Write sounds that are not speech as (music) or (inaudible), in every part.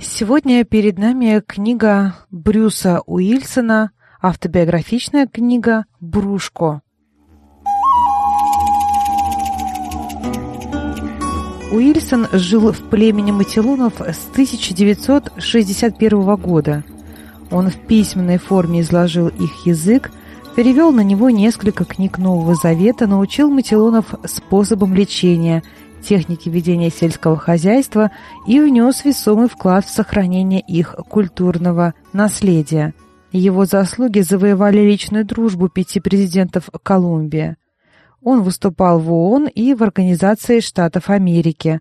Сегодня перед нами книга Брюса Уильсона, автобиографичная книга «Брушко». Уильсон жил в племени Матилонов с 1961 года. Он в письменной форме изложил их язык, перевел на него несколько книг Нового Завета, научил Матилонов способам лечения, технике ведения сельского хозяйства и внес весомый вклад в сохранение их культурного наследия. Его заслуги завоевали личную дружбу пяти президентов Колумбии. Он выступал в ООН и в Организации Штатов Америки.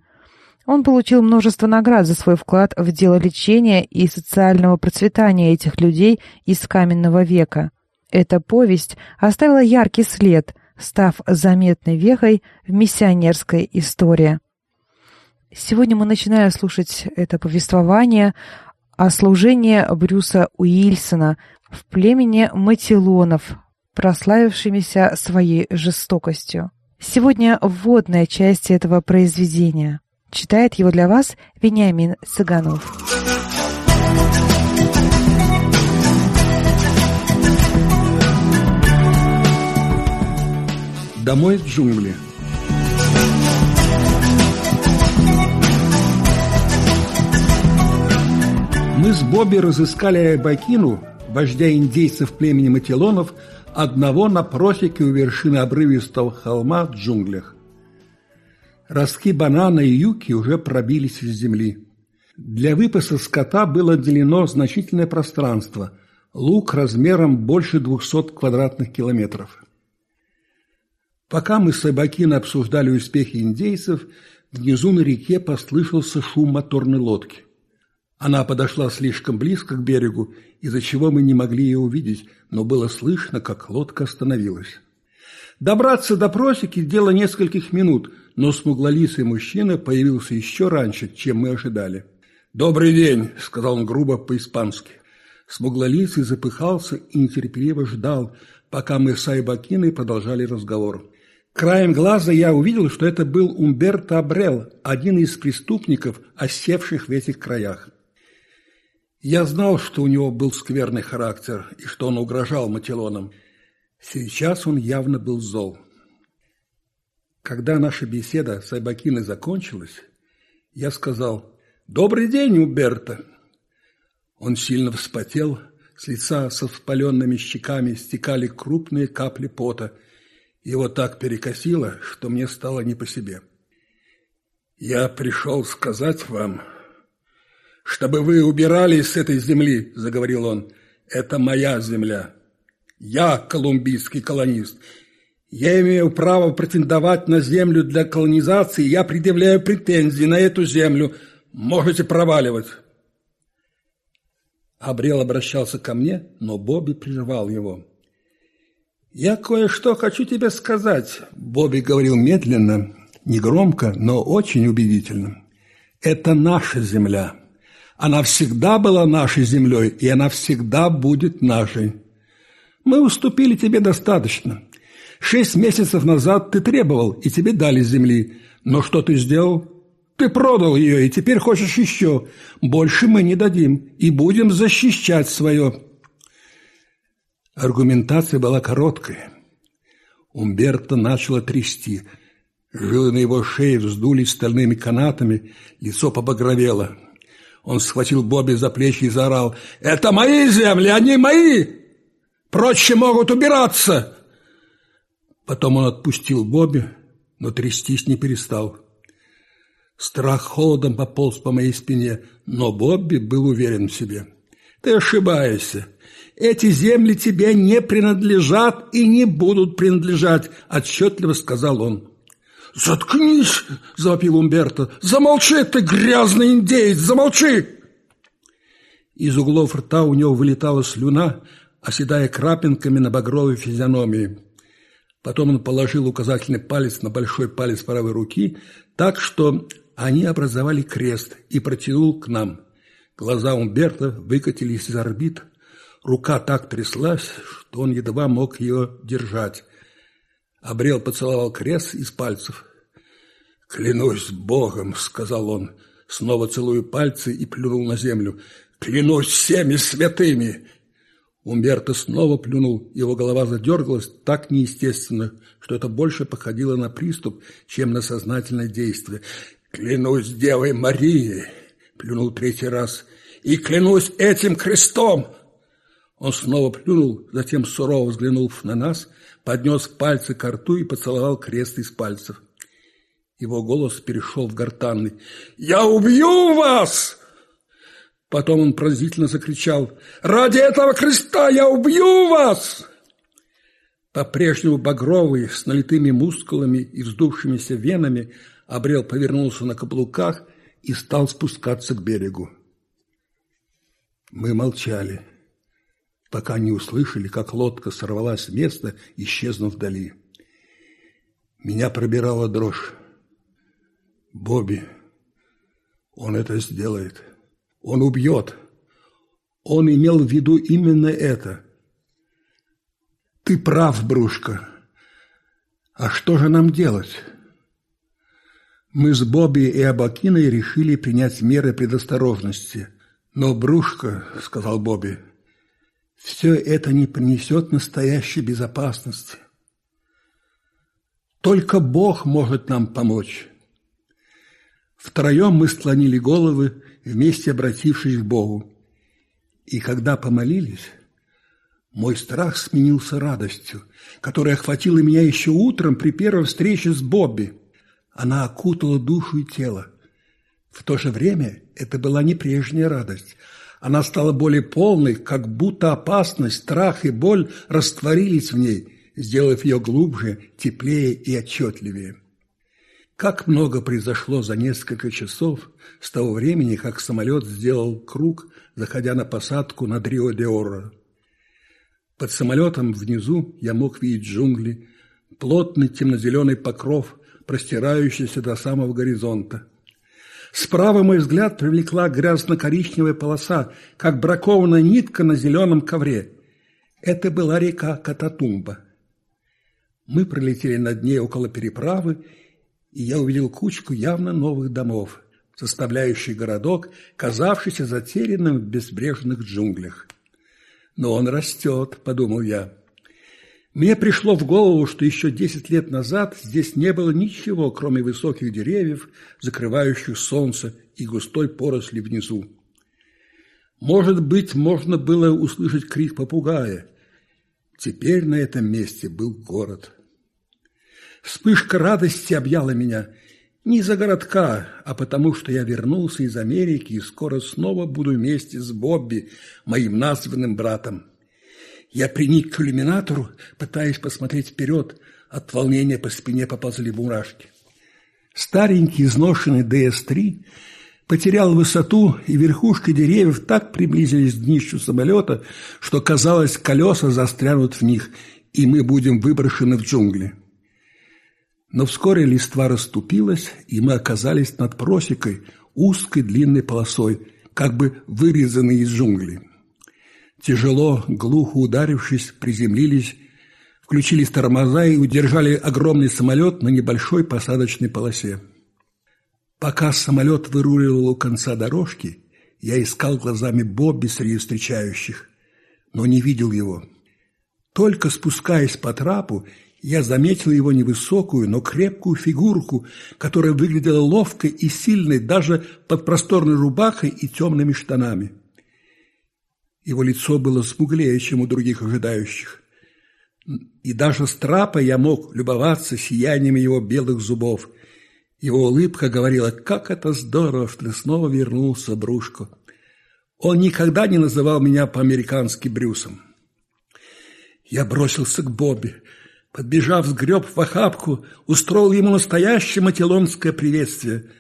Он получил множество наград за свой вклад в дело лечения и социального процветания этих людей из каменного века. Эта повесть оставила яркий след, став заметной вехой в миссионерской истории. Сегодня мы начинаем слушать это повествование о служении Брюса Уильсона в племени Матилонов прославившимися своей жестокостью. Сегодня вводная часть этого произведения. Читает его для вас Вениамин Цыганов. Домой в джунгли. Мы с Бобби разыскали Айбакину, вождя индейцев племени Матилонов, одного на просеке у вершины обрывистого холма в джунглях. Ростки банана и юки уже пробились из земли. Для выпаса скота было отделено значительное пространство, луг размером больше 200 квадратных километров. Пока мы с Абакино обсуждали успехи индейцев, внизу на реке послышался шум моторной лодки. Она подошла слишком близко к берегу, из-за чего мы не могли ее увидеть, но было слышно, как лодка остановилась. Добраться до просеки – дело нескольких минут, но смуглолисый мужчина появился еще раньше, чем мы ожидали. «Добрый день», – сказал он грубо по-испански. Смуглолисый запыхался и нетерпеливо ждал, пока мы с Айбакиной продолжали разговор. Краем глаза я увидел, что это был Умберто Абрел, один из преступников, осевших в этих краях. Я знал, что у него был скверный характер и что он угрожал Матилонам. Сейчас он явно был зол. Когда наша беседа с Айбакиной закончилась, я сказал «Добрый день, Уберто!» Он сильно вспотел, с лица со вспаленными щеками стекали крупные капли пота. Его так перекосило, что мне стало не по себе. «Я пришел сказать вам, чтобы вы убирались с этой земли, заговорил он. Это моя земля. Я колумбийский колонист. Я имею право претендовать на землю для колонизации. Я предъявляю претензии на эту землю. Можете проваливать. Абрел обращался ко мне, но Бобби прервал его. «Я кое-что хочу тебе сказать», – Бобби говорил медленно, негромко, но очень убедительно. «Это наша земля». Она всегда была нашей землей, и она всегда будет нашей. Мы уступили тебе достаточно. Шесть месяцев назад ты требовал, и тебе дали земли. Но что ты сделал? Ты продал ее, и теперь хочешь еще. Больше мы не дадим, и будем защищать свое. Аргументация была короткой. Умберто начало трясти. Жилы на его шее вздулись стальными канатами, лицо побагровело. Он схватил Бобби за плечи и заорал. «Это мои земли, они мои! Прочие могут убираться!» Потом он отпустил Бобби, но трястись не перестал. Страх холодом пополз по моей спине, но Бобби был уверен в себе. «Ты ошибаешься. Эти земли тебе не принадлежат и не будут принадлежать», – отчетливо сказал он. «Заткнись!» – завопил Умберто. «Замолчи ты, грязный индеец, замолчи!» Из углов рта у него вылетала слюна, оседая крапинками на багровой физиономии. Потом он положил указательный палец на большой палец правой руки, так что они образовали крест и протянул к нам. Глаза Умберто выкатились из орбит. Рука так тряслась, что он едва мог ее держать. Абрел поцеловал крест из пальцев. «Клянусь Богом», — сказал он, — Снова целую пальцы и плюнул на землю. «Клянусь всеми святыми!» Умберто снова плюнул, его голова задергалась так неестественно, что это больше походило на приступ, чем на сознательное действие. «Клянусь Девой Марией!» — плюнул третий раз. «И клянусь этим крестом!» Он снова плюнул, затем сурово взглянув на нас, поднес пальцы к рту и поцеловал крест из пальцев. Его голос перешел в гортанный. «Я убью вас!» Потом он пронзительно закричал. «Ради этого креста я убью вас!» По-прежнему багровый, с налитыми мускулами и вздувшимися венами, Обрел повернулся на каблуках и стал спускаться к берегу. Мы молчали, пока не услышали, как лодка сорвалась с места, исчезнув вдали. Меня пробирала дрожь. Бобби, он это сделает. Он убьет. Он имел в виду именно это. Ты прав, Брушка. А что же нам делать? Мы с Бобби и Абакиной решили принять меры предосторожности. Но, Брушка, — сказал Бобби, — все это не принесет настоящей безопасности. Только Бог может нам помочь. Втроем мы склонили головы, вместе обратившись к Богу. И когда помолились, мой страх сменился радостью, которая охватила меня еще утром при первой встрече с Бобби. Она окутала душу и тело. В то же время это была не прежняя радость. Она стала более полной, как будто опасность, страх и боль растворились в ней, сделав ее глубже, теплее и отчетливее. Как много произошло за несколько часов с того времени, как самолет сделал круг, заходя на посадку над Рио-де-Оро. Под самолетом внизу я мог видеть джунгли, плотный темно-зеленый покров, простирающийся до самого горизонта. Справа мой взгляд привлекла грязно-коричневая полоса, как бракованная нитка на зеленом ковре. Это была река Кататумба. Мы пролетели над ней около переправы и я увидел кучку явно новых домов, составляющих городок, казавшийся затерянным в безбрежных джунглях. «Но он растет», — подумал я. Мне пришло в голову, что еще десять лет назад здесь не было ничего, кроме высоких деревьев, закрывающих солнце и густой поросли внизу. Может быть, можно было услышать крик попугая. Теперь на этом месте был город. Вспышка радости объяла меня. Не из-за городка, а потому что я вернулся из Америки и скоро снова буду вместе с Бобби, моим названным братом. Я приник к иллюминатору, пытаясь посмотреть вперед. От волнения по спине поползли мурашки. Старенький изношенный ДС-3 потерял высоту, и верхушки деревьев так приблизились к днищу самолета, что, казалось, колеса застрянут в них, и мы будем выброшены в джунгли. Но вскоре листва расступилась, и мы оказались над просекой, узкой длинной полосой, как бы вырезанной из джунглей. Тяжело, глухо ударившись, приземлились, включились тормоза и удержали огромный самолет на небольшой посадочной полосе. Пока самолет выруливал у конца дорожки, я искал глазами Бобби среди встречающих, но не видел его. Только спускаясь по трапу, я заметил его невысокую, но крепкую фигурку, которая выглядела ловкой и сильной даже под просторной рубахой и темными штанами. Его лицо было смуглее, чем у других ожидающих. И даже с трапа я мог любоваться сиянием его белых зубов. Его улыбка говорила, как это здорово, что ты снова вернулся, Брушко. Он никогда не называл меня по-американски Брюсом. Я бросился к Бобби. Подбежав, сгреб в охапку, устроил ему настоящее матилонское приветствие.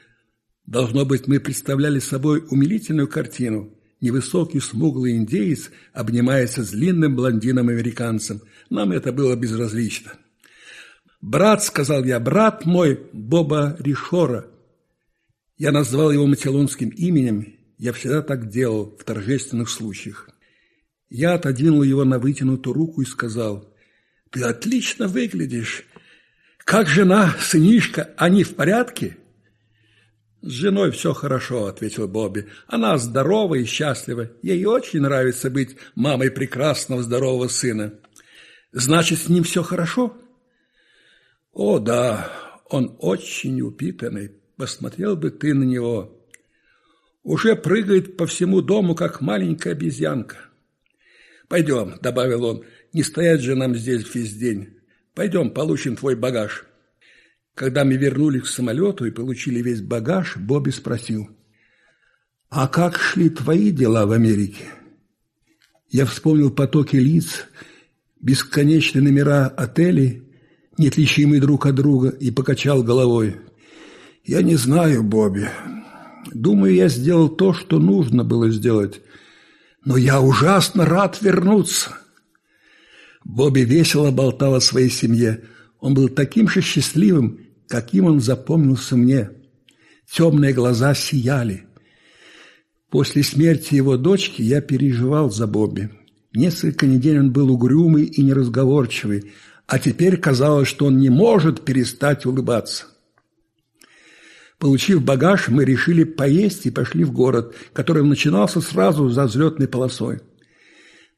Должно быть, мы представляли собой умилительную картину. Невысокий смуглый индеец обнимается с длинным блондином-американцем. Нам это было безразлично. «Брат», — сказал я, — «брат мой Боба Ришора». Я назвал его матилонским именем, я всегда так делал в торжественных случаях. Я отодвинул его на вытянутую руку и сказал — ты отлично выглядишь. Как жена, сынишка, они в порядке? «С женой все хорошо», — ответил Бобби. «Она здорова и счастлива. Ей очень нравится быть мамой прекрасного здорового сына». «Значит, с ним все хорошо?» «О, да, он очень упитанный. Посмотрел бы ты на него. Уже прыгает по всему дому, как маленькая обезьянка». «Пойдем», — добавил он, — «не стоять же нам здесь весь день. Пойдем, получим твой багаж». Когда мы вернулись к самолету и получили весь багаж, Бобби спросил, «А как шли твои дела в Америке?» Я вспомнил потоки лиц, бесконечные номера отелей, неотличимые друг от друга, и покачал головой. «Я не знаю, Бобби. Думаю, я сделал то, что нужно было сделать. Но я ужасно рад вернуться». Бобби весело болтал о своей семье. Он был таким же счастливым, каким он запомнился мне. Темные глаза сияли. После смерти его дочки я переживал за Бобби. Несколько недель он был угрюмый и неразговорчивый, а теперь казалось, что он не может перестать улыбаться. Получив багаж, мы решили поесть и пошли в город, который начинался сразу за взлетной полосой.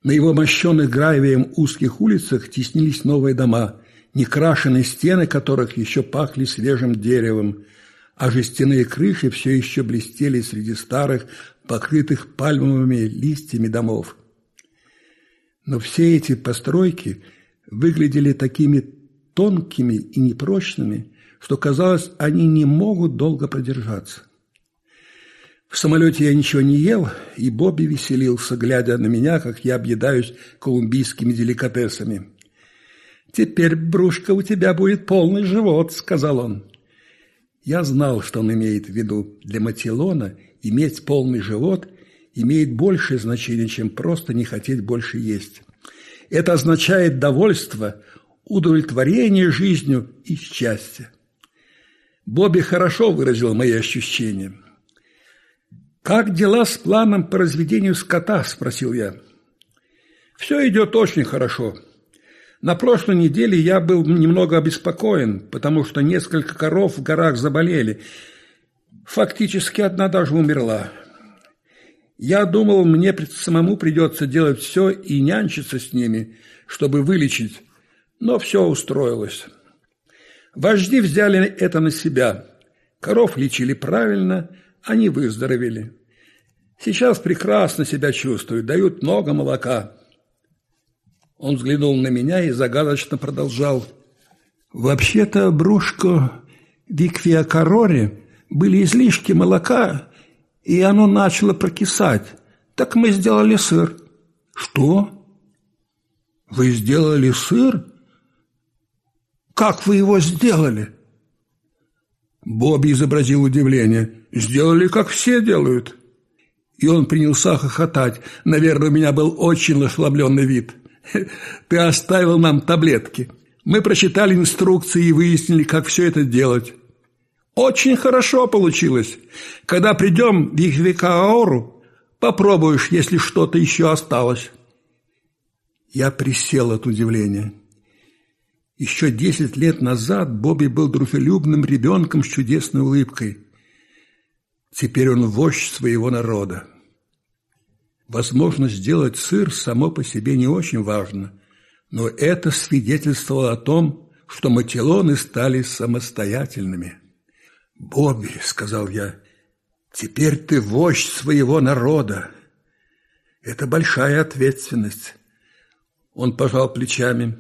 На его мощенных гравием узких улицах теснились новые дома некрашенные стены которых еще пахли свежим деревом, а жестяные крыши все еще блестели среди старых, покрытых пальмовыми листьями домов. Но все эти постройки выглядели такими тонкими и непрочными, что казалось, они не могут долго продержаться. В самолете я ничего не ел, и Бобби веселился, глядя на меня, как я объедаюсь колумбийскими деликатесами. «Теперь, брушка, у тебя будет полный живот», — сказал он. Я знал, что он имеет в виду. Для Матилона иметь полный живот имеет большее значение, чем просто не хотеть больше есть. Это означает довольство, удовлетворение жизнью и счастье. Бобби хорошо выразил мои ощущения. «Как дела с планом по разведению скота?» – спросил я. «Все идет очень хорошо. На прошлой неделе я был немного обеспокоен, потому что несколько коров в горах заболели. Фактически одна даже умерла. Я думал, мне самому придется делать все и нянчиться с ними, чтобы вылечить, но все устроилось. Вожди взяли это на себя. Коров лечили правильно, они выздоровели. Сейчас прекрасно себя чувствуют, дают много молока. Он взглянул на меня и загадочно продолжал. «Вообще-то, брушко Виквиакарори были излишки молока, и оно начало прокисать. Так мы сделали сыр». «Что? Вы сделали сыр? Как вы его сделали?» Бобби изобразил удивление. «Сделали, как все делают». И он принялся хохотать. Наверное, у меня был очень ошеломленный вид. (laughs) Ты оставил нам таблетки. Мы прочитали инструкции и выяснили, как все это делать. Очень хорошо получилось. Когда придем в Ихвикаору, попробуешь, если что-то еще осталось. Я присел от удивления. Еще десять лет назад Бобби был дружелюбным ребенком с чудесной улыбкой. Теперь он вождь своего народа. Возможность сделать сыр само по себе не очень важно, но это свидетельствовало о том, что матилоны стали самостоятельными. «Бобби», — сказал я, — «теперь ты вождь своего народа. Это большая ответственность». Он пожал плечами.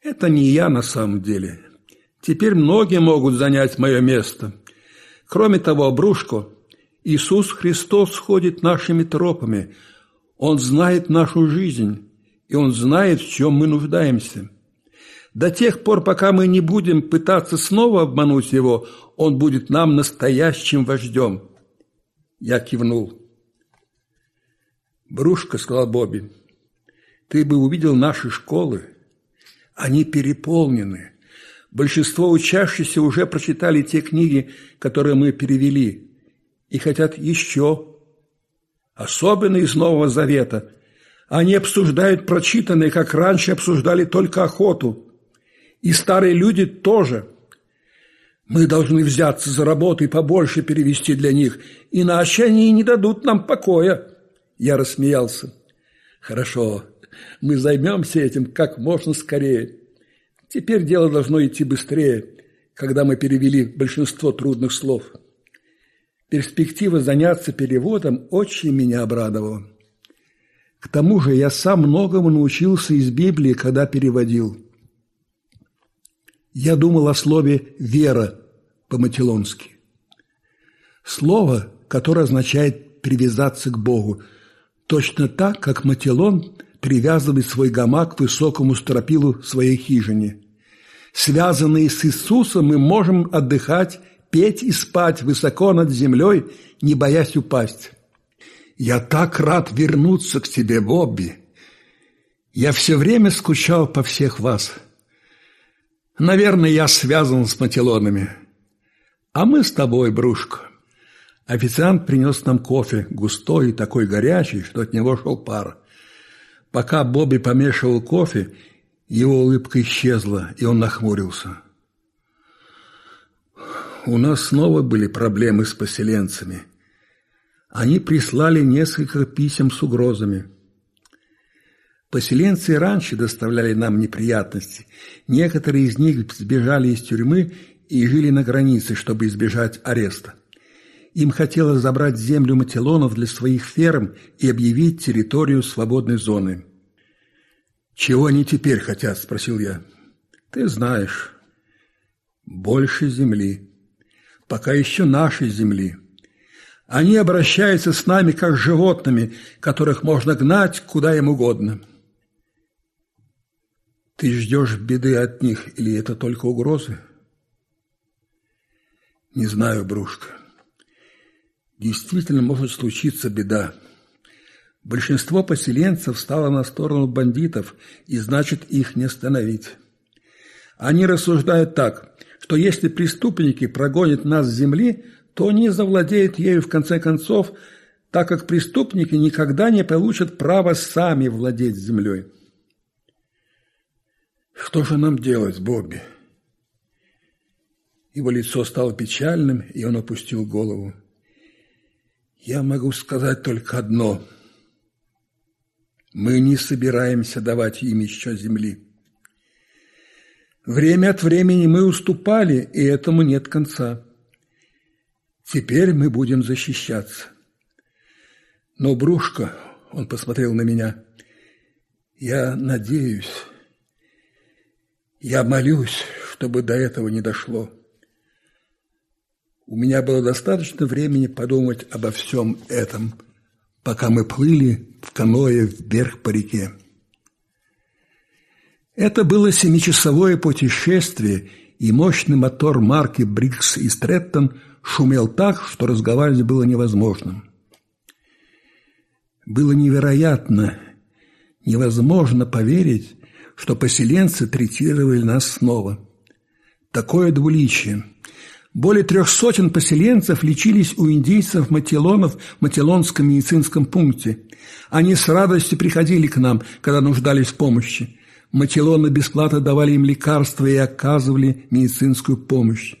«Это не я на самом деле. Теперь многие могут занять мое место. Кроме того, Брушко, Иисус Христос ходит нашими тропами. Он знает нашу жизнь, и Он знает, в чем мы нуждаемся. До тех пор, пока мы не будем пытаться снова обмануть Его, Он будет нам настоящим вождем. Я кивнул. «Брушка», — сказал Бобби, — «ты бы увидел наши школы. Они переполнены. Большинство учащихся уже прочитали те книги, которые мы перевели и хотят еще, особенно из Нового Завета. Они обсуждают прочитанное, как раньше обсуждали только охоту. И старые люди тоже. Мы должны взяться за работу и побольше перевести для них, иначе они не дадут нам покоя. Я рассмеялся. Хорошо, мы займемся этим как можно скорее. Теперь дело должно идти быстрее, когда мы перевели большинство трудных слов. Перспектива заняться переводом очень меня обрадовала. К тому же я сам многому научился из Библии, когда переводил. Я думал о слове «вера» по-матилонски. Слово, которое означает «привязаться к Богу», точно так, как Матилон привязывает свой гамак к высокому стропилу своей хижине. Связанные с Иисусом мы можем отдыхать, петь и спать высоко над землей, не боясь упасть. Я так рад вернуться к тебе, Бобби. Я все время скучал по всех вас. Наверное, я связан с Матилонами. А мы с тобой, Брушка. Официант принес нам кофе, густой и такой горячий, что от него шел пар. Пока Бобби помешивал кофе, его улыбка исчезла, и он нахмурился. У нас снова были проблемы с поселенцами. Они прислали несколько писем с угрозами. Поселенцы раньше доставляли нам неприятности. Некоторые из них сбежали из тюрьмы и жили на границе, чтобы избежать ареста. Им хотелось забрать землю Матилонов для своих ферм и объявить территорию свободной зоны. «Чего они теперь хотят?» – спросил я. «Ты знаешь. Больше земли. Пока еще нашей земли. Они обращаются с нами как с животными, которых можно гнать куда им угодно». «Ты ждешь беды от них или это только угрозы?» «Не знаю, Брушка действительно может случиться беда. Большинство поселенцев стало на сторону бандитов, и значит их не остановить. Они рассуждают так, что если преступники прогонят нас с земли, то они завладеют ею в конце концов, так как преступники никогда не получат права сами владеть землей. Что же нам делать, Бобби? Его лицо стало печальным, и он опустил голову. Я могу сказать только одно. Мы не собираемся давать им еще земли. Время от времени мы уступали, и этому нет конца. Теперь мы будем защищаться. Но, Брушка, он посмотрел на меня, я надеюсь, я молюсь, чтобы до этого не дошло. У меня было достаточно времени подумать обо всем этом, пока мы плыли в каное вверх по реке. Это было семичасовое путешествие, и мощный мотор марки Брикс и Стрэттон шумел так, что разговаривать было невозможно. Было невероятно, невозможно поверить, что поселенцы третировали нас снова. Такое двуличие – более трех сотен поселенцев лечились у индейцев Матилонов в Матилонском медицинском пункте. Они с радостью приходили к нам, когда нуждались в помощи. Матилоны бесплатно давали им лекарства и оказывали медицинскую помощь.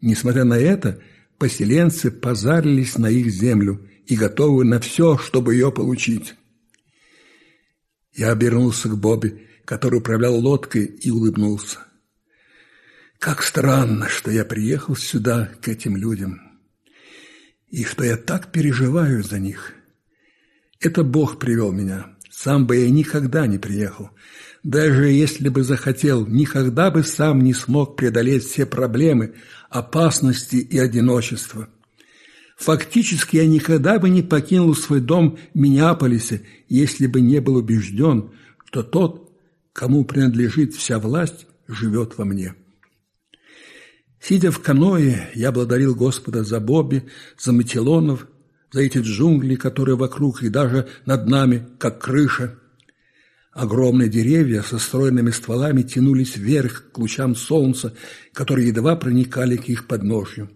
Несмотря на это, поселенцы позарились на их землю и готовы на все, чтобы ее получить. Я обернулся к Бобби, который управлял лодкой, и улыбнулся. Как странно, что я приехал сюда к этим людям, и что я так переживаю за них. Это Бог привел меня. Сам бы я никогда не приехал. Даже если бы захотел, никогда бы сам не смог преодолеть все проблемы, опасности и одиночества. Фактически я никогда бы не покинул свой дом в Миннеаполисе, если бы не был убежден, что тот, кому принадлежит вся власть, живет во мне. Сидя в каное, я благодарил Господа за Бобби, за Метилонов, за эти джунгли, которые вокруг и даже над нами, как крыша. Огромные деревья со стройными стволами тянулись вверх к лучам солнца, которые едва проникали к их подножью.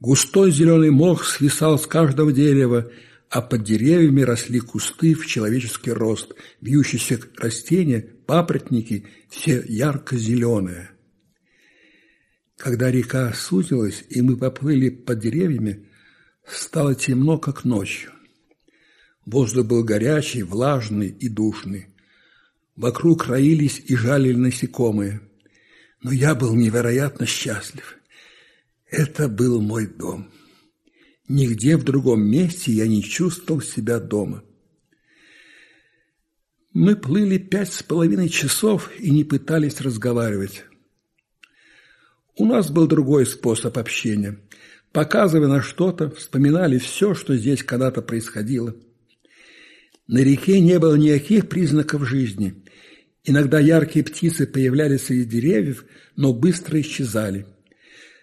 Густой зеленый мох свисал с каждого дерева, а под деревьями росли кусты в человеческий рост, вьющиеся растения, папоротники, все ярко-зеленые. Когда река сузилась, и мы поплыли под деревьями, стало темно, как ночью. Воздух был горячий, влажный и душный. Вокруг роились и жалили насекомые. Но я был невероятно счастлив. Это был мой дом. Нигде в другом месте я не чувствовал себя дома. Мы плыли пять с половиной часов и не пытались разговаривать. У нас был другой способ общения. Показывая на что-то, вспоминали все, что здесь когда-то происходило. На реке не было никаких признаков жизни. Иногда яркие птицы появлялись среди деревьев, но быстро исчезали.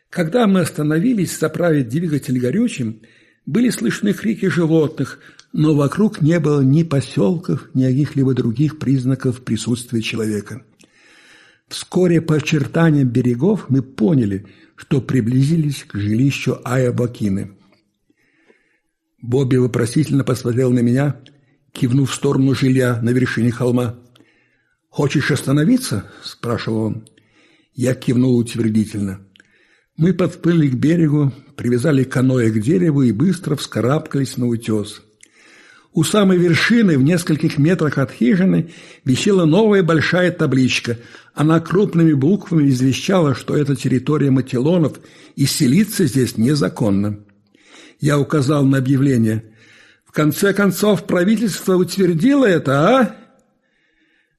Когда мы остановились заправить двигатель горючим, были слышны крики животных, но вокруг не было ни поселков, ни каких-либо других признаков присутствия человека. Вскоре по очертаниям берегов мы поняли, что приблизились к жилищу Аябакины. Бобби вопросительно посмотрел на меня, кивнув в сторону жилья на вершине холма. «Хочешь остановиться?» – спрашивал он. Я кивнул утвердительно. Мы подплыли к берегу, привязали каноэ к дереву и быстро вскарабкались на утес. У самой вершины, в нескольких метрах от хижины, висела новая большая табличка. Она крупными буквами извещала, что это территория Матилонов, и селиться здесь незаконно. Я указал на объявление. В конце концов, правительство утвердило это, а?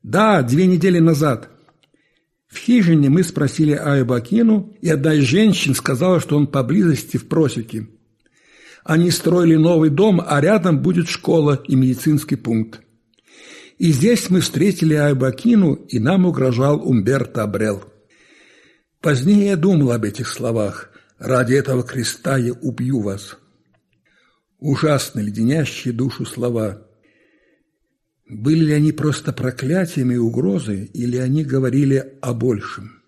Да, две недели назад. В хижине мы спросили Айбакину, и одна из женщин сказала, что он поблизости в просеке. Они строили новый дом, а рядом будет школа и медицинский пункт. И здесь мы встретили Айбакину, и нам угрожал Умберто Абрел. Позднее я думал об этих словах. «Ради этого креста я убью вас». Ужасно леденящие душу слова – были ли они просто проклятиями и угрозой, или они говорили о большем?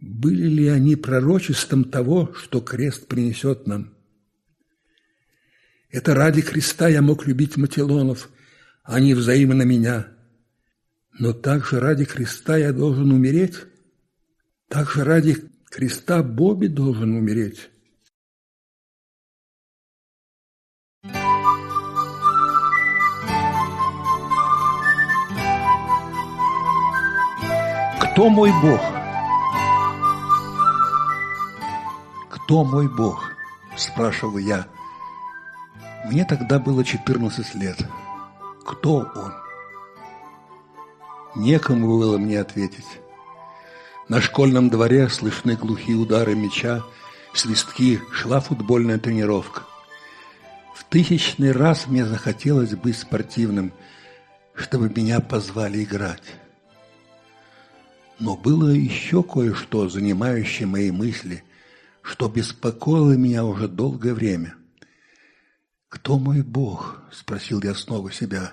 Были ли они пророчеством того, что крест принесет нам? Это ради креста я мог любить Матилонов, а не взаимно меня. Но также ради креста я должен умереть. Также ради креста Бобби должен умереть. Кто мой Бог? Кто мой Бог? Спрашивал я. Мне тогда было 14 лет. Кто он? Некому было мне ответить. На школьном дворе слышны глухие удары мяча, свистки, шла футбольная тренировка. В тысячный раз мне захотелось быть спортивным, чтобы меня позвали играть. Но было еще кое-что, занимающее мои мысли, что беспокоило меня уже долгое время. «Кто мой Бог?» – спросил я снова себя.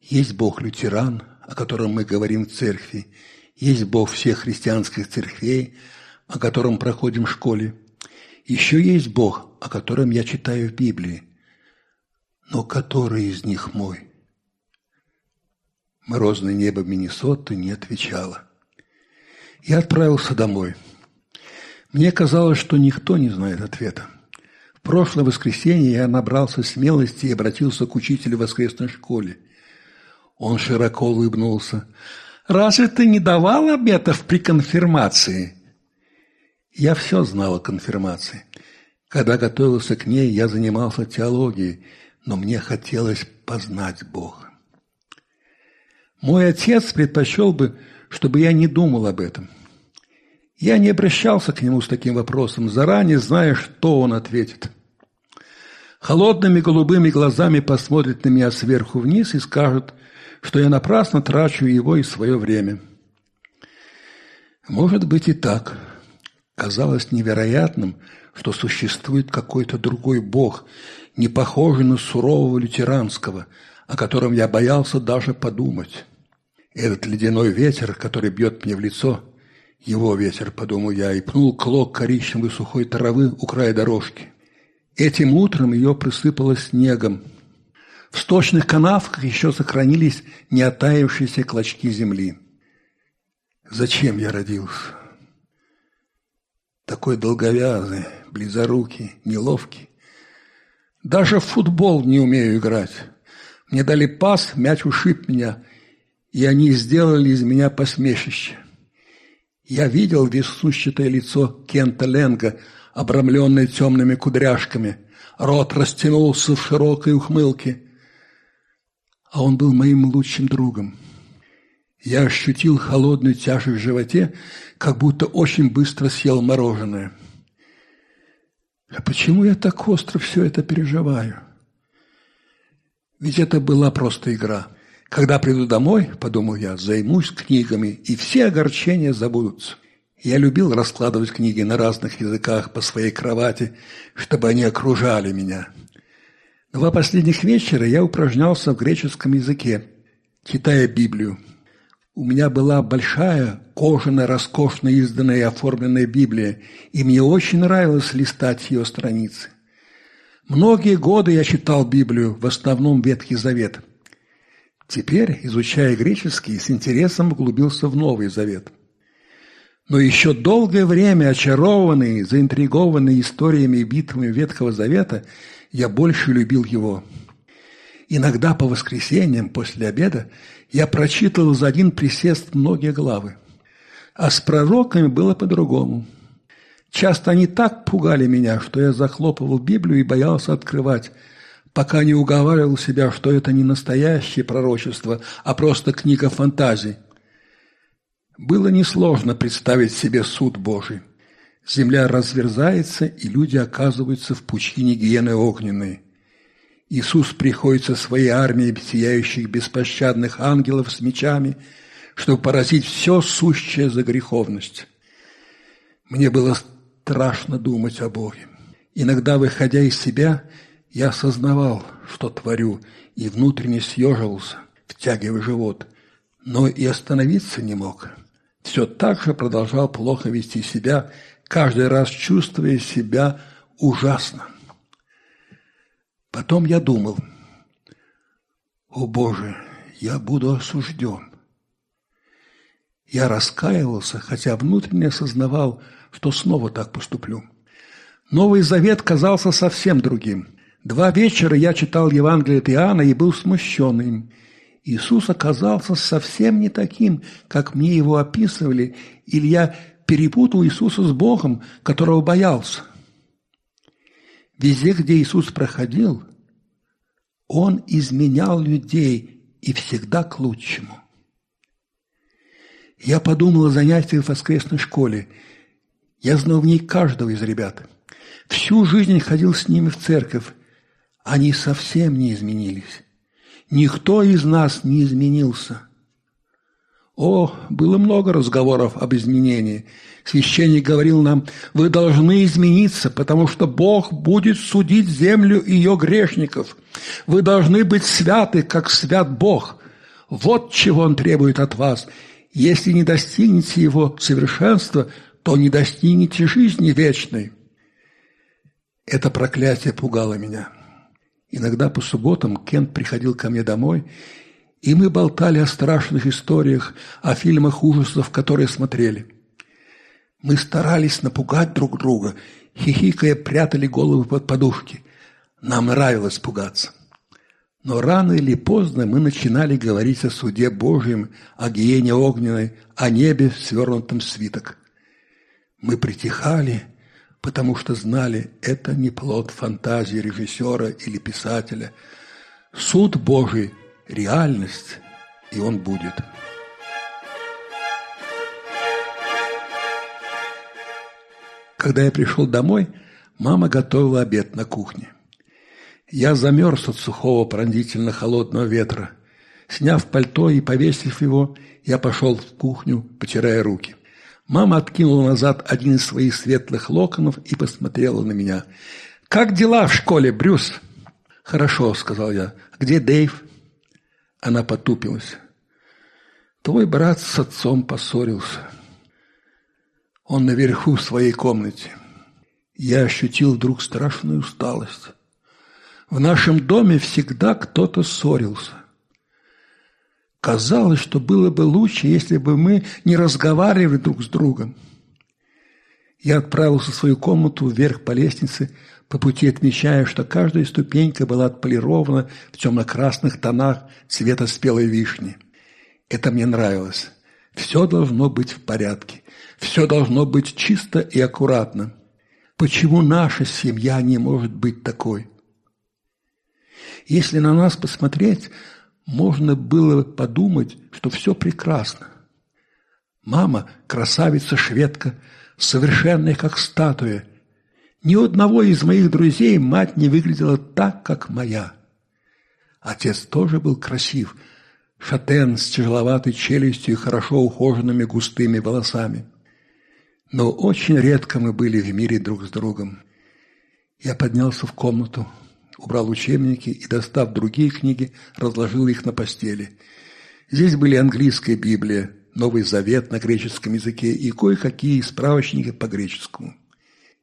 «Есть Бог-лютеран, о котором мы говорим в церкви, есть Бог всех христианских церквей, о котором проходим в школе. Еще есть Бог, о котором я читаю в Библии. Но который из них мой?» Морозное небо Миннесоты не отвечало. Я отправился домой. Мне казалось, что никто не знает ответа. В прошлое воскресенье я набрался смелости и обратился к учителю в воскресной школе. Он широко улыбнулся. «Разве ты не давал обетов при конфирмации?» Я все знал о конфирмации. Когда готовился к ней, я занимался теологией, но мне хотелось познать Бога. Мой отец предпочел бы, чтобы я не думал об этом. Я не обращался к нему с таким вопросом, заранее зная, что он ответит. Холодными голубыми глазами посмотрит на меня сверху вниз и скажет, что я напрасно трачу его и свое время. Может быть и так. Казалось невероятным, что существует какой-то другой Бог, не похожий на сурового лютеранского, о котором я боялся даже подумать. Этот ледяной ветер, который бьет мне в лицо, его ветер, подумал я, и пнул клок коричневой сухой травы у края дорожки. Этим утром ее присыпало снегом. В сточных канавках еще сохранились неотаявшиеся клочки земли. Зачем я родился? такой долговязый, близорукий, неловкий. Даже в футбол не умею играть. Мне дали пас, мяч ушиб меня, и они сделали из меня посмешище. Я видел веснущатое лицо Кента Ленга, обрамленное темными кудряшками. Рот растянулся в широкой ухмылке. А он был моим лучшим другом. Я ощутил холодную тяжесть в животе, как будто очень быстро съел мороженое. А почему я так остро все это переживаю? Ведь это была просто игра. Когда приду домой, подумал я, займусь книгами, и все огорчения забудутся. Я любил раскладывать книги на разных языках по своей кровати, чтобы они окружали меня. Два последних вечера я упражнялся в греческом языке, читая Библию. У меня была большая, кожаная, роскошно изданная и оформленная Библия, и мне очень нравилось листать ее страницы. Многие годы я читал Библию, в основном Ветхий Завет. Теперь, изучая греческий, с интересом углубился в Новый Завет. Но еще долгое время, очарованный, заинтригованный историями и битвами Ветхого Завета, я больше любил его. Иногда по воскресеньям после обеда я прочитывал за один присест многие главы. А с пророками было по-другому. Часто они так пугали меня, что я захлопывал Библию и боялся открывать, пока не уговаривал себя, что это не настоящее пророчество, а просто книга фантазий. Было несложно представить себе суд Божий. Земля разверзается, и люди оказываются в пучине гиены огненной. Иисус приходит со своей армией сияющих беспощадных ангелов с мечами, чтобы поразить все сущее за греховность. Мне было страшно думать о Боге. Иногда, выходя из себя, я осознавал, что творю, и внутренне съеживался, втягивая живот, но и остановиться не мог. Все так же продолжал плохо вести себя, каждый раз чувствуя себя ужасно. Потом я думал, о Боже, я буду осужден. Я раскаивался, хотя внутренне осознавал, что снова так поступлю. Новый Завет казался совсем другим. Два вечера я читал Евангелие от Иоанна и был смущен им. Иисус оказался совсем не таким, как мне его описывали, или я перепутал Иисуса с Богом, которого боялся. Везде, где Иисус проходил, Он изменял людей и всегда к лучшему. Я подумал о занятиях в воскресной школе. Я знал в ней каждого из ребят. Всю жизнь ходил с ними в церковь. Они совсем не изменились. Никто из нас не изменился – о, было много разговоров об изменении. Священник говорил нам, вы должны измениться, потому что Бог будет судить землю и ее грешников. Вы должны быть святы, как свят Бог. Вот чего Он требует от вас. Если не достигнете Его совершенства, то не достигнете жизни вечной. Это проклятие пугало меня. Иногда по субботам Кент приходил ко мне домой и мы болтали о страшных историях, о фильмах ужасов, которые смотрели. Мы старались напугать друг друга, хихикая прятали головы под подушки. Нам нравилось пугаться. Но рано или поздно мы начинали говорить о суде Божьем, о гиене огненной, о небе, свернутом свиток. Мы притихали, потому что знали, это не плод фантазии режиссера или писателя. Суд Божий – реальность, и он будет. Когда я пришел домой, мама готовила обед на кухне. Я замерз от сухого пронзительно-холодного ветра. Сняв пальто и повесив его, я пошел в кухню, потирая руки. Мама откинула назад один из своих светлых локонов и посмотрела на меня. «Как дела в школе, Брюс?» «Хорошо», — сказал я. «Где Дэйв?» Она потупилась. Твой брат с отцом поссорился. Он наверху в своей комнате. Я ощутил вдруг страшную усталость. В нашем доме всегда кто-то ссорился. Казалось, что было бы лучше, если бы мы не разговаривали друг с другом. Я отправился в свою комнату вверх по лестнице, по пути отмечая, что каждая ступенька была отполирована в темно-красных тонах цвета спелой вишни. Это мне нравилось. Все должно быть в порядке. Все должно быть чисто и аккуратно. Почему наша семья не может быть такой? Если на нас посмотреть, можно было подумать, что все прекрасно. Мама – красавица-шведка, совершенная как статуя. Ни одного из моих друзей мать не выглядела так, как моя. Отец тоже был красив, шатен с тяжеловатой челюстью и хорошо ухоженными густыми волосами. Но очень редко мы были в мире друг с другом. Я поднялся в комнату, убрал учебники и, достав другие книги, разложил их на постели. Здесь были английская Библия, Новый Завет на греческом языке и кое-какие справочники по греческому.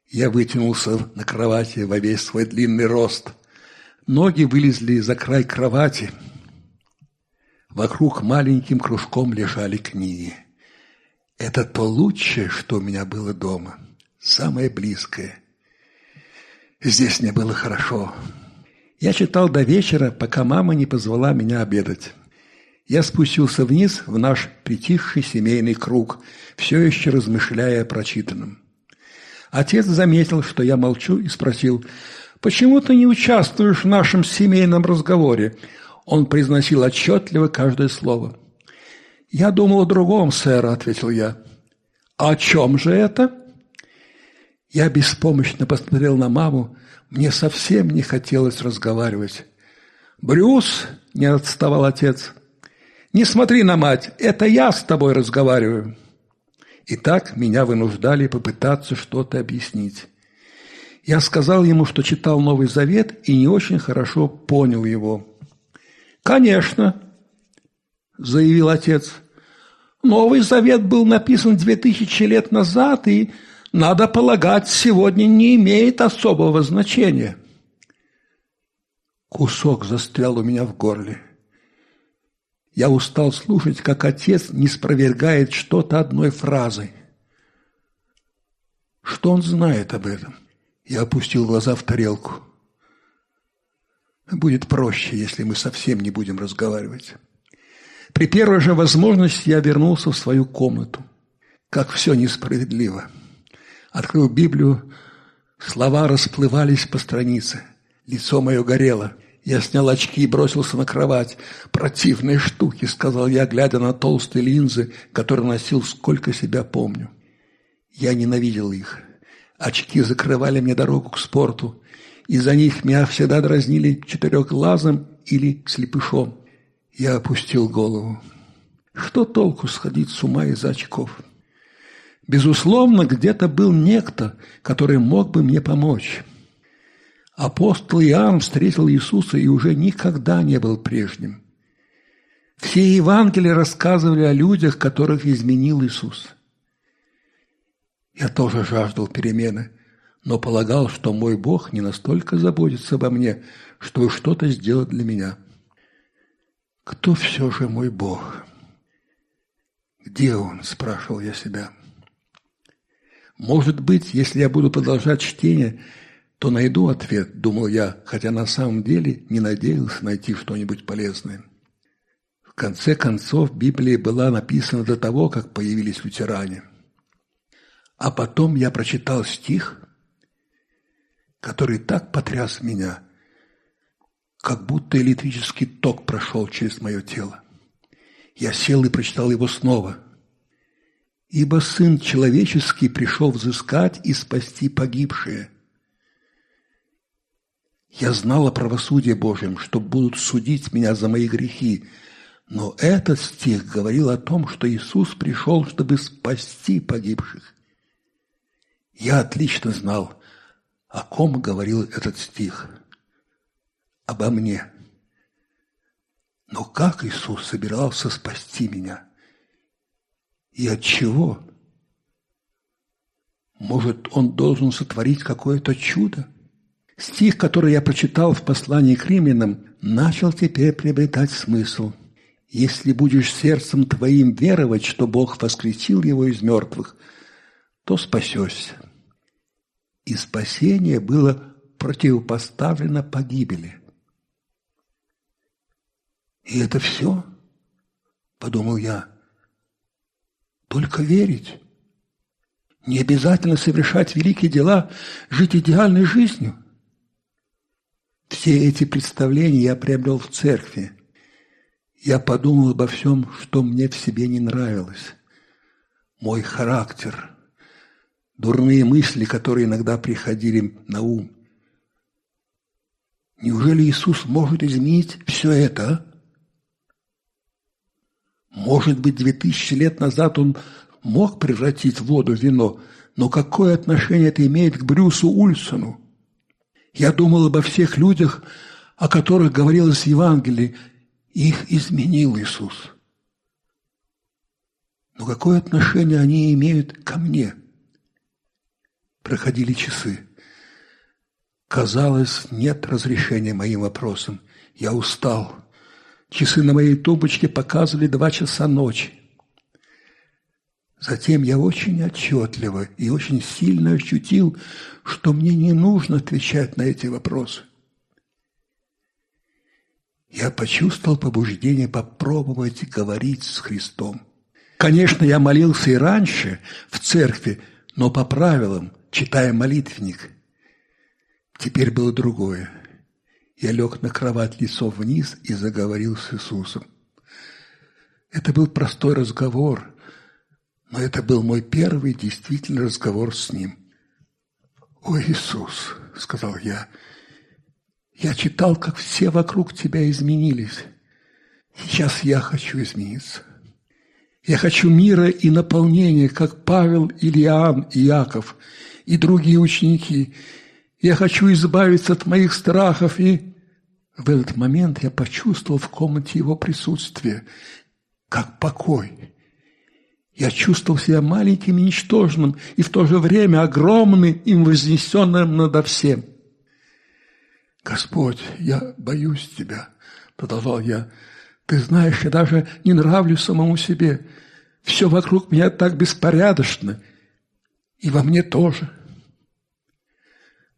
Я вытянулся на кровати во весь свой длинный рост. Ноги вылезли за край кровати. Вокруг маленьким кружком лежали книги. Это то лучшее, что у меня было дома, самое близкое. Здесь мне было хорошо. Я читал до вечера, пока мама не позвала меня обедать. Я спустился вниз в наш притихший семейный круг, все еще размышляя о прочитанном. Отец заметил, что я молчу, и спросил, «Почему ты не участвуешь в нашем семейном разговоре?» Он произносил отчетливо каждое слово. «Я думал о другом, сэр», — ответил я. «А «О чем же это?» Я беспомощно посмотрел на маму, мне совсем не хотелось разговаривать. «Брюс!» – не отставал отец. «Не смотри на мать, это я с тобой разговариваю». И так меня вынуждали попытаться что-то объяснить. Я сказал ему, что читал Новый Завет и не очень хорошо понял его. «Конечно», – заявил отец, – «Новый Завет был написан две тысячи лет назад и надо полагать, сегодня не имеет особого значения. Кусок застрял у меня в горле. Я устал слушать, как отец не спровергает что-то одной фразой. Что он знает об этом? Я опустил глаза в тарелку. Будет проще, если мы совсем не будем разговаривать. При первой же возможности я вернулся в свою комнату. Как все несправедливо. Открыл Библию, слова расплывались по странице. Лицо мое горело. Я снял очки и бросился на кровать. «Противные штуки», — сказал я, глядя на толстые линзы, которые носил сколько себя помню. Я ненавидел их. Очки закрывали мне дорогу к спорту. Из-за них меня всегда дразнили четырехглазым или слепышом. Я опустил голову. Что толку сходить с ума из-за очков? Безусловно, где-то был некто, который мог бы мне помочь. Апостол Иоанн встретил Иисуса и уже никогда не был прежним. Все Евангелия рассказывали о людях, которых изменил Иисус. Я тоже жаждал перемены, но полагал, что мой Бог не настолько заботится обо мне, чтобы что-то сделать для меня. Кто все же мой Бог? Где Он? – спрашивал я себя. Может быть, если я буду продолжать чтение, то найду ответ, думал я, хотя на самом деле не надеялся найти что-нибудь полезное. В конце концов, Библия была написана до того, как появились лютеране. А потом я прочитал стих, который так потряс меня, как будто электрический ток прошел через мое тело. Я сел и прочитал его снова – ибо Сын Человеческий пришел взыскать и спасти погибшие. Я знал о правосудии Божьем, что будут судить меня за мои грехи, но этот стих говорил о том, что Иисус пришел, чтобы спасти погибших. Я отлично знал, о ком говорил этот стих. Обо мне. Но как Иисус собирался спасти меня – и от чего? Может, он должен сотворить какое-то чудо? Стих, который я прочитал в послании к римлянам, начал теперь приобретать смысл. Если будешь сердцем твоим веровать, что Бог воскресил его из мертвых, то спасешься. и спасение было противопоставлено погибели. И это все, подумал я, только верить. Не обязательно совершать великие дела, жить идеальной жизнью. Все эти представления я приобрел в церкви. Я подумал обо всем, что мне в себе не нравилось. Мой характер, дурные мысли, которые иногда приходили на ум. Неужели Иисус может изменить все это? Может быть, две тысячи лет назад Он мог превратить воду в вино, но какое отношение это имеет к Брюсу Ульсону? Я думал обо всех людях, о которых говорилось в Евангелии, их изменил Иисус. Но какое отношение они имеют ко мне? Проходили часы. Казалось, нет разрешения моим вопросам. Я устал. Часы на моей тумбочке показывали два часа ночи. Затем я очень отчетливо и очень сильно ощутил, что мне не нужно отвечать на эти вопросы. Я почувствовал побуждение попробовать говорить с Христом. Конечно, я молился и раньше в церкви, но по правилам, читая молитвенник. Теперь было другое. Я лег на кровать лицом вниз и заговорил с Иисусом. Это был простой разговор, но это был мой первый действительный разговор с Ним. «О, Иисус!» — сказал я. «Я читал, как все вокруг Тебя изменились. Сейчас я хочу измениться. Я хочу мира и наполнения, как Павел, Ильян, Иаков и другие ученики. Я хочу избавиться от моих страхов и в этот момент я почувствовал в комнате его присутствие, как покой. Я чувствовал себя маленьким и ничтожным, и в то же время огромным и вознесенным надо всем. «Господь, я боюсь Тебя», — продолжал я. «Ты знаешь, я даже не нравлюсь самому себе. Все вокруг меня так беспорядочно, и во мне тоже.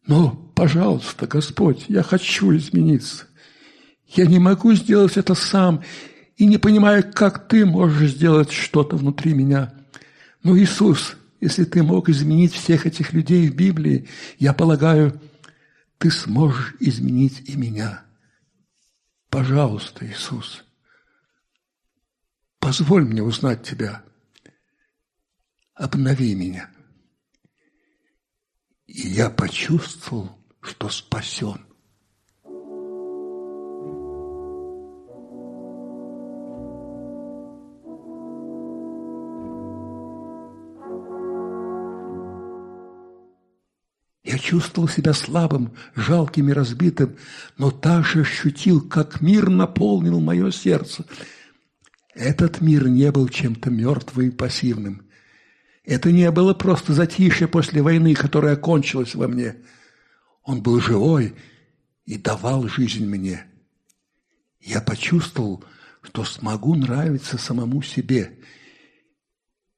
Но, пожалуйста, Господь, я хочу измениться. Я не могу сделать это сам и не понимаю, как ты можешь сделать что-то внутри меня. Но, Иисус, если ты мог изменить всех этих людей в Библии, я полагаю, ты сможешь изменить и меня. Пожалуйста, Иисус, позволь мне узнать Тебя. Обнови меня. И я почувствовал, что спасен. Я чувствовал себя слабым, жалким и разбитым, но также ощутил, как мир наполнил мое сердце. Этот мир не был чем-то мертвым и пассивным. Это не было просто затишье после войны, которая кончилась во мне. Он был живой и давал жизнь мне. Я почувствовал, что смогу нравиться самому себе –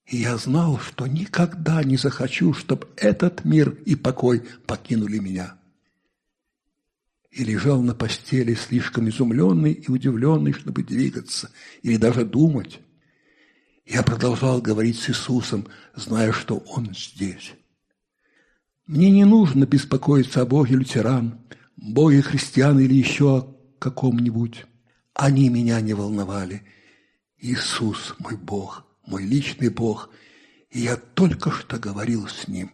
и я знал, что никогда не захочу, чтобы этот мир и покой покинули меня. И лежал на постели слишком изумленный и удивленный, чтобы двигаться или даже думать. Я продолжал говорить с Иисусом, зная, что Он здесь. Мне не нужно беспокоиться о Боге лютеран, Боге христиан или еще о каком-нибудь. Они меня не волновали. Иисус мой Бог – мой личный Бог, и я только что говорил с Ним.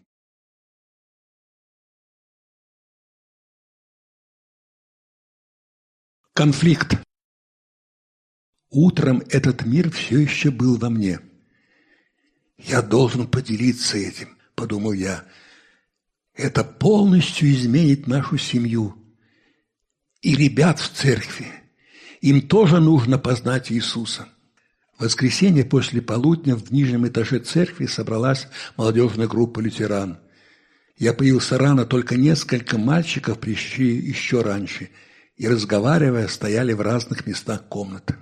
Конфликт. Утром этот мир все еще был во мне. Я должен поделиться этим, подумал я. Это полностью изменит нашу семью. И ребят в церкви. Им тоже нужно познать Иисуса. В воскресенье после полудня в нижнем этаже церкви собралась молодежная группа лютеран. Я появился рано, только несколько мальчиков пришли еще раньше и, разговаривая, стояли в разных местах комнаты.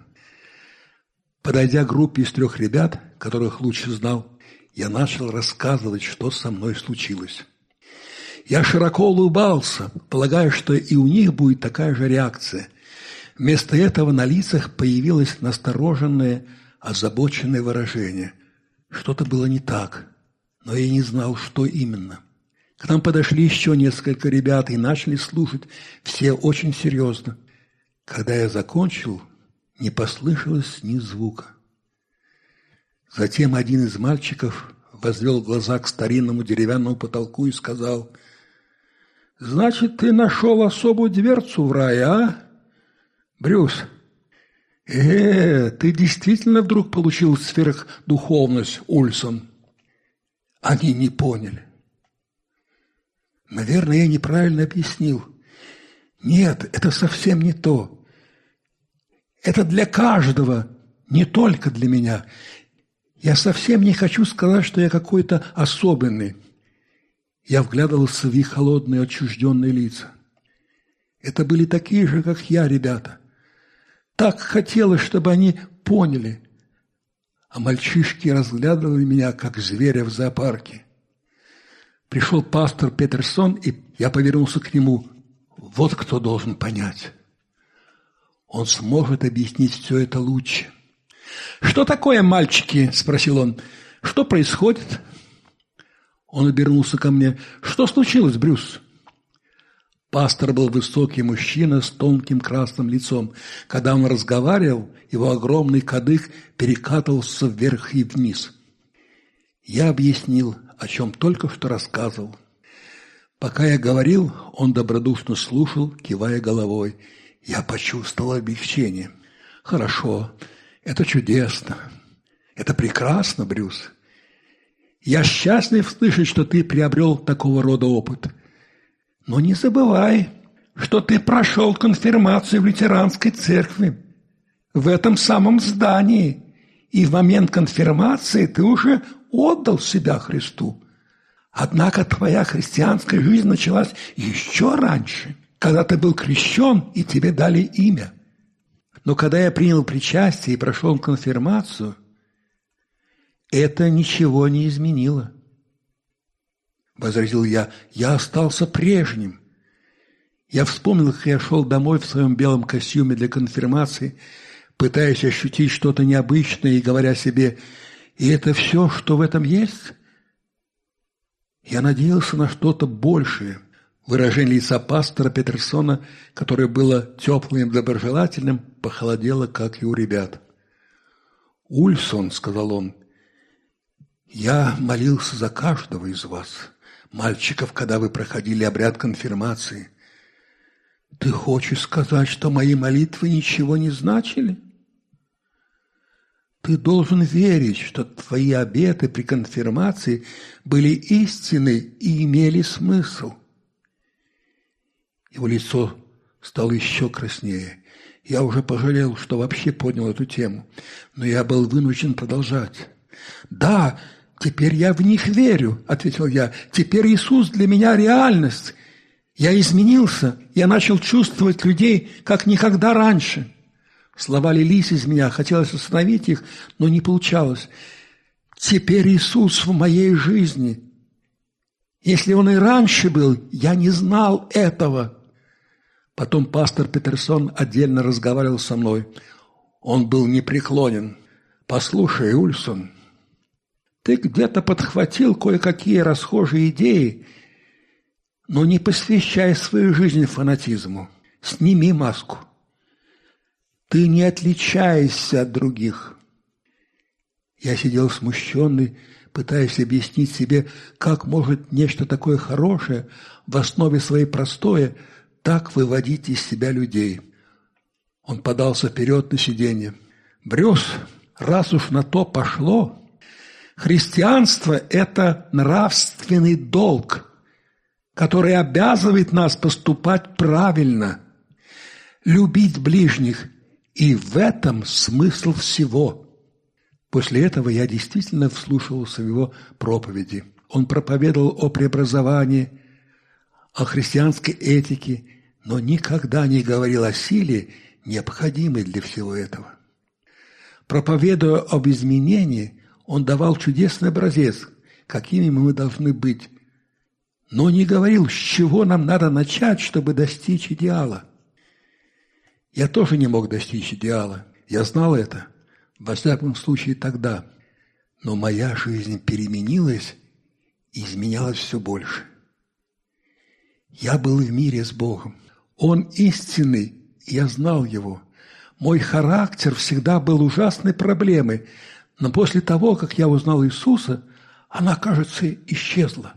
Подойдя к группе из трех ребят, которых лучше знал, я начал рассказывать, что со мной случилось. Я широко улыбался, полагая, что и у них будет такая же реакция. Вместо этого на лицах появилось настороженное, озабоченное выражение. Что-то было не так, но я не знал, что именно. К нам подошли еще несколько ребят и начали слушать, все очень серьезно. Когда я закончил, не послышалось ни звука. Затем один из мальчиков возвел глаза к старинному деревянному потолку и сказал, «Значит, ты нашел особую дверцу в рай, а, Брюс?» «Э, ты действительно вдруг получил сверхдуховность, Ульсон?» Они не поняли. Наверное, я неправильно объяснил. Нет, это совсем не то. Это для каждого, не только для меня. Я совсем не хочу сказать, что я какой-то особенный. Я вглядывался в их холодные отчужденные лица. Это были такие же, как я, ребята. Так хотелось, чтобы они поняли. А мальчишки разглядывали меня, как зверя в зоопарке. Пришел пастор Петерсон, и я повернулся к нему. Вот кто должен понять. Он сможет объяснить все это лучше. «Что такое, мальчики?» – спросил он. «Что происходит?» Он обернулся ко мне. «Что случилось, Брюс?» Пастор был высокий мужчина с тонким красным лицом. Когда он разговаривал, его огромный кадык перекатывался вверх и вниз. Я объяснил, о чем только что рассказывал. Пока я говорил, он добродушно слушал, кивая головой. Я почувствовал облегчение. «Хорошо, это чудесно. Это прекрасно, Брюс. Я счастлив слышать, что ты приобрел такого рода опыт. Но не забывай, что ты прошел конфирмацию в лютеранской церкви, в этом самом здании, и в момент конфирмации ты уже отдал себя Христу. Однако твоя христианская жизнь началась еще раньше, когда ты был крещен и тебе дали имя. Но когда я принял причастие и прошел конфирмацию, это ничего не изменило. Возразил я, я остался прежним. Я вспомнил, как я шел домой в своем белом костюме для конфирмации, пытаясь ощутить что-то необычное и говоря себе, и это все, что в этом есть? Я надеялся на что-то большее – Выражение лица пастора Петерсона, которое было теплым и доброжелательным, похолодело, как и у ребят. «Ульсон», — сказал он, — «я молился за каждого из вас, мальчиков, когда вы проходили обряд конфирмации. Ты хочешь сказать, что мои молитвы ничего не значили?» Ты должен верить, что твои обеты при конфирмации были истинны и имели смысл. Его лицо стало еще краснее. Я уже пожалел, что вообще поднял эту тему, но я был вынужден продолжать. «Да, теперь я в них верю», — ответил я. «Теперь Иисус для меня реальность. Я изменился, я начал чувствовать людей, как никогда раньше». Слова лились из меня, хотелось остановить их, но не получалось. «Теперь Иисус в моей жизни. Если Он и раньше был, я не знал этого». Потом пастор Петерсон отдельно разговаривал со мной. Он был непреклонен. «Послушай, Ульсон, ты где-то подхватил кое-какие расхожие идеи, но не посвящай свою жизнь фанатизму. Сними маску. Ты не отличаешься от других». Я сидел смущенный, пытаясь объяснить себе, как может нечто такое хорошее, в основе своей простое – так выводить из себя людей. Он подался вперед на сиденье. Брюс, раз уж на то пошло, христианство – это нравственный долг, который обязывает нас поступать правильно, любить ближних, и в этом смысл всего. После этого я действительно вслушивался в его проповеди. Он проповедовал о преобразовании, о христианской этике – но никогда не говорил о силе, необходимой для всего этого. Проповедуя об изменении, он давал чудесный образец, какими мы должны быть. но не говорил, с чего нам надо начать, чтобы достичь идеала. Я тоже не мог достичь идеала. Я знал это, во всяком случае тогда. Но моя жизнь переменилась и изменялась все больше. Я был в мире с Богом. Он истинный, я знал Его. Мой характер всегда был ужасной проблемой, но после того, как я узнал Иисуса, она, кажется, исчезла.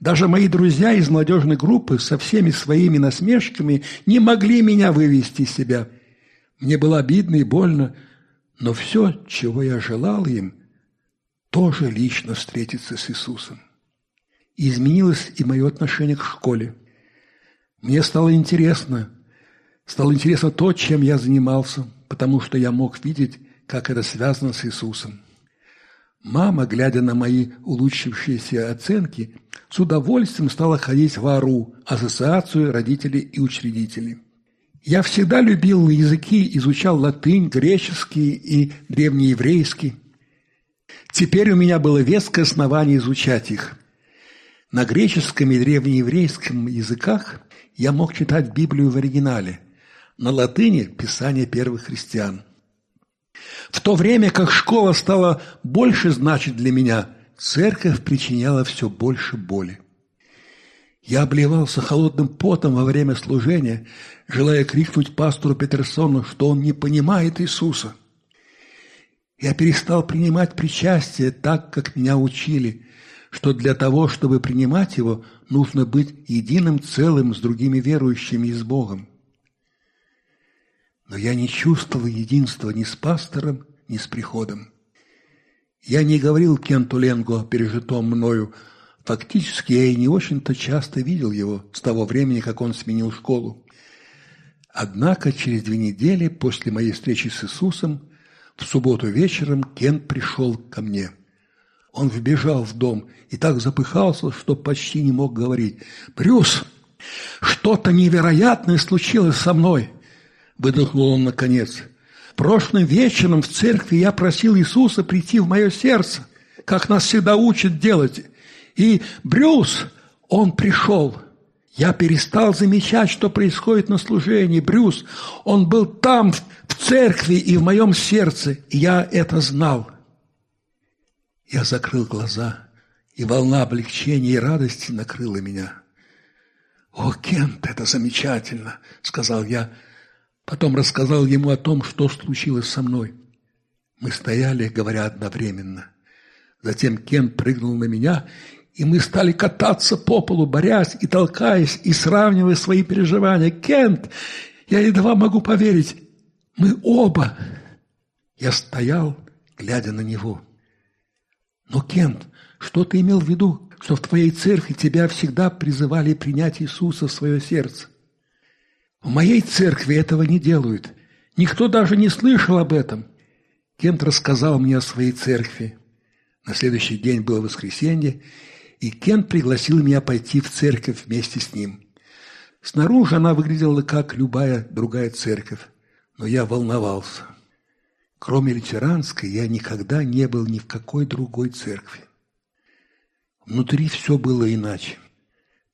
Даже мои друзья из молодежной группы со всеми своими насмешками не могли меня вывести из себя. Мне было обидно и больно, но все, чего я желал им, тоже лично встретиться с Иисусом. И изменилось и мое отношение к школе. Мне стало интересно, стало интересно то, чем я занимался, потому что я мог видеть, как это связано с Иисусом. Мама, глядя на мои улучшившиеся оценки, с удовольствием стала ходить в АРУ, Ассоциацию родителей и учредителей. Я всегда любил языки, изучал латынь, греческий и древнееврейский. Теперь у меня было веское основание изучать их. На греческом и древнееврейском языках я мог читать Библию в оригинале, на латыни – Писание первых христиан. В то время как школа стала больше значить для меня, церковь причиняла все больше боли. Я обливался холодным потом во время служения, желая крикнуть пастору Петерсону, что он не понимает Иисуса. Я перестал принимать причастие так, как меня учили, что для того, чтобы принимать его, нужно быть единым целым с другими верующими и с Богом. Но я не чувствовал единства ни с пастором, ни с приходом. Я не говорил Кенту Ленгу о пережитом мною. Фактически я и не очень-то часто видел его с того времени, как он сменил школу. Однако через две недели после моей встречи с Иисусом в субботу вечером Кент пришел ко мне. Он вбежал в дом и так запыхался, что почти не мог говорить. «Брюс, что-то невероятное случилось со мной!» выдохнул он наконец. Прошлым вечером в церкви я просил Иисуса прийти в мое сердце, как нас всегда учат делать. И Брюс, он пришел. Я перестал замечать, что происходит на служении. Брюс, он был там, в церкви и в моем сердце, и я это знал. Я закрыл глаза, и волна облегчения и радости накрыла меня. «О, Кент, это замечательно!» — сказал я, Потом рассказал ему о том, что случилось со мной. Мы стояли, говоря одновременно. Затем Кен прыгнул на меня, и мы стали кататься по полу, борясь и толкаясь, и сравнивая свои переживания. «Кент, я едва могу поверить, мы оба!» Я стоял, глядя на него. «Но, Кент, что ты имел в виду, что в твоей церкви тебя всегда призывали принять Иисуса в свое сердце?» В моей церкви этого не делают. Никто даже не слышал об этом. Кент рассказал мне о своей церкви. На следующий день было воскресенье, и Кент пригласил меня пойти в церковь вместе с ним. Снаружи она выглядела как любая другая церковь, но я волновался. Кроме лютеранской, я никогда не был ни в какой другой церкви. Внутри все было иначе.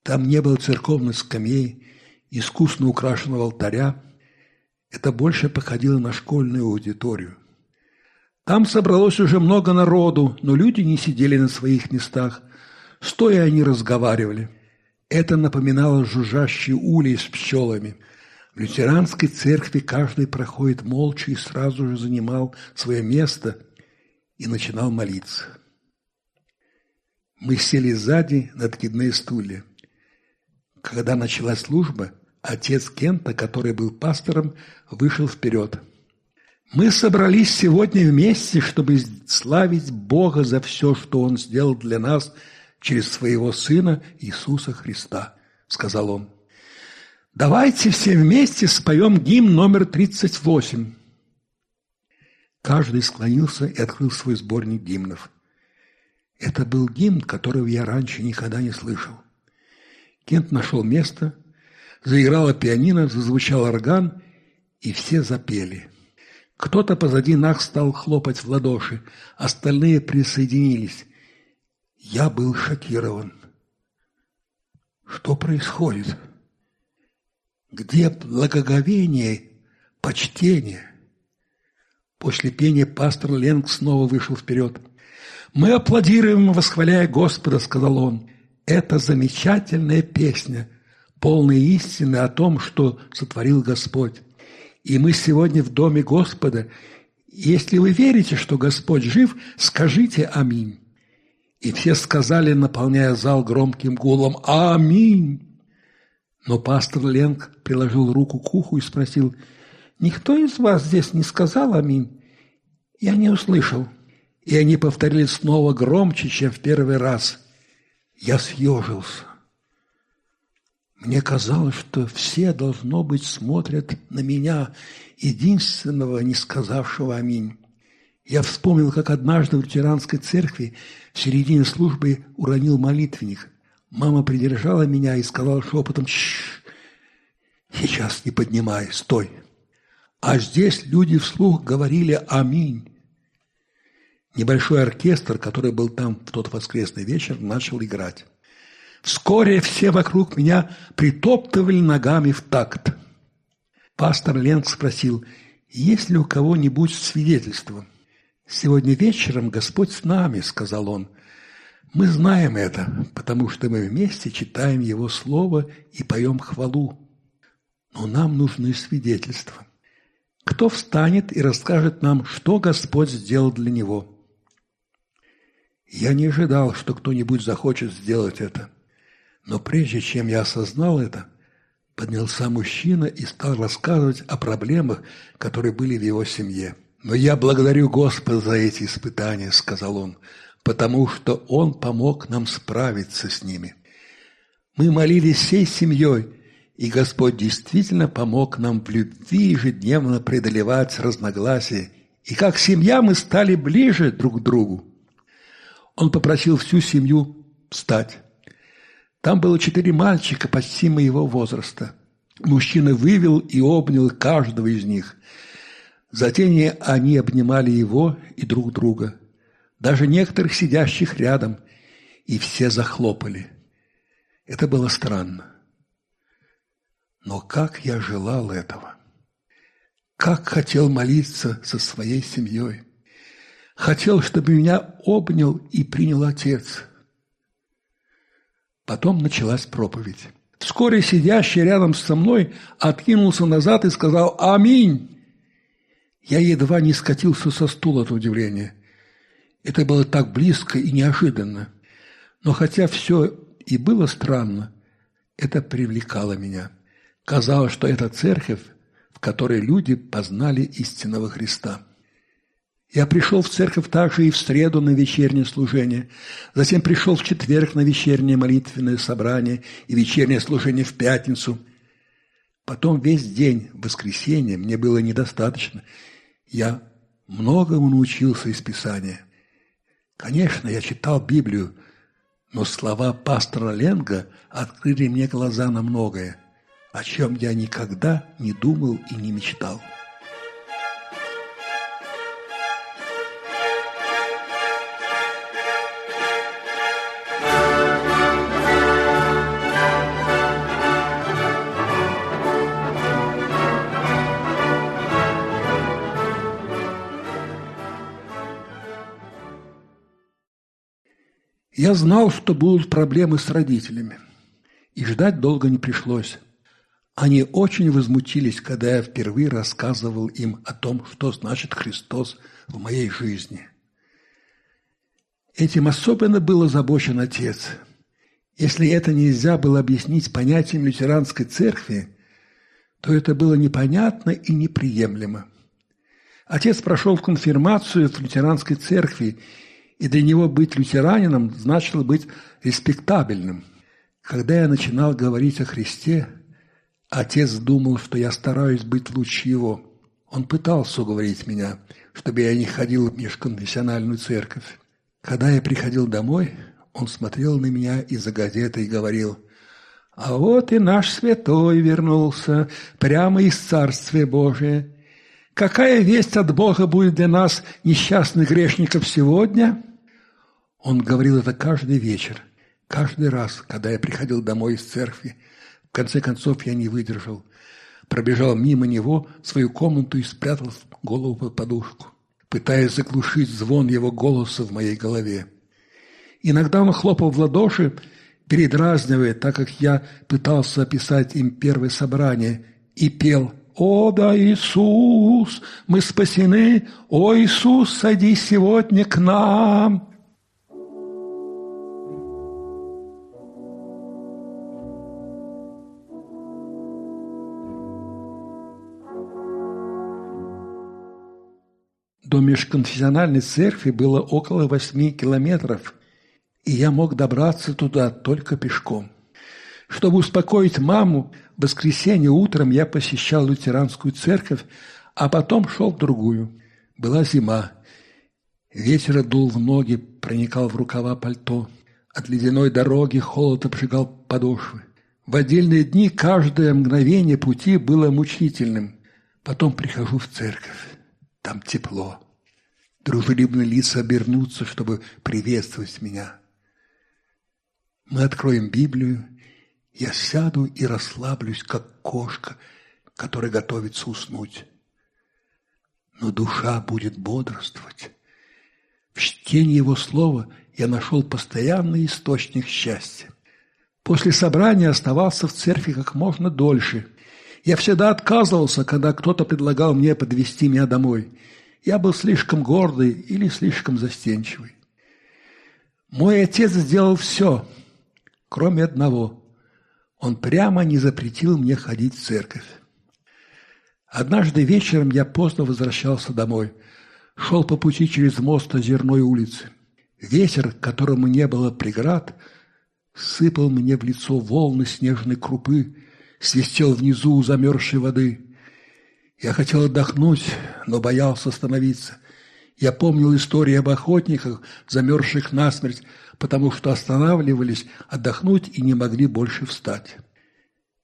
Там не было церковных скамей, искусно украшенного алтаря, это больше походило на школьную аудиторию. Там собралось уже много народу, но люди не сидели на своих местах. Стоя они разговаривали. Это напоминало жужжащие улей с пчелами. В лютеранской церкви каждый проходит молча и сразу же занимал свое место и начинал молиться. Мы сели сзади на откидные стулья. Когда началась служба, Отец Кента, который был пастором, вышел вперед. Мы собрались сегодня вместе, чтобы славить Бога за все, что Он сделал для нас через Своего Сына Иисуса Христа, сказал Он. Давайте все вместе споем гимн номер 38. Каждый склонился и открыл свой сборник гимнов. Это был гимн, которого я раньше никогда не слышал. Кент нашел место, Заиграла пианино, зазвучал орган, и все запели. Кто-то позади нас стал хлопать в ладоши, остальные присоединились. Я был шокирован. Что происходит? Где благоговение, почтение? После пения пастор Ленг снова вышел вперед. «Мы аплодируем, восхваляя Господа», — сказал он. «Это замечательная песня, полная истины о том, что сотворил Господь. И мы сегодня в доме Господа. Если вы верите, что Господь жив, скажите «Аминь». И все сказали, наполняя зал громким гулом «Аминь». Но пастор Ленг приложил руку к уху и спросил, «Никто из вас здесь не сказал аминь?» Я не услышал. И они повторили снова громче, чем в первый раз. Я съежился. Мне казалось, что все, должно быть, смотрят на меня, единственного, не сказавшего «Аминь». Я вспомнил, как однажды в лютеранской церкви в середине службы уронил молитвенник. Мама придержала меня и сказала шепотом «Шш, сейчас не поднимай, стой». А здесь люди вслух говорили «Аминь». Небольшой оркестр, который был там в тот воскресный вечер, начал играть. Вскоре все вокруг меня притоптывали ногами в такт. Пастор Ленг спросил, есть ли у кого-нибудь свидетельство? «Сегодня вечером Господь с нами», — сказал он. Мы знаем это, потому что мы вместе читаем Его Слово и поем хвалу. Но нам нужны свидетельства. Кто встанет и расскажет нам, что Господь сделал для него? Я не ожидал, что кто-нибудь захочет сделать это. Но прежде чем я осознал это, поднялся мужчина и стал рассказывать о проблемах, которые были в его семье. «Но я благодарю Господа за эти испытания», — сказал он, потому что Он помог нам справиться с ними. Мы молились всей семьей, и Господь действительно помог нам в любви ежедневно преодолевать разногласия, и как семья мы стали ближе друг к другу. Он попросил всю семью встать. Там было четыре мальчика почти моего возраста. Мужчина вывел и обнял каждого из них. Затем они обнимали его и друг друга – даже некоторых сидящих рядом, и все захлопали. Это было странно. Но как я желал этого! Как хотел молиться со своей семьей! Хотел, чтобы меня обнял и принял отец. Потом началась проповедь. Вскоре сидящий рядом со мной откинулся назад и сказал «Аминь!». Я едва не скатился со стула от удивления – это было так близко и неожиданно. Но хотя все и было странно, это привлекало меня. Казалось, что это церковь, в которой люди познали истинного Христа. Я пришел в церковь также и в среду на вечернее служение, затем пришел в четверг на вечернее молитвенное собрание и вечернее служение в пятницу. Потом весь день, в воскресенье, мне было недостаточно. Я многому научился из Писания – Конечно, я читал Библию, но слова пастора Ленга открыли мне глаза на многое, о чем я никогда не думал и не мечтал. Я знал, что будут проблемы с родителями, и ждать долго не пришлось. Они очень возмутились, когда я впервые рассказывал им о том, что значит Христос в моей жизни. Этим особенно был озабочен отец. Если это нельзя было объяснить понятием лютеранской церкви, то это было непонятно и неприемлемо. Отец прошел конфирмацию в лютеранской церкви и для него быть лютеранином значило быть респектабельным. Когда я начинал говорить о Христе, отец думал, что я стараюсь быть лучше его. Он пытался уговорить меня, чтобы я не ходил в межконфессиональную церковь. Когда я приходил домой, он смотрел на меня из-за газеты и говорил, «А вот и наш святой вернулся, прямо из Царствия Божия. Какая весть от Бога будет для нас, несчастных грешников, сегодня?» Он говорил это каждый вечер, Каждый раз, когда я приходил домой из церкви, в конце концов я не выдержал. Пробежал мимо него в свою комнату и спрятал голову под подушку, пытаясь заглушить звон его голоса в моей голове. Иногда он хлопал в ладоши, передразнивая, так как я пытался описать им первое собрание, и пел «О да, Иисус, мы спасены! О, Иисус, садись сегодня к нам!» До межконфессиональной церкви было около восьми километров, и я мог добраться туда только пешком. Чтобы успокоить маму, в воскресенье утром я посещал лютеранскую церковь, а потом шел в другую. Была зима. Ветер дул в ноги, проникал в рукава пальто. От ледяной дороги холод обжигал подошвы. В отдельные дни каждое мгновение пути было мучительным. Потом прихожу в церковь. Там тепло. Дружелюбные лица обернутся, чтобы приветствовать меня. Мы откроем Библию, я сяду и расслаблюсь, как кошка, которая готовится уснуть. Но душа будет бодрствовать. В чтении его слова я нашел постоянный источник счастья. После собрания оставался в церкви как можно дольше. Я всегда отказывался, когда кто-то предлагал мне подвести меня домой – я был слишком гордый или слишком застенчивый. Мой отец сделал все, кроме одного. Он прямо не запретил мне ходить в церковь. Однажды вечером я поздно возвращался домой. Шел по пути через мост Озерной улицы. Ветер, которому не было преград, сыпал мне в лицо волны снежной крупы, свистел внизу у замерзшей воды. Я хотел отдохнуть, но боялся остановиться. Я помнил истории об охотниках, замерзших насмерть, потому что останавливались отдохнуть и не могли больше встать.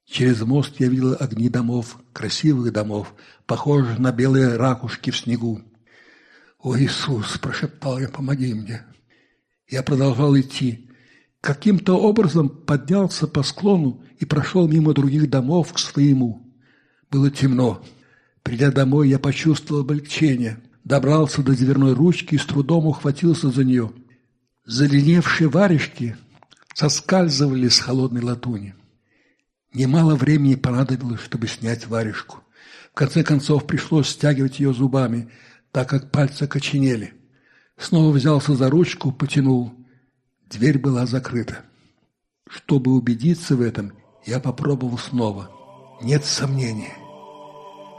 Через мост я видел огни домов, красивых домов, похожих на белые ракушки в снегу. «О, Иисус!» – прошептал я, «помоги мне!» Я продолжал идти. Каким-то образом поднялся по склону и прошел мимо других домов к своему. Было темно. Придя домой, я почувствовал облегчение. Добрался до дверной ручки и с трудом ухватился за нее. Заленевшие варежки соскальзывали с холодной латуни. Немало времени понадобилось, чтобы снять варежку. В конце концов пришлось стягивать ее зубами, так как пальцы коченели. Снова взялся за ручку, потянул. Дверь была закрыта. Чтобы убедиться в этом, я попробовал снова. Нет сомнения.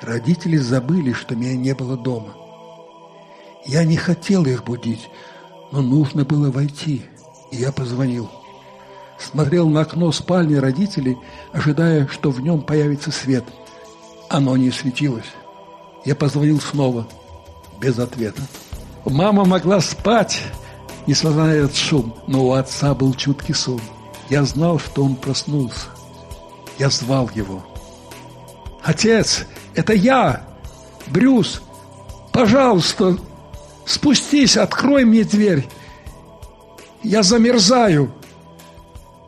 Родители забыли, что меня не было дома. Я не хотел их будить, но нужно было войти, и я позвонил. Смотрел на окно спальни родителей, ожидая, что в нем появится свет. Оно не светилось. Я позвонил снова, без ответа. Мама могла спать, несмотря на этот шум, но у отца был чуткий сон. Я знал, что он проснулся. Я звал его. «Отец, это я, Брюс. Пожалуйста, спустись, открой мне дверь. Я замерзаю.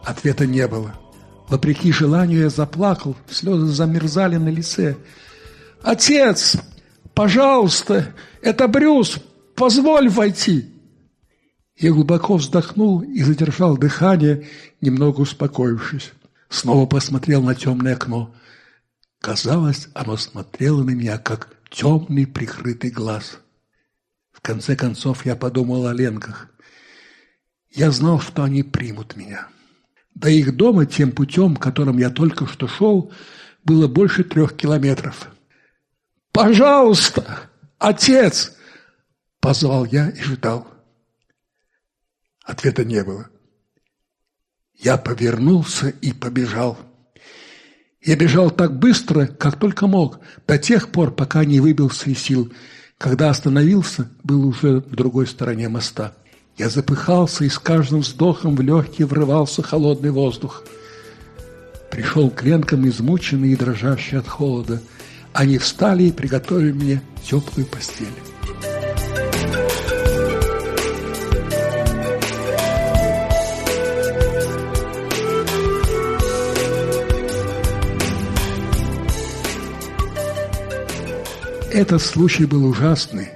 Ответа не было. Вопреки желанию я заплакал, слезы замерзали на лице. «Отец, пожалуйста, это Брюс, позволь войти!» Я глубоко вздохнул и задержал дыхание, немного успокоившись. Снова посмотрел на темное окно. Казалось, оно смотрело на меня, как темный прикрытый глаз. В конце концов, я подумал о Ленках. Я знал, что они примут меня. До их дома тем путем, которым я только что шел, было больше трех километров. «Пожалуйста, отец!» – позвал я и ждал. Ответа не было. Я повернулся и побежал. Я бежал так быстро, как только мог, до тех пор, пока не выбился из сил. Когда остановился, был уже в другой стороне моста. Я запыхался, и с каждым вздохом в легкие врывался холодный воздух. Пришел к ленкам измученный и дрожащий от холода. Они встали и приготовили мне теплую постель. Этот случай был ужасный,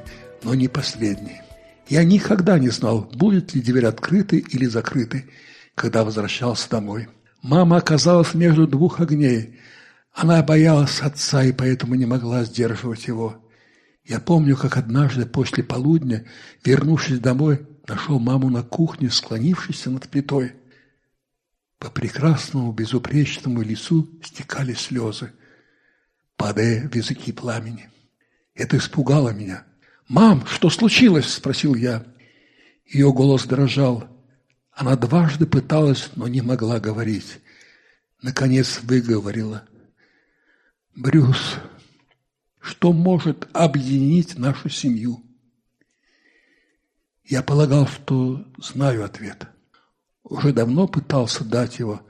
но не последний. Я никогда не знал, будет ли дверь открытой или закрытой, когда возвращался домой. Мама оказалась между двух огней. Она боялась отца и поэтому не могла сдерживать его. Я помню, как однажды после полудня, вернувшись домой, нашел маму на кухне, склонившейся над плитой. По прекрасному безупречному лицу стекали слезы, падая в языки пламени. Это испугало меня. «Мам, что случилось?» – спросил я. Ее голос дрожал. Она дважды пыталась, но не могла говорить. Наконец выговорила. «Брюс, что может объединить нашу семью?» Я полагал, что знаю ответ. Уже давно пытался дать его,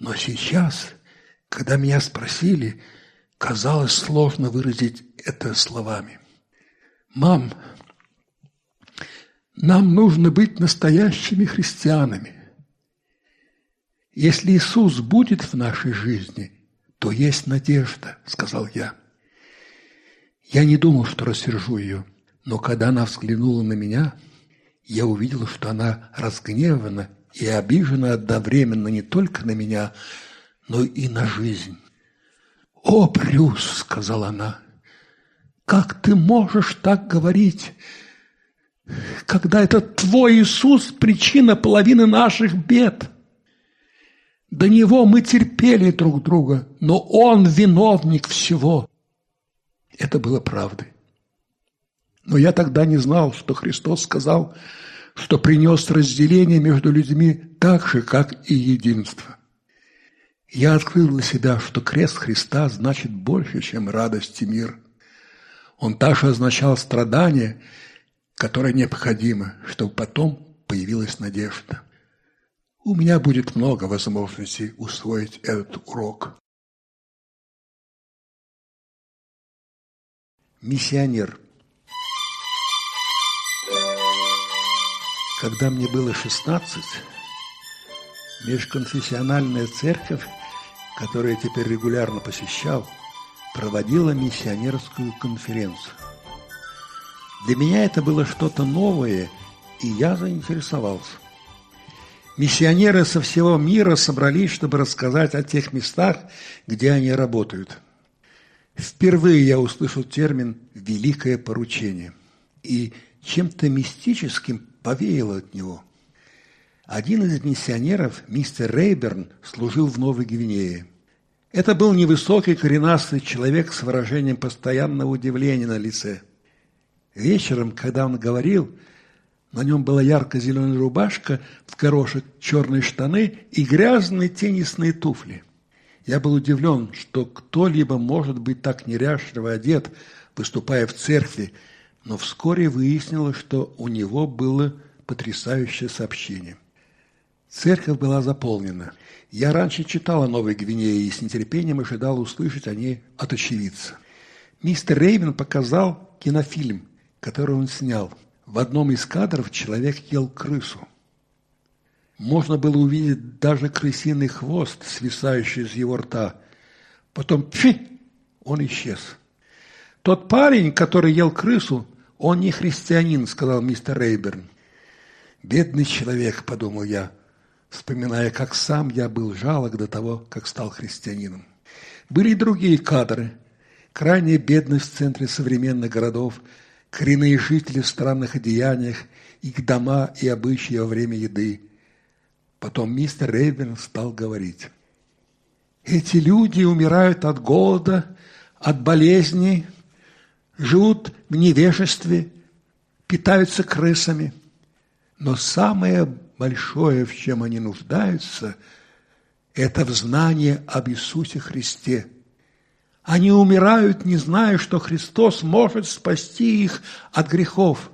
но сейчас, когда меня спросили, казалось сложно выразить это словами. «Мам, нам нужно быть настоящими христианами. Если Иисус будет в нашей жизни, то есть надежда», – сказал я. Я не думал, что рассержу ее, но когда она взглянула на меня, я увидел, что она разгневана и обижена одновременно не только на меня, но и на жизнь. «О, Брюс!» – сказала она. «Как ты можешь так говорить, когда это твой Иисус – причина половины наших бед?» До него мы терпели друг друга, но он виновник всего. Это было правдой. Но я тогда не знал, что Христос сказал, что принес разделение между людьми так же, как и единство. Я открыл для себя, что крест Христа значит больше, чем радость и мир. Он также означал страдание, которое необходимо, чтобы потом появилась надежда. У меня будет много возможностей усвоить этот урок. Миссионер. Когда мне было 16, межконфессиональная церковь который я теперь регулярно посещал, проводила миссионерскую конференцию. Для меня это было что-то новое, и я заинтересовался. Миссионеры со всего мира собрались, чтобы рассказать о тех местах, где они работают. Впервые я услышал термин «великое поручение» и чем-то мистическим повеяло от него – один из миссионеров, мистер Рейберн, служил в Новой Гвинее. Это был невысокий коренастый человек с выражением постоянного удивления на лице. Вечером, когда он говорил, на нем была ярко-зеленая рубашка, в горошек черные штаны и грязные теннисные туфли. Я был удивлен, что кто-либо может быть так неряшливо одет, выступая в церкви, но вскоре выяснилось, что у него было потрясающее сообщение – Церковь была заполнена. Я раньше читал о Новой Гвинее и с нетерпением ожидал услышать о ней от очевидца. Мистер Рейвен показал кинофильм, который он снял. В одном из кадров человек ел крысу. Можно было увидеть даже крысиный хвост, свисающий из его рта. Потом пфи, он исчез. Тот парень, который ел крысу, он не христианин, сказал мистер Рейберн. Бедный человек, подумал я, вспоминая, как сам я был жалок до того, как стал христианином. Были и другие кадры. Крайняя бедность в центре современных городов, коренные жители в странных одеяниях, их дома и обычаи во время еды. Потом мистер Рейбен стал говорить. Эти люди умирают от голода, от болезней, живут в невежестве, питаются крысами. Но самое большое, в чем они нуждаются, это в знании об Иисусе Христе. Они умирают, не зная, что Христос может спасти их от грехов.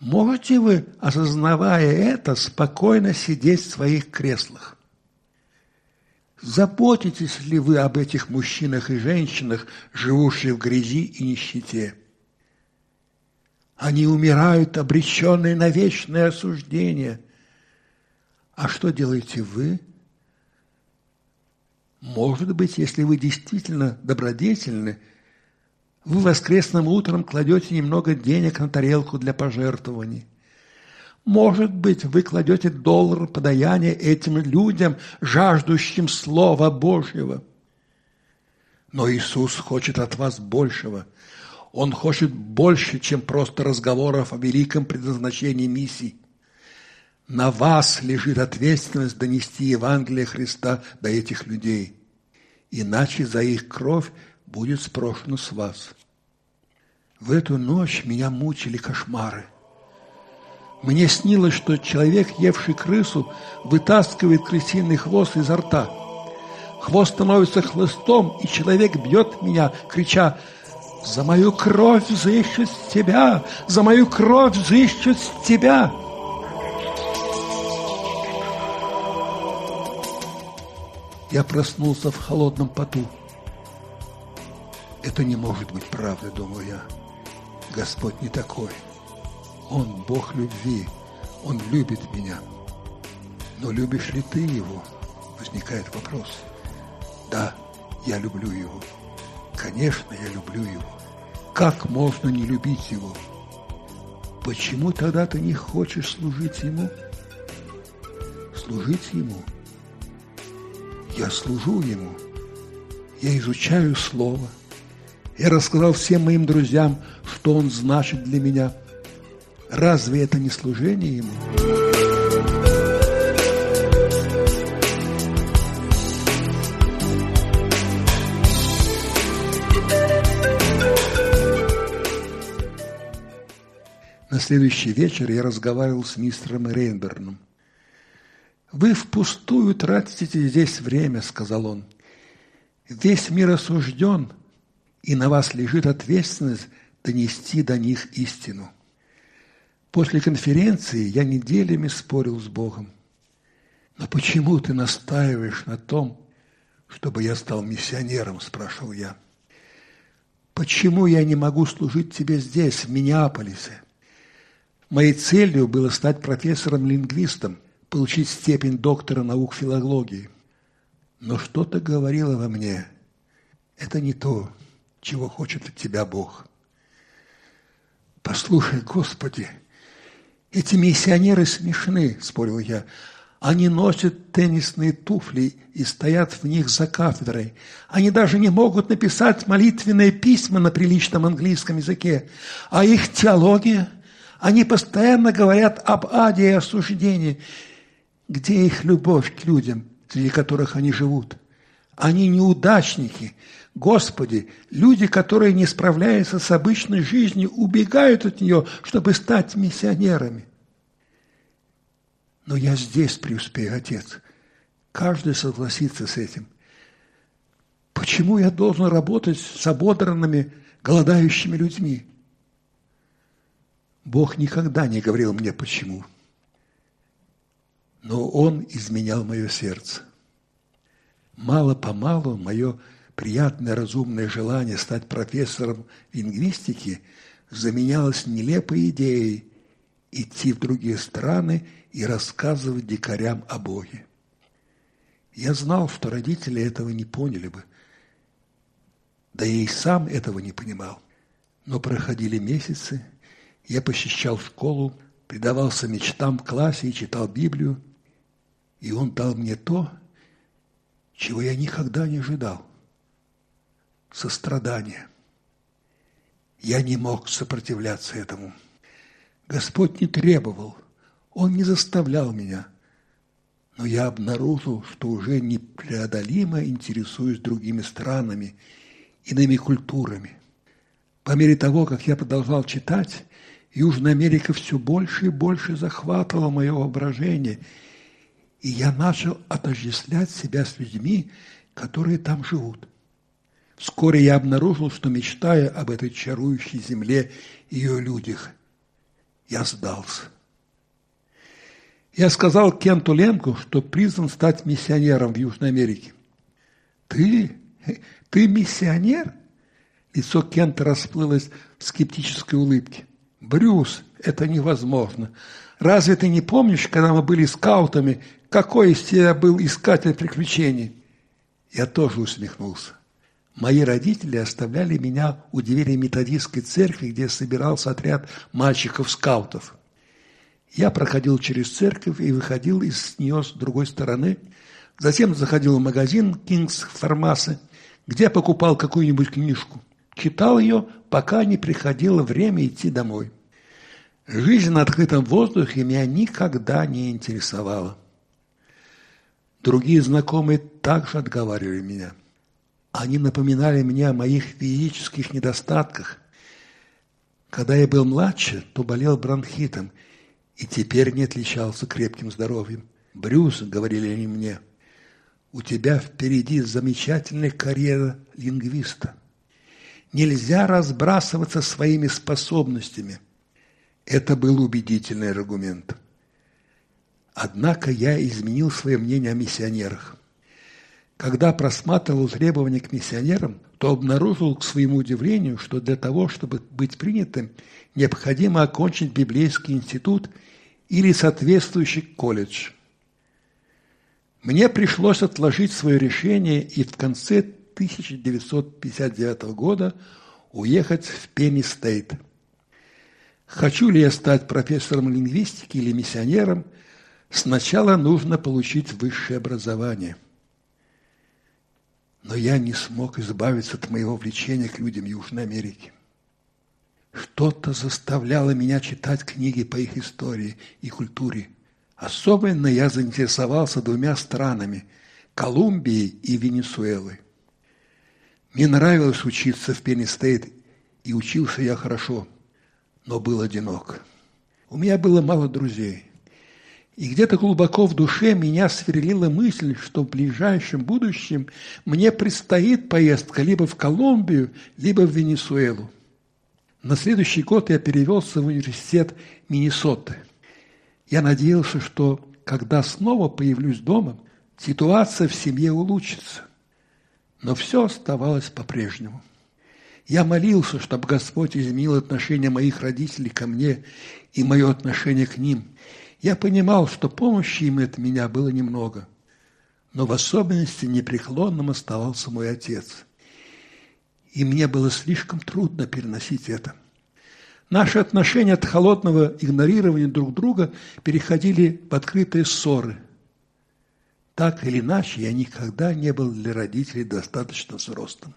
Можете вы, осознавая это, спокойно сидеть в своих креслах? Заботитесь ли вы об этих мужчинах и женщинах, живущих в грязи и нищете? Они умирают, обреченные на вечное осуждение. А что делаете вы? Может быть, если вы действительно добродетельны, Вы воскресным утром кладете немного денег на тарелку для пожертвований. Может быть, вы кладете доллар подаяния этим людям, жаждущим Слова Божьего. Но Иисус хочет от вас большего. Он хочет больше, чем просто разговоров о великом предназначении миссии. На вас лежит ответственность донести Евангелие Христа до этих людей. Иначе за их кровь будет спрошено с вас. В эту ночь меня мучили кошмары. Мне снилось, что человек, евший крысу, вытаскивает крысиный хвост изо рта. Хвост становится хлыстом, и человек бьет меня, крича «За мою кровь взыщут с тебя! За мою кровь взыщут с тебя!» Я проснулся в холодном поту. Это не может быть правдой, думаю я. Господь не такой. Он Бог любви. Он любит меня. Но любишь ли ты его? Возникает вопрос. Да, я люблю его. Конечно, я люблю его. Как можно не любить его? Почему тогда ты не хочешь служить ему? Служить ему – я служу Ему, я изучаю Слово. Я рассказал всем моим друзьям, что Он значит для меня. Разве это не служение Ему? На следующий вечер я разговаривал с мистером Рейнберном. «Вы впустую тратите здесь время», – сказал он. «Весь мир осужден, и на вас лежит ответственность донести до них истину». После конференции я неделями спорил с Богом. «Но почему ты настаиваешь на том, чтобы я стал миссионером?» – спрашивал я. «Почему я не могу служить тебе здесь, в Миннеаполисе?» Моей целью было стать профессором-лингвистом – получить степень доктора наук филологии. Но что-то говорило во мне, это не то, чего хочет от тебя Бог. Послушай, Господи, эти миссионеры смешны, спорил я. Они носят теннисные туфли и стоят в них за кафедрой. Они даже не могут написать молитвенные письма на приличном английском языке. А их теология, они постоянно говорят об аде и осуждении. Где их любовь к людям, среди которых они живут? Они неудачники. Господи, люди, которые не справляются с обычной жизнью, убегают от нее, чтобы стать миссионерами. Но я здесь преуспею, Отец. Каждый согласится с этим. Почему я должен работать с ободранными, голодающими людьми? Бог никогда не говорил мне почему но он изменял мое сердце. Мало-помалу мое приятное разумное желание стать профессором лингвистики заменялось нелепой идеей идти в другие страны и рассказывать дикарям о Боге. Я знал, что родители этого не поняли бы, да я и сам этого не понимал. Но проходили месяцы, я посещал школу, предавался мечтам в классе и читал Библию, и Он дал мне то, чего я никогда не ожидал – сострадание. Я не мог сопротивляться этому. Господь не требовал, Он не заставлял меня. Но я обнаружил, что уже непреодолимо интересуюсь другими странами, иными культурами. По мере того, как я продолжал читать, Южная Америка все больше и больше захватывала мое воображение – и я начал отождествлять себя с людьми, которые там живут. Вскоре я обнаружил, что мечтая об этой чарующей земле и ее людях, я сдался. Я сказал Кенту Ленку, что призван стать миссионером в Южной Америке. «Ты? Ты миссионер?» Лицо Кента расплылось в скептической улыбке. «Брюс, это невозможно. Разве ты не помнишь, когда мы были скаутами, какой из тебя был искатель приключений? Я тоже усмехнулся. Мои родители оставляли меня у двери методистской церкви, где собирался отряд мальчиков-скаутов. Я проходил через церковь и выходил из нее с другой стороны. Затем заходил в магазин «Кингс Фармасы», где покупал какую-нибудь книжку. Читал ее, пока не приходило время идти домой. Жизнь на открытом воздухе меня никогда не интересовала. Другие знакомые также отговаривали меня. Они напоминали мне о моих физических недостатках. Когда я был младше, то болел бронхитом и теперь не отличался крепким здоровьем. «Брюс», — говорили они мне, — «у тебя впереди замечательная карьера лингвиста. Нельзя разбрасываться своими способностями». Это был убедительный аргумент. Однако я изменил свое мнение о миссионерах. Когда просматривал требования к миссионерам, то обнаружил к своему удивлению, что для того, чтобы быть принятым, необходимо окончить библейский институт или соответствующий колледж. Мне пришлось отложить свое решение и в конце 1959 года уехать в Пенни Стейт. Хочу ли я стать профессором лингвистики или миссионером – Сначала нужно получить высшее образование. Но я не смог избавиться от моего влечения к людям Южной Америки. Что-то заставляло меня читать книги по их истории и культуре. Особенно я заинтересовался двумя странами – Колумбией и Венесуэлой. Мне нравилось учиться в Пенни-Стейт, и учился я хорошо, но был одинок. У меня было мало друзей. И где-то глубоко в душе меня сверлила мысль, что в ближайшем будущем мне предстоит поездка либо в Колумбию, либо в Венесуэлу. На следующий год я перевелся в университет Миннесоты. Я надеялся, что когда снова появлюсь дома, ситуация в семье улучшится. Но все оставалось по-прежнему. Я молился, чтобы Господь изменил отношение моих родителей ко мне и мое отношение к ним – я понимал, что помощи им от меня было немного, но в особенности непреклонным оставался мой отец. И мне было слишком трудно переносить это. Наши отношения от холодного игнорирования друг друга переходили в открытые ссоры. Так или иначе, я никогда не был для родителей достаточно взрослым.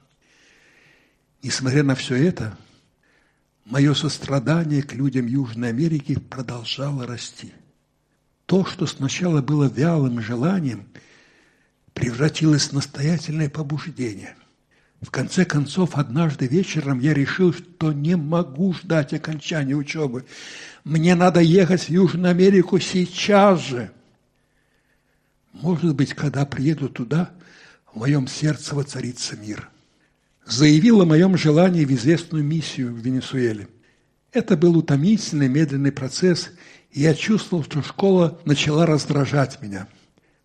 Несмотря на все это, мое сострадание к людям Южной Америки продолжало расти. То, что сначала было вялым желанием, превратилось в настоятельное побуждение. В конце концов, однажды вечером я решил, что не могу ждать окончания учебы. Мне надо ехать в Южную Америку сейчас же. Может быть, когда приеду туда, в моем сердце воцарится мир. Заявил о моем желании в известную миссию в Венесуэле. Это был утомительный, медленный процесс, и я чувствовал, что школа начала раздражать меня.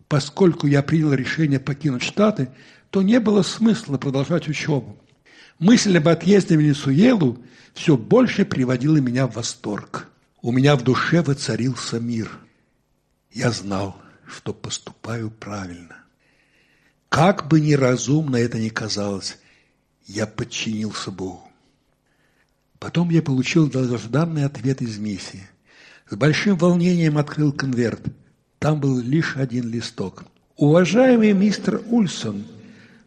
Поскольку я принял решение покинуть Штаты, то не было смысла продолжать учебу. Мысль об отъезде в Венесуэлу все больше приводила меня в восторг. У меня в душе воцарился мир. Я знал, что поступаю правильно. Как бы неразумно это ни казалось, я подчинился Богу. Потом я получил долгожданный ответ из миссии – с большим волнением открыл конверт. Там был лишь один листок. «Уважаемый мистер Ульсон,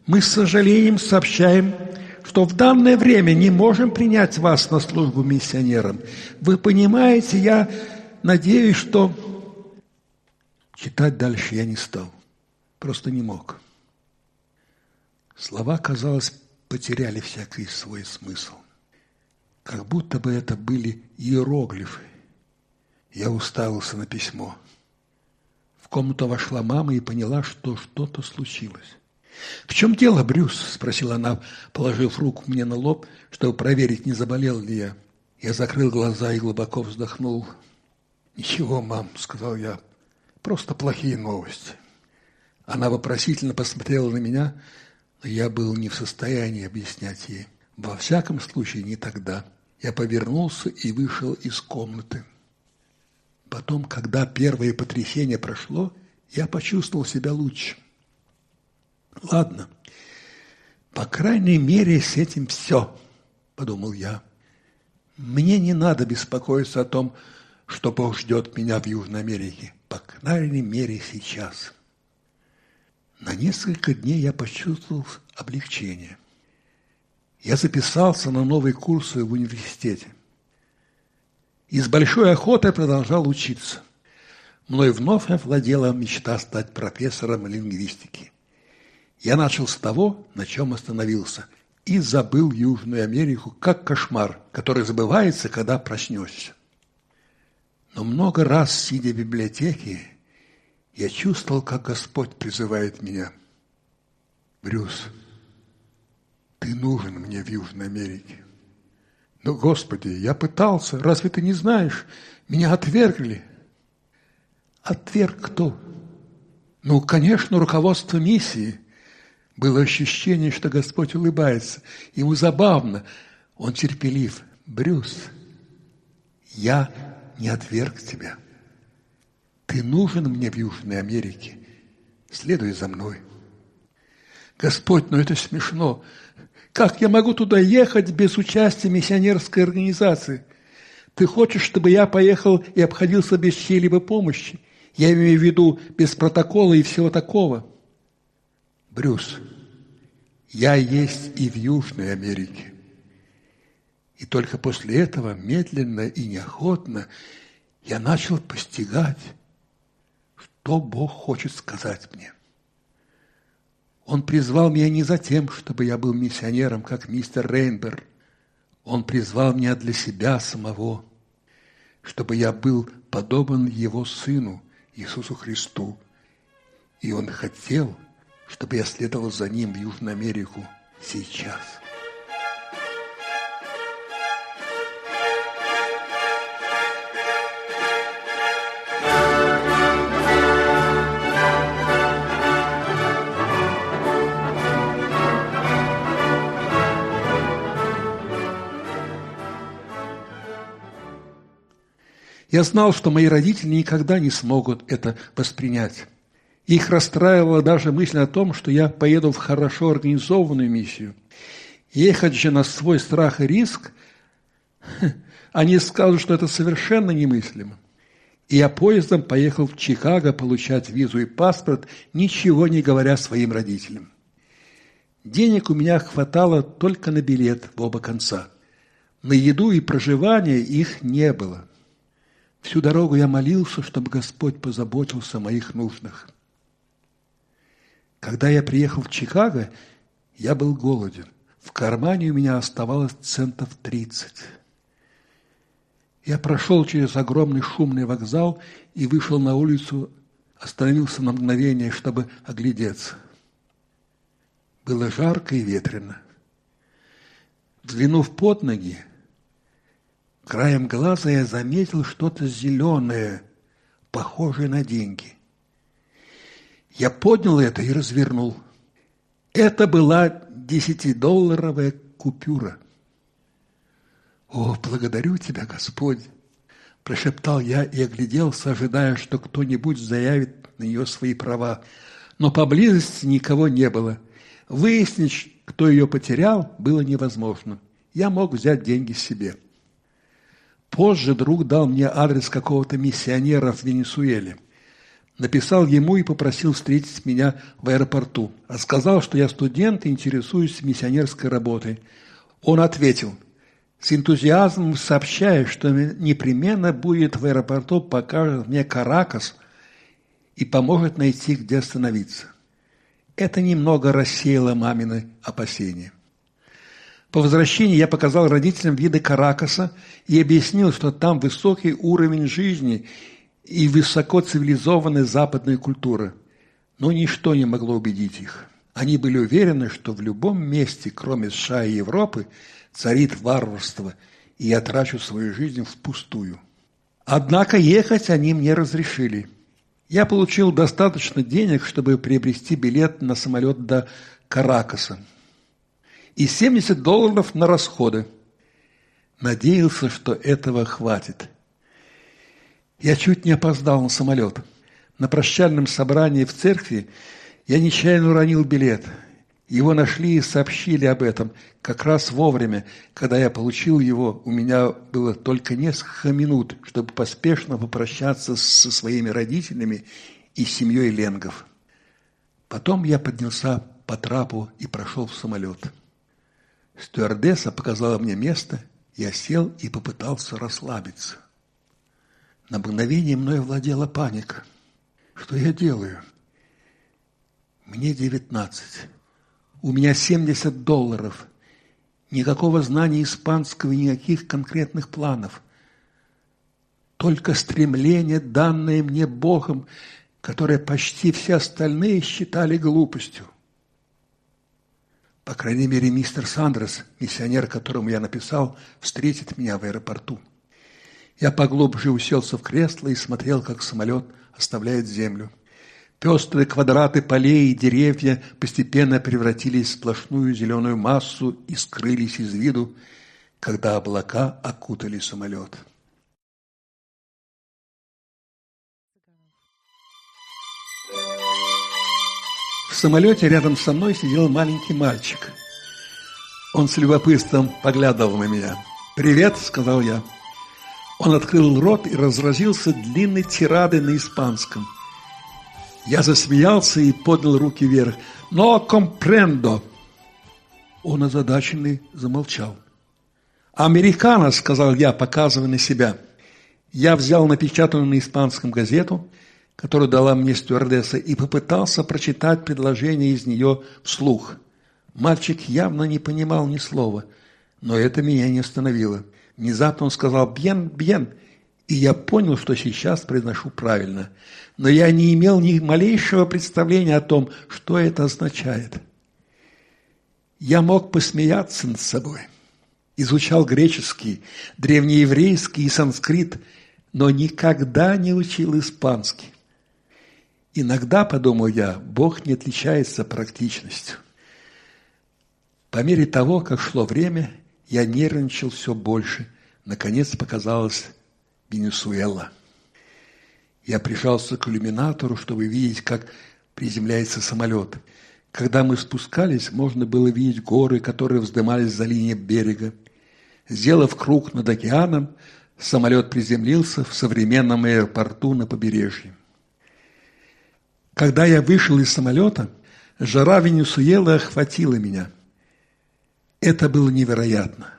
мы с сожалением сообщаем, что в данное время не можем принять вас на службу миссионерам. Вы понимаете, я надеюсь, что...» Читать дальше я не стал. Просто не мог. Слова, казалось, потеряли всякий свой смысл. Как будто бы это были иероглифы. Я уставился на письмо. В комнату вошла мама и поняла, что что-то случилось. «В чем дело, Брюс?» – спросила она, положив руку мне на лоб, чтобы проверить, не заболел ли я. Я закрыл глаза и глубоко вздохнул. «Ничего, мам», – сказал я, – «просто плохие новости». Она вопросительно посмотрела на меня, но я был не в состоянии объяснять ей. Во всяком случае, не тогда. Я повернулся и вышел из комнаты. Потом, когда первое потрясение прошло, я почувствовал себя лучше. Ладно, По крайней мере, с этим все, подумал я. Мне не надо беспокоиться о том, что Бог ждет меня в Южной Америке. По крайней мере, сейчас. На несколько дней я почувствовал облегчение. Я записался на новые курсы в университете. И с большой охотой продолжал учиться. Мной вновь овладела мечта стать профессором лингвистики. Я начал с того, на чем остановился, и забыл Южную Америку как кошмар, который забывается, когда проснешься. Но много раз, сидя в библиотеке, я чувствовал, как Господь призывает меня. Брюс, ты нужен мне в Южной Америке. Но, Господи, я пытался, разве ты не знаешь? Меня отвергли. Отверг кто? Ну, конечно, руководство миссии. Было ощущение, что Господь улыбается. Ему забавно. Он терпелив. Брюс, я не отверг тебя. Ты нужен мне в Южной Америке. Следуй за мной. Господь, но это смешно. Как я могу туда ехать без участия миссионерской организации? Ты хочешь, чтобы я поехал и обходился без чьей-либо помощи? Я имею в виду без протокола и всего такого. Брюс, я есть и в Южной Америке. И только после этого, медленно и неохотно, я начал постигать, что Бог хочет сказать мне. Он призвал меня не за тем, чтобы я был миссионером, как мистер Рейнберг. Он призвал меня для себя самого, чтобы я был подобен Его Сыну, Иисусу Христу. И Он хотел, чтобы я следовал за Ним в Южную Америку сейчас. Я знал, что мои родители никогда не смогут это воспринять. Их расстраивала даже мысль о том, что я поеду в хорошо организованную миссию. Ехать же на свой страх и риск, (laughs) они скажут, что это совершенно немыслимо. И я поездом поехал в Чикаго получать визу и паспорт, ничего не говоря своим родителям. Денег у меня хватало только на билет в оба конца. На еду и проживание их не было. Всю дорогу я молился, чтобы Господь позаботился о моих нуждах. Когда я приехал в Чикаго, я был голоден. В кармане у меня оставалось центов тридцать. Я прошел через огромный шумный вокзал и вышел на улицу, остановился на мгновение, чтобы оглядеться. Было жарко и ветрено. Взглянув под ноги, Краем глаза я заметил что-то зеленое, похожее на деньги. Я поднял это и развернул. Это была десятидолларовая купюра. «О, благодарю тебя, Господь!» Прошептал я и огляделся, ожидая, что кто-нибудь заявит на нее свои права. Но поблизости никого не было. Выяснить, кто ее потерял, было невозможно. Я мог взять деньги себе. Позже друг дал мне адрес какого-то миссионера в Венесуэле. Написал ему и попросил встретить меня в аэропорту. Рассказал, что я студент и интересуюсь миссионерской работой. Он ответил, с энтузиазмом сообщая, что непременно будет в аэропорту, покажет мне Каракас и поможет найти, где остановиться. Это немного рассеяло мамины опасения. По возвращении я показал родителям виды Каракаса и объяснил, что там высокий уровень жизни и высоко цивилизованная западная культура. Но ничто не могло убедить их. Они были уверены, что в любом месте, кроме США и Европы, царит варварство, и я трачу свою жизнь впустую. Однако ехать они мне разрешили. Я получил достаточно денег, чтобы приобрести билет на самолет до Каракаса и 70 долларов на расходы. Надеялся, что этого хватит. Я чуть не опоздал на самолет. На прощальном собрании в церкви я нечаянно уронил билет. Его нашли и сообщили об этом как раз вовремя. Когда я получил его, у меня было только несколько минут, чтобы поспешно попрощаться со своими родителями и семьей Ленгов. Потом я поднялся по трапу и прошел в самолет. Стюардесса показала мне место, я сел и попытался расслабиться. На мгновение мной владела паника. Что я делаю? Мне девятнадцать. У меня семьдесят долларов. Никакого знания испанского, никаких конкретных планов. Только стремление, данное мне Богом, которое почти все остальные считали глупостью. По крайней мере, мистер Сандрес, миссионер, которому я написал, встретит меня в аэропорту. Я поглубже уселся в кресло и смотрел, как самолет оставляет землю. Пестрые квадраты полей и деревья постепенно превратились в сплошную зеленую массу и скрылись из виду, когда облака окутали самолет. В самолете рядом со мной сидел маленький мальчик. Он с любопытством поглядывал на меня. «Привет», — сказал я. Он открыл рот и разразился длинной тирадой на испанском. Я засмеялся и поднял руки вверх. «Но компрендо!» Он озадаченный замолчал. «Американо», — сказал я, показывая на себя. Я взял напечатанную на испанском газету, которую дала мне стюардесса, и попытался прочитать предложение из нее вслух. Мальчик явно не понимал ни слова, но это меня не остановило. Внезапно он сказал «бьен, бьен», и я понял, что сейчас произношу правильно. Но я не имел ни малейшего представления о том, что это означает. Я мог посмеяться над собой. Изучал греческий, древнееврейский и санскрит, но никогда не учил испанский. Иногда, подумал я, Бог не отличается практичностью. По мере того, как шло время, я нервничал все больше. Наконец показалась Венесуэла. Я прижался к иллюминатору, чтобы видеть, как приземляется самолет. Когда мы спускались, можно было видеть горы, которые вздымались за линией берега. Сделав круг над океаном, самолет приземлился в современном аэропорту на побережье. Когда я вышел из самолета, жара Венесуэлы охватила меня – это было невероятно.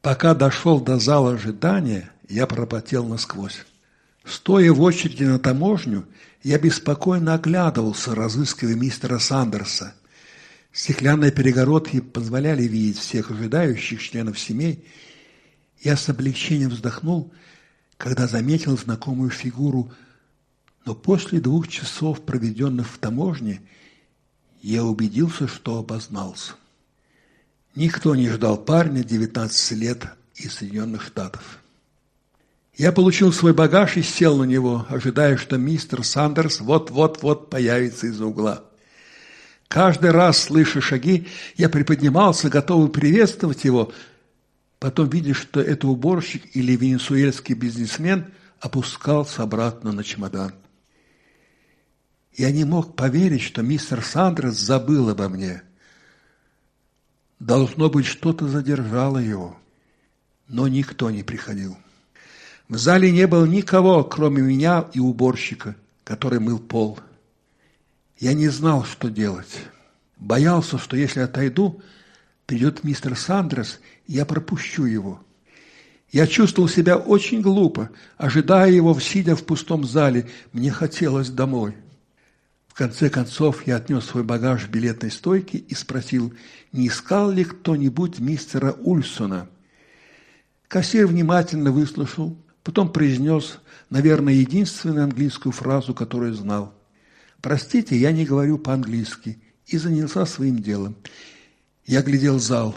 Пока дошел до зала ожидания, я пропотел насквозь. Стоя в очереди на таможню, я беспокойно оглядывался, разыскивая мистера Сандерса. Стеклянные перегородки позволяли видеть всех ожидающих членов семей. Я с облегчением вздохнул, когда заметил знакомую фигуру, но после двух часов, проведенных в таможне, я убедился, что обознался. Никто не ждал парня 19 лет из Соединенных Штатов. Я получил свой багаж и сел на него, ожидая, что мистер Сандерс вот-вот-вот появится из-за угла. Каждый раз, слыша шаги, я приподнимался, готовый приветствовать его. Потом, видя, что это уборщик или венесуэльский бизнесмен, опускался обратно на чемодан. Я не мог поверить, что мистер Сандерс забыл обо мне – Должно быть, что-то задержало его. Но никто не приходил. В зале не было никого, кроме меня и уборщика, который мыл пол. Я не знал, что делать. Боялся, что если отойду, придет мистер Сандрес, и я пропущу его. Я чувствовал себя очень глупо, ожидая его, сидя в пустом зале. Мне хотелось домой конце концов я отнес свой багаж в билетной стойке и спросил, не искал ли кто-нибудь мистера Ульсона. Кассир внимательно выслушал, потом произнес, наверное, единственную английскую фразу, которую знал. «Простите, я не говорю по-английски», и занялся своим делом. Я глядел зал.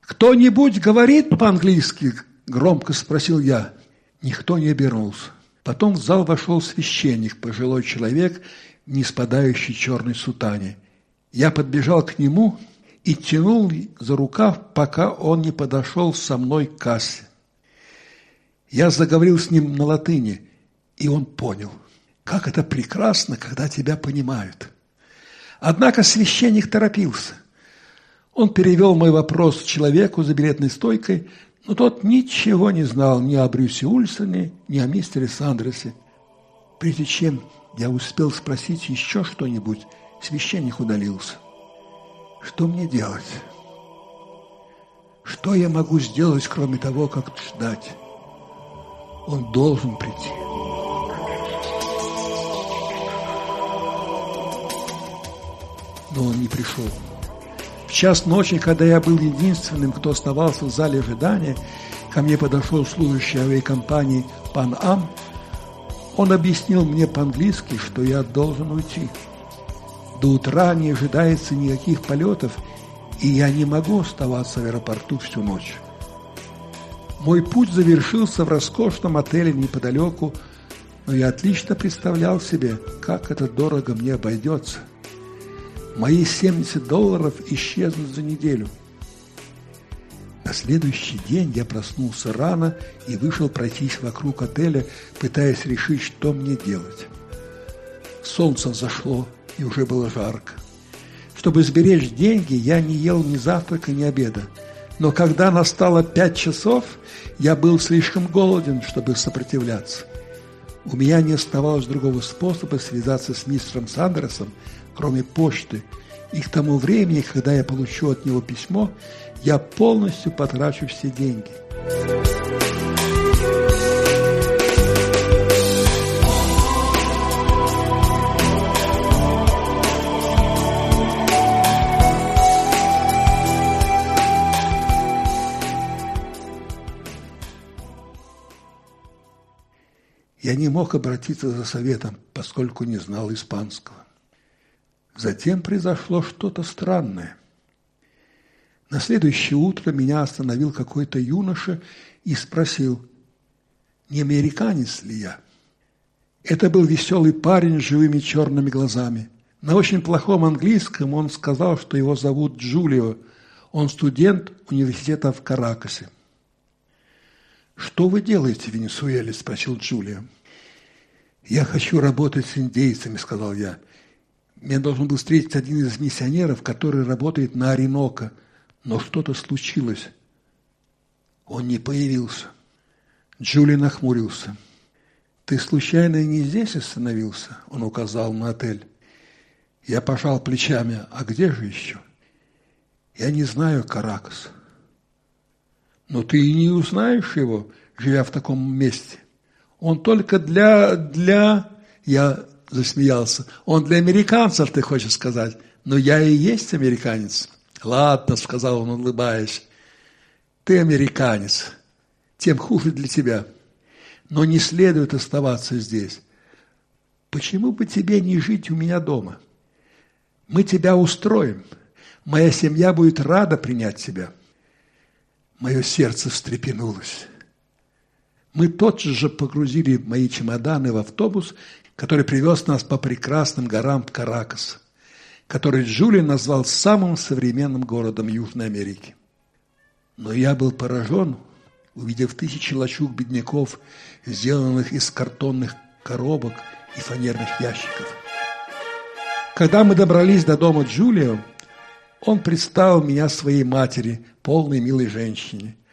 «Кто-нибудь говорит по-английски?» – громко спросил я. Никто не обернулся. Потом в зал вошел священник, пожилой человек, не спадающей черной сутане. Я подбежал к нему и тянул за рукав, пока он не подошел со мной к кассе. Я заговорил с ним на латыни, и он понял, как это прекрасно, когда тебя понимают. Однако священник торопился. Он перевел мой вопрос человеку за билетной стойкой, но тот ничего не знал ни о Брюсе Ульсоне, ни о мистере Сандресе. Прежде чем я успел спросить еще что-нибудь, священник удалился. Что мне делать? Что я могу сделать, кроме того, как ждать? Он должен прийти. Но он не пришел. В час ночи, когда я был единственным, кто оставался в зале ожидания, ко мне подошел служащий авиакомпании «Пан Ам». Он объяснил мне по-английски, что я должен уйти. До утра не ожидается никаких полетов, и я не могу оставаться в аэропорту всю ночь. Мой путь завершился в роскошном отеле неподалеку, но я отлично представлял себе, как это дорого мне обойдется. Мои 70 долларов исчезнут за неделю. На следующий день я проснулся рано и вышел пройтись вокруг отеля, пытаясь решить, что мне делать. Солнце зашло, и уже было жарко. Чтобы сберечь деньги, я не ел ни завтрака, ни обеда. Но когда настало пять часов, я был слишком голоден, чтобы сопротивляться. У меня не оставалось другого способа связаться с мистером Сандерсом, кроме почты, и к тому времени, когда я получу от него письмо, я полностью потрачу все деньги. Я не мог обратиться за советом, поскольку не знал испанского. Затем произошло что-то странное. На следующее утро меня остановил какой-то юноша и спросил, не американец ли я. Это был веселый парень с живыми черными глазами. На очень плохом английском он сказал, что его зовут Джулио. Он студент университета в Каракасе. «Что вы делаете в Венесуэле?» – спросил Джулио. «Я хочу работать с индейцами», – сказал я. «Меня должен был встретить один из миссионеров, который работает на Оренока, но что-то случилось. Он не появился». Джули нахмурился. «Ты случайно не здесь остановился?» – он указал на отель. Я пожал плечами. «А где же еще?» «Я не знаю Каракас». «Но ты и не узнаешь его, живя в таком месте». Он только для, для, я засмеялся, он для американцев, ты хочешь сказать. Но я и есть американец. Ладно, сказал он, улыбаясь. Ты американец, тем хуже для тебя. Но не следует оставаться здесь. Почему бы тебе не жить у меня дома? Мы тебя устроим. Моя семья будет рада принять тебя. Мое сердце встрепенулось. Мы тотчас же погрузили мои чемоданы в автобус, который привез нас по прекрасным горам Каракас, который Джули назвал самым современным городом Южной Америки. Но я был поражен, увидев тысячи лачуг бедняков, сделанных из картонных коробок и фанерных ящиков. Когда мы добрались до дома Джулио, он представил меня своей матери, полной милой женщине –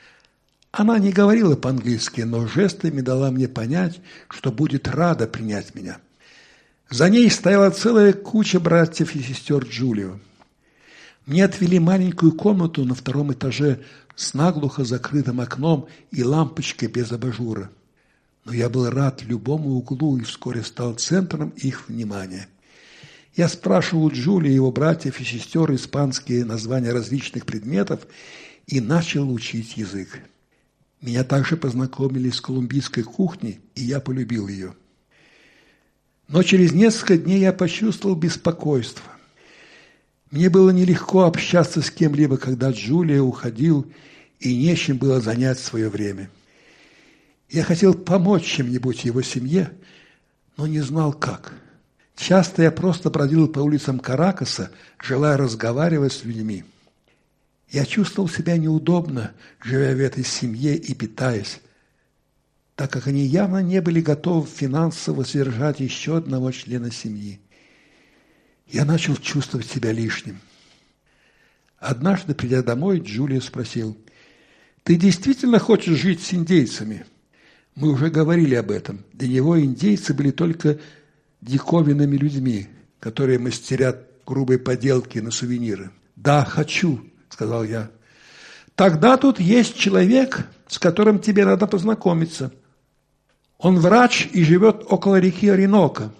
она не говорила по-английски, но жестами дала мне понять, что будет рада принять меня. За ней стояла целая куча братьев и сестер Джулио. Мне отвели маленькую комнату на втором этаже с наглухо закрытым окном и лампочкой без абажура. Но я был рад любому углу и вскоре стал центром их внимания. Я спрашивал у Джулии его братьев и сестер испанские названия различных предметов и начал учить язык. Меня также познакомили с колумбийской кухней, и я полюбил ее. Но через несколько дней я почувствовал беспокойство. Мне было нелегко общаться с кем-либо, когда Джулия уходил, и нечем было занять свое время. Я хотел помочь чем-нибудь его семье, но не знал как. Часто я просто бродил по улицам Каракаса, желая разговаривать с людьми. Я чувствовал себя неудобно, живя в этой семье и питаясь, так как они явно не были готовы финансово содержать еще одного члена семьи. Я начал чувствовать себя лишним. Однажды, придя домой, Джулия спросил, «Ты действительно хочешь жить с индейцами?» Мы уже говорили об этом. Для него индейцы были только диковинными людьми, которые мастерят грубые поделки на сувениры. «Да, хочу», – сказал я. «Тогда тут есть человек, с которым тебе надо познакомиться. Он врач и живет около реки Оренока.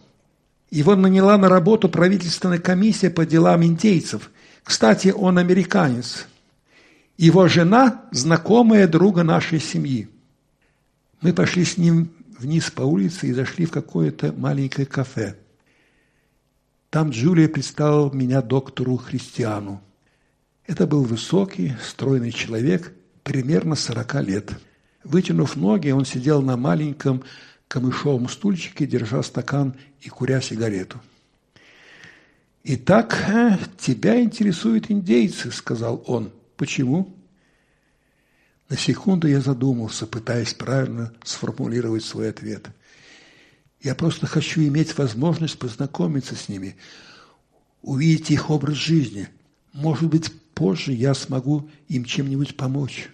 Его наняла на работу правительственная комиссия по делам индейцев. Кстати, он американец. Его жена – знакомая друга нашей семьи. Мы пошли с ним вниз по улице и зашли в какое-то маленькое кафе. Там Джулия представила меня доктору Христиану. Это был высокий, стройный человек, примерно сорока лет. Вытянув ноги, он сидел на маленьком камышовом стульчике, держа стакан и куря сигарету. «Итак, тебя интересуют индейцы», – сказал он. «Почему?» На секунду я задумался, пытаясь правильно сформулировать свой ответ. Я просто хочу иметь возможность познакомиться с ними, увидеть их образ жизни. Может быть, позже я смогу им чем-нибудь помочь.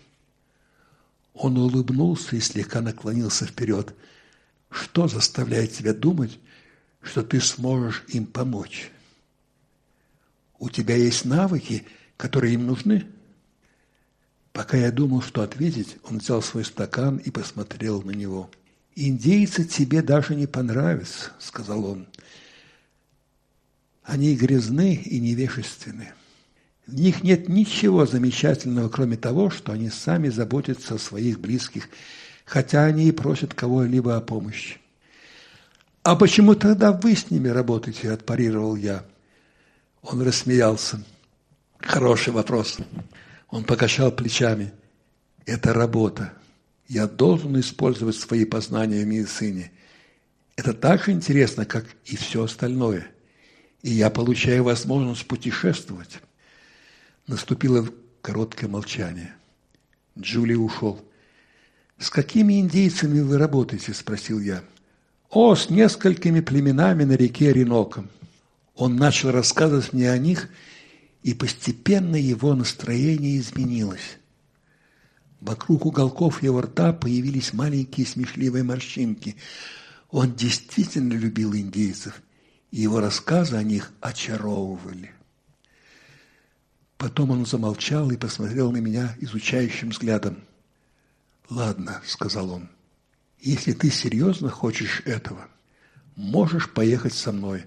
Он улыбнулся и слегка наклонился вперед. Что заставляет тебя думать, что ты сможешь им помочь? У тебя есть навыки, которые им нужны? Пока я думал, что ответить, он взял свой стакан и посмотрел на него. «Индейцы тебе даже не понравятся», – сказал он. «Они грязны и невежественны. В них нет ничего замечательного, кроме того, что они сами заботятся о своих близких, хотя они и просят кого-либо о помощи. «А почему тогда вы с ними работаете?» – отпарировал я. Он рассмеялся. «Хороший вопрос. Он покачал плечами. Это работа. Я должен использовать свои познания в медицине. Это так же интересно, как и все остальное. И я получаю возможность путешествовать. Наступило короткое молчание. Джули ушел. «С какими индейцами вы работаете?» – спросил я. «О, с несколькими племенами на реке Реноком». Он начал рассказывать мне о них – и постепенно его настроение изменилось. Вокруг уголков его рта появились маленькие смешливые морщинки. Он действительно любил индейцев, и его рассказы о них очаровывали. Потом он замолчал и посмотрел на меня изучающим взглядом. «Ладно», — сказал он, — «если ты серьезно хочешь этого, можешь поехать со мной.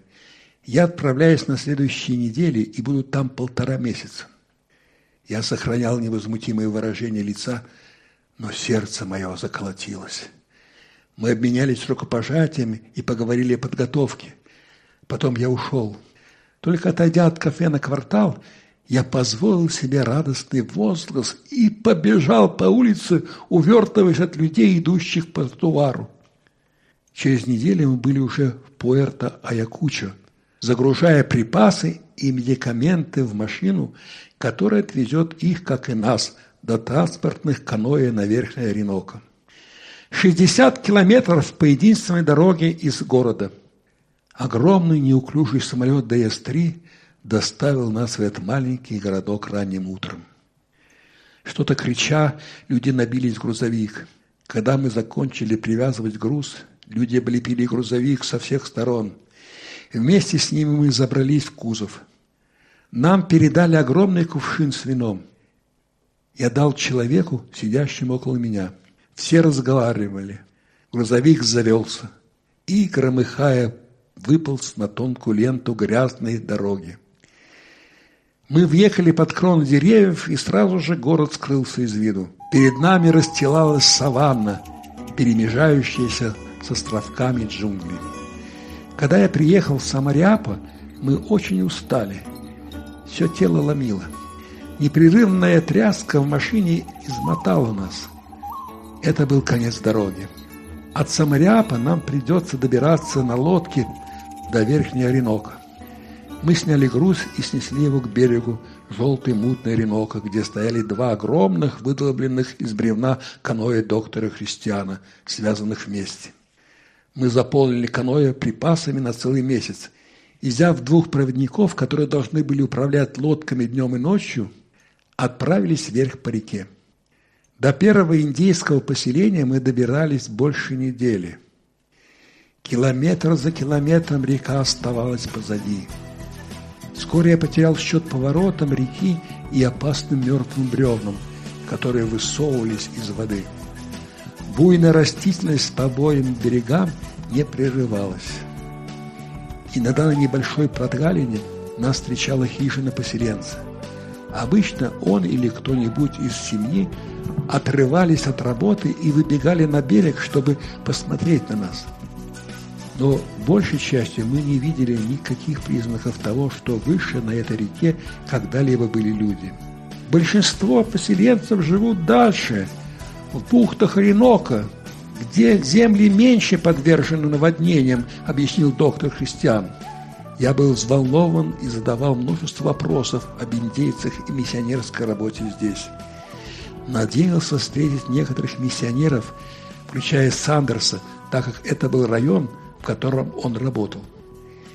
Я отправляюсь на следующей неделе и буду там полтора месяца. Я сохранял невозмутимое выражение лица, но сердце мое заколотилось. Мы обменялись рукопожатиями и поговорили о подготовке. Потом я ушел. Только отойдя от кафе на квартал, я позволил себе радостный возглас и побежал по улице, увертываясь от людей, идущих по тротуару. Через неделю мы были уже в Пуэрто-Аякучо – загружая припасы и медикаменты в машину, которая отвезет их, как и нас, до транспортных каноэ на Верхней Оренока. 60 километров по единственной дороге из города. Огромный неуклюжий самолет ДС-3 доставил нас в этот маленький городок ранним утром. Что-то крича, люди набились в грузовик. Когда мы закончили привязывать груз, люди облепили грузовик со всех сторон – Вместе с ними мы забрались в кузов. Нам передали огромный кувшин с вином. Я дал человеку, сидящему около меня. Все разговаривали. Грузовик завелся и, громыхая, выполз на тонкую ленту грязной дороги. Мы въехали под крон деревьев, и сразу же город скрылся из виду. Перед нами расстилалась саванна, перемежающаяся с островками джунглей. Когда я приехал в Самариапа, мы очень устали. Все тело ломило. Непрерывная тряска в машине измотала нас. Это был конец дороги. От Самариапа нам придется добираться на лодке до Верхней Оренока. Мы сняли груз и снесли его к берегу желтой мутной Оренока, где стояли два огромных, выдолбленных из бревна каноэ доктора Христиана, связанных вместе. Мы заполнили каноэ припасами на целый месяц и, взяв двух проводников, которые должны были управлять лодками днем и ночью, отправились вверх по реке. До первого индейского поселения мы добирались больше недели. Километр за километром река оставалась позади. Вскоре я потерял счет поворотам реки и опасным мертвым бревнам, которые высовывались из воды. Буйная растительность по обоим берегам не прерывалась. Иногда на небольшой прогалине нас встречала хижина поселенца. Обычно он или кто-нибудь из семьи отрывались от работы и выбегали на берег, чтобы посмотреть на нас. Но большей частью мы не видели никаких признаков того, что выше на этой реке когда-либо были люди. Большинство поселенцев живут дальше, в бухтах Оренока, где земли меньше подвержены наводнениям, объяснил доктор Христиан. Я был взволнован и задавал множество вопросов об индейцах и миссионерской работе здесь. Надеялся встретить некоторых миссионеров, включая Сандерса, так как это был район, в котором он работал.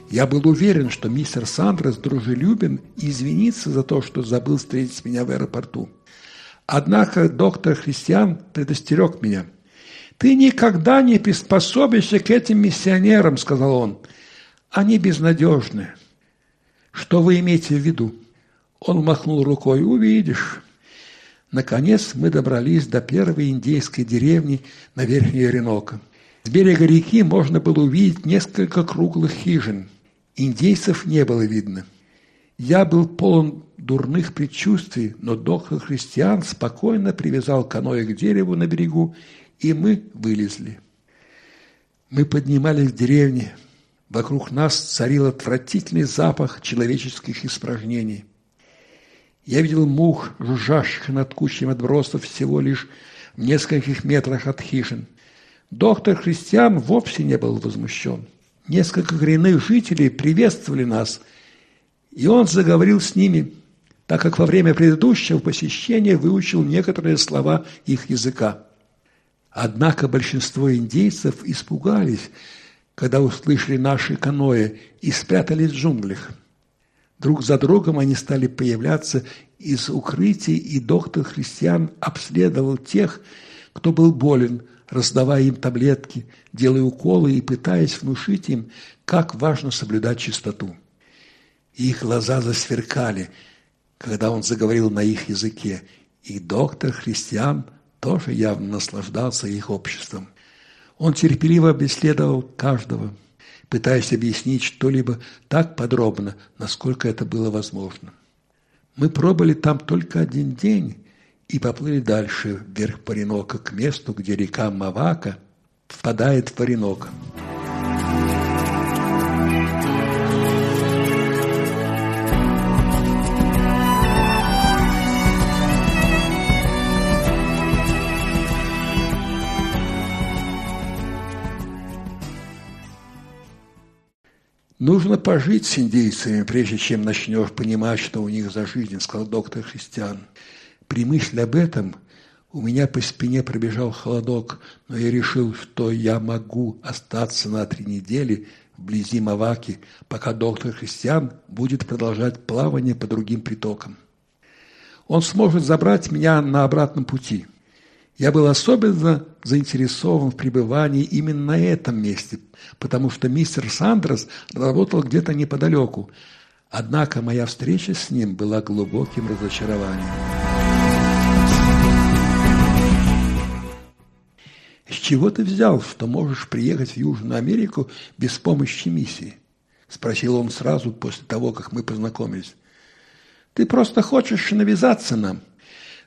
Я был уверен, что мистер Сандерс дружелюбен и извинится за то, что забыл встретить меня в аэропорту. Однако доктор Христиан предостерег меня. «Ты никогда не приспособишься к этим миссионерам», – сказал он. «Они безнадежны». «Что вы имеете в виду?» Он махнул рукой. «Увидишь». Наконец мы добрались до первой индейской деревни на Верхней Оренока. С берега реки можно было увидеть несколько круглых хижин. Индейцев не было видно. Я был полон дурных предчувствий, но доктор Христиан спокойно привязал каноэ к дереву на берегу, и мы вылезли. Мы поднимались к деревне. Вокруг нас царил отвратительный запах человеческих испражнений. Я видел мух, жужжащих над кучей отбросов всего лишь в нескольких метрах от хижин. Доктор Христиан вовсе не был возмущен. Несколько коренных жителей приветствовали нас, и он заговорил с ними, так как во время предыдущего посещения выучил некоторые слова их языка. Однако большинство индейцев испугались, когда услышали наши каноэ и спрятались в джунглях. Друг за другом они стали появляться из укрытий, и доктор Христиан обследовал тех, кто был болен, раздавая им таблетки, делая уколы и пытаясь внушить им, как важно соблюдать чистоту. их глаза засверкали, когда он заговорил на их языке, и доктор Христиан тоже явно наслаждался их обществом. Он терпеливо обеследовал каждого – пытаясь объяснить что-либо так подробно, насколько это было возможно. Мы пробыли там только один день и поплыли дальше, вверх по Оренока, к месту, где река Мавака впадает в Оренока. «Нужно пожить с индейцами, прежде чем начнешь понимать, что у них за жизнь», – сказал доктор Христиан. При мысли об этом у меня по спине пробежал холодок, но я решил, что я могу остаться на три недели вблизи Маваки, пока доктор Христиан будет продолжать плавание по другим притокам. Он сможет забрать меня на обратном пути – я был особенно заинтересован в пребывании именно на этом месте, потому что мистер Сандрос работал где-то неподалеку. Однако моя встреча с ним была глубоким разочарованием. «С чего ты взял, что можешь приехать в Южную Америку без помощи миссии?» – спросил он сразу после того, как мы познакомились. «Ты просто хочешь навязаться нам»,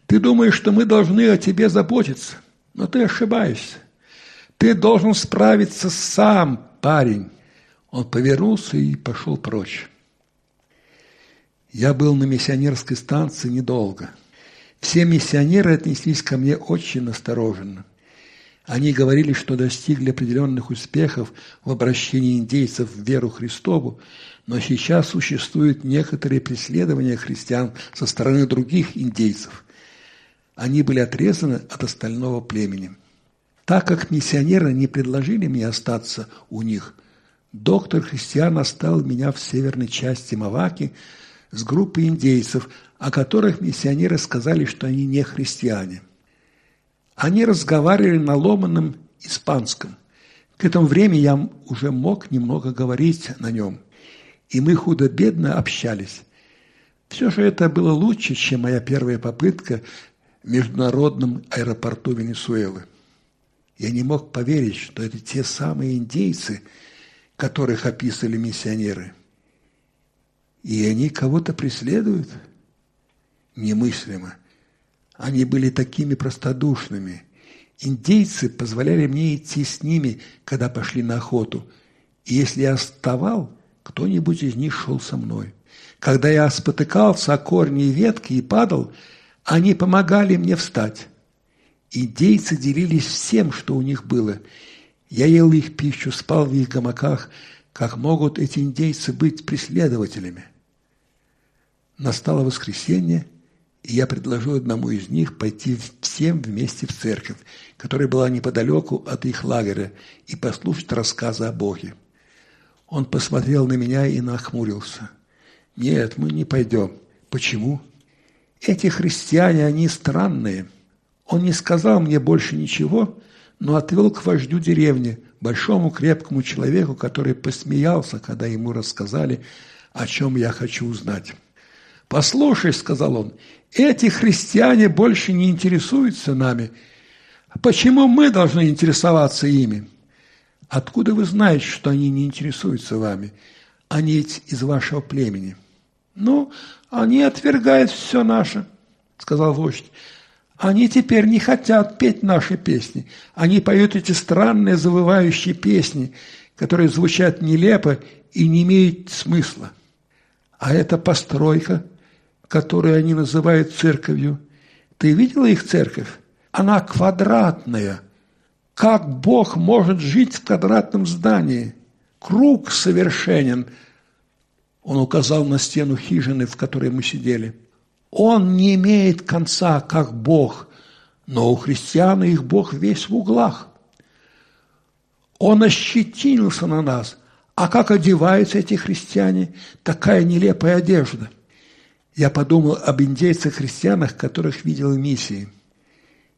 ты думаешь, что мы должны о тебе заботиться, но ты ошибаешься. Ты должен справиться сам, парень. Он повернулся и пошел прочь. Я был на миссионерской станции недолго. Все миссионеры отнеслись ко мне очень осторожно. Они говорили, что достигли определенных успехов в обращении индейцев в веру Христову, но сейчас существуют некоторые преследования христиан со стороны других индейцев, они были отрезаны от остального племени. Так как миссионеры не предложили мне остаться у них, доктор Христиан оставил меня в северной части Маваки с группой индейцев, о которых миссионеры сказали, что они не христиане. Они разговаривали на ломаном испанском. К этому времени я уже мог немного говорить на нем, и мы худо-бедно общались. Все же это было лучше, чем моя первая попытка в международном аэропорту Венесуэлы. Я не мог поверить, что это те самые индейцы, которых описывали миссионеры. И они кого-то преследуют? Немыслимо. Они были такими простодушными. Индейцы позволяли мне идти с ними, когда пошли на охоту. И если я оставал, кто-нибудь из них шел со мной. Когда я спотыкался о корни и ветки и падал, они помогали мне встать. Индейцы делились всем, что у них было. Я ел их пищу, спал в их гамаках. Как могут эти индейцы быть преследователями? Настало воскресенье, и я предложил одному из них пойти всем вместе в церковь, которая была неподалеку от их лагеря, и послушать рассказы о Боге. Он посмотрел на меня и нахмурился. «Нет, мы не пойдем». «Почему?» «Эти христиане, они странные». Он не сказал мне больше ничего, но отвел к вождю деревни, большому крепкому человеку, который посмеялся, когда ему рассказали, о чем я хочу узнать. «Послушай», — сказал он, — «эти христиане больше не интересуются нами. Почему мы должны интересоваться ими?» «Откуда вы знаете, что они не интересуются вами? Они ведь из вашего племени». «Ну, они отвергают все наше», — сказал вождь. Они теперь не хотят петь наши песни. Они поют эти странные завывающие песни, которые звучат нелепо и не имеют смысла. А эта постройка, которую они называют церковью, ты видела их церковь? Она квадратная. Как Бог может жить в квадратном здании? Круг совершенен. Он указал на стену хижины, в которой мы сидели – он не имеет конца, как Бог, но у христиан их Бог весь в углах. Он ощетинился на нас. А как одеваются эти христиане? Такая нелепая одежда. Я подумал об индейцах-христианах, которых видел в миссии.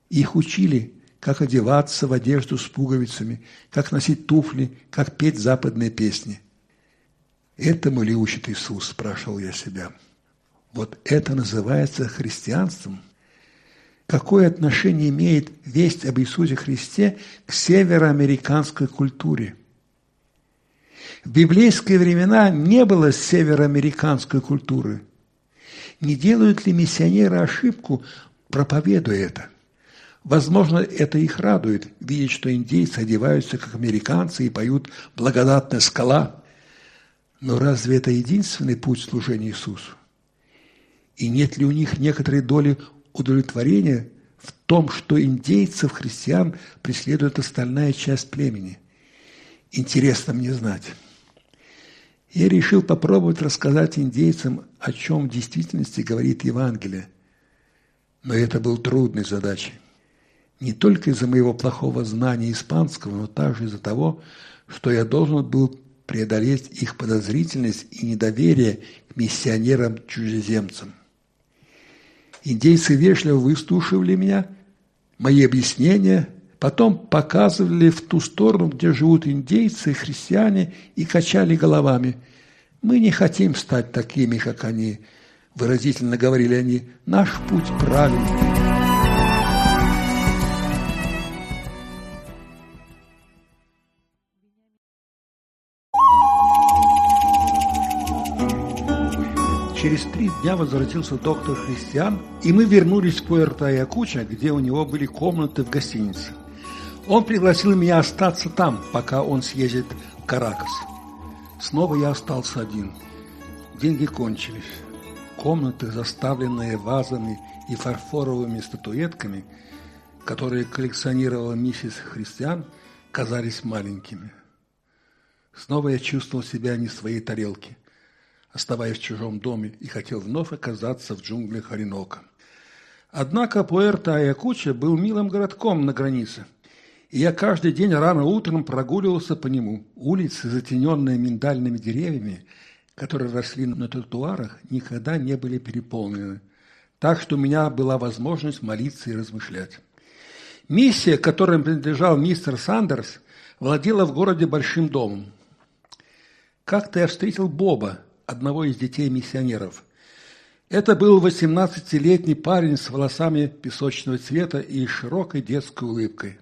Их учили, как одеваться в одежду с пуговицами, как носить туфли, как петь западные песни. Этому ли учит Иисус, спрашивал я себя. Вот это называется христианством. Какое отношение имеет весть об Иисусе Христе к североамериканской культуре? В библейские времена не было североамериканской культуры. Не делают ли миссионеры ошибку, проповедуя это? Возможно, это их радует, видеть, что индейцы одеваются как американцы и поют «Благодатная скала». Но разве это единственный путь служения Иисусу? И нет ли у них некоторой доли удовлетворения в том, что индейцев, христиан преследует остальная часть племени? Интересно мне знать. Я решил попробовать рассказать индейцам, о чем в действительности говорит Евангелие. Но это был трудной задачей. Не только из-за моего плохого знания испанского, но также из-за того, что я должен был преодолеть их подозрительность и недоверие к миссионерам-чужеземцам. Индейцы вежливо выслушивали меня, мои объяснения, потом показывали в ту сторону, где живут индейцы и христиане, и качали головами. «Мы не хотим стать такими, как они», – выразительно говорили они, – «наш путь правильный». Через три дня возвратился доктор Христиан, и мы вернулись в Пуэрто-Аякуча, где у него были комнаты в гостинице. Он пригласил меня остаться там, пока он съездит в Каракас. Снова я остался один. Деньги кончились. Комнаты, заставленные вазами и фарфоровыми статуэтками, которые коллекционировала миссис Христиан, казались маленькими. Снова я чувствовал себя не в своей тарелке – оставаясь в чужом доме, и хотел вновь оказаться в джунглях Оренока. Однако Пуэрто-Аякуча был милым городком на границе, и я каждый день рано утром прогуливался по нему. Улицы, затененные миндальными деревьями, которые росли на тротуарах, никогда не были переполнены. Так что у меня была возможность молиться и размышлять. Миссия, которой принадлежал мистер Сандерс, владела в городе большим домом. Как-то я встретил Боба, одного из детей миссионеров. Это был 18-летний парень с волосами песочного цвета и широкой детской улыбкой.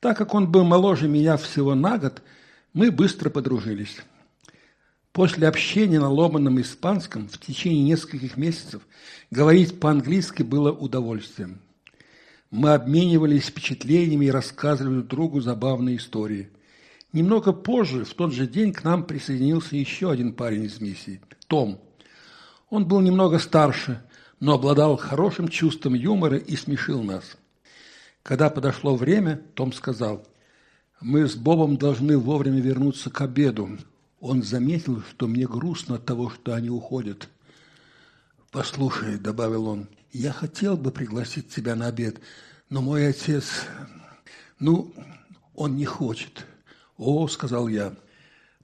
Так как он был моложе меня всего на год, мы быстро подружились. После общения на ломаном испанском в течение нескольких месяцев говорить по-английски было удовольствием. Мы обменивались впечатлениями и рассказывали друг другу забавные истории. Немного позже, в тот же день, к нам присоединился еще один парень из миссии – Том. Он был немного старше, но обладал хорошим чувством юмора и смешил нас – когда подошло время, Том сказал, «Мы с Бобом должны вовремя вернуться к обеду». Он заметил, что мне грустно от того, что они уходят. «Послушай», — добавил он, — «я хотел бы пригласить тебя на обед, но мой отец, ну, он не хочет». «О», — сказал я.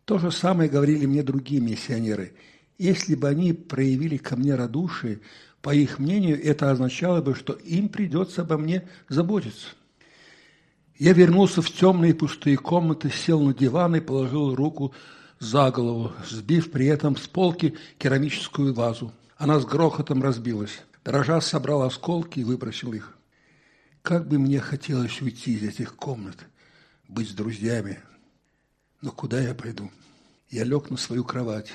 То же самое говорили мне другие миссионеры. Если бы они проявили ко мне радушие, по их мнению, это означало бы, что им придется обо мне заботиться. Я вернулся в темные пустые комнаты, сел на диван и положил руку за голову, сбив при этом с полки керамическую вазу. Она с грохотом разбилась. Дрожа собрал осколки и выбросил их. Как бы мне хотелось уйти из этих комнат, быть с друзьями. Но куда я пойду? Я лег на свою кровать.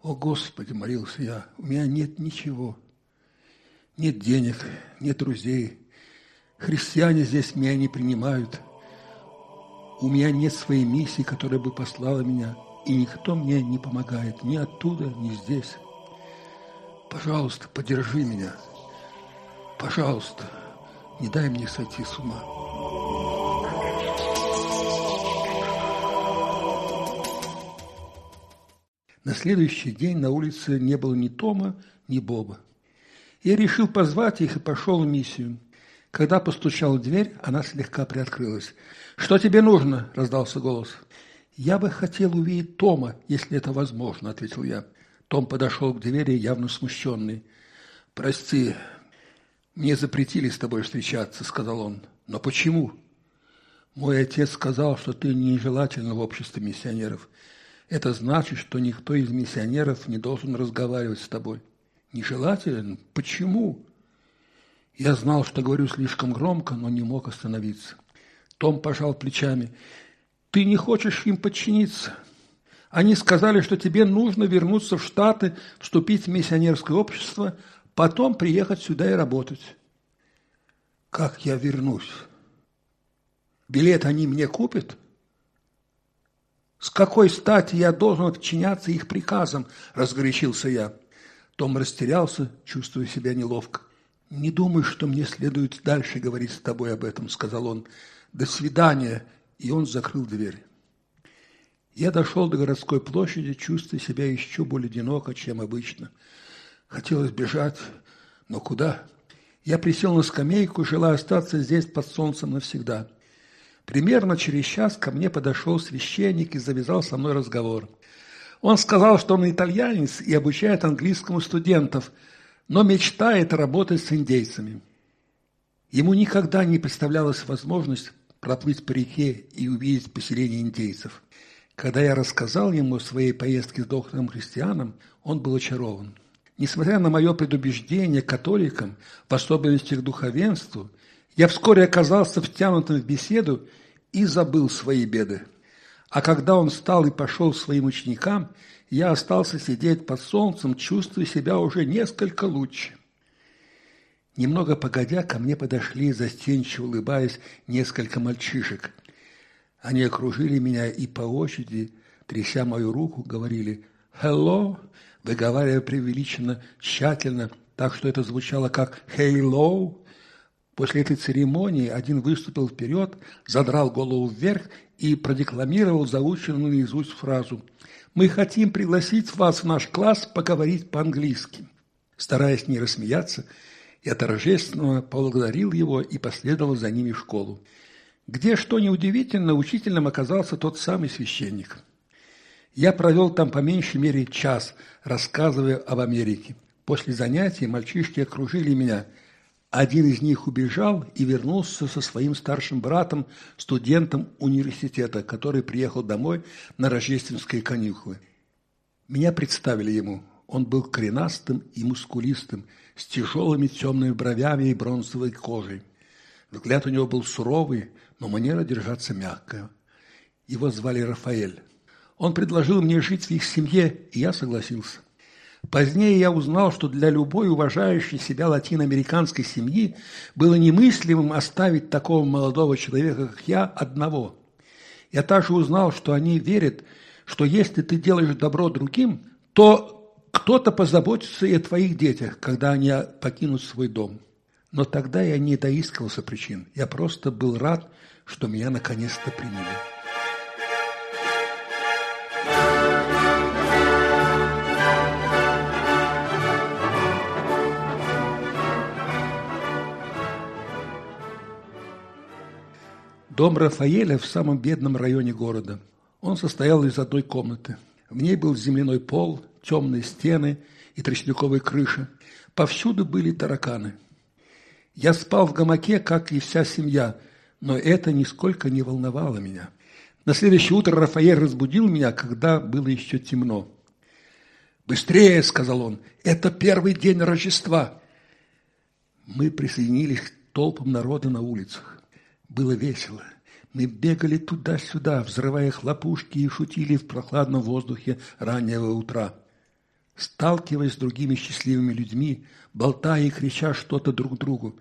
«О, Господи!» – молился я. «У меня нет ничего. Нет денег, нет друзей. Христиане здесь меня не принимают. У меня нет своей миссии, которая бы послала меня, и никто мне не помогает, ни оттуда, ни здесь. Пожалуйста, поддержи меня. Пожалуйста, не дай мне сойти с ума. На следующий день на улице не было ни Тома, ни Боба. Я решил позвать их и пошел в миссию. Когда постучал в дверь, она слегка приоткрылась. «Что тебе нужно?» – раздался голос. «Я бы хотел увидеть Тома, если это возможно», – ответил я. Том подошел к двери, явно смущенный. «Прости, мне запретили с тобой встречаться», – сказал он. «Но почему?» «Мой отец сказал, что ты нежелательна в обществе миссионеров. Это значит, что никто из миссионеров не должен разговаривать с тобой» нежелателен. Почему? Я знал, что говорю слишком громко, но не мог остановиться. Том пожал плечами. Ты не хочешь им подчиниться. Они сказали, что тебе нужно вернуться в Штаты, вступить в миссионерское общество, потом приехать сюда и работать. Как я вернусь? Билет они мне купят? С какой стати я должен подчиняться их приказам, разгорячился я. Том растерялся, чувствуя себя неловко. «Не думай, что мне следует дальше говорить с тобой об этом», – сказал он. «До свидания!» И он закрыл дверь. Я дошел до городской площади, чувствуя себя еще более одиноко, чем обычно. Хотелось бежать, но куда? Я присел на скамейку, желая остаться здесь под солнцем навсегда. Примерно через час ко мне подошел священник и завязал со мной разговор – он сказал, что он итальянец и обучает английскому студентов, но мечтает работать с индейцами. Ему никогда не представлялась возможность проплыть по реке и увидеть поселение индейцев. Когда я рассказал ему о своей поездке с доктором Христианом, он был очарован. Несмотря на мое предубеждение католикам, в особенности к духовенству, я вскоре оказался втянутым в беседу и забыл свои беды. А когда он встал и пошел к своим ученикам, я остался сидеть под солнцем, чувствуя себя уже несколько лучше. Немного погодя, ко мне подошли, застенчиво улыбаясь, несколько мальчишек. Они окружили меня и по очереди, тряся мою руку, говорили «Hello», выговаривая преувеличенно, тщательно, так что это звучало как «Hello». После этой церемонии один выступил вперед, задрал голову вверх и продекламировал заученную наизусть фразу «Мы хотим пригласить вас в наш класс поговорить по-английски». Стараясь не рассмеяться, я торжественно поблагодарил его и последовал за ними в школу. где, что неудивительно, учителем оказался тот самый священник. Я провел там по меньшей мере час, рассказывая об Америке. После занятий мальчишки окружили меня. Один из них убежал и вернулся со своим старшим братом, студентом университета, который приехал домой на рождественские каникулы. Меня представили ему. Он был коренастым и мускулистым, с тяжелыми темными бровями и бронзовой кожей. Взгляд у него был суровый, но манера держаться мягкая. Его звали Рафаэль. Он предложил мне жить в их семье, и я согласился. Позднее я узнал, что для любой уважающей себя латиноамериканской семьи было немыслимым оставить такого молодого человека, как я, одного. Я также узнал, что они верят, что если ты делаешь добро другим, то кто-то позаботится и о твоих детях, когда они покинут свой дом. Но тогда я не доискивался причин. Я просто был рад, что меня наконец-то приняли. Дом Рафаэля в самом бедном районе города. Он состоял из одной комнаты. В ней был земляной пол, темные стены и тростниковая крыша. Повсюду были тараканы – я спал в гамаке, как и вся семья, но это нисколько не волновало меня. На следующее утро Рафаэль разбудил меня, когда было еще темно. «Быстрее!» – сказал он. «Это первый день Рождества!» Мы присоединились к толпам народа на улицах. Было весело. Мы бегали туда-сюда, взрывая хлопушки и шутили в прохладном воздухе раннего утра. Сталкиваясь с другими счастливыми людьми, болтая и крича что-то друг другу,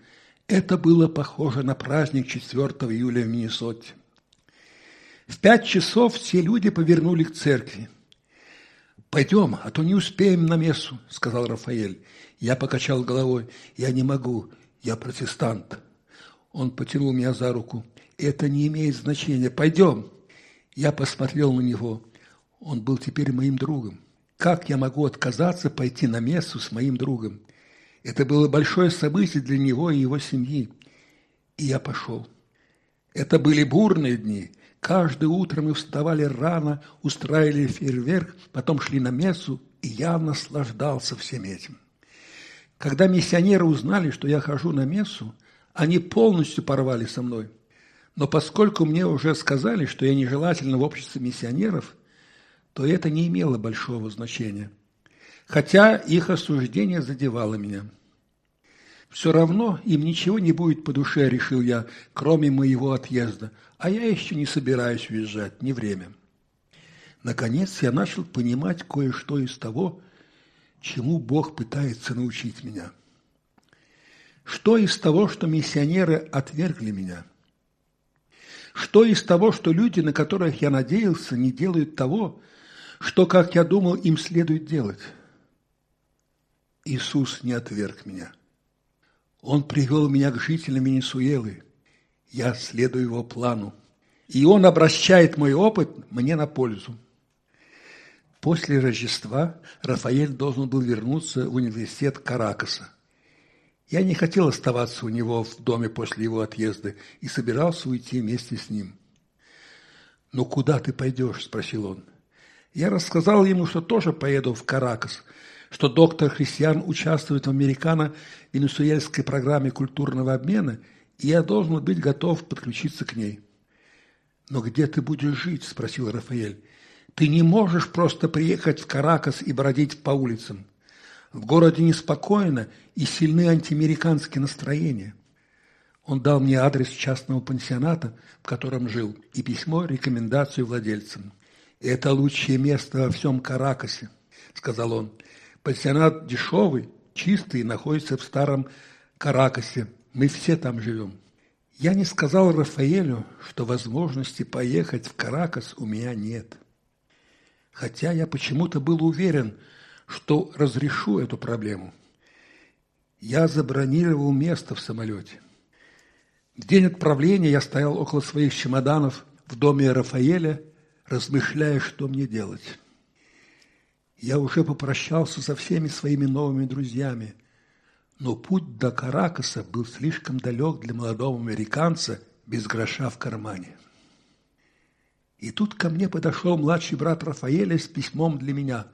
это было похоже на праздник 4 июля в Миннесоте. В пять часов все люди повернули к церкви. «Пойдем, а то не успеем на мессу», – сказал Рафаэль. Я покачал головой. «Я не могу, я протестант». Он потянул меня за руку. «Это не имеет значения. Пойдем». Я посмотрел на него. Он был теперь моим другом. Как я могу отказаться пойти на мессу с моим другом? Это было большое событие для него и его семьи. И я пошел. Это были бурные дни. Каждое утро мы вставали рано, устраивали фейерверк, потом шли на мессу, и я наслаждался всем этим. Когда миссионеры узнали, что я хожу на мессу, они полностью порвали со мной. Но поскольку мне уже сказали, что я нежелательно в обществе миссионеров, то это не имело большого значения – хотя их осуждение задевало меня. Все равно им ничего не будет по душе, решил я, кроме моего отъезда, а я еще не собираюсь уезжать, не время. Наконец я начал понимать кое-что из того, чему Бог пытается научить меня. Что из того, что миссионеры отвергли меня? Что из того, что люди, на которых я надеялся, не делают того, что, как я думал, им следует делать? Иисус не отверг меня. Он привел меня к жителям Венесуэлы. Я следую его плану. И он обращает мой опыт мне на пользу. После Рождества Рафаэль должен был вернуться в университет Каракаса. Я не хотел оставаться у него в доме после его отъезда и собирался уйти вместе с ним. «Ну куда ты пойдешь?» – спросил он. Я рассказал ему, что тоже поеду в Каракас – что доктор Христиан участвует в американо-венесуэльской программе культурного обмена, и я должен быть готов подключиться к ней. «Но где ты будешь жить?» – спросил Рафаэль. «Ты не можешь просто приехать в Каракас и бродить по улицам. В городе неспокойно и сильны антиамериканские настроения». Он дал мне адрес частного пансионата, в котором жил, и письмо, рекомендацию владельцам. «Это лучшее место во всем Каракасе», – сказал он. Пансионат дешевый, чистый, находится в старом Каракасе. Мы все там живем. Я не сказал Рафаэлю, что возможности поехать в Каракас у меня нет. Хотя я почему-то был уверен, что разрешу эту проблему. Я забронировал место в самолете. В день отправления я стоял около своих чемоданов в доме Рафаэля, размышляя, что мне делать. Я уже попрощался со всеми своими новыми друзьями, но путь до Каракаса был слишком далек для молодого американца без гроша в кармане. И тут ко мне подошел младший брат Рафаэля с письмом для меня.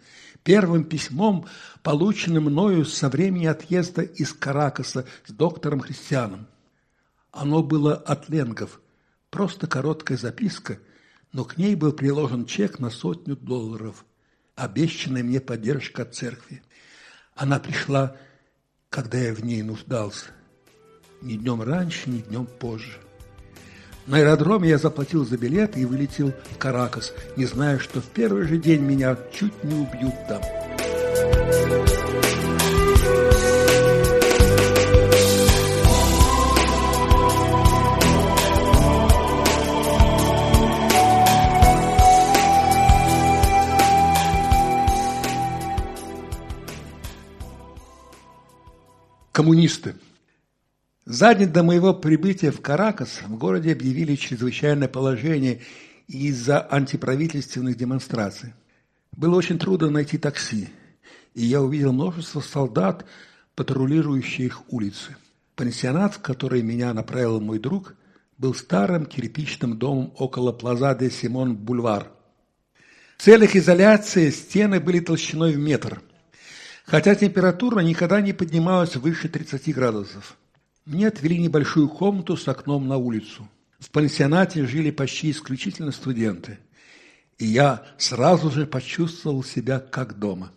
Первым письмом, полученным мною со времени отъезда из Каракаса с доктором Христианом. Оно было от Ленгов, просто короткая записка, но к ней был приложен чек на сотню долларов, обещанная мне поддержка от церкви. Она пришла, когда я в ней нуждался, ни днем раньше, ни днем позже. На аэродроме я заплатил за билет и вылетел в Каракас, не зная, что в первый же день меня чуть не убьют там. Коммунисты – за день до моего прибытия в Каракас в городе объявили чрезвычайное положение из-за антиправительственных демонстраций. Было очень трудно найти такси, и я увидел множество солдат, патрулирующих улицы. Пансионат, в который меня направил мой друг, был старым кирпичным домом около Плаза де Симон Бульвар. В целях изоляции стены были толщиной в метр, хотя температура никогда не поднималась выше 30 градусов. Мне отвели небольшую комнату с окном на улицу. В пансионате жили почти исключительно студенты, и я сразу же почувствовал себя как дома.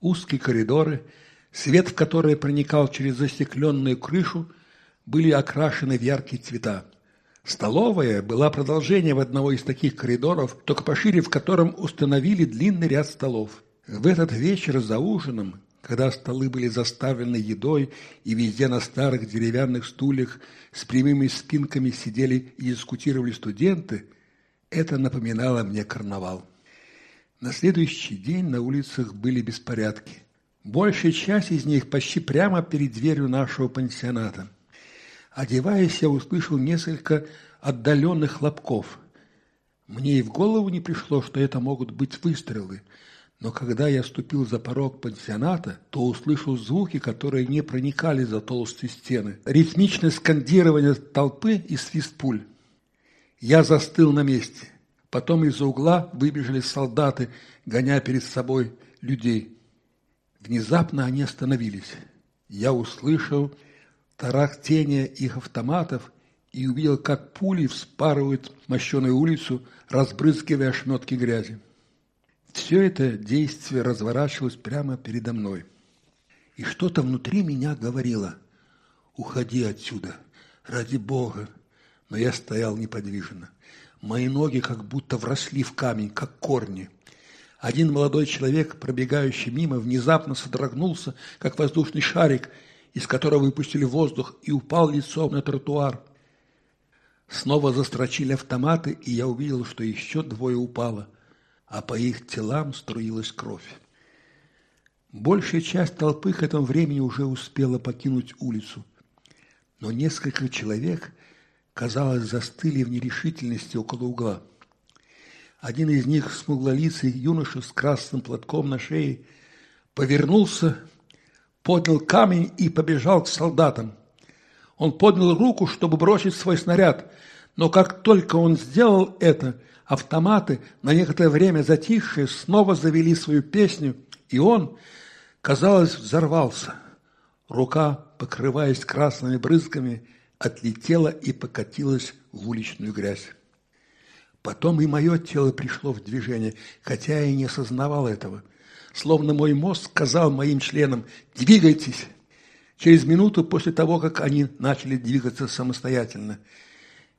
Узкие коридоры, свет в которые проникал через застекленную крышу, были окрашены в яркие цвета. Столовая была продолжением одного из таких коридоров, только пошире в котором установили длинный ряд столов. В этот вечер за ужином когда столы были заставлены едой, и везде на старых деревянных стульях с прямыми спинками сидели и дискутировали студенты, это напоминало мне карнавал. На следующий день на улицах были беспорядки. Большая часть из них почти прямо перед дверью нашего пансионата. Одеваясь, я услышал несколько отдаленных хлопков. Мне и в голову не пришло, что это могут быть выстрелы – но когда я ступил за порог пансионата, то услышал звуки, которые не проникали за толстые стены. Ритмичное скандирование толпы и свист пуль. Я застыл на месте. Потом из-за угла выбежали солдаты, гоня перед собой людей. Внезапно они остановились. Я услышал тарахтение их автоматов и увидел, как пули вспарывают мощеную улицу, разбрызгивая ошметки грязи. Все это действие разворачивалось прямо передо мной. И что-то внутри меня говорило, уходи отсюда, ради Бога. Но я стоял неподвижно. Мои ноги как будто вросли в камень, как корни. Один молодой человек, пробегающий мимо, внезапно содрогнулся, как воздушный шарик, из которого выпустили воздух, и упал лицом на тротуар. Снова застрочили автоматы, и я увидел, что еще двое упало – а по их телам струилась кровь. Большая часть толпы к этому времени уже успела покинуть улицу, но несколько человек, казалось, застыли в нерешительности около угла. Один из них, смуглолицый юноша с красным платком на шее, повернулся, поднял камень и побежал к солдатам. Он поднял руку, чтобы бросить свой снаряд, но как только он сделал это, автоматы, на некоторое время затихшие, снова завели свою песню, и он, казалось, взорвался. Рука, покрываясь красными брызгами, отлетела и покатилась в уличную грязь. Потом и мое тело пришло в движение, хотя и не осознавал этого. Словно мой мозг сказал моим членам «двигайтесь». Через минуту после того, как они начали двигаться самостоятельно –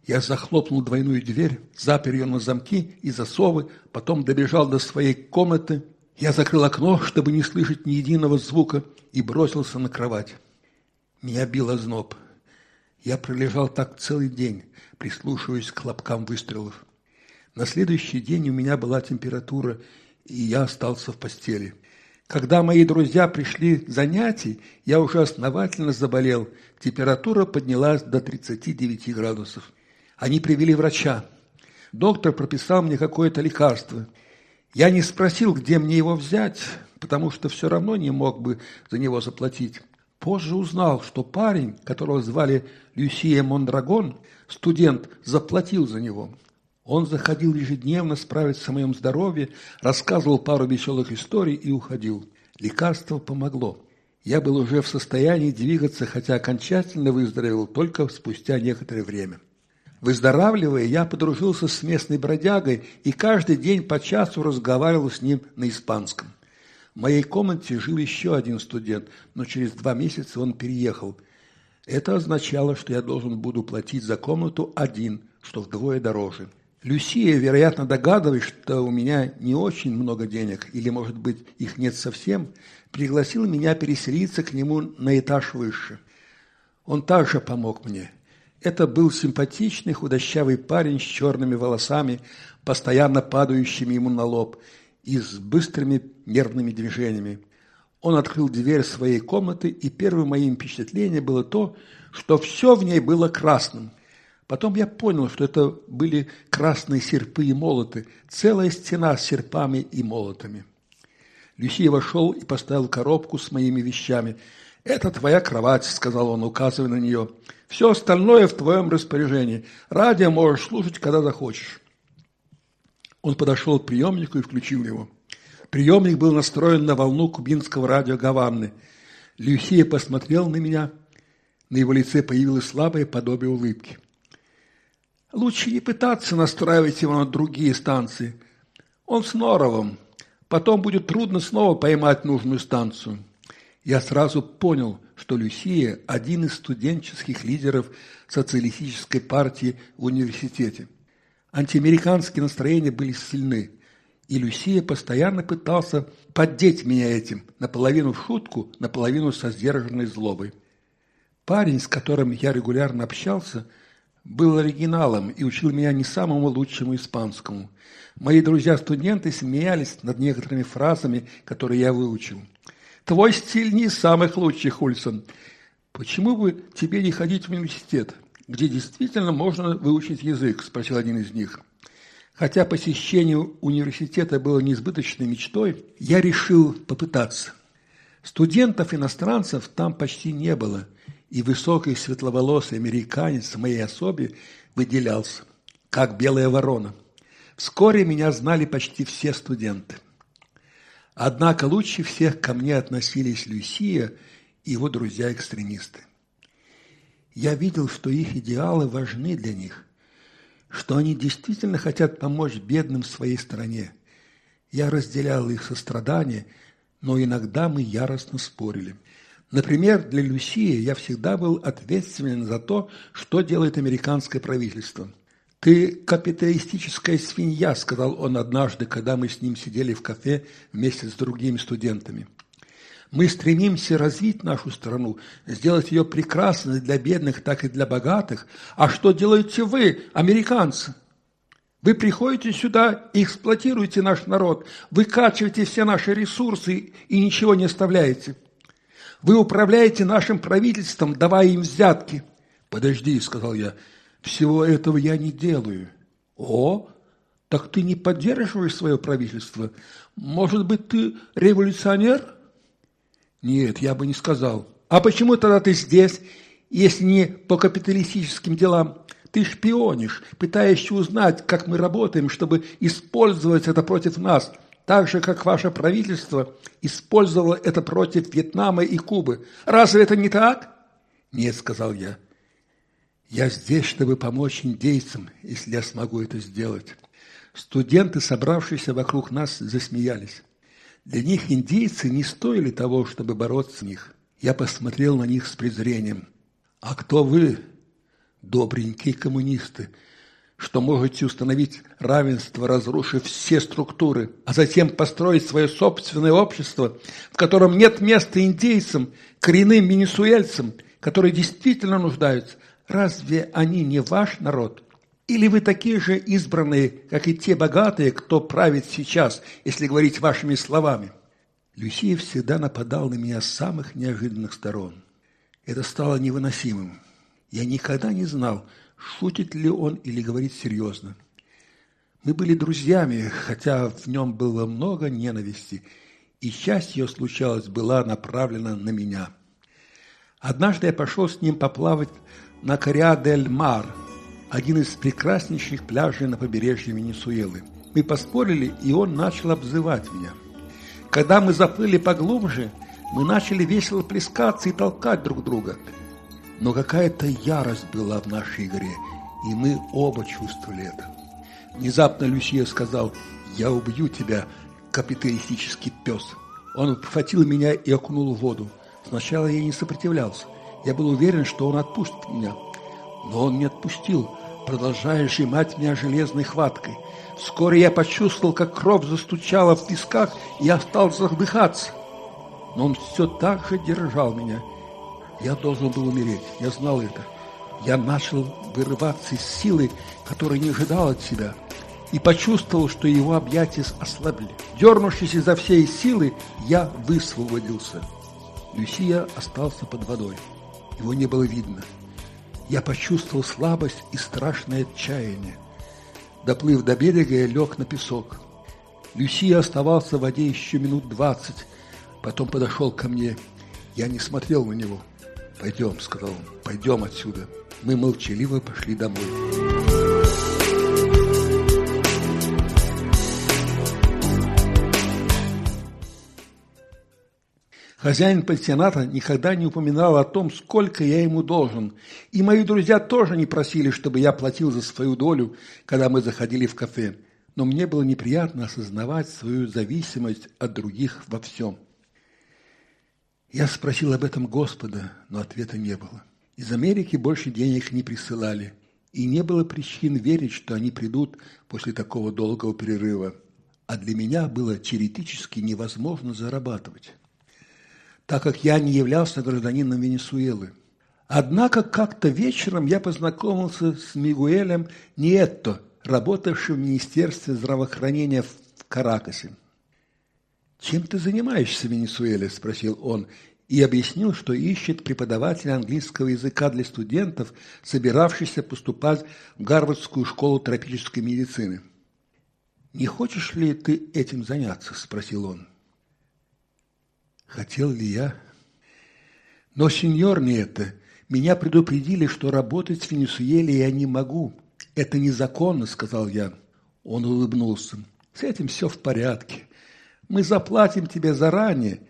я захлопнул двойную дверь, запер ее на замки и засовы, потом добежал до своей комнаты. Я закрыл окно, чтобы не слышать ни единого звука, и бросился на кровать. Меня бил озноб. Я пролежал так целый день, прислушиваясь к хлопкам выстрелов. На следующий день у меня была температура, и я остался в постели. Когда мои друзья пришли занятий, я уже основательно заболел. Температура поднялась до 39 градусов. Они привели врача. Доктор прописал мне какое-то лекарство. Я не спросил, где мне его взять, потому что все равно не мог бы за него заплатить. Позже узнал, что парень, которого звали Люсия Мондрагон, студент, заплатил за него. Он заходил ежедневно справиться о моем здоровье, рассказывал пару веселых историй и уходил. Лекарство помогло. Я был уже в состоянии двигаться, хотя окончательно выздоровел только спустя некоторое время. Выздоравливая, я подружился с местной бродягой и каждый день по часу разговаривал с ним на испанском. В моей комнате жил еще один студент, но через два месяца он переехал. Это означало, что я должен буду платить за комнату один, что вдвое дороже. Люсия, вероятно, догадываясь, что у меня не очень много денег, или, может быть, их нет совсем, пригласил меня переселиться к нему на этаж выше. Он также помог мне. Это был симпатичный худощавый парень с черными волосами, постоянно падающими ему на лоб, и с быстрыми нервными движениями. Он открыл дверь своей комнаты, и первым моим впечатлением было то, что все в ней было красным. Потом я понял, что это были красные серпы и молоты, целая стена с серпами и молотами. Люсия вошел и поставил коробку с моими вещами. «Это твоя кровать», — сказал он, указывая на нее. «Все остальное в твоем распоряжении. Радио можешь слушать, когда захочешь». Он подошел к приемнику и включил его. Приемник был настроен на волну кубинского радио Гаванны. Люсия посмотрел на меня. На его лице появилось слабое подобие улыбки. Лучше не пытаться настраивать его на другие станции. Он с Норовым. Потом будет трудно снова поймать нужную станцию. Я сразу понял, что Люсия – один из студенческих лидеров социалистической партии в университете. Антиамериканские настроения были сильны, и Люсия постоянно пытался поддеть меня этим, наполовину в шутку, наполовину со сдержанной злобой. Парень, с которым я регулярно общался – был оригиналом и учил меня не самому лучшему испанскому. Мои друзья-студенты смеялись над некоторыми фразами, которые я выучил. «Твой стиль не из самых лучших, Ульсон. Почему бы тебе не ходить в университет, где действительно можно выучить язык?» – спросил один из них. Хотя посещение университета было неизбыточной мечтой, я решил попытаться. Студентов-иностранцев там почти не было – и высокий светловолосый американец в моей особе выделялся, как белая ворона. Вскоре меня знали почти все студенты. Однако лучше всех ко мне относились Люсия и его друзья-экстремисты. Я видел, что их идеалы важны для них, что они действительно хотят помочь бедным в своей стране. Я разделял их сострадание, но иногда мы яростно спорили – Например, для Люсии я всегда был ответственен за то, что делает американское правительство. «Ты капиталистическая свинья», – сказал он однажды, когда мы с ним сидели в кафе вместе с другими студентами. «Мы стремимся развить нашу страну, сделать ее прекрасной для бедных, так и для богатых. А что делаете вы, американцы?» Вы приходите сюда и эксплуатируете наш народ, выкачиваете все наши ресурсы и ничего не оставляете. Вы управляете нашим правительством, давая им взятки. Подожди, сказал я, всего этого я не делаю. О, так ты не поддерживаешь свое правительство? Может быть, ты революционер? Нет, я бы не сказал. А почему тогда ты здесь, если не по капиталистическим делам? Ты шпионишь, пытаешься узнать, как мы работаем, чтобы использовать это против нас – так же, как ваше правительство использовало это против Вьетнама и Кубы. Разве это не так? Нет, сказал я. Я здесь, чтобы помочь индейцам, если я смогу это сделать. Студенты, собравшиеся вокруг нас, засмеялись. Для них индейцы не стоили того, чтобы бороться с них. Я посмотрел на них с презрением. А кто вы, добренькие коммунисты, что можете установить равенство, разрушив все структуры, а затем построить свое собственное общество, в котором нет места индейцам, коренным венесуэльцам, которые действительно нуждаются. Разве они не ваш народ? Или вы такие же избранные, как и те богатые, кто правит сейчас, если говорить вашими словами? Люсия всегда нападал на меня с самых неожиданных сторон. Это стало невыносимым. Я никогда не знал, шутит ли он или говорит серьезно. Мы были друзьями, хотя в нем было много ненависти, и часть ее случалось была направлена на меня. Однажды я пошел с ним поплавать на Коря-дель-Мар, один из прекраснейших пляжей на побережье Венесуэлы. Мы поспорили, и он начал обзывать меня. Когда мы заплыли поглубже, мы начали весело плескаться и толкать друг друга. Но какая-то ярость была в нашей игре, и мы оба чувствовали это. Внезапно Люсия сказал, «Я убью тебя, капиталистический пес». Он подхватил меня и окунул в воду. Сначала я не сопротивлялся. Я был уверен, что он отпустит меня. Но он не отпустил, продолжая сжимать меня железной хваткой. Вскоре я почувствовал, как кровь застучала в песках, и я стал задыхаться. Но он все так же держал меня. Я должен был умереть, я знал это. Я начал вырываться из силы, которой не ожидал от себя, и почувствовал, что его объятия ослабли. Дернувшись изо всей силы, я высвободился. Люсия остался под водой. Его не было видно. Я почувствовал слабость и страшное отчаяние. Доплыв до берега, я лег на песок. Люсия оставался в воде еще минут двадцать, потом подошел ко мне. Я не смотрел на него. «Пойдем», — сказал он, — «пойдем отсюда». Мы молчаливо пошли домой. Хозяин пансионата никогда не упоминал о том, сколько я ему должен, и мои друзья тоже не просили, чтобы я платил за свою долю, когда мы заходили в кафе. Но мне было неприятно осознавать свою зависимость от других во всем. Я спросил об этом Господа, но ответа не было. Из Америки больше денег не присылали, и не было причин верить, что они придут после такого долгого перерыва. А для меня было теоретически невозможно зарабатывать так как я не являлся гражданином Венесуэлы. Однако как-то вечером я познакомился с Мигуэлем Ниетто, работавшим в Министерстве здравоохранения в Каракасе. «Чем ты занимаешься в Венесуэле?» – спросил он и объяснил, что ищет преподавателя английского языка для студентов, собиравшихся поступать в Гарвардскую школу тропической медицины. «Не хочешь ли ты этим заняться?» – спросил он. Хотел ли я? Но, сеньор, не это. Меня предупредили, что работать в Венесуэле я не могу. Это незаконно, сказал я. Он улыбнулся. С этим все в порядке. Мы заплатим тебе заранее.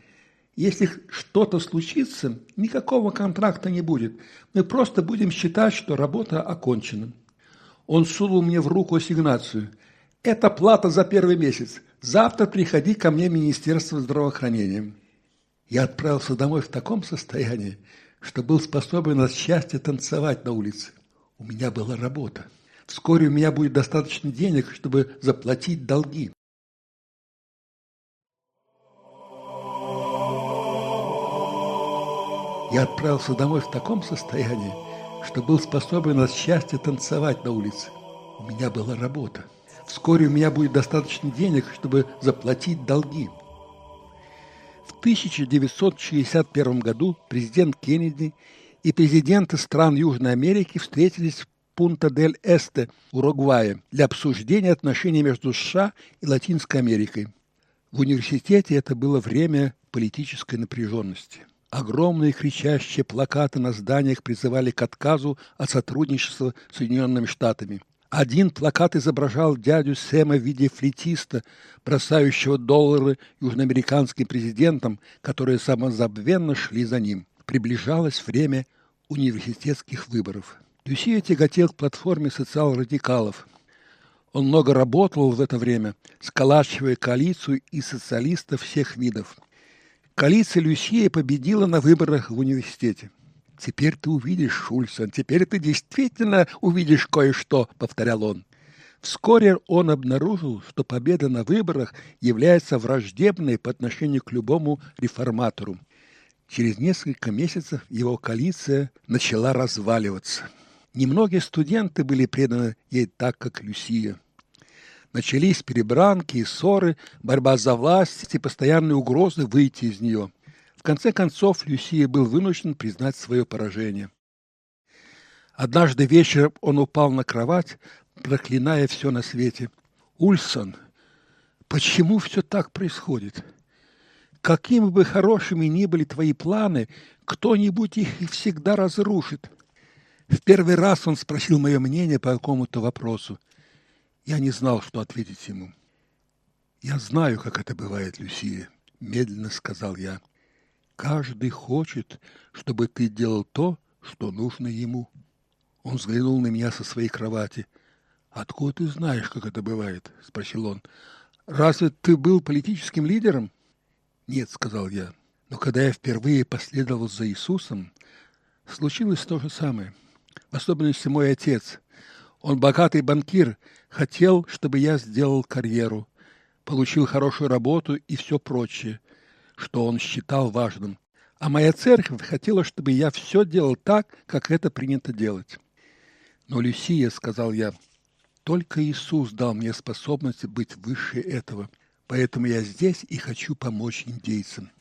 Если что-то случится, никакого контракта не будет. Мы просто будем считать, что работа окончена. Он сунул мне в руку ассигнацию. Это плата за первый месяц. Завтра приходи ко мне в Министерство здравоохранения. Я отправился домой в таком состоянии, что был способен от счастья танцевать на улице. У меня была работа. Вскоре у меня будет достаточно денег, чтобы заплатить долги. Я отправился домой в таком состоянии, что был способен от счастья танцевать на улице. У меня была работа. Вскоре у меня будет достаточно денег, чтобы заплатить долги. В 1961 году президент Кеннеди и президенты стран Южной Америки встретились в Пунта-дель-Эсте, Уругвае, для обсуждения отношений между США и Латинской Америкой. В университете это было время политической напряженности. Огромные кричащие плакаты на зданиях призывали к отказу от сотрудничества с Соединенными Штатами. Один плакат изображал дядю Сэма в виде флетиста, бросающего доллары южноамериканским президентам, которые самозабвенно шли за ним. Приближалось время университетских выборов. Люсия тяготел к платформе социал-радикалов. Он много работал в это время, сколачивая коалицию из социалистов всех видов. Коалиция Люсия победила на выборах в университете. «Теперь ты увидишь, Шульсон, теперь ты действительно увидишь кое-что», — повторял он. Вскоре он обнаружил, что победа на выборах является враждебной по отношению к любому реформатору. Через несколько месяцев его коалиция начала разваливаться. Немногие студенты были преданы ей так, как Люсия. Начались перебранки и ссоры, борьба за власть и постоянные угрозы выйти из нее. В конце концов, Люсия был вынужден признать свое поражение. Однажды вечером он упал на кровать, проклиная все на свете. «Ульсон, почему все так происходит? Какими бы хорошими ни были твои планы, кто-нибудь их всегда разрушит. В первый раз он спросил мое мнение по какому-то вопросу. Я не знал, что ответить ему. «Я знаю, как это бывает, Люсия», — медленно сказал я. «Каждый хочет, чтобы ты делал то, что нужно ему». Он взглянул на меня со своей кровати. «Откуда ты знаешь, как это бывает?» — спросил он. «Разве ты был политическим лидером?» «Нет», — сказал я. «Но когда я впервые последовал за Иисусом, случилось то же самое. В особенности мой отец. Он богатый банкир, хотел, чтобы я сделал карьеру, получил хорошую работу и все прочее, что он считал важным. А моя церковь хотела, чтобы я все делал так, как это принято делать. Но, Люсия, — сказал я, — только Иисус дал мне способность быть выше этого. Поэтому я здесь и хочу помочь индейцам.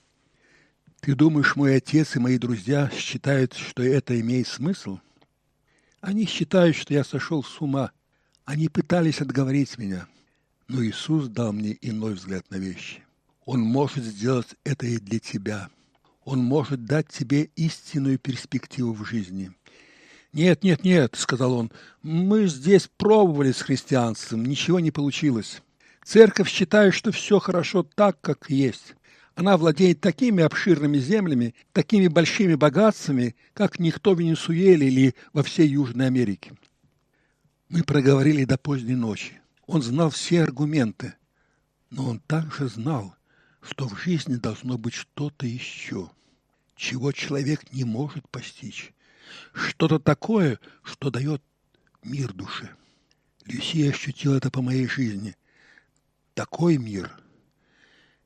Ты думаешь, мой отец и мои друзья считают, что это имеет смысл? Они считают, что я сошел с ума. Они пытались отговорить меня. Но Иисус дал мне иной взгляд на вещи. Он может сделать это и для тебя. Он может дать тебе истинную перспективу в жизни. «Нет, нет, нет», — сказал он, — «мы здесь пробовали с христианством, ничего не получилось. Церковь считает, что все хорошо так, как есть. Она владеет такими обширными землями, такими большими богатствами, как никто в Венесуэле или во всей Южной Америке. Мы проговорили до поздней ночи. Он знал все аргументы, но он также знал, что в жизни должно быть что-то еще, чего человек не может постичь, что-то такое, что дает мир душе. Люсия ощутила это по моей жизни – такой мир,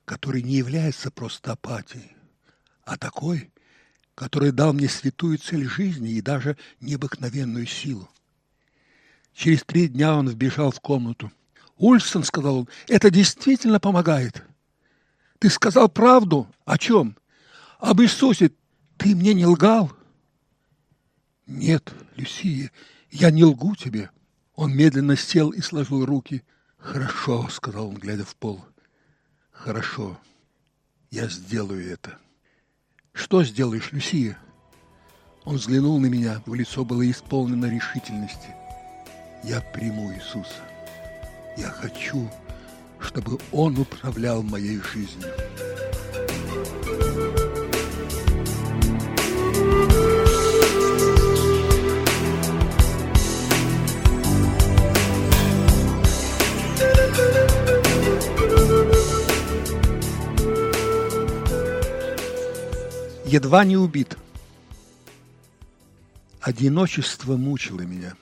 который не является просто апатией, а такой, который дал мне святую цель жизни и даже необыкновенную силу. Через три дня он вбежал в комнату. «Ульсон», — сказал он, — «это действительно помогает. Ты сказал правду? О чем? Об Иисусе. Ты мне не лгал?» «Нет, Люсия, я не лгу тебе». Он медленно сел и сложил руки. «Хорошо», — сказал он, глядя в пол. «Хорошо. Я сделаю это». «Что сделаешь, Люсия?» Он взглянул на меня, его лицо было исполнено решительности. «Я приму Иисуса. Я хочу, чтобы Он управлял моей жизнью». едва не убит. Одиночество мучило меня.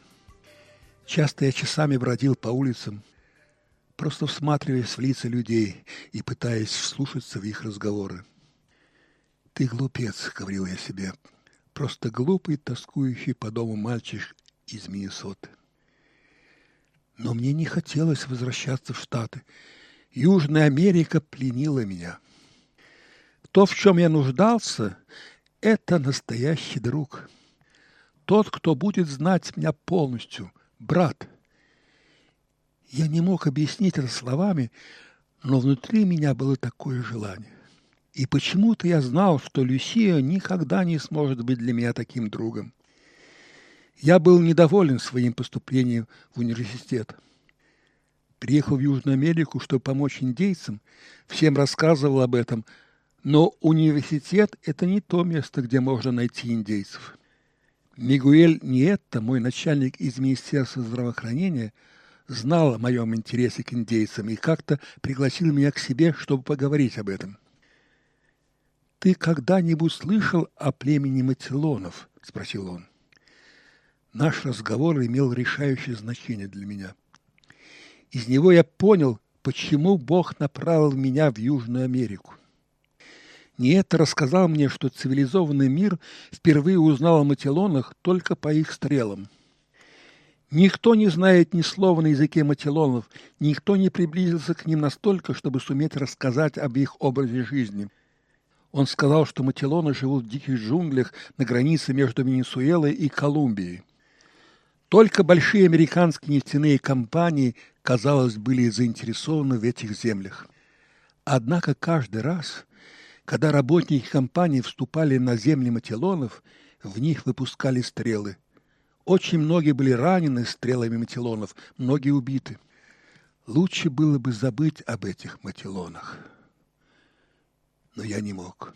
Часто я часами бродил по улицам, просто всматриваясь в лица людей и пытаясь вслушаться в их разговоры. «Ты глупец», — говорил я себе, — «просто глупый, тоскующий по дому мальчик из Миннесоты». Но мне не хотелось возвращаться в Штаты. Южная Америка пленила меня — то, в чем я нуждался, это настоящий друг. Тот, кто будет знать меня полностью, брат. Я не мог объяснить это словами, но внутри меня было такое желание. И почему-то я знал, что Люсия никогда не сможет быть для меня таким другом. Я был недоволен своим поступлением в университет. Приехал в Южную Америку, чтобы помочь индейцам, всем рассказывал об этом – но университет – это не то место, где можно найти индейцев. Мигуэль Ниетта, мой начальник из Министерства здравоохранения, знал о моем интересе к индейцам и как-то пригласил меня к себе, чтобы поговорить об этом. «Ты когда-нибудь слышал о племени Матилонов?» – спросил он. Наш разговор имел решающее значение для меня. Из него я понял, почему Бог направил меня в Южную Америку. Ниетта рассказал мне, что цивилизованный мир впервые узнал о матилонах только по их стрелам. Никто не знает ни слова на языке матилонов, никто не приблизился к ним настолько, чтобы суметь рассказать об их образе жизни. Он сказал, что матилоны живут в диких джунглях на границе между Венесуэлой и Колумбией. Только большие американские нефтяные компании, казалось, были заинтересованы в этих землях. Однако каждый раз – Когда работники компании вступали на земли Матилонов, в них выпускали стрелы. Очень многие были ранены стрелами Матилонов, многие убиты. Лучше было бы забыть об этих Матилонах. Но я не мог.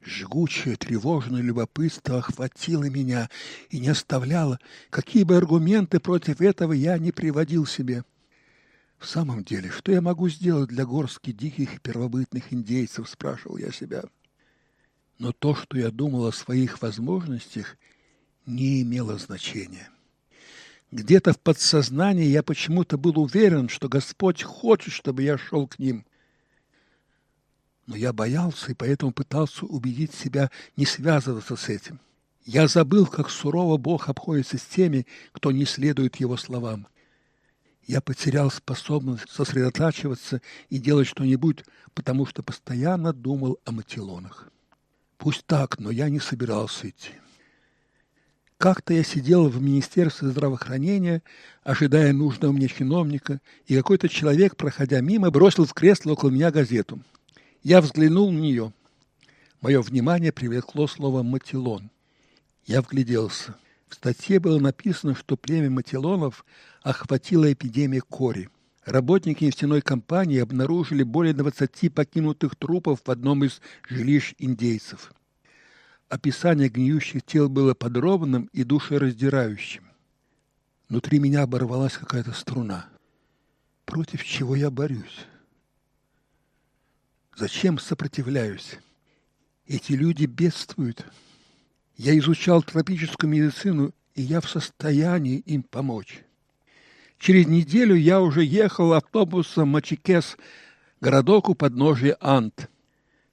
Жгучее, тревожное любопытство охватило меня и не оставляло, какие бы аргументы против этого я не приводил себе. В самом деле, что я могу сделать для горстки диких и первобытных индейцев, спрашивал я себя. Но то, что я думал о своих возможностях, не имело значения. Где-то в подсознании я почему-то был уверен, что Господь хочет, чтобы я шел к ним. Но я боялся и поэтому пытался убедить себя не связываться с этим. Я забыл, как сурово Бог обходится с теми, кто не следует Его словам. Я потерял способность сосредотачиваться и делать что-нибудь, потому что постоянно думал о матилонах. Пусть так, но я не собирался идти. Как-то я сидел в Министерстве здравоохранения, ожидая нужного мне чиновника, и какой-то человек, проходя мимо, бросил в кресло около меня газету. Я взглянул на нее. Мое внимание привлекло слово «матилон». Я вгляделся. В статье было написано, что племя матилонов охватила эпидемия кори. Работники нефтяной компании обнаружили более 20 покинутых трупов в одном из жилищ индейцев. Описание гниющих тел было подробным и душераздирающим. Внутри меня оборвалась какая-то струна. Против чего я борюсь? Зачем сопротивляюсь? Эти люди бедствуют. Я изучал тропическую медицину, и я в состоянии им помочь. Через неделю я уже ехал автобусом Мачикес, городок у подножия Ант.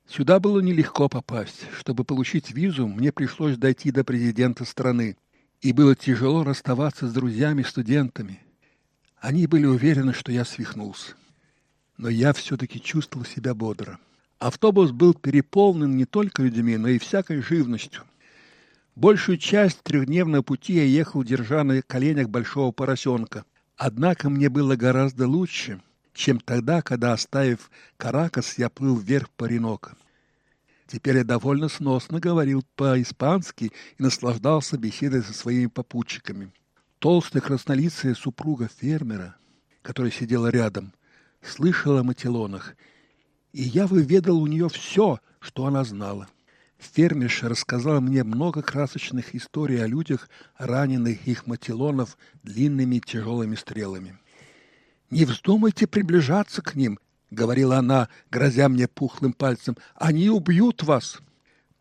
Сюда было нелегко попасть. Чтобы получить визу, мне пришлось дойти до президента страны. И было тяжело расставаться с друзьями-студентами. Они были уверены, что я свихнулся. Но я все-таки чувствовал себя бодро. Автобус был переполнен не только людьми, но и всякой живностью. Большую часть трехдневного пути я ехал, держа на коленях большого поросенка. Однако мне было гораздо лучше, чем тогда, когда, оставив Каракас, я плыл вверх по Риноко. Теперь я довольно сносно говорил по-испански и наслаждался беседой со своими попутчиками. Толстая краснолицая супруга фермера, которая сидела рядом, слышала о Матилонах, и я выведал у нее все, что она знала. Фермерша рассказала мне много красочных историй о людях, раненых их матилонов длинными тяжелыми стрелами. «Не вздумайте приближаться к ним», — говорила она, грозя мне пухлым пальцем. «Они убьют вас».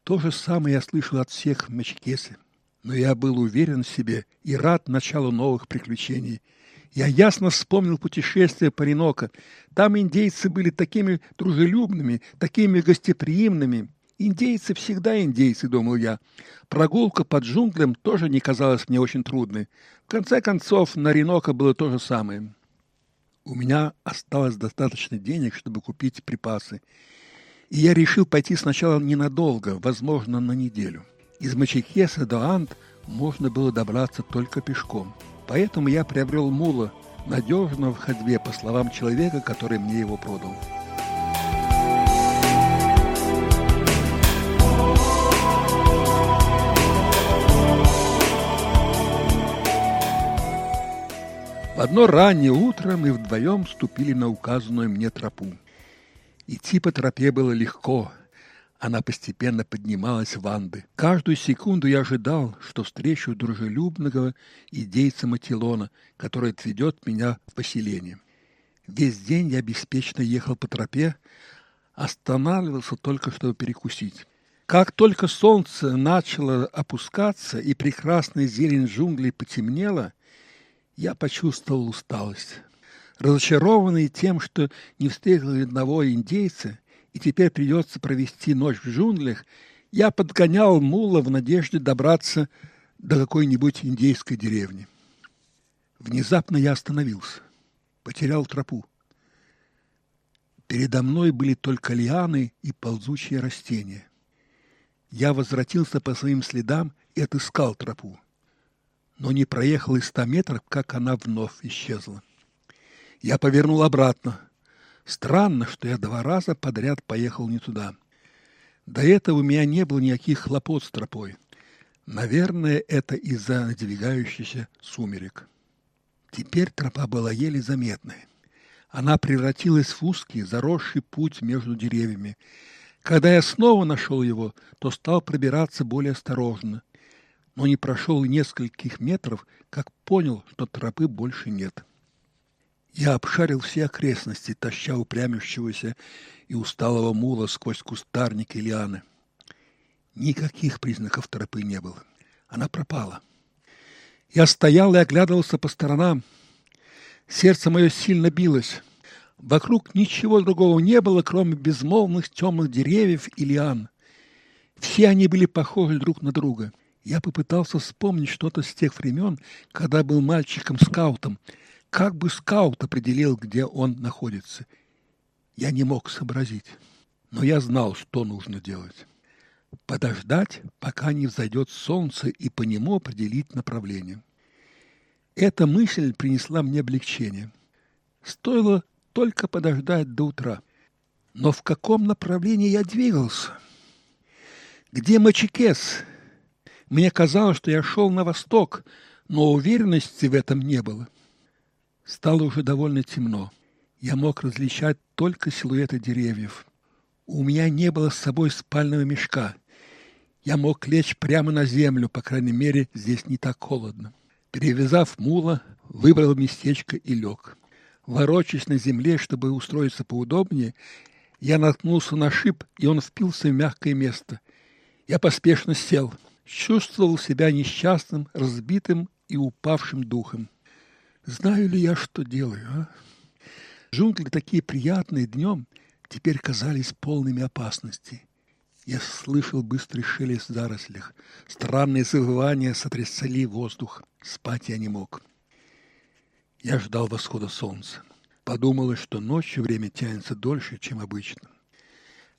То же самое я слышал от всех в. Но я был уверен в себе и рад началу новых приключений. Я ясно вспомнил путешествие по Риноко. Там индейцы были такими дружелюбными, такими гостеприимными. Индейцы всегда индейцы, думал я. Прогулка под джунглям тоже не казалась мне очень трудной. В конце концов, на Риноко было то же самое. У меня осталось достаточно денег, чтобы купить припасы. И я решил пойти сначала ненадолго, возможно, на неделю. Из Мачекеса до Ант можно было добраться только пешком. Поэтому я приобрел мула, надежного в ходьбе, по словам человека, который мне его продал. В одно раннее утро мы вдвоем ступили на указанную мне тропу. Идти по тропе было легко. Она постепенно поднималась в Анды. Каждую секунду я ожидал, что встречу дружелюбного идейца Матилона, который отведет меня в поселение. Весь день я беспечно ехал по тропе, останавливался только, чтобы перекусить. Как только солнце начало опускаться и прекрасная зелень джунглей потемнела – я почувствовал усталость. Разочарованный тем, что не встретил одного индейца, и теперь придется провести ночь в джунглях, я подгонял мула в надежде добраться до какой-нибудь индейской деревни. Внезапно я остановился, потерял тропу. Передо мной были только лианы и ползучие растения. Я возвратился по своим следам и отыскал тропу но не проехал и ста метров, как она вновь исчезла. Я повернул обратно. Странно, что я два раза подряд поехал не туда. До этого у меня не было никаких хлопот с тропой. Наверное, это из-за надвигающихся сумерек. Теперь тропа была еле заметной. Она превратилась в узкий, заросший путь между деревьями. Когда я снова нашел его, то стал пробираться более осторожно. Но не прошел нескольких метров, как понял, что тропы больше нет. Я обшарил все окрестности, таща упрямившегося и усталого мула сквозь кустарник и лианы. Никаких признаков тропы не было. Она пропала. Я стоял и оглядывался по сторонам. Сердце мое сильно билось. Вокруг ничего другого не было, кроме безмолвных темных деревьев и лиан. Все они были похожи друг на друга. Я попытался вспомнить что-то с тех времен, когда был мальчиком-скаутом. Как бы скаут определил, где он находится? Я не мог сообразить, но я знал, что нужно делать. Подождать, пока не взойдет солнце, и по нему определить направление. Эта мысль принесла мне облегчение. Стоило только подождать до утра. Но в каком направлении я двигался? Где Мачикес? Мне казалось, что я шел на восток, но уверенности в этом не было. Стало уже довольно темно. Я мог различать только силуэты деревьев. У меня не было с собой спального мешка. Я мог лечь прямо на землю, по крайней мере, здесь не так холодно. Перевязав мула, выбрал местечко и лег. Ворочаясь на земле, чтобы устроиться поудобнее, я наткнулся на шип, и он впился в мягкое место. Я поспешно сел. Чувствовал себя несчастным, разбитым и упавшим духом. Знаю ли я, что делаю, а? Джунгли, такие приятные днем, теперь казались полными опасности. Я слышал быстрый шелест в зарослях. Странные завывания сотрясали воздух. Спать я не мог. Я ждал восхода солнца. Подумалось, что ночью время тянется дольше, чем обычно.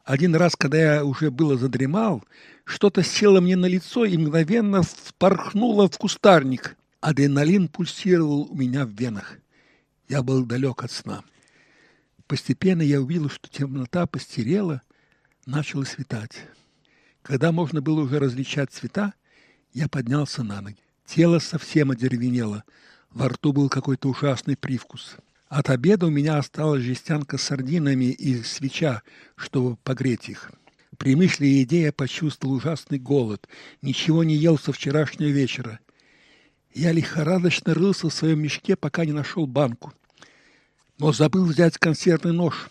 Один раз, когда я уже было задремал, что-то село мне на лицо и мгновенно впорхнуло в кустарник. Адреналин пульсировал у меня в венах. Я был далек от сна. Постепенно я увидел, что темнота постерела, начало светать. Когда можно было уже различать цвета, я поднялся на ноги. Тело совсем одеревенело – во рту был какой-то ужасный привкус. От обеда у меня осталась жестянка с сардинами и свеча, чтобы погреть их. При мысли о еде я почувствовал ужасный голод. Ничего не ел со вчерашнего вечера. Я лихорадочно рылся в своем мешке, пока не нашел банку. Но забыл взять консервный нож.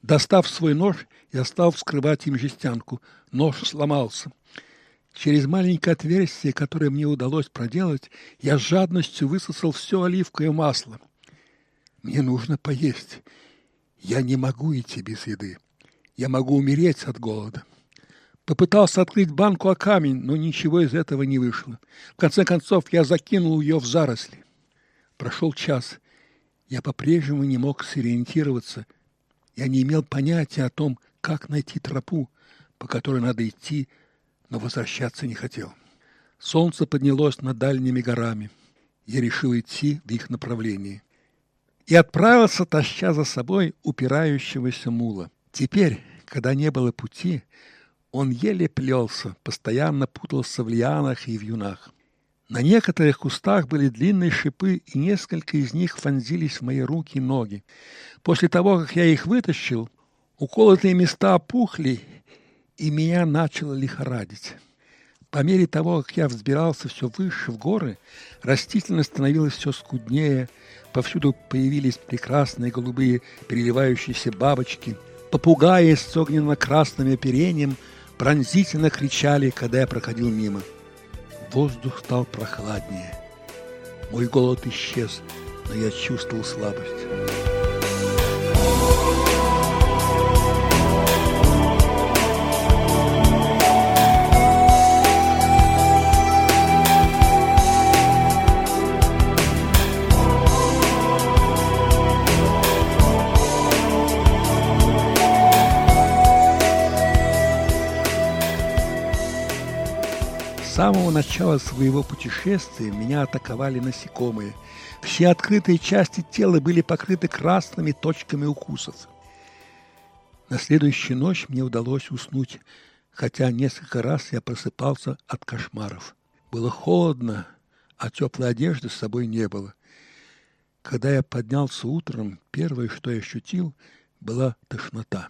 Достав свой нож, я стал вскрывать им жестянку. Нож сломался. Через маленькое отверстие, которое мне удалось проделать, я с жадностью высосал все оливковое масло. Мне нужно поесть. Я не могу идти без еды. Я могу умереть от голода. Попытался открыть банку о камень, но ничего из этого не вышло. В конце концов, я закинул ее в заросли. Прошел час. Я по-прежнему не мог сориентироваться. Я не имел понятия о том, как найти тропу, по которой надо идти, но возвращаться не хотел. Солнце поднялось над дальними горами. Я решил идти в их направлении. И отправился, таща за собой упирающегося мула. Теперь, когда не было пути, он еле плелся, постоянно путался в лианах и в юнах. На некоторых кустах были длинные шипы, и несколько из них вонзились в мои руки и ноги. После того, как я их вытащил, уколотые места опухли, и меня начало лихорадить. По мере того, как я взбирался все выше в горы, растительность становилась все скуднее, повсюду появились прекрасные голубые переливающиеся бабочки, попугаи с огненно-красным оперением пронзительно кричали, когда я проходил мимо. Воздух стал прохладнее. Мой голод исчез, но я чувствовал слабость. Самого начала своего путешествия меня атаковали насекомые. Все открытые части тела были покрыты красными точками укусов. На следующую ночь мне удалось уснуть, хотя несколько раз я просыпался от кошмаров. Было холодно, а теплой одежды с собой не было. Когда я поднялся утром, первое, что я ощутил, была тошнота.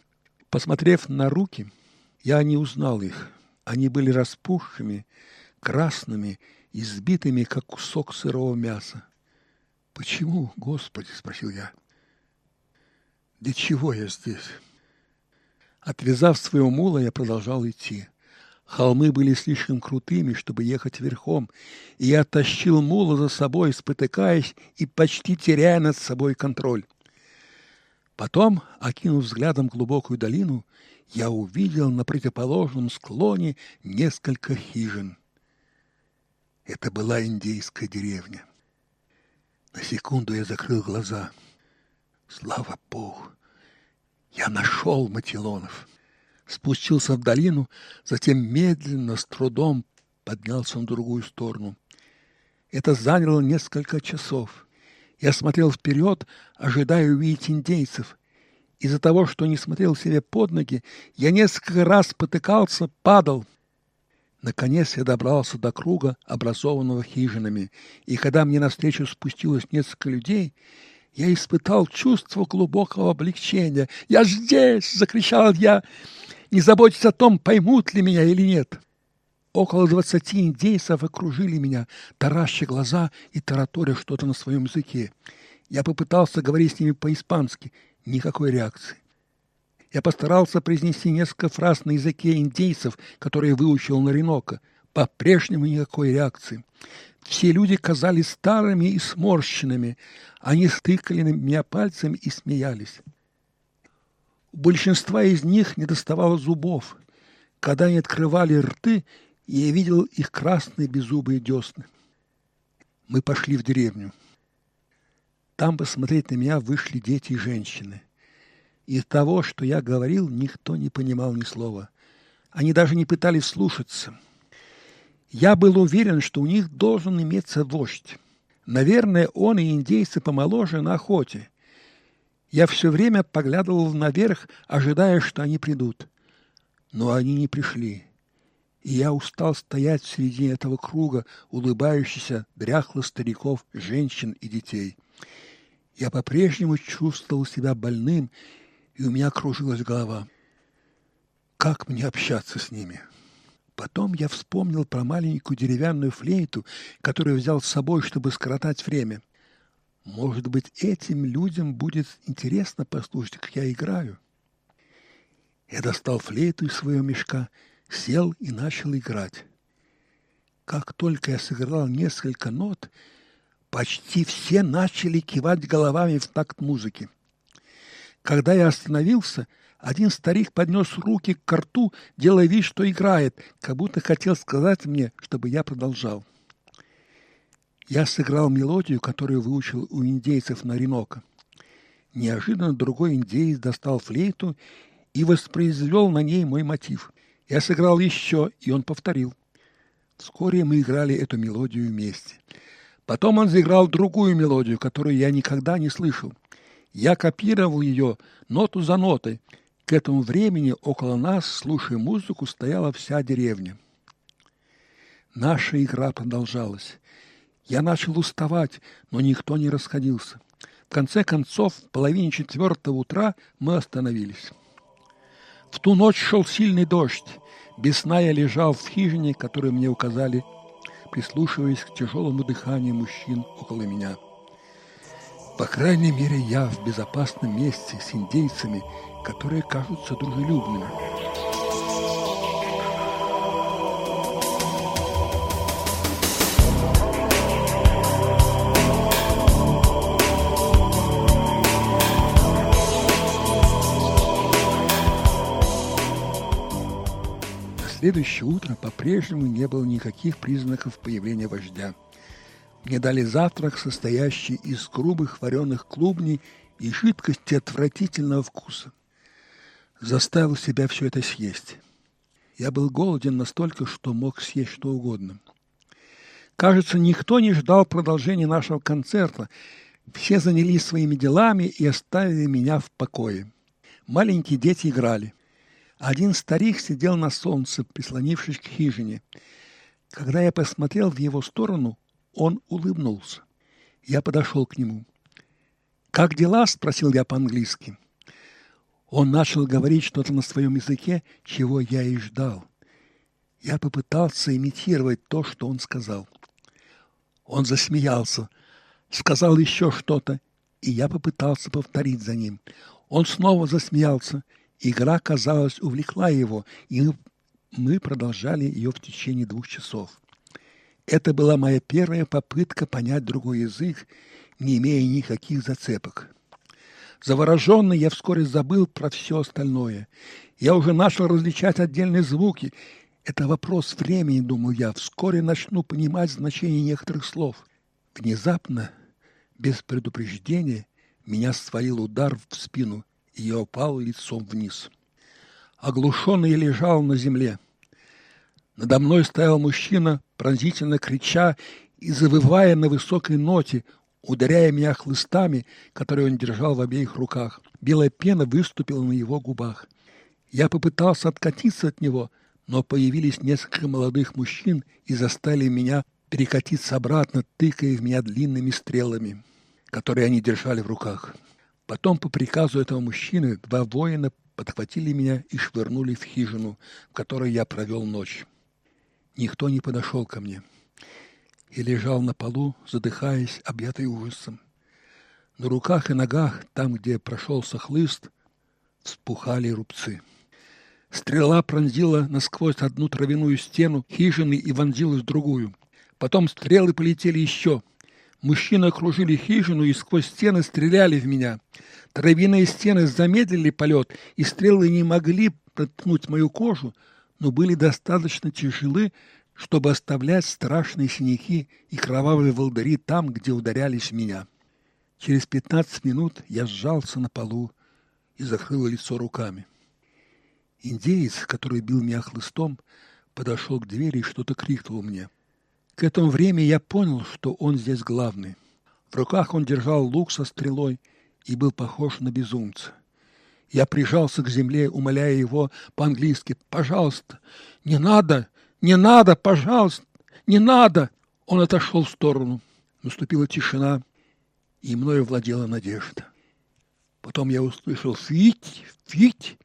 Посмотрев на руки, я не узнал их. Они были распухшими, красными и сбитыми, как кусок сырого мяса. «Почему, Господи?» – спросил я. «Для чего я здесь?» Отвязав своего мула, я продолжал идти. Холмы были слишком крутыми, чтобы ехать верхом, и я тащил мула за собой, спотыкаясь и почти теряя над собой контроль. Потом, окинув взглядом глубокую долину, я увидел на противоположном склоне несколько хижин. Это была индейская деревня. На секунду я закрыл глаза. Слава Богу! Я нашел Матилонов. Спустился в долину, затем медленно, с трудом поднялся на другую сторону. Это заняло несколько часов. Я смотрел вперед, ожидая увидеть индейцев. Из-за того, что не смотрел себе под ноги, я несколько раз потыкался, падал. Наконец я добрался до круга, образованного хижинами, и когда мне навстречу спустилось несколько людей, я испытал чувство глубокого облегчения. «Я здесь!» — закричал я. «Не заботьтесь о том, поймут ли меня или нет». Около двадцати индейцев окружили меня, тараща глаза и тараторя что-то на своем языке. Я попытался говорить с ними по-испански. Никакой реакции. Я постарался произнести несколько фраз на языке индейцев, которые выучил на Ренока. По-прежнему никакой реакции. Все люди казались старыми и сморщенными. Они стыкали на меня пальцами и смеялись. У большинства из них не доставало зубов. Когда они открывали рты, я видел их красные беззубые десны. Мы пошли в деревню. Там посмотреть на меня вышли дети и женщины. Из того, что я говорил, никто не понимал ни слова. Они даже не пытались слушаться. Я был уверен, что у них должен иметься вождь. Наверное, он и индейцы помоложе на охоте. Я все время поглядывал наверх, ожидая, что они придут. Но они не пришли и я устал стоять в середине этого круга, улыбающихся дряхлых стариков, женщин и детей. Я по-прежнему чувствовал себя больным, и у меня кружилась голова. Как мне общаться с ними? Потом я вспомнил про маленькую деревянную флейту, которую взял с собой, чтобы скоротать время. Может быть, этим людям будет интересно послушать, как я играю. Я достал флейту из своего мешка – сел и начал играть. Как только я сыграл несколько нот, почти все начали кивать головами в такт музыки. Когда я остановился, один старик поднес руки к рту, делая вид, что играет, как будто хотел сказать мне, чтобы я продолжал. Я сыграл мелодию, которую выучил у индейцев на Ренока. Неожиданно другой индейец достал флейту и воспроизвел на ней мой мотив. Я сыграл еще, и он повторил. Вскоре мы играли эту мелодию вместе. Потом он заиграл другую мелодию, которую я никогда не слышал. Я копировал ее ноту за нотой. К этому времени около нас, слушая музыку, стояла вся деревня. Наша игра продолжалась. Я начал уставать, но никто не расходился. В конце концов, в половине четвертого утра мы остановились. В ту ночь шел сильный дождь. Без сна я лежал в хижине, которую мне указали, прислушиваясь к тяжелому дыханию мужчин около меня. По крайней мере, я в безопасном месте с индейцами, которые кажутся дружелюбными. следующее утро по-прежнему не было никаких признаков появления вождя. Мне дали завтрак, состоящий из грубых вареных клубней и жидкости отвратительного вкуса. Заставил себя все это съесть. Я был голоден настолько, что мог съесть что угодно. Кажется, никто не ждал продолжения нашего концерта. Все занялись своими делами и оставили меня в покое. Маленькие дети играли. Один старик сидел на солнце, прислонившись к хижине. Когда я посмотрел в его сторону, он улыбнулся. Я подошел к нему. «Как дела?» – спросил я по-английски. Он начал говорить что-то на своем языке, чего я и ждал. Я попытался имитировать то, что он сказал. Он засмеялся, сказал еще что-то, и я попытался повторить за ним. Он снова засмеялся. Игра, казалось, увлекла его, и мы продолжали ее в течение двух часов. Это была моя первая попытка понять другой язык, не имея никаких зацепок. Завороженный я вскоре забыл про все остальное. Я уже начал различать отдельные звуки. Это вопрос времени, думаю я. Вскоре начну понимать значение некоторых слов. Внезапно, без предупреждения, меня свалил удар в спину, и я упал лицом вниз. Оглушенный я лежал на земле. Надо мной стоял мужчина, пронзительно крича и завывая на высокой ноте, ударяя меня хлыстами, которые он держал в обеих руках. Белая пена выступила на его губах. Я попытался откатиться от него, но появились несколько молодых мужчин и заставили меня перекатиться обратно, тыкая в меня длинными стрелами, которые они держали в руках. Потом, по приказу этого мужчины, два воина подхватили меня и швырнули в хижину, в которой я провел ночь. Никто не подошел ко мне и лежал на полу, задыхаясь, объятый ужасом. На руках и ногах, там, где прошелся хлыст, вспухали рубцы. Стрела пронзила насквозь одну травяную стену хижины и вонзилась в другую. Потом стрелы полетели еще. Мужчины окружили хижину и сквозь стены стреляли в меня. Травяные стены замедлили полет, и стрелы не могли проткнуть мою кожу, но были достаточно тяжелы, чтобы оставлять страшные синяки и кровавые волдыри там, где ударялись меня. Через пятнадцать минут я сжался на полу и закрыл лицо руками. Индеец, который бил меня хлыстом, подошел к двери и что-то крикнул мне. К этому времени я понял, что он здесь главный. В руках он держал лук со стрелой и был похож на безумца. Я прижался к земле, умоляя его по-английски «Пожалуйста, не надо, не надо, пожалуйста, не надо!» Он отошел в сторону. Наступила тишина, и мною владела надежда. Потом я услышал «Фить! Фить!»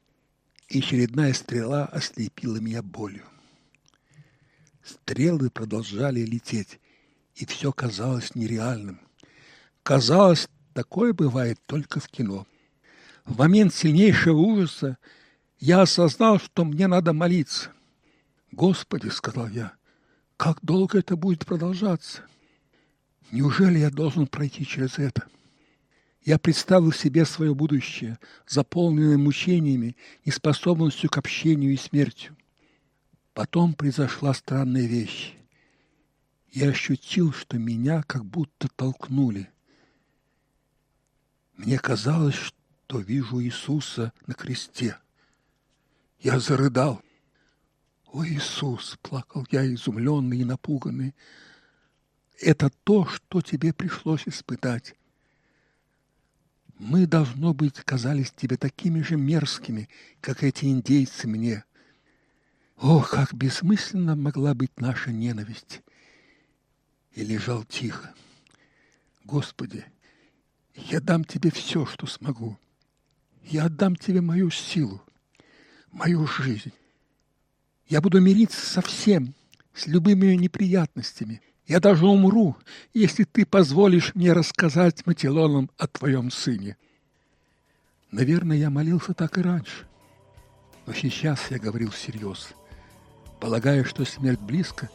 и очередная стрела ослепила меня болью. Стрелы продолжали лететь, и все казалось нереальным. Казалось, такое бывает только в кино. В момент сильнейшего ужаса я осознал, что мне надо молиться. «Господи», — сказал я, — «как долго это будет продолжаться? Неужели я должен пройти через это?» Я представил себе свое будущее, заполненное мучениями, неспособностью к общению и смертью. Потом произошла странная вещь. Я ощутил, что меня как будто толкнули. Мне казалось, что вижу Иисуса на кресте. Я зарыдал. «О, Иисус!» — плакал я, изумленный и напуганный. «Это то, что тебе пришлось испытать. Мы, должно быть, казались тебе такими же мерзкими, как эти индейцы мне. О, как бессмысленно могла быть наша ненависть!» И лежал тихо. «Господи, я дам тебе все, что смогу. Я отдам тебе мою силу, мою жизнь. Я буду мириться со всем, с любыми неприятностями. Я даже умру, если ты позволишь мне рассказать Матилонам о твоем сыне. Наверное, я молился так и раньше. Но сейчас я говорил всерьез. Полагая, что смерть близко,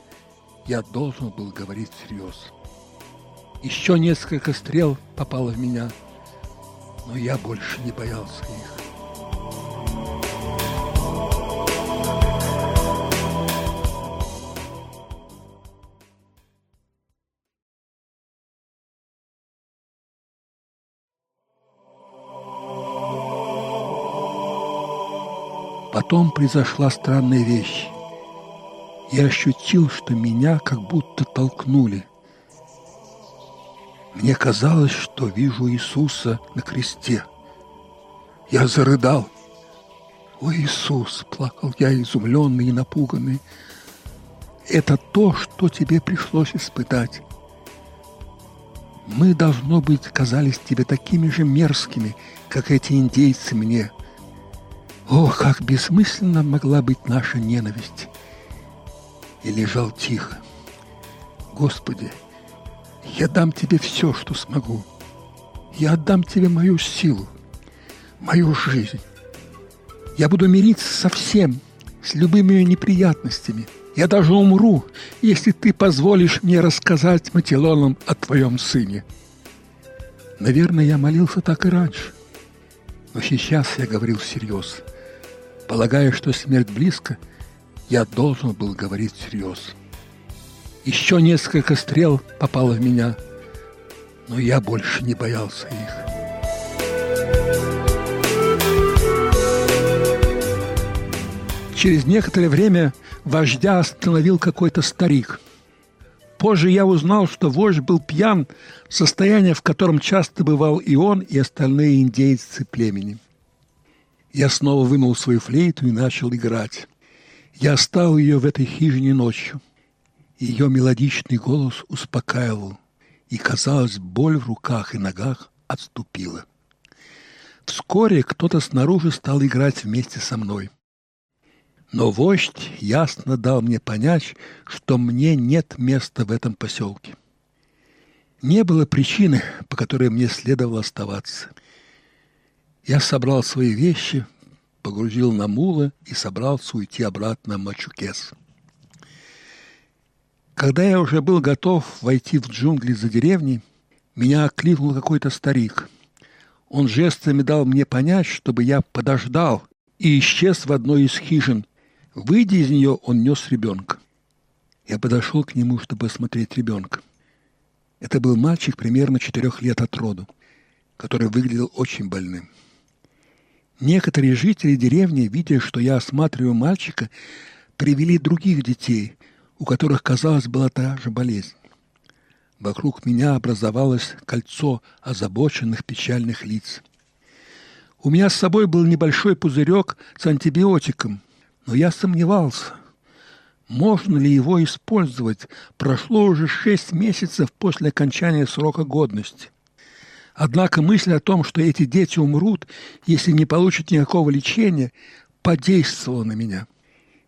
я должен был говорить всерьез. Еще несколько стрел попало в меня, но я больше не боялся их. Потом произошла странная вещь. Я ощутил, что меня как будто толкнули. Мне казалось, что вижу Иисуса на кресте. Я зарыдал – «О, Иисус!» – плакал я, изумленный и напуганный. «Это то, что тебе пришлось испытать. Мы, должно быть, казались тебе такими же мерзкими, как эти индейцы мне. О, как бессмысленно могла быть наша ненависть!» И лежал тихо. «Господи, я дам тебе все, что смогу. Я отдам тебе мою силу, мою жизнь. Я буду мириться со всем, с любыми неприятностями. Я даже умру, если ты позволишь мне рассказать Матилонам о твоем сыне. Наверное, я молился так и раньше. Но сейчас я говорил всерьез. Полагая, что смерть близко, я должен был говорить всерьез. Еще несколько стрел попало в меня, но я больше не боялся их. Через некоторое время вождя остановил какой-то старик. Позже я узнал, что вождь был пьян, состояние, в котором часто бывал и он, и остальные индейцы племени. Я снова вынул свою флейту и начал играть. Я оставил ее в этой хижине ночью. Ее мелодичный голос успокаивал, и, казалось, боль в руках и ногах отступила. Вскоре кто-то снаружи стал играть вместе со мной. Но вождь ясно дал мне понять, что мне нет места в этом поселке. Не было причины, по которой мне следовало оставаться. Я собрал свои вещи, погрузил на мула и собрался уйти обратно в Мачукес. Когда я уже был готов войти в джунгли за деревней, меня окликнул какой-то старик. Он жестами дал мне понять, чтобы я подождал, и исчез в одной из хижин, Выйдя из нее, он нес ребенка. Я подошел к нему, чтобы осмотреть ребенка. Это был мальчик примерно четырех лет от роду, который выглядел очень больным. Некоторые жители деревни, видя, что я осматриваю мальчика, привели других детей, у которых, казалось, была та же болезнь. Вокруг меня образовалось кольцо озабоченных печальных лиц. У меня с собой был небольшой пузырек с антибиотиком, но я сомневался, можно ли его использовать. Прошло уже шесть месяцев после окончания срока годности. Однако мысль о том, что эти дети умрут, если не получат никакого лечения, подействовала на меня.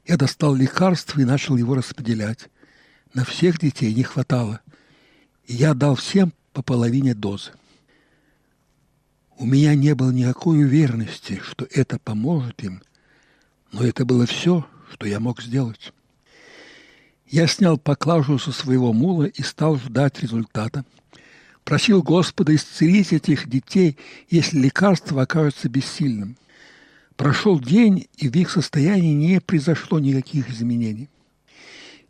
Я достал лекарство и начал его распределять. На всех детей не хватало. И я дал всем по половине дозы. У меня не было никакой уверенности, что это поможет им – но это было все, что я мог сделать. Я снял поклажу со своего мула и стал ждать результата. Просил Господа исцелить этих детей, если лекарство окажется бессильным. Прошел день, и в их состоянии не произошло никаких изменений.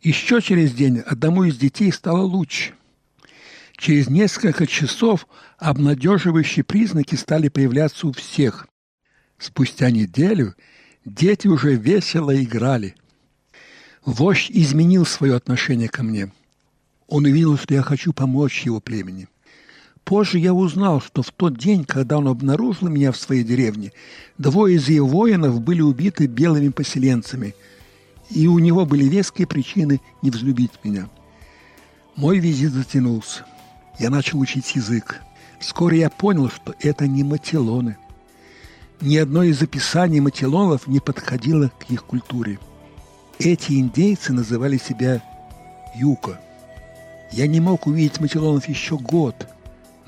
Еще через день одному из детей стало лучше. Через несколько часов обнадеживающие признаки стали появляться у всех. Спустя неделю – Дети уже весело играли. Вождь изменил свое отношение ко мне. Он увидел, что я хочу помочь его племени. Позже я узнал, что в тот день, когда он обнаружил меня в своей деревне, двое из его воинов были убиты белыми поселенцами, и у него были веские причины не взлюбить меня. Мой визит затянулся. Я начал учить язык. Вскоре я понял, что это не матилоны – ни одно из описаний матилонов не подходило к их культуре. Эти индейцы называли себя Юка. Я не мог увидеть матилонов еще год,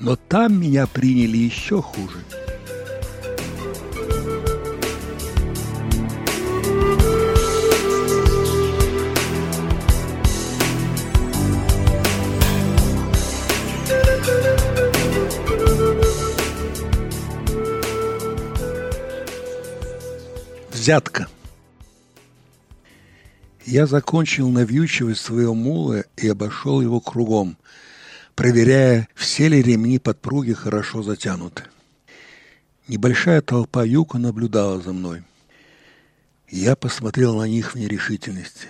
но там меня приняли еще хуже – Взятка. Я закончил навьючивать своего мула и обошел его кругом, проверяя, все ли ремни подпруги хорошо затянуты. Небольшая толпа юка наблюдала за мной. Я посмотрел на них в нерешительности.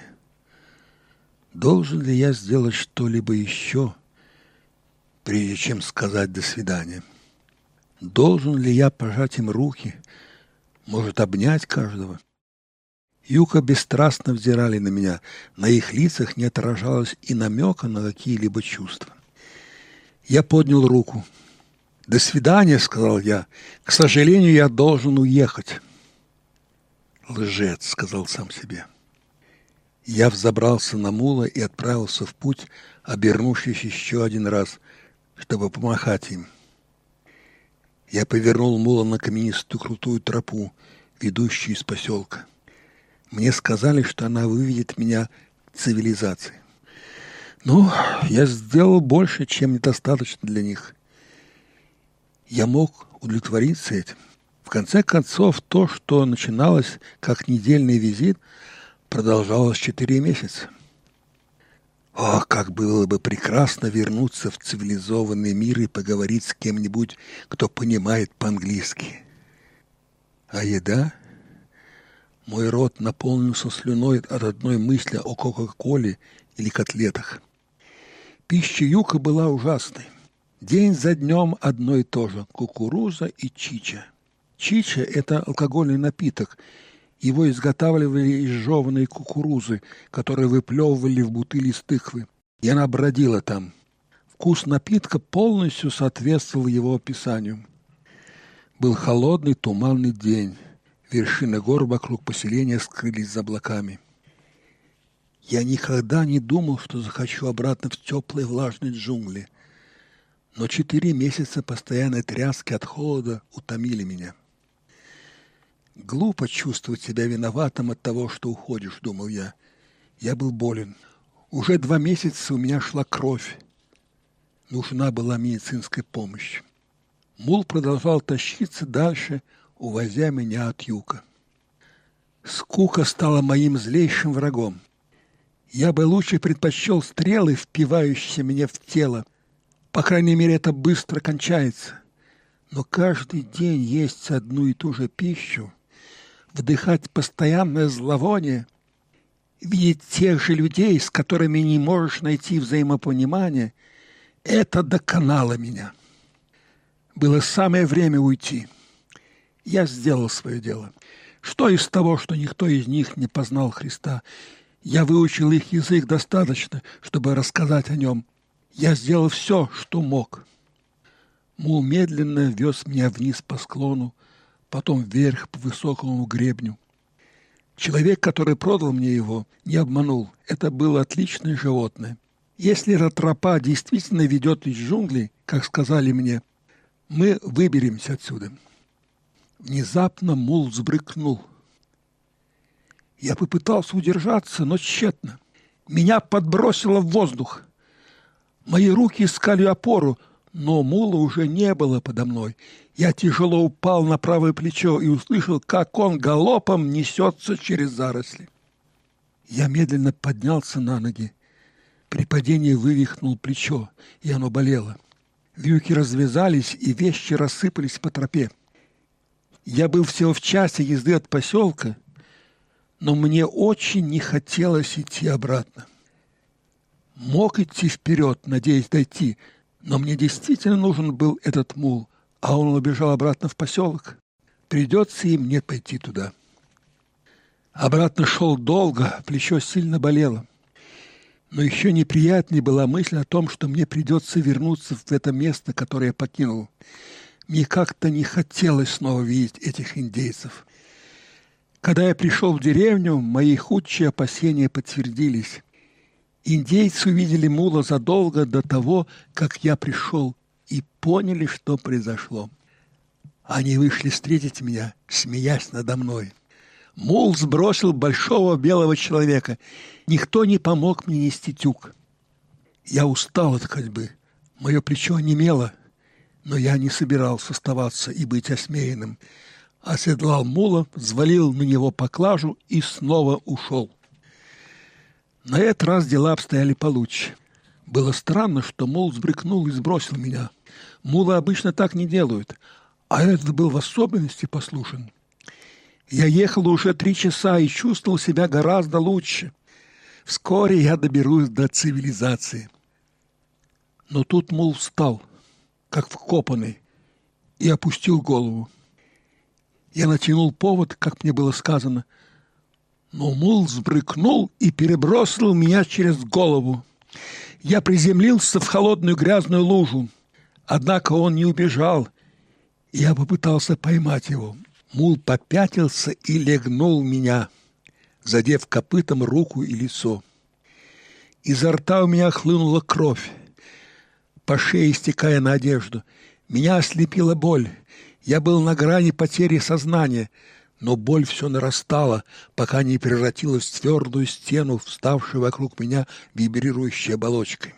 Должен ли я сделать что-либо еще, прежде чем сказать «до свидания»? Должен ли я пожать им руки – Может, обнять каждого? Юка бесстрастно взирали на меня. На их лицах не отражалось и намека на какие-либо чувства. Я поднял руку. «До свидания», — сказал я. «К сожалению, я должен уехать». «Лжец», — сказал сам себе. Я взобрался на мула и отправился в путь, обернувшись еще один раз, чтобы помахать им. Я повернул мула на каменистую крутую тропу, ведущую из поселка. Мне сказали, что она выведет меня к цивилизации. Ну, я сделал больше, чем недостаточно для них. Я мог удовлетвориться этим. В конце концов, то, что начиналось как недельный визит, продолжалось четыре месяца. О, как было бы прекрасно вернуться в цивилизованный мир и поговорить с кем-нибудь, кто понимает по-английски. А еда? Мой рот наполнился слюной от одной мысли о Кока-Коле или котлетах. Пища юка была ужасной. День за днем одно и то же – кукуруза и чича. Чича – это алкогольный напиток. Его изготавливали из жеванной кукурузы, которую выплевывали в бутыли с тыквы. И она бродила там. Вкус напитка полностью соответствовал его описанию. Был холодный туманный день. Вершины гор вокруг поселения скрылись за облаками. Я никогда не думал, что захочу обратно в теплые влажные джунгли. Но четыре месяца постоянной тряски от холода утомили меня. Глупо чувствовать себя виноватым от того, что уходишь, думал я. Я был болен. Уже два месяца у меня шла кровь. Нужна была медицинская помощь. Мул продолжал тащиться дальше, увозя меня от юга. Скука стала моим злейшим врагом. Я бы лучше предпочел стрелы, впивающиеся мне в тело. По крайней мере, это быстро кончается. Но каждый день есть одну и ту же пищу, вдыхать постоянное зловоние, видеть тех же людей, с которыми не можешь найти взаимопонимание, это доконало меня. Было самое время уйти – я сделал свое дело. Что из того, что никто из них не познал Христа? Я выучил их язык достаточно, чтобы рассказать о нем. Я сделал все, что мог. Мул медленно вез меня вниз по склону, потом вверх по высокому гребню. Человек, который продал мне его, не обманул. Это было отличное животное. Если эта тропа действительно ведет из джунглей, как сказали мне, мы выберемся отсюда. Внезапно мул взбрыкнул. Я попытался удержаться, но тщетно. Меня подбросило в воздух. Мои руки искали опору, но мула уже не было подо мной. Я тяжело упал на правое плечо и услышал, как он галопом несется через заросли. Я медленно поднялся на ноги. При падении вывихнул плечо, и оно болело. Вьюки развязались, и вещи рассыпались по тропе. Я был всего в часе езды от поселка, но мне очень не хотелось идти обратно. Мог идти вперед, надеясь дойти, но мне действительно нужен был этот мул, а он убежал обратно в поселок. Придется и мне пойти туда. Обратно шел долго, плечо сильно болело. Но еще неприятнее была мысль о том, что мне придется вернуться в это место, которое я покинул. Мне как-то не хотелось снова видеть этих индейцев. Когда я пришел в деревню, мои худшие опасения подтвердились. Индейцы увидели мула задолго до того, как я пришел, и поняли, что произошло. Они вышли встретить меня, смеясь надо мной. Мул сбросил большого белого человека. Никто не помог мне нести тюк. Я устал от ходьбы. Мое плечо немело, но я не собирался оставаться и быть осмеянным. Оседлал мула, взвалил на него поклажу и снова ушел. На этот раз дела обстояли получше. Было странно, что мул сбрыкнул и сбросил меня. Мулы обычно так не делают, а этот был в особенности послушен. Я ехал уже три часа и чувствовал себя гораздо лучше. Вскоре я доберусь до цивилизации. Но тут мул встал – как вкопанный, и опустил голову. Я натянул повод, как мне было сказано, но мул сбрыкнул и перебросил меня через голову. Я приземлился в холодную грязную лужу. Однако он не убежал. Я попытался поймать его. Мул попятился и легнул меня, задев копытом руку и лицо. Изо рта у меня хлынула кровь, по шее стекая на одежду. Меня ослепила боль. Я был на грани потери сознания, но боль все нарастала, пока не превратилась в твердую стену, вставшую вокруг меня вибрирующей оболочкой.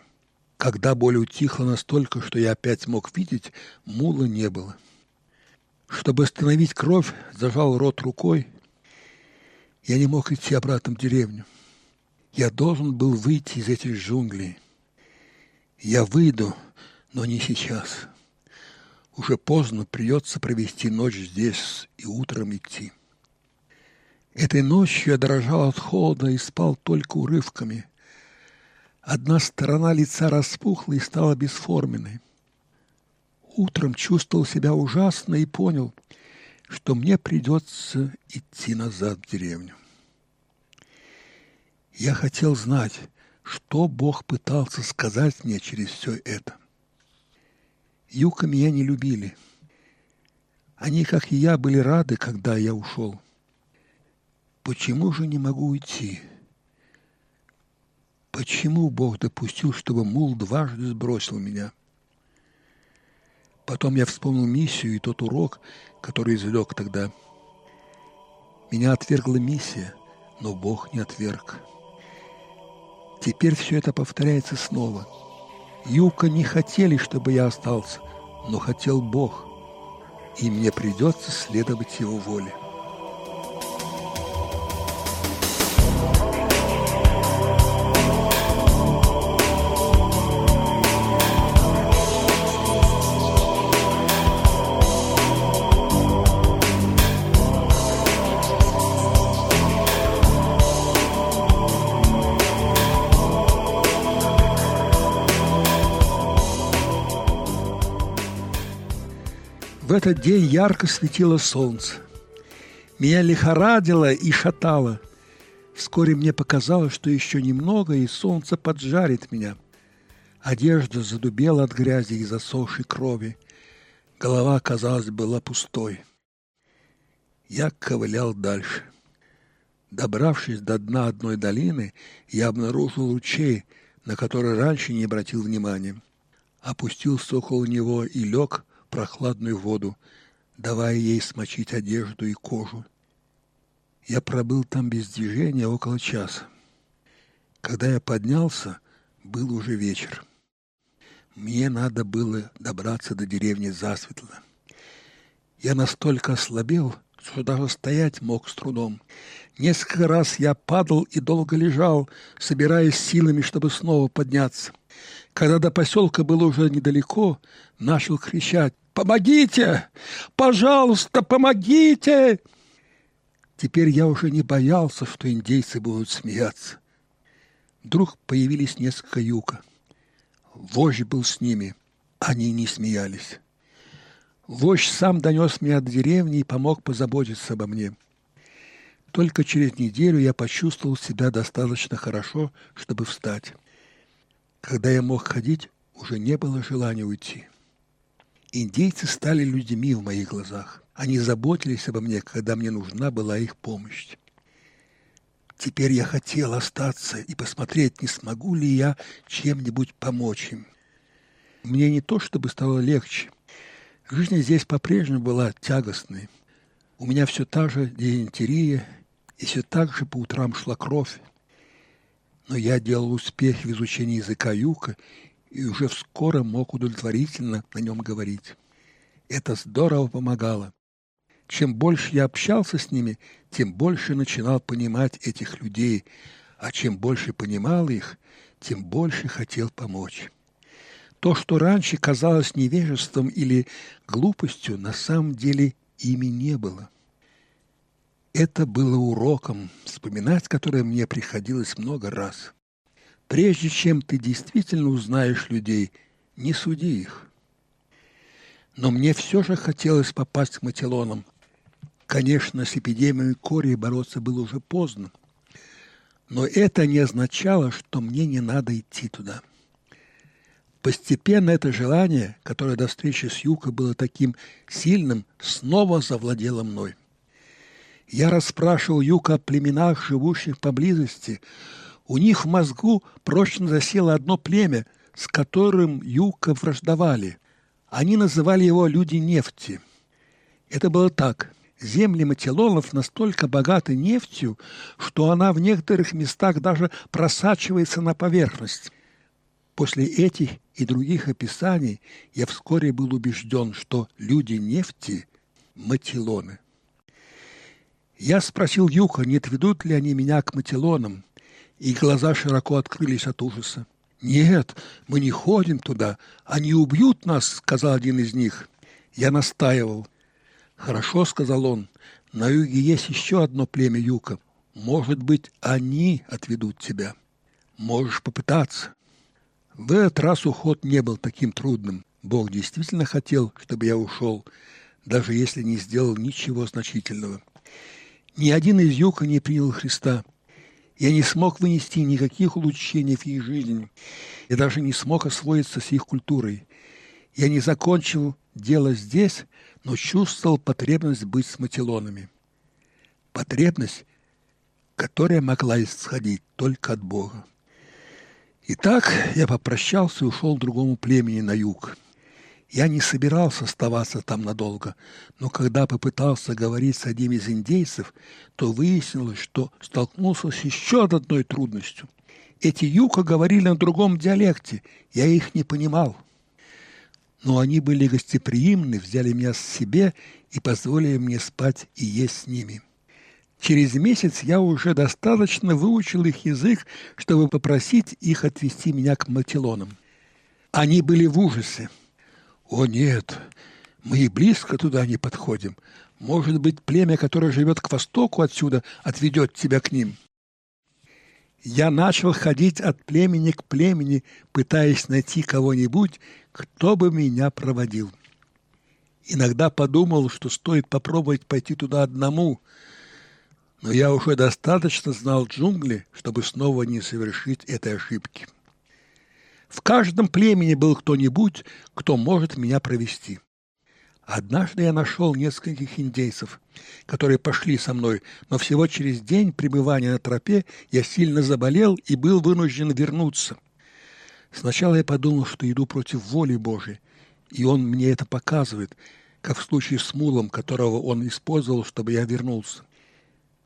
Когда боль утихла настолько, что я опять мог видеть, мула не было. Чтобы остановить кровь, зажал рот рукой. Я не мог идти обратно в деревню. Я должен был выйти из этих джунглей. Я выйду, но не сейчас. Уже поздно придется провести ночь здесь и утром идти. Этой ночью я дрожал от холода и спал только урывками. Одна сторона лица распухла и стала бесформенной. Утром чувствовал себя ужасно и понял, что мне придется идти назад в деревню. Я хотел знать, что Бог пытался сказать мне через все это. Юка меня не любили. Они, как и я, были рады, когда я ушел. Почему же не могу уйти? Почему Бог допустил, чтобы мул дважды сбросил меня? Потом я вспомнил миссию и тот урок, который извлек тогда. Меня отвергла миссия, но Бог не отверг. Теперь все это повторяется снова. Юка не хотели, чтобы я остался, но хотел Бог, и мне придется следовать Его воле. В этот день ярко светило солнце. Меня лихорадило и шатало. Вскоре мне показалось, что еще немного, и солнце поджарит меня. Одежда задубела от грязи и засохшей крови. Голова, казалось, была пустой. Я ковылял дальше. Добравшись до дна одной долины, я обнаружил ручей, на который раньше не обратил внимания. Опустился около него и лег, прохладную воду, давая ей смочить одежду и кожу. Я пробыл там без движения около часа. Когда я поднялся, был уже вечер. Мне надо было добраться до деревни засветло. Я настолько ослабел, что даже стоять мог с трудом. Несколько раз я падал и долго лежал, собираясь силами, чтобы снова подняться. Когда до поселка было уже недалеко, начал кричать Помогите! Пожалуйста, помогите!» Теперь я уже не боялся, что индейцы будут смеяться. Вдруг появились несколько юка. Вождь был с ними. Они не смеялись. Вождь сам донес меня до деревни и помог позаботиться обо мне. Только через неделю я почувствовал себя достаточно хорошо, чтобы встать. Когда я мог ходить, уже не было желания уйти. Индейцы стали людьми в моих глазах. Они заботились обо мне, когда мне нужна была их помощь. Теперь я хотел остаться и посмотреть, не смогу ли я чем-нибудь помочь им. Мне не то, чтобы стало легче. Жизнь здесь по-прежнему была тягостной. У меня все та же дизентерия, и все так же по утрам шла кровь. Но я делал успех в изучении языка юка и уже скоро мог удовлетворительно на нем говорить. Это здорово помогало. Чем больше я общался с ними, тем больше начинал понимать этих людей, а чем больше понимал их, тем больше хотел помочь. То, что раньше казалось невежеством или глупостью, на самом деле ими не было. Это было уроком, вспоминать которое мне приходилось много раз. Прежде чем ты действительно узнаешь людей, не суди их. Но мне все же хотелось попасть к Матилонам. Конечно, с эпидемией кори бороться было уже поздно. Но это не означало, что мне не надо идти туда. Постепенно это желание, которое до встречи с Юкой было таким сильным, снова завладело мной. Я расспрашивал Юка о племенах, живущих поблизости. У них в мозгу прочно засело одно племя, с которым Юка враждовали. Они называли его «люди нефти». Это было так. Земли Матилонов настолько богаты нефтью, что она в некоторых местах даже просачивается на поверхность. После этих и других описаний я вскоре был убежден, что люди нефти – матилоны. Я спросил Юха, не отведут ли они меня к матилонам, и глаза широко открылись от ужаса. «Нет, мы не ходим туда, они убьют нас», — сказал один из них. Я настаивал. «Хорошо», — сказал он, — «на юге есть еще одно племя Юка. Может быть, они отведут тебя. Можешь попытаться». В этот раз уход не был таким трудным. Бог действительно хотел, чтобы я ушел, даже если не сделал ничего значительного. Ни один из юга не принял Христа. Я не смог вынести никаких улучшений в их жизни. Я даже не смог освоиться с их культурой. Я не закончил дело здесь, но чувствовал потребность быть с матилонами. Потребность, которая могла исходить только от Бога. Итак, я попрощался и ушел к другому племени на юг. Я не собирался оставаться там надолго, но когда попытался говорить с одним из индейцев, то выяснилось, что столкнулся с еще одной трудностью. Эти юка говорили на другом диалекте, я их не понимал. Но они были гостеприимны, взяли меня с себе и позволили мне спать и есть с ними. Через месяц я уже достаточно выучил их язык, чтобы попросить их отвести меня к матилонам. Они были в ужасе. «О нет, мы и близко туда не подходим. Может быть, племя, которое живет к востоку отсюда, отведет тебя к ним». Я начал ходить от племени к племени, пытаясь найти кого-нибудь, кто бы меня проводил. Иногда подумал, что стоит попробовать пойти туда одному – но я уже достаточно знал джунгли, чтобы снова не совершить этой ошибки. В каждом племени был кто-нибудь, кто может меня провести. Однажды я нашел нескольких индейцев, которые пошли со мной, но всего через день пребывания на тропе я сильно заболел и был вынужден вернуться. Сначала я подумал, что иду против воли Божией, и он мне это показывает, как в случае с мулом, которого он использовал, чтобы я вернулся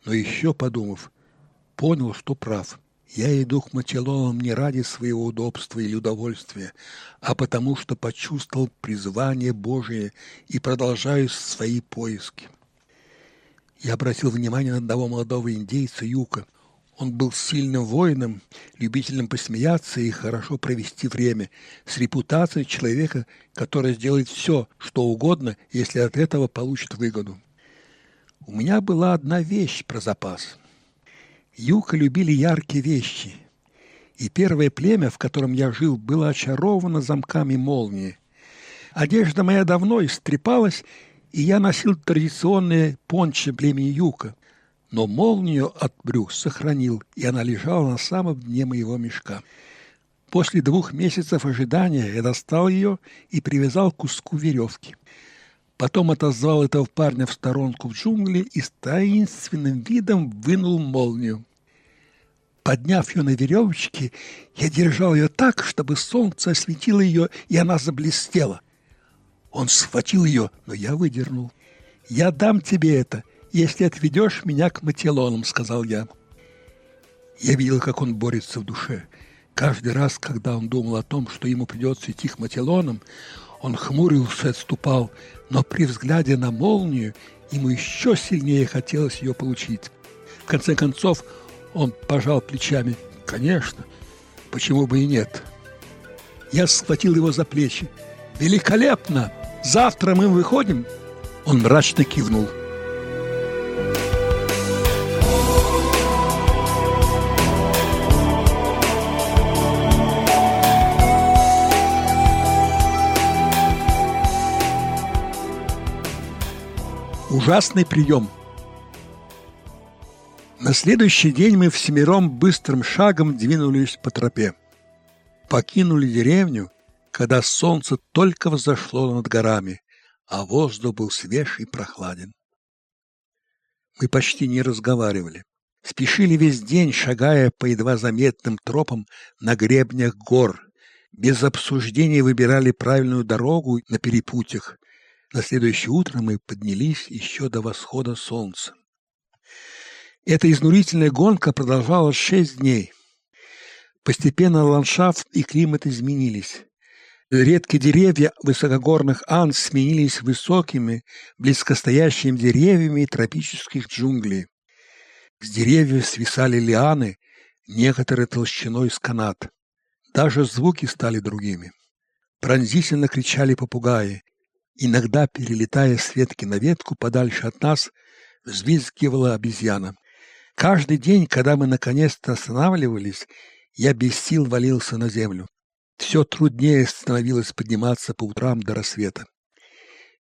но еще подумав, понял, что прав. Я иду к Мачелонам не ради своего удобства или удовольствия, а потому что почувствовал призвание Божие и продолжаю свои поиски. Я обратил внимание на одного молодого индейца Юка. Он был сильным воином, любителем посмеяться и хорошо провести время, с репутацией человека, который сделает все, что угодно, если от этого получит выгоду. У меня была одна вещь про запас. Юка любили яркие вещи. И первое племя, в котором я жил, было очаровано замками молнии. Одежда моя давно истрепалась, и я носил традиционные пончи племени Юка. Но молнию от брюк сохранил, и она лежала на самом дне моего мешка. После двух месяцев ожидания я достал ее и привязал к куску веревки – Потом отозвал этого парня в сторонку в джунгли и с таинственным видом вынул молнию. Подняв ее на веревочке, я держал ее так, чтобы солнце осветило ее, и она заблестела. Он схватил ее, но я выдернул. «Я дам тебе это, если отведешь меня к Матилонам», — сказал я. Я видел, как он борется в душе. Каждый раз, когда он думал о том, что ему придется идти к Матилонам, он хмурился отступал, но при взгляде на молнию ему еще сильнее хотелось ее получить. В конце концов, он пожал плечами. «Конечно, почему бы и нет?» Я схватил его за плечи. «Великолепно! Завтра мы выходим?» Он мрачно кивнул. Ужасный прием. На следующий день мы всемиром быстрым шагом двинулись по тропе. Покинули деревню, когда солнце только взошло над горами, а воздух был свеж и прохладен. Мы почти не разговаривали. Спешили весь день, шагая по едва заметным тропам на гребнях гор. Без обсуждений выбирали правильную дорогу на перепутьях. На следующее утро мы поднялись еще до восхода солнца. Эта изнурительная гонка продолжалась шесть дней. Постепенно ландшафт и климат изменились. Редкие деревья высокогорных анд сменились высокими, близкостоящими деревьями тропических джунглей. С деревьев свисали лианы, некоторые толщиной с канат. Даже звуки стали другими. Пронзительно кричали попугаи. Иногда, перелетая с ветки на ветку подальше от нас, взвизгивала обезьяна. Каждый день, когда мы наконец-то останавливались, я без сил валился на землю. Все труднее становилось подниматься по утрам до рассвета.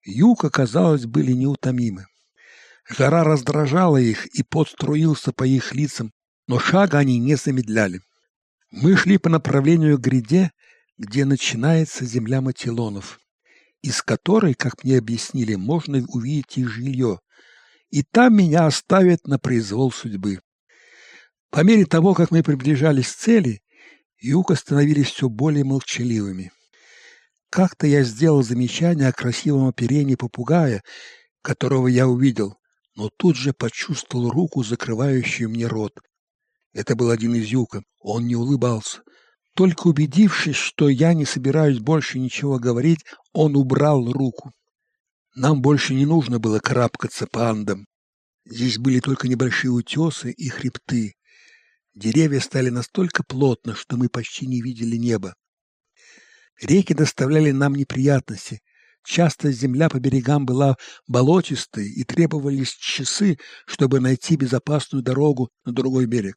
Юг, оказалось, были неутомимы. Жара раздражала их, и пот струился по их лицам, но шага они не замедляли. Мы шли по направлению к гряде, где начинается земля Матилонов, из которой, как мне объяснили, можно увидеть их жилье, и там меня оставят на произвол судьбы. По мере того, как мы приближались к цели, Юка становились все более молчаливыми. Как-то я сделал замечание о красивом оперении попугая, которого я увидел, но тут же почувствовал руку, закрывающую мне рот. Это был один из Юка. Он не улыбался. Только убедившись, что я не собираюсь больше ничего говорить, он убрал руку. Нам больше не нужно было карабкаться по андам. Здесь были только небольшие утесы и хребты. Деревья стали настолько плотно, что мы почти не видели неба. Реки доставляли нам неприятности. Часто земля по берегам была болотистой, и требовались часы, чтобы найти безопасную дорогу на другой берег.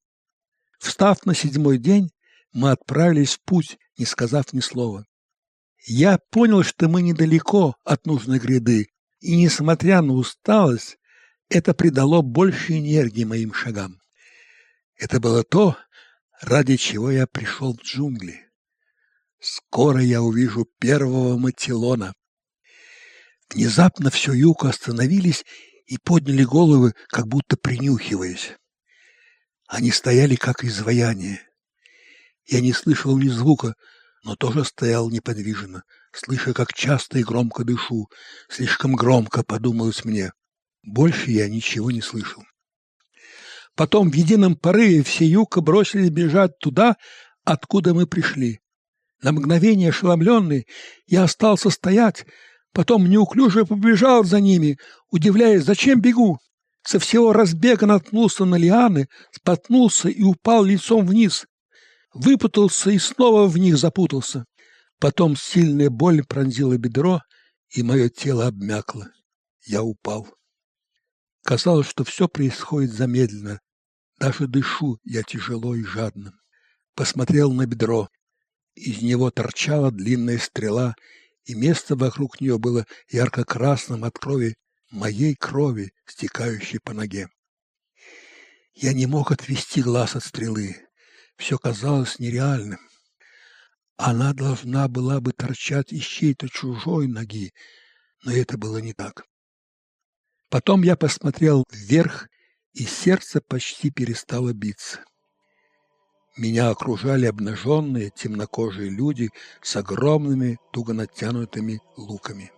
Встав на седьмой день, мы отправились в путь, не сказав ни слова. Я понял, что мы недалеко от нужной гряды, и, несмотря на усталость, это придало больше энергии моим шагам. Это было то, ради чего я пришел в джунгли. Скоро я увижу первого Матилона. Внезапно все юко остановились и подняли головы, как будто принюхиваясь. Они стояли, как изваяние. Я не слышал ни звука, но тоже стоял неподвижно, слыша, как часто и громко дышу. Слишком громко, подумалось мне. Больше я ничего не слышал. Потом в едином порыве все юка бросились бежать туда, откуда мы пришли. На мгновение ошеломленный я остался стоять, потом неуклюже побежал за ними, удивляясь, зачем бегу. Со всего разбега наткнулся на лианы, споткнулся и упал лицом вниз. Выпутался и снова в них запутался. Потом сильная боль пронзила бедро, и мое тело обмякло. Я упал. Казалось, что все происходит замедленно, даже дышу я тяжело и жадно. Посмотрел на бедро. Из него торчала длинная стрела, и место вокруг нее было ярко-красным от крови, моей крови, стекающей по ноге. Я не мог отвести глаз от стрелы. Все казалось нереальным. Она должна была бы торчать из чьей-то чужой ноги, но это было не так. Потом я посмотрел вверх и сердце почти перестало биться. Меня окружали обнаженные темнокожие люди с огромными туго натянутыми луками.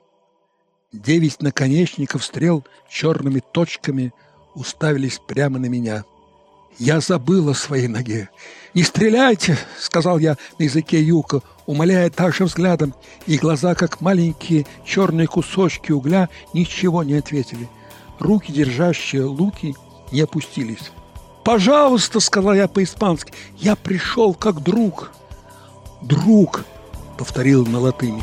Девять наконечников стрел черными точками уставились прямо на меня. Я забыл о своей ноге. «Не стреляйте!» — сказал я на языке юка, умоляя также взглядом, и глаза, как маленькие черные кусочки угля, ничего не ответили. Руки, держащие луки, не опустились. «Пожалуйста», — сказал я по-испански, — «я пришел как друг». «Друг», — повторил на латыни.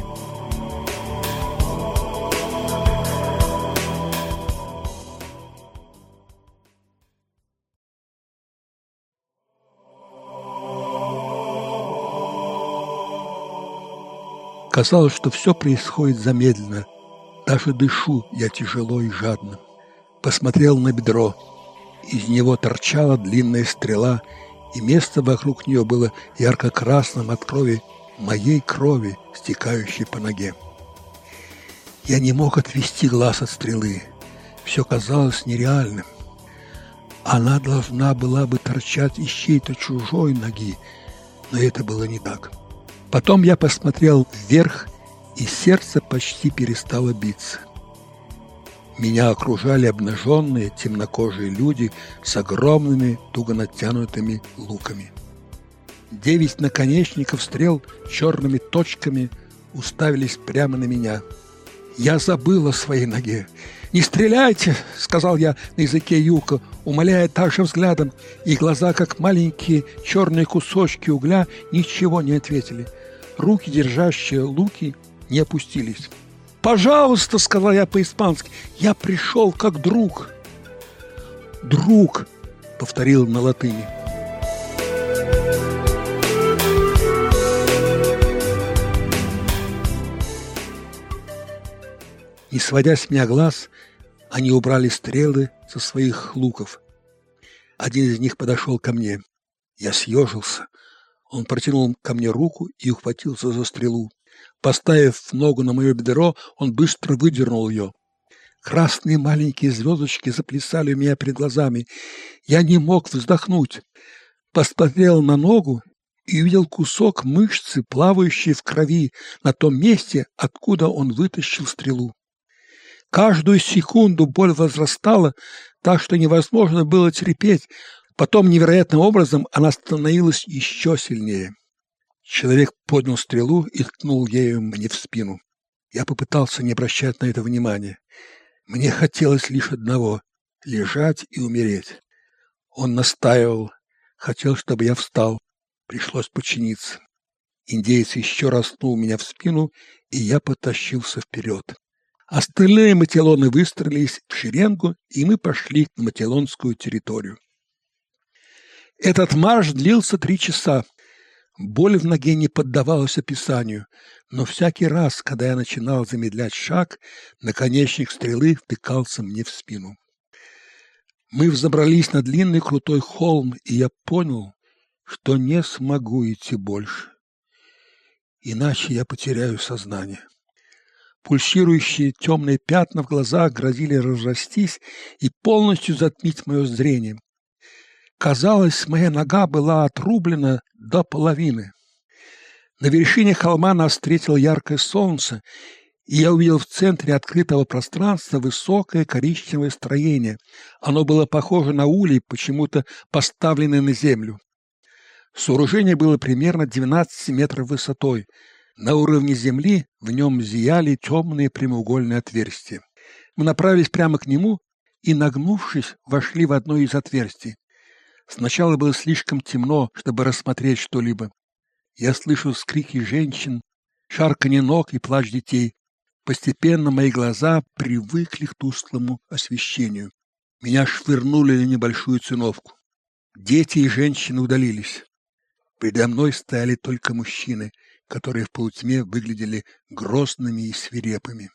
Казалось, что все происходит замедленно. Даже дышу я тяжело и жадно. посмотрел на бедро. Из него торчала длинная стрела, и место вокруг нее было ярко-красным от крови, моей крови, стекающей по ноге. Я не мог отвести глаз от стрелы. Все казалось нереальным. Она должна была бы торчать из чьей-то чужой ноги, но это было не так. Потом я посмотрел вверх, и сердце почти перестало биться. Меня окружали обнаженные темнокожие люди с огромными туго натянутыми луками. Девять наконечников стрел черными точками уставились прямо на меня. Я забыл о своей ноге. «Не стреляйте!» — сказал я на языке юка, умоляя также взглядом, и глаза, как маленькие черные кусочки угля, ничего не ответили. Руки, держащие луки, не опустились. «Пожалуйста», — сказал я по-испански, — «я пришел как друг». «Друг», — повторил на латыни. Не сводя с меня глаз, они убрали стрелы со своих луков. Один из них подошел ко мне. Я съежился. Он протянул ко мне руку и ухватился за стрелу. Поставив ногу на мое бедро, он быстро выдернул ее. Красные маленькие звездочки заплясали у меня перед глазами. Я не мог вздохнуть. Посмотрел на ногу и увидел кусок мышцы, плавающей в крови, на том месте, откуда он вытащил стрелу. Каждую секунду боль возрастала, так что невозможно было терпеть. Потом невероятным образом она становилась еще сильнее. Человек поднял стрелу и ткнул ею мне в спину. Я попытался не обращать на это внимания. Мне хотелось лишь одного — лежать и умереть. Он настаивал, хотел, чтобы я встал. Пришлось подчиниться. Индеец еще раз ткнул меня в спину, и я потащился вперед. Остальные мателоны выстроились в шеренгу, и мы пошли на мателонскую территорию. Этот марш длился три часа. Боль в ноге не поддавалась описанию, но всякий раз, когда я начинал замедлять шаг, наконечник стрелы втыкался мне в спину. Мы взобрались на длинный крутой холм, и я понял, что не смогу идти больше. Иначе я потеряю сознание. Пульсирующие темные пятна в глазах грозили разрастись и полностью затмить мое зрение. Казалось, моя нога была отрублена до половины. На вершине холма нас встретило яркое солнце, и я увидел в центре открытого пространства высокое коричневое строение. Оно было похоже на улей, почему-то поставленный на землю. Сооружение было примерно 12 метров высотой. На уровне земли в нем зияли темные прямоугольные отверстия. Мы направились прямо к нему и, нагнувшись, вошли в одно из отверстий. Сначала было слишком темно, чтобы рассмотреть что-либо. Я слышал скрики женщин, шарканье ног и плач детей. Постепенно мои глаза привыкли к тусклому освещению. Меня швырнули на небольшую циновку. Дети и женщины удалились. Передо мной стояли только мужчины, которые в полутьме выглядели грозными и свирепыми.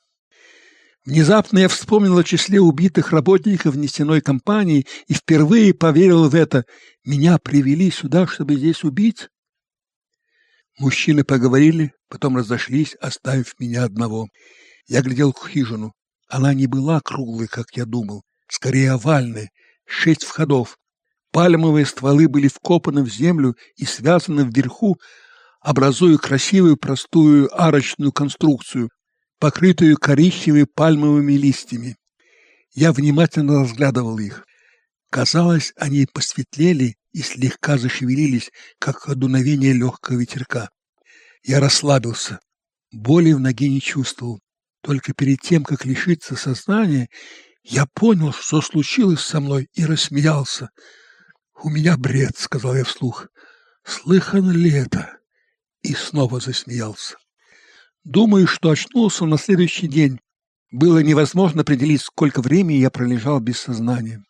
Внезапно я вспомнил о числе убитых работников нефтяной компании и впервые поверил в это. Меня привели сюда, чтобы здесь убить? Мужчины поговорили, потом разошлись, оставив меня одного. Я глядел в хижину. Она не была круглой, как я думал, скорее овальной, шесть входов. Пальмовые стволы были вкопаны в землю и связаны вверху, образуя красивую простую арочную конструкцию, покрытую коричневыми пальмовыми листьями. Я внимательно разглядывал их. Казалось, они посветлели и слегка зашевелились, как от легкого ветерка. Я расслабился. Боли в ноге не чувствовал. Только перед тем, как лишиться сознания, я понял, что случилось со мной, и рассмеялся. «У меня бред», — сказал я вслух. «Слыхано ли это?» И снова засмеялся. Думаю, что очнулся на следующий день. Было невозможно определить, сколько времени я пролежал без сознания.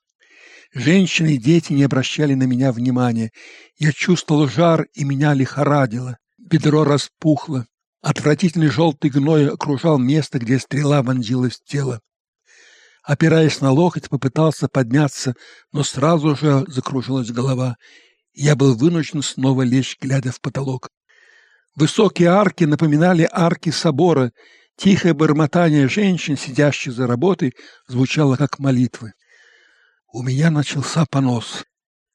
Женщины и дети не обращали на меня внимания. Я чувствовал жар, и меня лихорадило. Бедро распухло. Отвратительный желтый гной окружал место, где стрела вонзилась в тело. Опираясь на локоть, попытался подняться, но сразу же закружилась голова. Я был вынужден снова лечь, глядя в потолок. Высокие арки напоминали арки собора. Тихое бормотание женщин, сидящих за работой, звучало как молитвы. У меня начался понос.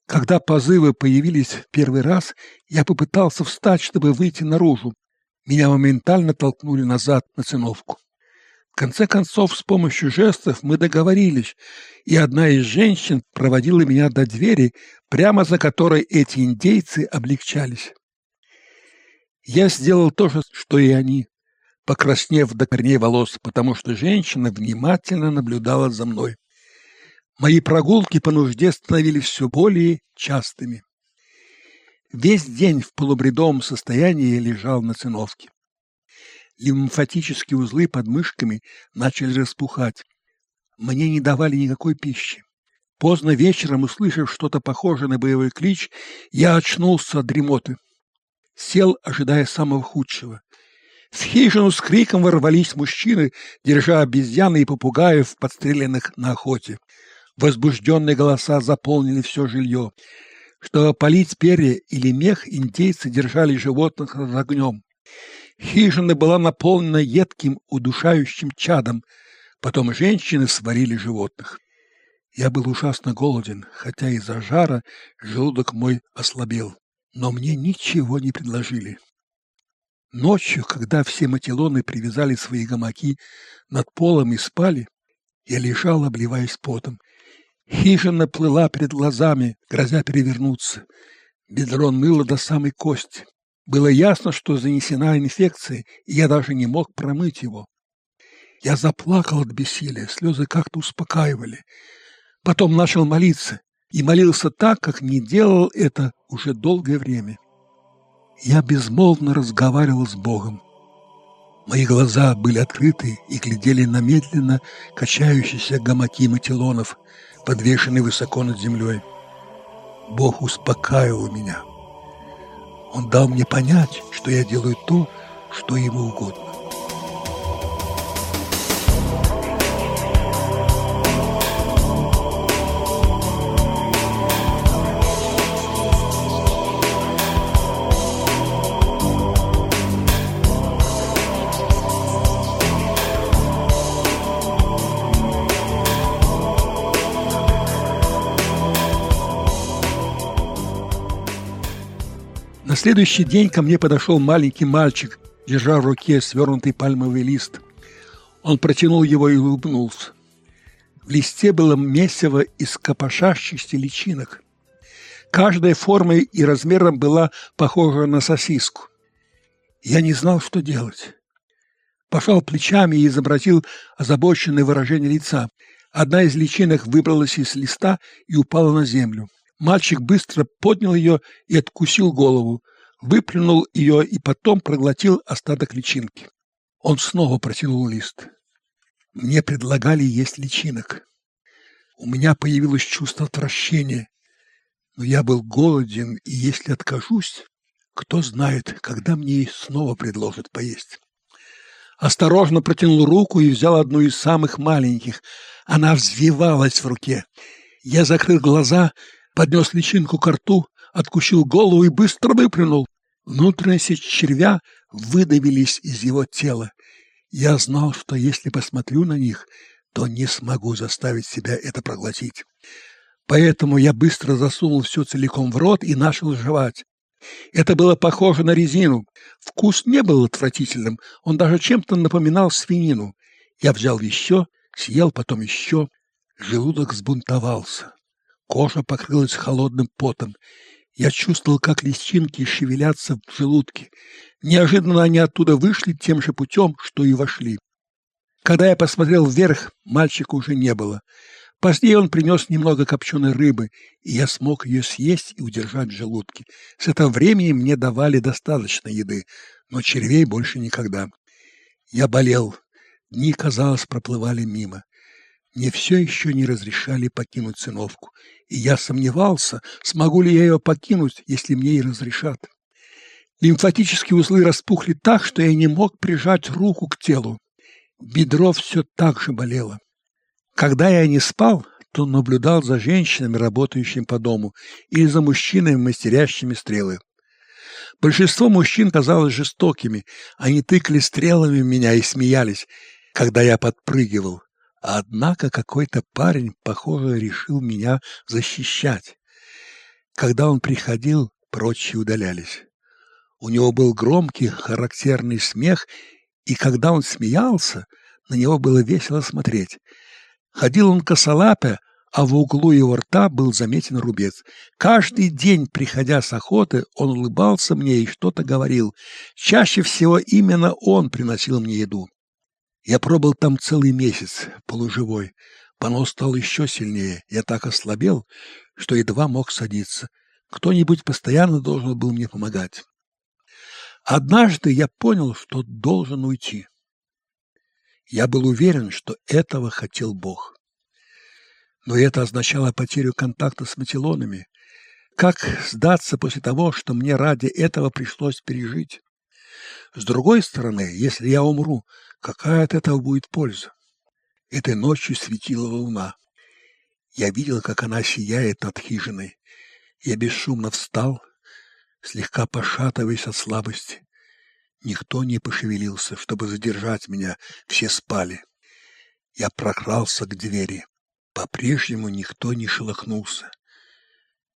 Когда позывы появились в первый раз, я попытался встать, чтобы выйти наружу. Меня моментально толкнули назад на циновку. В конце концов, с помощью жестов мы договорились, и одна из женщин проводила меня до двери, прямо за которой эти индейцы облегчались. Я сделал то же, что и они, покраснев до корней волос, потому что женщина внимательно наблюдала за мной. Мои прогулки по нужде становились все более частыми. Весь день в полубредовом состоянии я лежал на циновке. Лимфатические узлы под мышками начали распухать. Мне не давали никакой пищи. Поздно вечером, услышав что-то похожее на боевой клич, я очнулся от дремоты. Сел, ожидая самого худшего. В хижину с криком ворвались мужчины, держа обезьяны и попугаев, подстреленных на охоте. Возбужденные голоса заполнили все жилье. Чтобы полить перья или мех, индейцы держали животных над огнем. Хижина была наполнена едким, удушающим чадом. Потом женщины сварили животных. Я был ужасно голоден, хотя из-за жара желудок мой ослабел. Но мне ничего не предложили. Ночью, когда все матилоны привязали свои гамаки над полом и спали, я лежал, обливаясь потом. Хижина плыла перед глазами, грозя перевернуться. Бедро ныло до самой кости. Было ясно, что занесена инфекция, и я даже не мог промыть его. Я заплакал от бессилия, слезы как-то успокаивали. Потом начал молиться, и молился так, как не делал это уже долгое время. Я безмолвно разговаривал с Богом. Мои глаза были открыты и глядели на медленно качающиеся гамаки матилонов, подвешенные высоко над землей. Бог успокаивал меня. Он дал мне понять, что я делаю то, что ему угодно. Следующий день ко мне подошел маленький мальчик, держа в руке свернутый пальмовый лист. Он протянул его и улыбнулся. В листе было месиво из копошащихся личинок. Каждая формой и размером была похожа на сосиску. Я не знал, что делать. Пошел плечами и изобразил озабоченное выражение лица. Одна из личинок выбралась из листа и упала на землю. Мальчик быстро поднял ее и откусил голову, выплюнул ее и потом проглотил остаток личинки. Он снова протянул лист. Мне предлагали есть личинок. У меня появилось чувство отвращения, но я был голоден, и если откажусь, кто знает, когда мне снова предложат поесть. Осторожно протянул руку и взял одну из самых маленьких. Она взвивалась в руке. Я закрыл глаза поднес личинку к рту, откусил голову и быстро выплюнул. Внутренности червя выдавились из его тела. Я знал, что если посмотрю на них, то не смогу заставить себя это проглотить. Поэтому я быстро засунул все целиком в рот и начал жевать. Это было похоже на резину. Вкус не был отвратительным, он даже чем-то напоминал свинину. Я взял еще, съел потом еще. Желудок сбунтовался. Кожа покрылась холодным потом. Я чувствовал, как личинки шевелятся в желудке. Неожиданно они оттуда вышли тем же путем, что и вошли. Когда я посмотрел вверх, мальчика уже не было. Позднее он принес немного копченой рыбы, и я смог ее съесть и удержать в желудке. С этого времени мне давали достаточно еды, но червей больше никогда. Я болел. Дни, казалось, проплывали мимо. Мне все еще не разрешали покинуть сыновку, и я сомневался, смогу ли я ее покинуть, если мне и разрешат. Лимфатические узлы распухли так, что я не мог прижать руку к телу. Бедро все так же болело. Когда я не спал, то наблюдал за женщинами, работающими по дому, или за мужчинами, мастерящими стрелы. Большинство мужчин казалось жестокими. Они тыкали стрелами в меня и смеялись, когда я подпрыгивал. Однако какой-то парень, похоже, решил меня защищать. Когда он приходил, прочие удалялись. У него был громкий, характерный смех, и когда он смеялся, на него было весело смотреть. Ходил он косолапя, а в углу его рта был заметен рубец. Каждый день, приходя с охоты, он улыбался мне и что-то говорил. Чаще всего именно он приносил мне еду. Я пробыл там целый месяц, полуживой. Понос стал еще сильнее. Я так ослабел, что едва мог садиться. Кто-нибудь постоянно должен был мне помогать. Однажды я понял, что должен уйти. Я был уверен, что этого хотел Бог. Но это означало потерю контакта с матилонами. Как сдаться после того, что мне ради этого пришлось пережить? С другой стороны, если я умру, какая от этого будет польза? Этой ночью светила луна. Я видел, как она сияет над хижиной. Я бесшумно встал, слегка пошатываясь от слабости. Никто не пошевелился, чтобы задержать меня, все спали. Я прокрался к двери. По-прежнему никто не шелохнулся.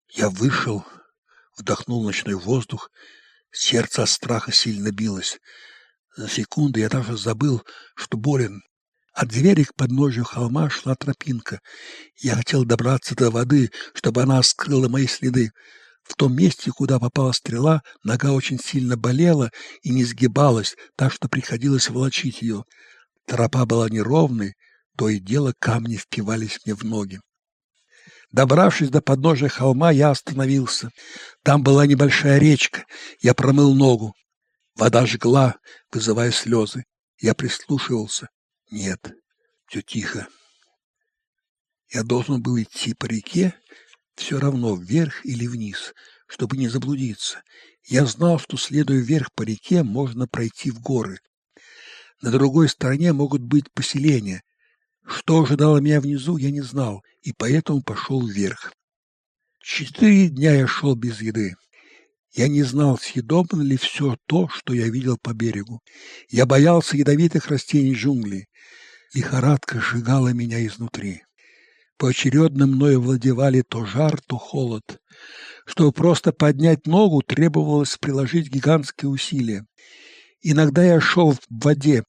Я вышел, вдохнул ночной воздух, сердце от страха сильно билось. За секунду я даже забыл, что болен. От двери к подножию холма шла тропинка. Я хотел добраться до воды, чтобы она скрыла мои следы. В том месте, куда попала стрела, нога очень сильно болела и не сгибалась, так что приходилось волочить ее. Тропа была неровной, то и дело камни впивались мне в ноги. Добравшись до подножия холма, я остановился. Там была небольшая речка. Я промыл ногу. Вода жгла, вызывая слезы. Я прислушивался. Нет, все тихо. Я должен был идти по реке, все равно вверх или вниз, чтобы не заблудиться. Я знал, что, следуя вверх по реке, можно пройти в горы. На другой стороне могут быть поселения, что ожидало меня внизу, я не знал, и поэтому пошел вверх. Четыре дня я шел без еды. Я не знал, съедобно ли все то, что я видел по берегу. Я боялся ядовитых растений джунглей. Лихорадка сжигала меня изнутри. Поочередно мною владевали то жар, то холод. Чтобы просто поднять ногу, требовалось приложить гигантские усилия. Иногда я шел в воде,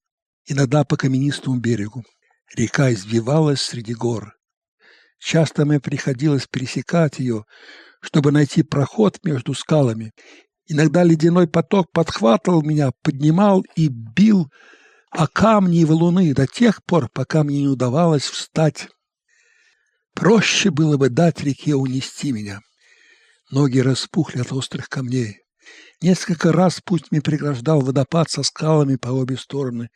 иногда по каменистому берегу. Река извивалась среди гор. Часто мне приходилось пересекать ее, чтобы найти проход между скалами. Иногда ледяной поток подхватывал меня, поднимал и бил о камни и валуны до тех пор, пока мне не удавалось встать. Проще было бы дать реке унести меня. Ноги распухли от острых камней. Несколько раз путь мне преграждал водопад со скалами по обе стороны,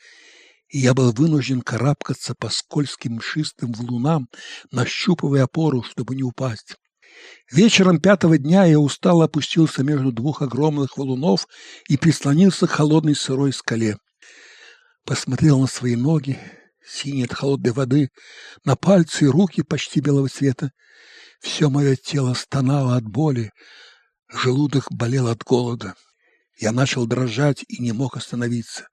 и я был вынужден карабкаться по скользким мшистым валунам, нащупывая опору, чтобы не упасть. Вечером пятого дня я устало опустился между двух огромных валунов и прислонился к холодной сырой скале. Посмотрел на свои ноги, синие от холодной воды, на пальцы и руки почти белого цвета. Все мое тело стонало от боли, желудок болел от голода. Я начал дрожать и не мог остановиться.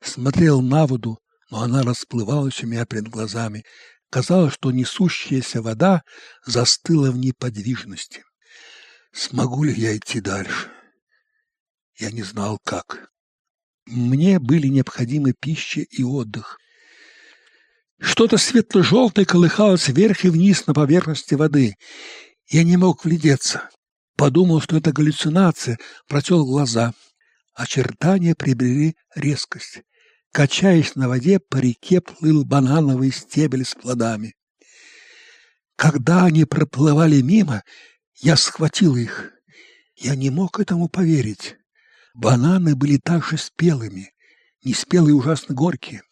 Смотрел на воду, но она расплывалась у меня перед глазами. Казалось, что несущаяся вода застыла в неподвижности. Смогу ли я идти дальше? Я не знал, как. Мне были необходимы пища и отдых. Что-то светло-желтое колыхалось вверх и вниз на поверхности воды. Я не мог вглядеться. Подумал, что это галлюцинация, протел глаза. Очертания приобрели резкость. Качаясь на воде, по реке плыл банановый стебель с плодами. Когда они проплывали мимо, я схватил их. Я не мог этому поверить. Бананы были также спелыми, неспелые ужасно горькие.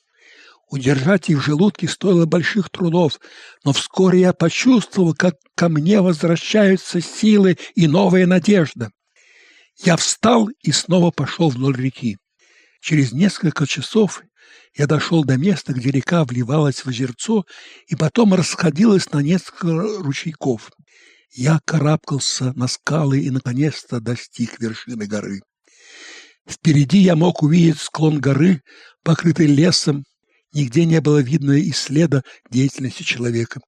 Удержать их в желудке стоило больших трудов, но вскоре я почувствовал, как ко мне возвращаются силы и новая надежда. Я встал и снова пошел вдоль реки. Через несколько часов Я дошел до места, где река вливалась в озерцо и потом расходилась на несколько ручейков. Я карабкался на скалы и, наконец-то, достиг вершины горы. Впереди я мог увидеть склон горы, покрытый лесом. Нигде не было видно и следа деятельности человека.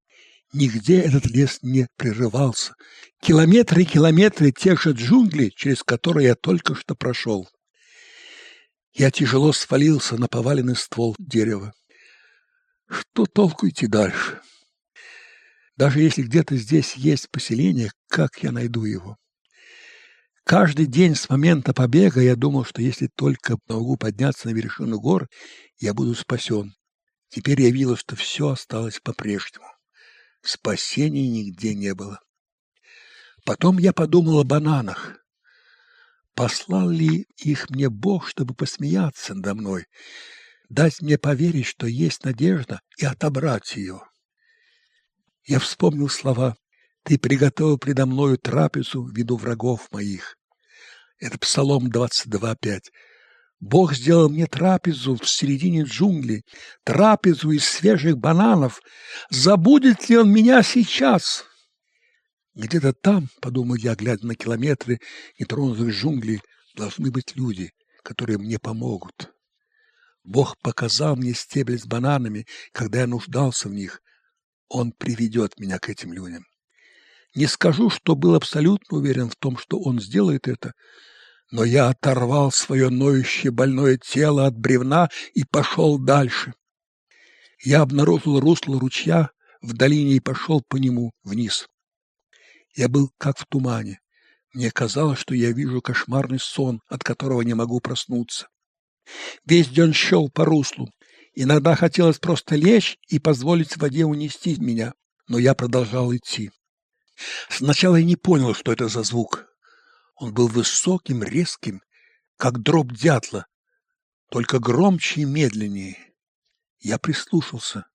Нигде этот лес не прерывался. Километры и километры тех же джунглей, через которые я только что прошел. Я тяжело свалился на поваленный ствол дерева. Что толку идти дальше? Даже если где-то здесь есть поселение, как я найду его? Каждый день с момента побега я думал, что если только могу подняться на вершину гор, я буду спасен. Теперь я видел, что все осталось по-прежнему. Спасения нигде не было. Потом я подумал о бананах. Послал ли их мне Бог, чтобы посмеяться надо мной, дать мне поверить, что есть надежда, и отобрать ее? Я вспомнил слова «Ты приготовил предо мною трапезу в врагов моих». Это Псалом 22.5. Бог сделал мне трапезу в середине джунглей, трапезу из свежих бананов. Забудет ли он меня сейчас? Где-то там, подумал я, глядя на километры нетронутых джунглей, должны быть люди, которые мне помогут. Бог показал мне стебель с бананами, когда я нуждался в них. Он приведет меня к этим людям. Не скажу, что был абсолютно уверен в том, что он сделает это, но я оторвал свое ноющее больное тело от бревна и пошел дальше. Я обнаружил русло ручья в долине и пошел по нему вниз. Я был как в тумане. Мне казалось, что я вижу кошмарный сон, от которого не могу проснуться. Весь день шел по руслу. Иногда хотелось просто лечь и позволить воде унести меня, но я продолжал идти. Сначала я не понял, что это за звук. Он был высоким, резким, как дробь дятла, только громче и медленнее. Я прислушался,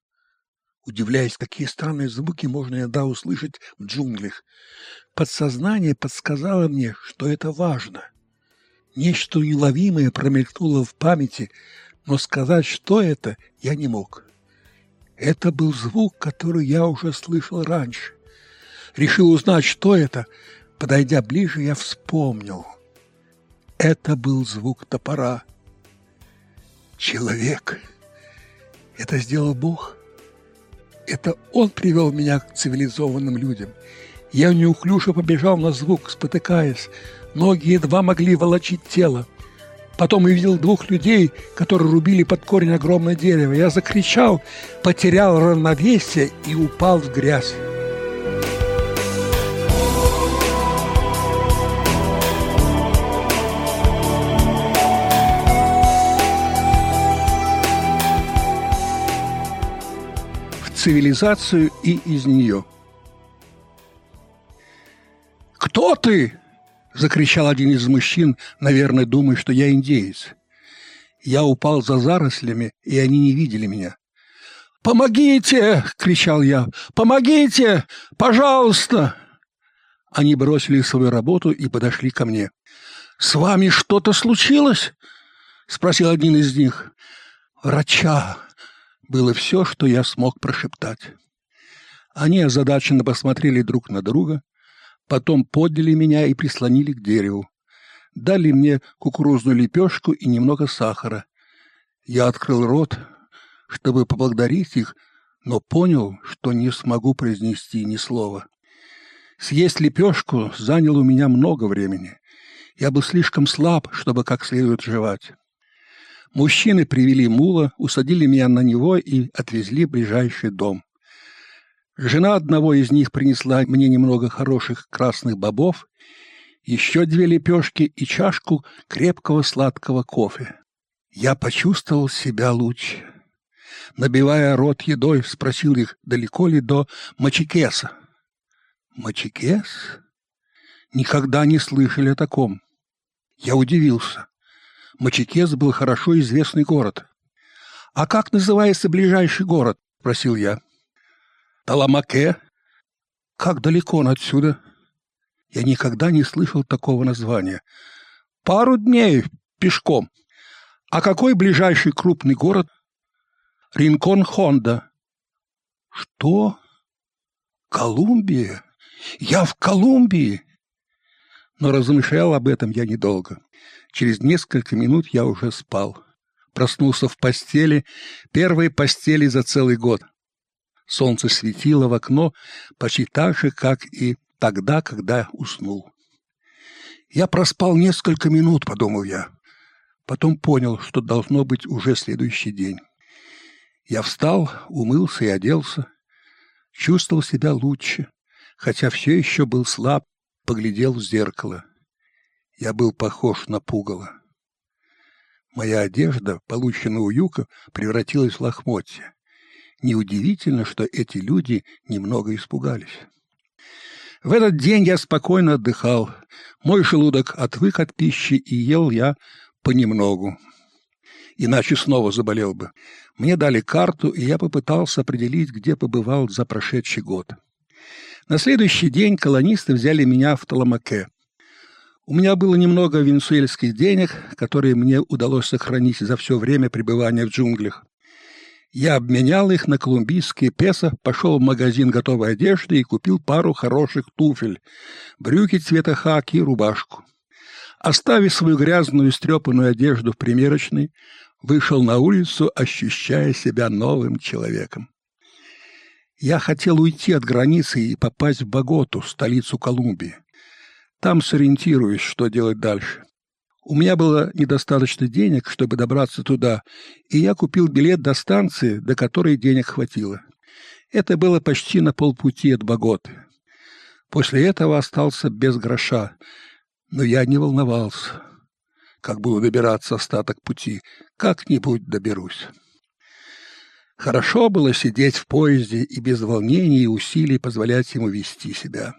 удивляясь, какие странные звуки можно иногда услышать в джунглях. Подсознание подсказало мне, что это важно. Нечто неуловимое промелькнуло в памяти, но сказать, что это, я не мог. Это был звук, который я уже слышал раньше. Решил узнать, что это, Подойдя ближе, я вспомнил. Это был звук топора. Человек. Это сделал Бог. Это Он привел меня к цивилизованным людям. Я неуклюже побежал на звук, спотыкаясь. Ноги едва могли волочить тело. Потом увидел двух людей, которые рубили под корень огромное дерево. Я закричал, потерял равновесие и упал в грязь. Цивилизацию и из нее. «Кто ты?» – закричал один из мужчин, наверное, думая, что я индеец. Я упал за зарослями, и они не видели меня. «Помогите!» – кричал я. «Помогите! Пожалуйста!» Они бросили свою работу и подошли ко мне. «С вами что-то случилось?» – спросил один из них. «Врача!» Было все, что я смог прошептать. Они озадаченно посмотрели друг на друга, потом подняли меня и прислонили к дереву. Дали мне кукурузную лепешку и немного сахара. Я открыл рот, чтобы поблагодарить их, но понял, что не смогу произнести ни слова. Съесть лепешку заняло у меня много времени. Я был слишком слаб, чтобы как следует жевать. Мужчины привели мула, усадили меня на него и отвезли в ближайший дом. Жена одного из них принесла мне немного хороших красных бобов, еще две лепешки и чашку крепкого сладкого кофе. Я почувствовал себя лучше. Набивая рот едой, спросил их, далеко ли до Мачикеса. Мачикес? Никогда не слышали о таком. Я удивился. Мачекез был хорошо известный город. «А как называется ближайший город?» – спросил я. «Таламаке». «Как далеко он отсюда?» Я никогда не слышал такого названия. «Пару дней пешком». «А какой ближайший крупный город?» Ринкон Хонда». «Что? Колумбия? Я в Колумбии?» Но размышлял об этом я недолго. Через несколько минут я уже спал. Проснулся в постели, первой постели за целый год. Солнце светило в окно почти так же, как и тогда, когда уснул. «Я проспал несколько минут», — подумал я. Потом понял, что должно быть уже следующий день. Я встал, умылся и оделся. Чувствовал себя лучше, хотя все еще был слаб, поглядел в зеркало. Я был похож на пугало. Моя одежда, полученная у Юка, превратилась в лохмотья. Неудивительно, что эти люди немного испугались. В этот день я спокойно отдыхал. Мой желудок отвык от пищи, и ел я понемногу. Иначе снова заболел бы. Мне дали карту, и я попытался определить, где побывал за прошедший год. На следующий день колонисты взяли меня в Таламаке. У меня было немного венесуэльских денег, которые мне удалось сохранить за все время пребывания в джунглях. Я обменял их на колумбийские песо, пошел в магазин готовой одежды и купил пару хороших туфель, брюки цвета хаки и рубашку. Оставив свою грязную и стрепанную одежду в примерочной, вышел на улицу, ощущая себя новым человеком. Я хотел уйти от границы и попасть в Боготу, столицу Колумбии. Там сориентируюсь, что делать дальше. У меня было недостаточно денег, чтобы добраться туда, и я купил билет до станции, до которой денег хватило. Это было почти на полпути от Боготы. После этого остался без гроша, но я не волновался. Как буду добираться остаток пути, как-нибудь доберусь. Хорошо было сидеть в поезде и без волнений и усилий позволять ему вести себя.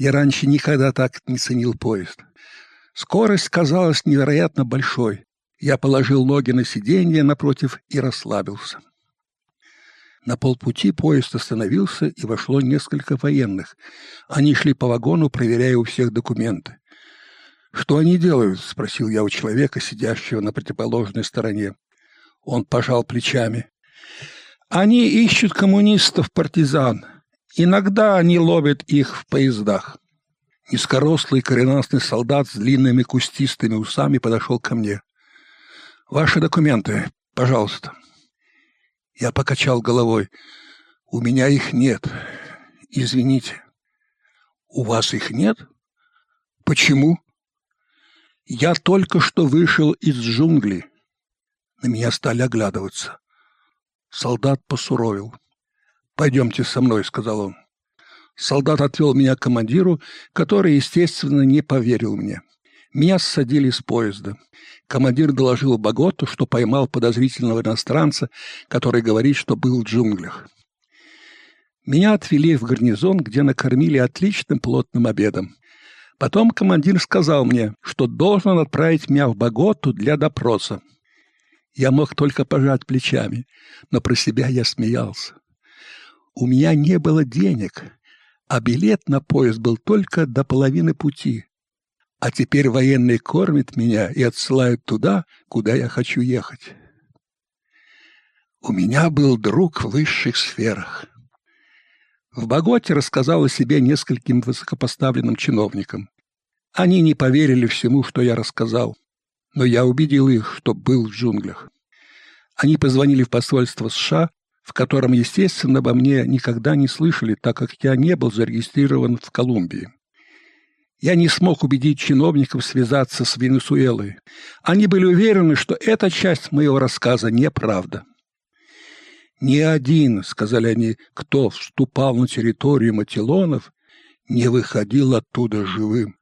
Я раньше никогда так не ценил поезд. Скорость казалась невероятно большой. Я положил ноги на сиденье напротив и расслабился. На полпути поезд остановился, и вошло несколько военных. Они шли по вагону, проверяя у всех документы. «Что они делают?» — спросил я у человека, сидящего на противоположной стороне. Он пожал плечами. «Они ищут коммунистов-партизан. Иногда они ловят их в поездах». Низкорослый коренастый солдат с длинными кустистыми усами подошел ко мне. «Ваши документы, пожалуйста». Я покачал головой. «У меня их нет. Извините». «У вас их нет? Почему?» «Я только что вышел из джунглей». На меня стали оглядываться. Солдат посуровил. «Пойдемте со мной», — сказал он. Солдат отвел меня к командиру, который, естественно, не поверил мне. Меня ссадили с поезда. Командир доложил Боготу, что поймал подозрительного иностранца, который говорит, что был в джунглях. Меня отвели в гарнизон, где накормили отличным плотным обедом. Потом командир сказал мне, что должен отправить меня в Боготу для допроса. Я мог только пожать плечами, но про себя я смеялся. У меня не было денег, а билет на поезд был только до половины пути. А теперь военные кормят меня и отсылают туда, куда я хочу ехать. У меня был друг в высших сферах. В Боготе рассказал о себе нескольким высокопоставленным чиновникам. Они не поверили всему, что я рассказал, но я убедил их, что был в джунглях. Они позвонили в посольство США в котором, естественно, обо мне никогда не слышали, так как я не был зарегистрирован в Колумбии. Я не смог убедить чиновников связаться с Венесуэлой. Они были уверены, что эта часть моего рассказа неправда. «Ни один, — сказали они, — кто вступал на территорию Матилонов, не выходил оттуда живым.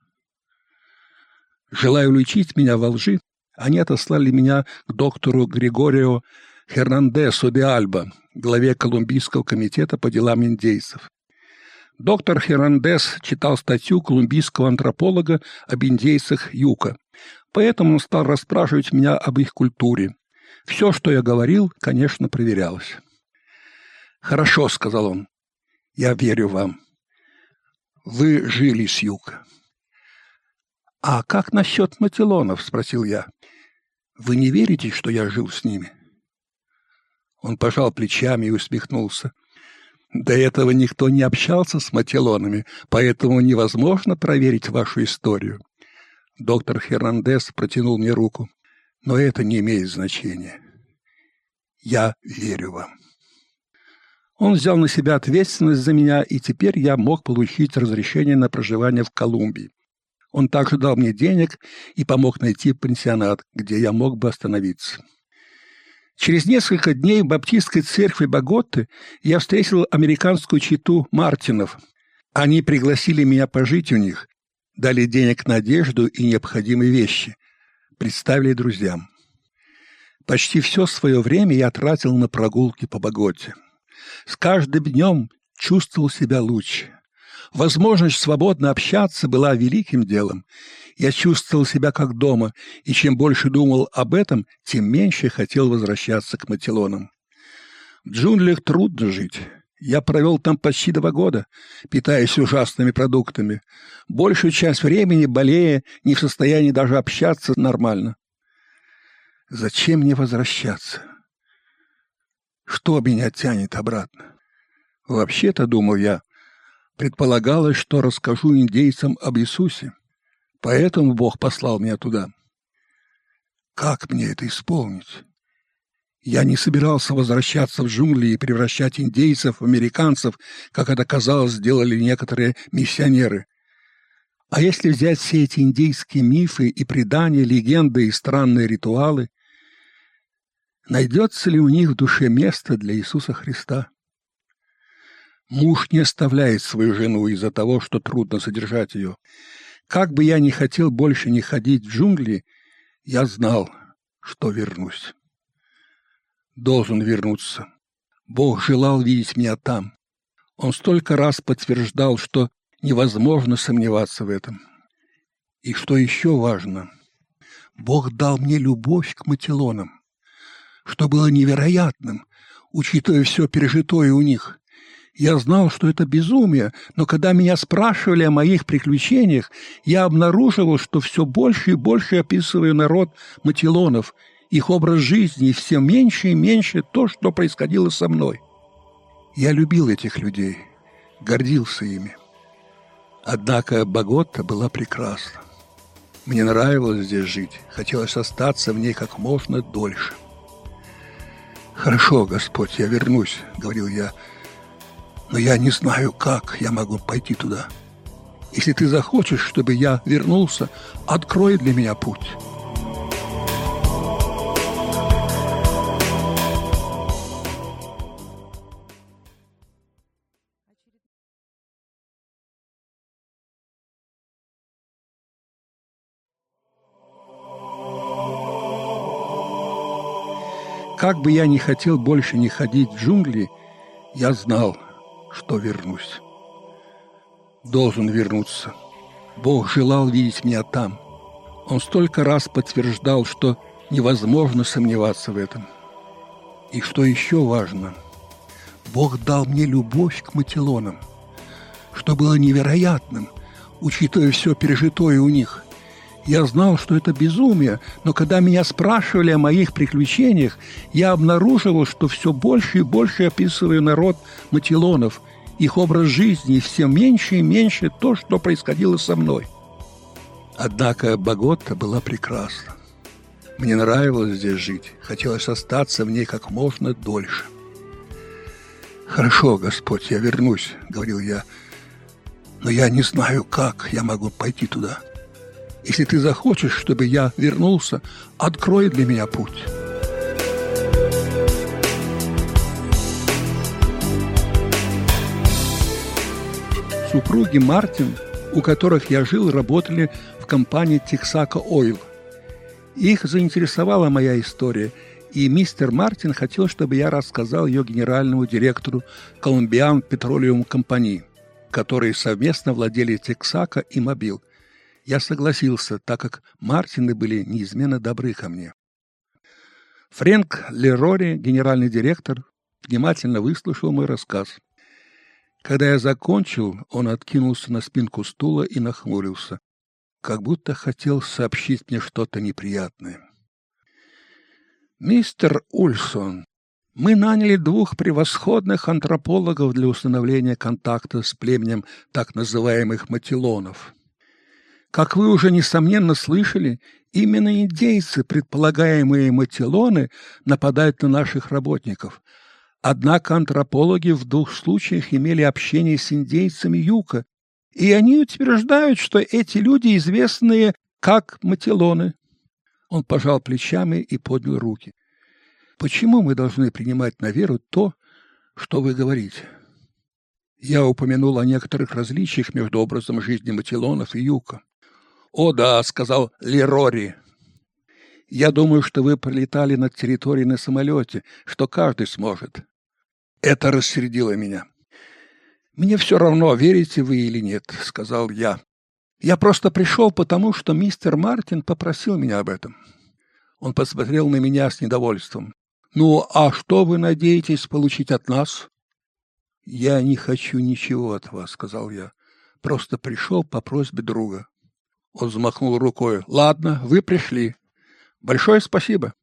Желая уличить меня во лжи, они отослали меня к доктору Григорио Хернандесу де Альба, главе Колумбийского комитета по делам индейцев. Доктор Хернандес читал статью колумбийского антрополога об индейцах Юка, поэтому он стал расспрашивать меня об их культуре. Все, что я говорил, конечно, проверялось. «Хорошо», — сказал он, — «я верю вам. Вы жили с Юка». «А как насчет Матилонов?» — спросил я. «Вы не верите, что я жил с ними?» Он пожал плечами и усмехнулся. До этого никто не общался с Матилонами, поэтому невозможно проверить вашу историю. Доктор Хернандес протянул мне руку. Но это не имеет значения. Я верю вам. Он взял на себя ответственность за меня, и теперь я мог получить разрешение на проживание в Колумбии. Он также дал мне денег и помог найти пансионат, где я мог бы остановиться. Через несколько дней в баптистской церкви Боготты я встретил американскую читу Мартинов. Они пригласили меня пожить у них, дали денег на одежду и необходимые вещи, представили друзьям. Почти все свое время я тратил на прогулки по Боготе. С каждым днем чувствовал себя лучше. Возможность свободно общаться была великим делом. Я чувствовал себя как дома, и чем больше думал об этом, тем меньше хотел возвращаться к Матилонам. В джунглях трудно жить. Я провел там почти два года, питаясь ужасными продуктами. Большую часть времени, болея, не в состоянии даже общаться нормально. Зачем мне возвращаться? Что меня тянет обратно? Вообще-то, думал я, Предполагалось, что расскажу индейцам об Иисусе, поэтому Бог послал меня туда. Как мне это исполнить? Я не собирался возвращаться в джунгли и превращать индейцев в американцев, как это, казалось, сделали некоторые миссионеры. А если взять все эти индейские мифы и предания, легенды и странные ритуалы, найдется ли у них в душе место для Иисуса Христа? Муж не оставляет свою жену из-за того, что трудно содержать ее. Как бы я ни хотел больше не ходить в джунгли, я знал, что вернусь. Должен вернуться. Бог желал видеть меня там. Он столько раз подтверждал, что невозможно сомневаться в этом. И что еще важно, Бог дал мне любовь к Матилонам, что было невероятным, учитывая все пережитое у них. Я знал, что это безумие, но когда меня спрашивали о моих приключениях, я обнаруживал, что все больше и больше описываю народ Матилонов, их образ жизни, и все меньше и меньше то, что происходило со мной. Я любил этих людей, гордился ими. Однако Богота была прекрасна. Мне нравилось здесь жить, хотелось остаться в ней как можно дольше. «Хорошо, Господь, я вернусь», — говорил я, — но я не знаю, как я могу пойти туда. Если ты захочешь, чтобы я вернулся, открой для меня путь». Как бы я ни хотел больше не ходить в джунгли, я знал – что вернусь. Должен вернуться. Бог желал видеть меня там. Он столько раз подтверждал, что невозможно сомневаться в этом. И что еще важно, Бог дал мне любовь к Матилонам, что было невероятным, учитывая все пережитое у них – я знал, что это безумие, но когда меня спрашивали о моих приключениях, я обнаруживал, что все больше и больше описываю народ Матилонов, их образ жизни, и все меньше и меньше то, что происходило со мной. Однако Богота была прекрасна. Мне нравилось здесь жить, хотелось остаться в ней как можно дольше. «Хорошо, Господь, я вернусь», — говорил я, — «но я не знаю, как я могу пойти туда». Если ты захочешь, чтобы я вернулся, открой для меня путь. Супруги Мартин, у которых я жил, работали в компании Texaco Oil. Их заинтересовала моя история, и мистер Мартин хотел, чтобы я рассказал ее генеральному директору Columbian Petroleum Company, которые совместно владели Texaco и Мобил. Я согласился, так как Мартины были неизменно добры ко мне. Фрэнк Лерори, генеральный директор, внимательно выслушал мой рассказ. Когда я закончил, он откинулся на спинку стула и нахмурился, как будто хотел сообщить мне что-то неприятное. «Мистер Ульсон, Мы наняли двух превосходных антропологов для установления контакта с племенем так называемых матилонов. Как вы уже несомненно слышали, именно индейцы, предполагаемые матилоны, нападают на наших работников. Однако антропологи в двух случаях имели общение с индейцами Юка, и они утверждают, что эти люди известные как матилоны. Он пожал плечами и поднял руки. Почему мы должны принимать на веру то, что вы говорите? Я упомянул о некоторых различиях между образом жизни Матилонов и Юка. «О да», — сказал Лерори. «Я думаю, что вы пролетали над территорией на самолете, что каждый сможет». Это рассердило меня. «Мне все равно, верите вы или нет», — сказал я. «Я просто пришел потому, что мистер Мартин попросил меня об этом». Он посмотрел на меня с недовольством. «Ну, а что вы надеетесь получить от нас?» «Я не хочу ничего от вас», — сказал я. «Просто пришел по просьбе друга». Он взмахнул рукой. «Ладно, вы пришли. Большое спасибо».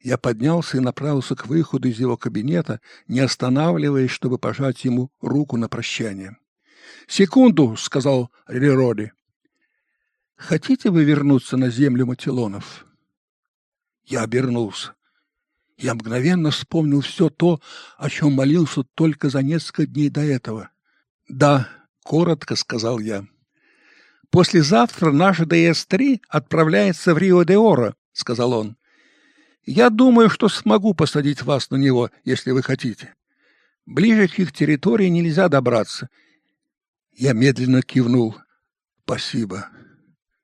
Я поднялся и направился к выходу из его кабинета, не останавливаясь, чтобы пожать ему руку на прощание. «Секунду», — сказал Рероди. «Хотите вы вернуться на землю Матилонов?» Я обернулся. Я мгновенно вспомнил все то, о чем молился только за несколько дней до этого. «Да», — коротко сказал я. «Послезавтра наш ДС-3 отправляется в Рио-де-Оро», — сказал он. «Я думаю, что смогу посадить вас на него, если вы хотите. Ближе к их территории нельзя добраться». Я медленно кивнул. «Спасибо.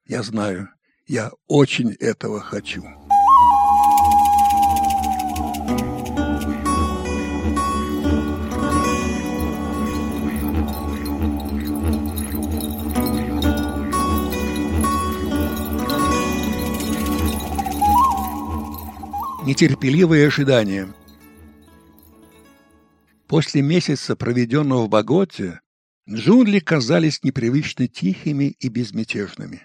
Я знаю, я очень этого хочу». Нетерпеливое ожидание. После месяца, проведенного в Боготе, джунгли казались непривычно тихими и безмятежными.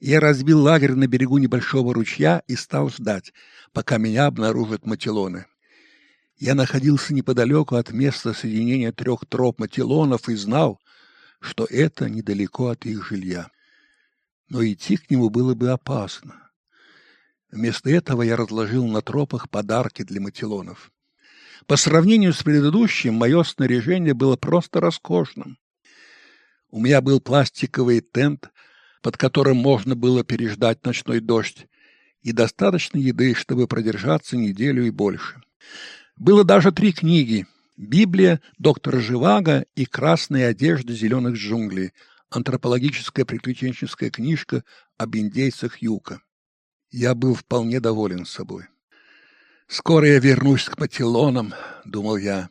Я разбил лагерь на берегу небольшого ручья и стал ждать, пока меня обнаружат матилоны. Я находился неподалеку от места соединения трех троп матилонов и знал, что это недалеко от их жилья. Но идти к нему было бы опасно. Вместо этого я разложил на тропах подарки для матилонов. По сравнению с предыдущим, мое снаряжение было просто роскошным. У меня был пластиковый тент, под которым можно было переждать ночной дождь, и достаточно еды, чтобы продержаться неделю и больше. Было даже три книги «Библия», «Доктор Живаго» и «Красная одежда зеленых джунглей», антропологическая приключенческая книжка об индейцах Юка. Я был вполне доволен собой. «Скоро я вернусь к Матилонам», — думал я.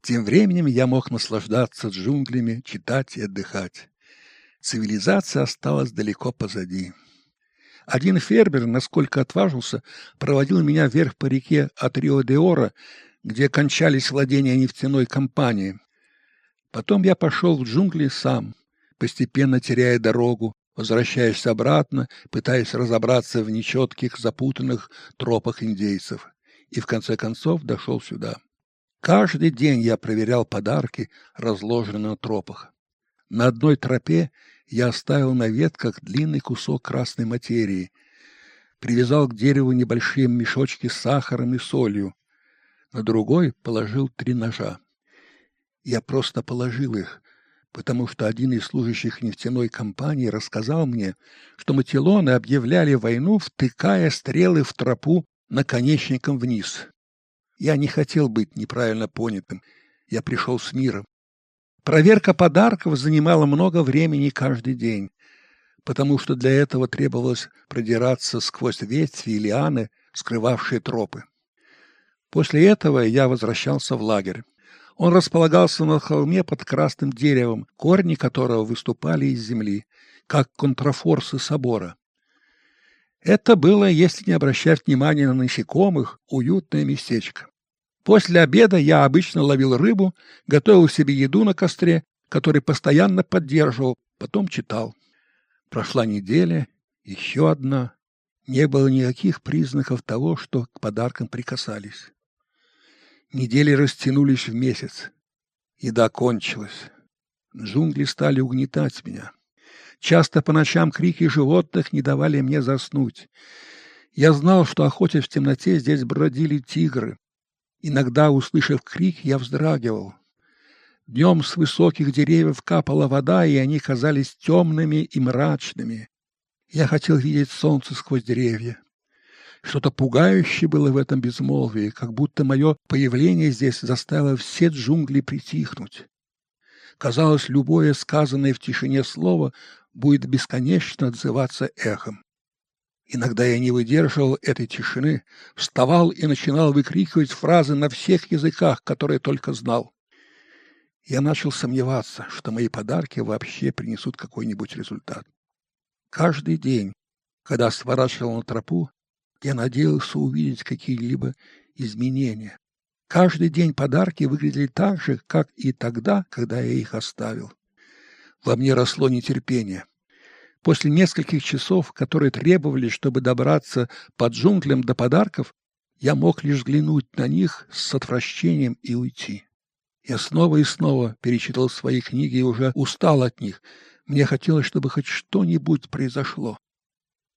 Тем временем я мог наслаждаться джунглями, читать и отдыхать. Цивилизация осталась далеко позади. Один фермер, насколько отважился, проводил меня вверх по реке от Рио-де-Ора, где кончались владения нефтяной компании. Потом я пошел в джунгли сам, постепенно теряя дорогу, возвращаясь обратно, пытаясь разобраться в нечетких, запутанных тропах индейцев. И в конце концов дошел сюда. Каждый день я проверял подарки, разложенные на тропах. На одной тропе я оставил на ветках длинный кусок красной материи, привязал к дереву небольшие мешочки с сахаром и солью, на другой положил три ножа. Я просто положил их, потому что один из служащих нефтяной компании рассказал мне, что матилоны объявляли войну, втыкая стрелы в тропу наконечником вниз. Я не хотел быть неправильно понятым. Я пришел с миром. Проверка подарков занимала много времени каждый день, потому что для этого требовалось продираться сквозь ветви и лианы, скрывавшие тропы. После этого я возвращался в лагерь. Он располагался на холме под красным деревом, корни которого выступали из земли, как контрафорсы собора. Это было, если не обращать внимания на насекомых, уютное местечко. После обеда я обычно ловил рыбу, готовил себе еду на костре, который постоянно поддерживал, потом читал. Прошла неделя, еще одна. Не было никаких признаков того, что к подаркам прикасались. Недели растянулись в месяц. Еда кончилась. Джунгли стали угнетать меня. Часто по ночам крики животных не давали мне заснуть. Я знал, что, охотясь в темноте, здесь бродили тигры. Иногда, услышав крик, я вздрагивал. Днем с высоких деревьев капала вода, и они казались темными и мрачными. Я хотел видеть солнце сквозь деревья. Что-то пугающее было в этом безмолвии, как будто мое появление здесь заставило все джунгли притихнуть. Казалось, любое сказанное в тишине слово будет бесконечно отзываться эхом. Иногда я не выдерживал этой тишины, вставал и начинал выкрикивать фразы на всех языках, которые только знал. Я начал сомневаться, что мои подарки вообще принесут какой-нибудь результат. Каждый день, когда сворачивал на тропу, я надеялся увидеть какие-либо изменения. Каждый день подарки выглядели так же, как и тогда, когда я их оставил. Во мне росло нетерпение. После нескольких часов, которые требовались, чтобы добраться под джунглям до подарков, я мог лишь взглянуть на них с отвращением и уйти. Я снова и снова перечитал свои книги и уже устал от них. Мне хотелось, чтобы хоть что-нибудь произошло.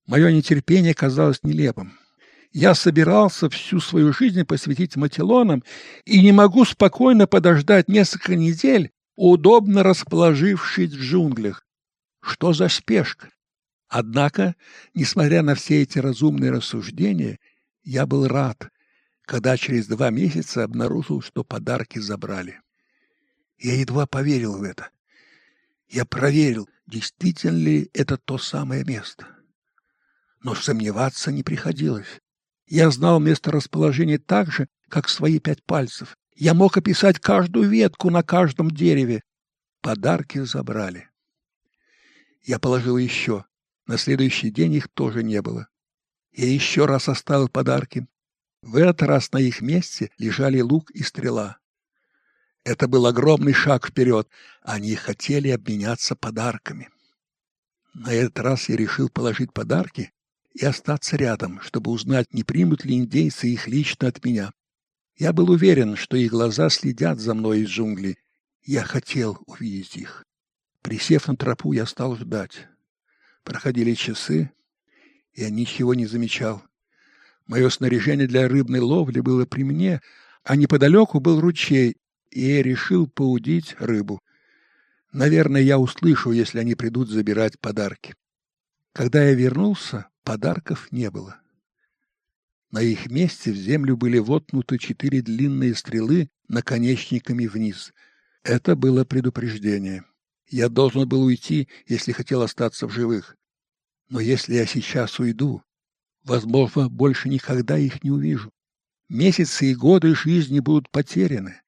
Мое нетерпение казалось нелепым. Я собирался всю свою жизнь посвятить Матилонам и не могу спокойно подождать несколько недель, удобно расположившись в джунглях. Что за спешка? Однако, несмотря на все эти разумные рассуждения, я был рад, когда через два месяца обнаружил, что подарки забрали. Я едва поверил в это. Я проверил, действительно ли это то самое место но сомневаться не приходилось. Я знал место расположения так же, как свои пять пальцев. Я мог описать каждую ветку на каждом дереве. Подарки забрали. Я положил еще. На следующий день их тоже не было. Я еще раз оставил подарки. В этот раз на их месте лежали лук и стрела. Это был огромный шаг вперед. Они хотели обменяться подарками. На этот раз я решил положить подарки и остаться рядом, чтобы узнать, не примут ли индейцы их лично от меня. Я был уверен, что их глаза следят за мной из джунглей. Я хотел увидеть их. Присев на тропу, я стал ждать. Проходили часы, я ничего не замечал. Мое снаряжение для рыбной ловли было при мне, а неподалеку был ручей, и я решил поудить рыбу. Наверное, я услышу, если они придут забирать подарки. Когда я вернулся, Подарков не было. На их месте в землю были воткнуты четыре длинные стрелы наконечниками вниз. Это было предупреждение. Я должен был уйти, если хотел остаться в живых. Но если я сейчас уйду, возможно, больше никогда их не увижу. Месяцы и годы жизни будут потеряны.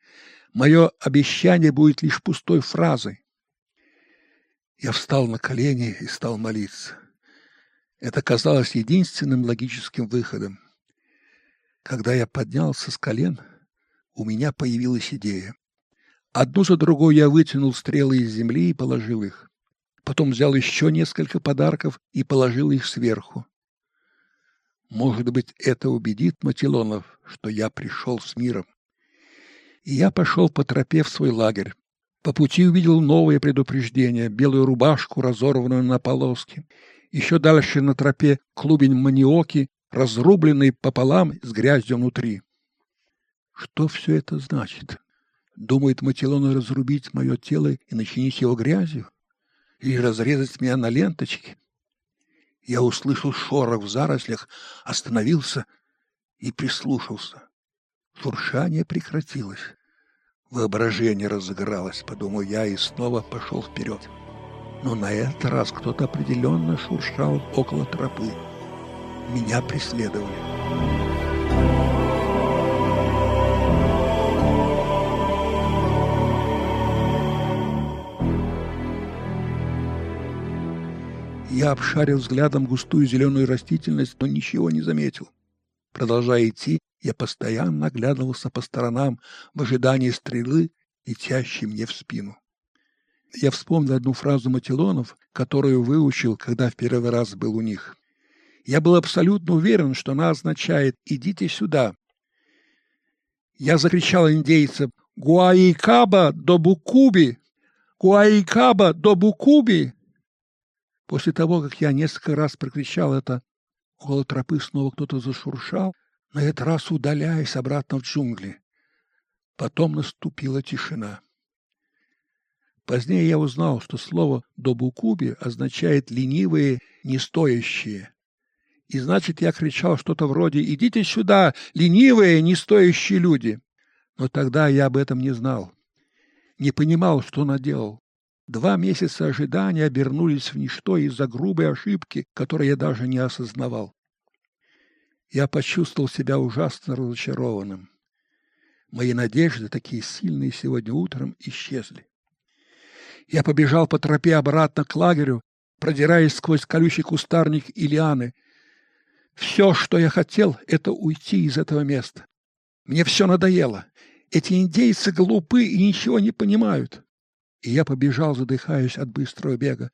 Мое обещание будет лишь пустой фразой. Я встал на колени и стал молиться. Это казалось единственным логическим выходом. Когда я поднялся с колен, у меня появилась идея. Одну за другой я вытянул стрелы из земли и положил их. Потом взял еще несколько подарков и положил их сверху. Может быть, это убедит Матилонов, что я пришел с миром. И я пошел по тропе в свой лагерь. По пути увидел новое предупреждение — белую рубашку, разорванную на полоски, еще дальше на тропе клубень маниоки, разрубленный пополам с грязью внутри. Что все это значит? Думает Матилона разрубить мое тело и начинить его грязью? Или разрезать меня на ленточки? Я услышал шорох в зарослях, остановился и прислушался. Шуршание прекратилось. Воображение разыгралось, подумал я, и снова пошел вперед но на этот раз кто-то определенно шуршал около тропы. Меня преследовали. Я обшарил взглядом густую зеленую растительность, но ничего не заметил. Продолжая идти, я постоянно оглядывался по сторонам в ожидании стрелы, летящей мне в спину. Я вспомнил одну фразу Матилонов, которую выучил, когда в первый раз был у них. Я был абсолютно уверен, что она означает «идите сюда». Я закричал индейцам «Гуаикаба до Букуби! Гуаикаба до Букуби!» После того, как я несколько раз прокричал это, около тропы снова кто-то зашуршал, на этот раз удаляясь обратно в джунгли. Потом наступила тишина. Позднее я узнал, что слово «добукуби» означает «ленивые, нестоящие». И значит, я кричал что-то вроде «Идите сюда, ленивые, нестоящие люди!» Но тогда я об этом не знал, не понимал, что наделал. Два месяца ожидания обернулись в ничто из-за грубой ошибки, которую я даже не осознавал. Я почувствовал себя ужасно разочарованным. Мои надежды, такие сильные сегодня утром, исчезли. Я побежал по тропе обратно к лагерю, продираясь сквозь колючий кустарник и лианы. Все, что я хотел, это уйти из этого места. Мне все надоело. Эти индейцы глупы и ничего не понимают. И я побежал, задыхаясь от быстрого бега,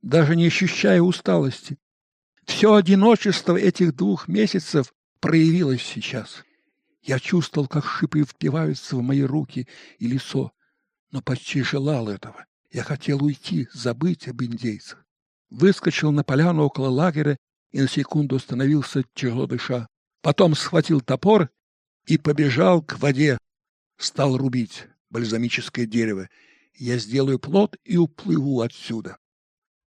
даже не ощущая усталости. Все одиночество этих двух месяцев проявилось сейчас. Я чувствовал, как шипы впиваются в мои руки и лицо, но почти желал этого. Я хотел уйти, забыть об индейцах. Выскочил на поляну около лагеря и на секунду остановился, тяжело дыша. Потом схватил топор и побежал к воде. Стал рубить бальзамическое дерево. Я сделаю плод и уплыву отсюда.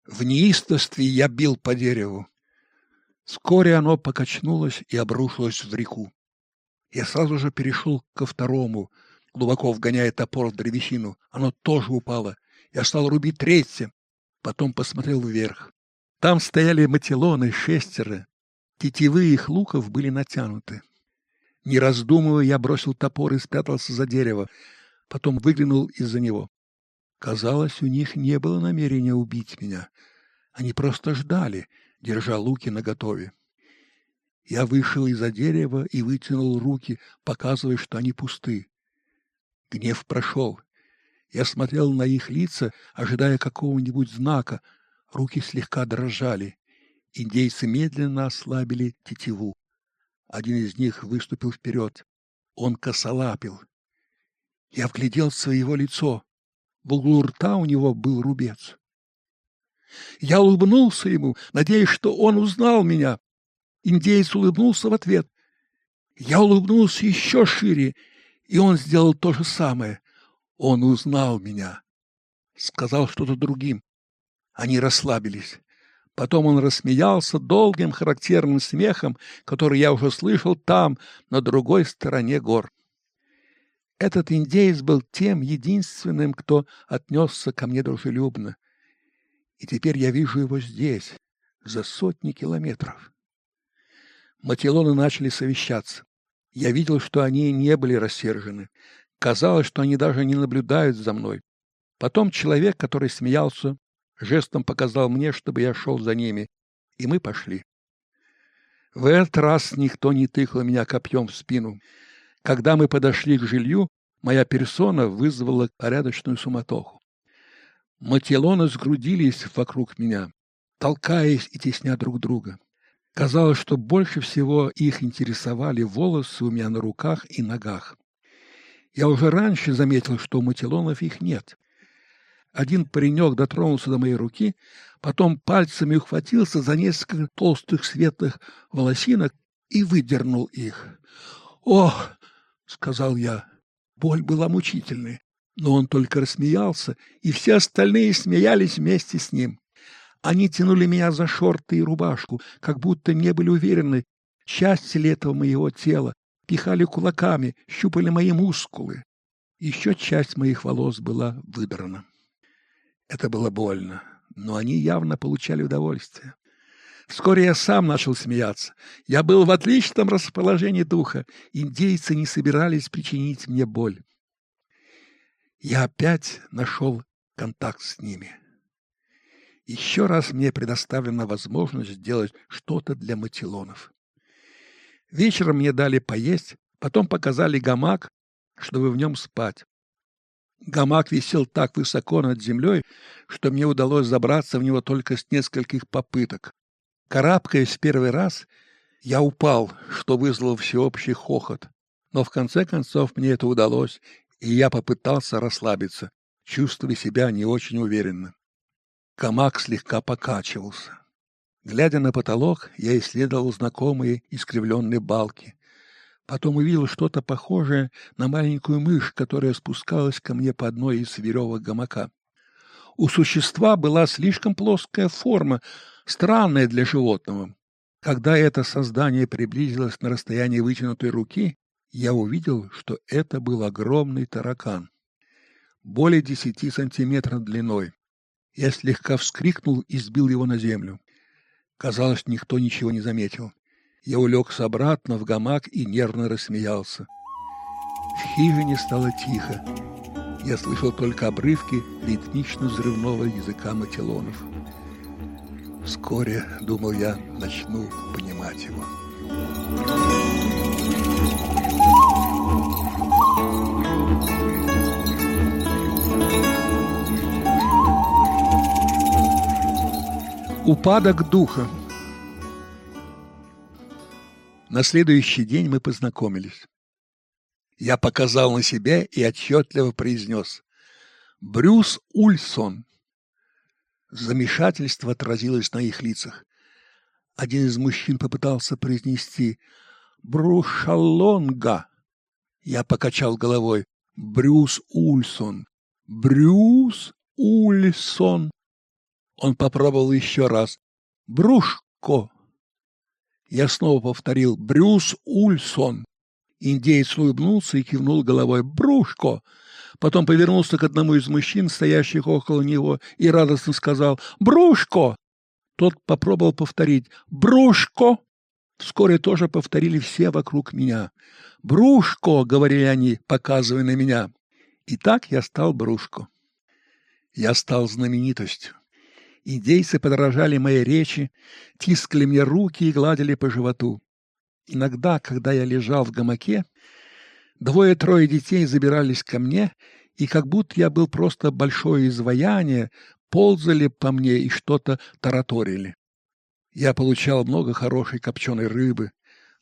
В неистовстве я бил по дереву. Вскоре оно покачнулось и обрушилось в реку. Я сразу же перешел ко второму, глубоко вгоняя топор в древесину. Оно тоже упало. Я стал рубить третье, потом посмотрел вверх. Там стояли матилоны шестеро. Тетивы их луков были натянуты. Не раздумывая, я бросил топор и спрятался за дерево. Потом выглянул из-за него. Казалось, у них не было намерения убить меня. Они просто ждали, держа луки наготове. Я вышел из-за дерева и вытянул руки, показывая, что они пусты. Гнев прошел. Я смотрел на их лица, ожидая какого-нибудь знака. Руки слегка дрожали. Индейцы медленно ослабили тетиву. Один из них выступил вперед. Он косолапил. Я вгляделся в его лицо. В углу рта у него был рубец. Я улыбнулся ему, надеясь, что он узнал меня. Индеец улыбнулся в ответ. Я улыбнулся еще шире, и он сделал то же самое. Он узнал меня. Сказал что-то другим. Они расслабились. Потом он рассмеялся долгим характерным смехом, который я уже слышал там, на другой стороне гор. Этот индеец был тем единственным, кто отнесся ко мне дружелюбно. И теперь я вижу его здесь, за сотни километров. Матилоны начали совещаться. Я видел, что они не были рассержены. Казалось, что они даже не наблюдают за мной. Потом человек, который смеялся, жестом показал мне, чтобы я шел за ними, и мы пошли. В этот раз никто не тыкал меня копьем в спину. Когда мы подошли к жилью, моя персона вызвала порядочную суматоху. Матилоны сгрудились вокруг меня, толкаясь и тесня друг друга. Казалось, что больше всего их интересовали волосы у меня на руках и ногах. Я уже раньше заметил, что у матилонов их нет. Один паренек дотронулся до моей руки, потом пальцами ухватился за несколько толстых светлых волосинок и выдернул их. «Ох!» — сказал я. Боль была мучительной но он только рассмеялся, и все остальные смеялись вместе с ним. Они тянули меня за шорты и рубашку, как будто не были уверены, часть ли этого моего тела, пихали кулаками, щупали мои мускулы. Еще часть моих волос была выдрана. Это было больно, но они явно получали удовольствие. Вскоре я сам начал смеяться. Я был в отличном расположении духа. Индейцы не собирались причинить мне боль я опять нашел контакт с ними. Еще раз мне предоставлена возможность сделать что-то для матилонов. Вечером мне дали поесть, потом показали гамак, чтобы в нем спать. Гамак висел так высоко над землей, что мне удалось забраться в него только с нескольких попыток. Карабкаясь в первый раз, я упал, что вызвало всеобщий хохот. Но в конце концов мне это удалось, и я попытался расслабиться, чувствуя себя не очень уверенно. Камак слегка покачивался. Глядя на потолок, я исследовал знакомые искривленные балки. Потом увидел что-то похожее на маленькую мышь, которая спускалась ко мне по одной из веревок гамака. У существа была слишком плоская форма, странная для животного. Когда это создание приблизилось на расстояние вытянутой руки, я увидел, что это был огромный таракан. Более десяти сантиметров длиной. Я слегка вскрикнул и сбил его на землю. Казалось, никто ничего не заметил. Я улегся обратно в гамак и нервно рассмеялся. В хижине стало тихо. Я слышал только обрывки ритмично-взрывного языка матилонов. Вскоре, думал я, начну понимать его. Упадок духа. На следующий день мы познакомились. Я показал на себя и отчетливо произнес «Брюс Ульсон». Замешательство отразилось на их лицах. Один из мужчин попытался произнести «Брушалонга». Я покачал головой «Брюс Ульсон». «Брюс Ульсон». Он попробовал еще раз «Брушко». Я снова повторил «Брюс Ульсон». Индеец улыбнулся и кивнул головой «Брушко». Потом повернулся к одному из мужчин, стоящих около него, и радостно сказал «Брушко!». Тот попробовал повторить «Брушко!». Вскоре тоже повторили все вокруг меня. «Брушко!» — говорили они, показывая на меня. И так я стал Брушко. Я стал знаменитостью. Индейцы подражали моей речи, тискали мне руки и гладили по животу. Иногда, когда я лежал в гамаке, двое-трое детей забирались ко мне, и как будто я был просто большое изваяние, ползали по мне и что-то тараторили. Я получал много хорошей копченой рыбы,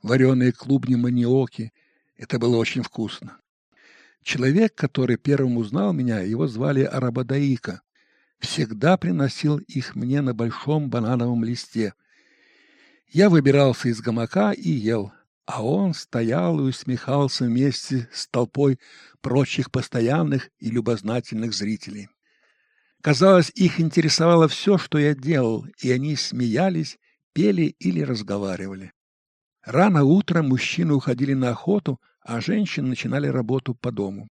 вареные клубни маниоки. Это было очень вкусно. Человек, который первым узнал меня, его звали Арабадаика всегда приносил их мне на большом банановом листе. Я выбирался из гамака и ел, а он стоял и усмехался вместе с толпой прочих постоянных и любознательных зрителей. Казалось, их интересовало все, что я делал, и они смеялись, пели или разговаривали. Рано утром мужчины уходили на охоту, а женщины начинали работу по дому.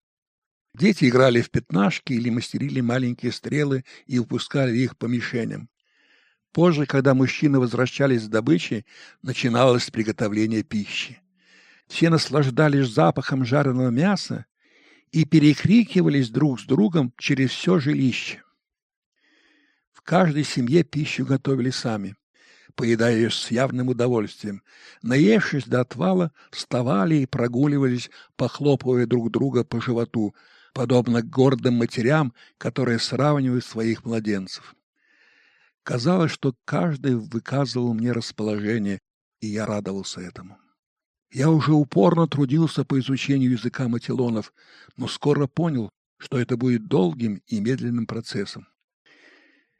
Дети играли в пятнашки или мастерили маленькие стрелы и выпускали их по мишеням. Позже, когда мужчины возвращались с добычей, начиналось приготовление пищи. Все наслаждались запахом жареного мяса и перекрикивались друг с другом через все жилище. В каждой семье пищу готовили сами, поедая ее с явным удовольствием. Наевшись до отвала, вставали и прогуливались, похлопывая друг друга по животу, подобно гордым матерям, которые сравнивают своих младенцев. Казалось, что каждый выказывал мне расположение, и я радовался этому. Я уже упорно трудился по изучению языка матилонов, но скоро понял, что это будет долгим и медленным процессом.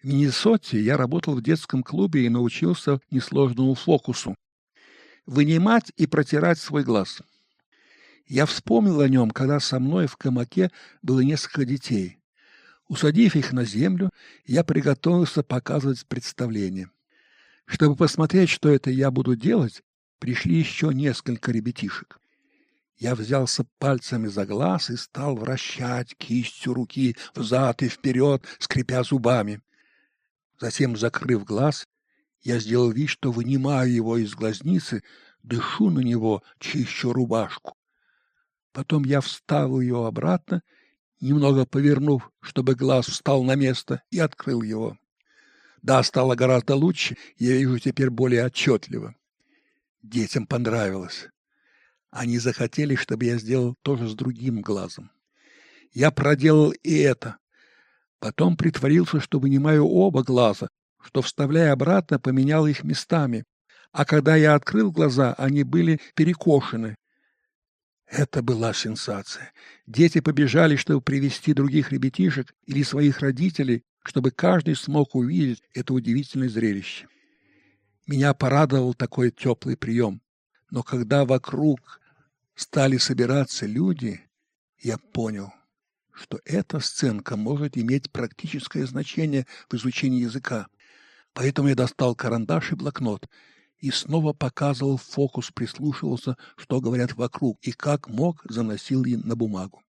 В Миннесоте я работал в детском клубе и научился несложному фокусу — вынимать и протирать свой глаз. Я вспомнил о нем, когда со мной в камаке было несколько детей. Усадив их на землю, я приготовился показывать представление. Чтобы посмотреть, что это я буду делать, пришли еще несколько ребятишек. Я взялся пальцами за глаз и стал вращать кистью руки взад и вперед, скрипя зубами. Затем, закрыв глаз, я сделал вид, что вынимаю его из глазницы, дышу на него, чищу рубашку. Потом я вставил ее обратно, немного повернув, чтобы глаз встал на место, и открыл его. Да, стало гораздо лучше, я вижу теперь более отчетливо. Детям понравилось. Они захотели, чтобы я сделал то же с другим глазом. Я проделал и это. Потом притворился, что вынимаю оба глаза, что, вставляя обратно, поменял их местами. А когда я открыл глаза, они были перекошены, Это была сенсация. Дети побежали, чтобы привести других ребятишек или своих родителей, чтобы каждый смог увидеть это удивительное зрелище. Меня порадовал такой теплый прием. Но когда вокруг стали собираться люди, я понял, что эта сценка может иметь практическое значение в изучении языка. Поэтому я достал карандаш и блокнот и снова показывал фокус, прислушивался, что говорят вокруг, и как мог заносил им на бумагу.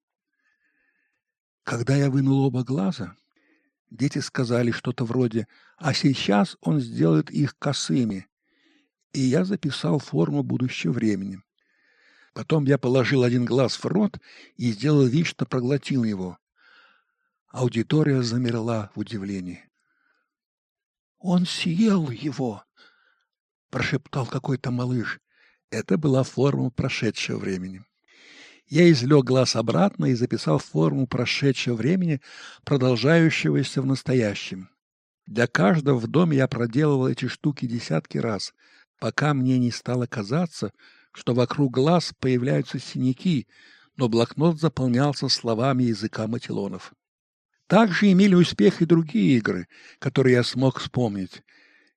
Когда я вынул оба глаза, дети сказали что-то вроде «А сейчас он сделает их косыми», и я записал форму будущего времени. Потом я положил один глаз в рот и сделал вид, что проглотил его. Аудитория замерла в удивлении. «Он съел его!» — прошептал какой-то малыш. Это была форма прошедшего времени. Я извлек глаз обратно и записал форму прошедшего времени, продолжающегося в настоящем. Для каждого в доме я проделывал эти штуки десятки раз, пока мне не стало казаться, что вокруг глаз появляются синяки, но блокнот заполнялся словами языка матилонов. Также имели успех и другие игры, которые я смог вспомнить.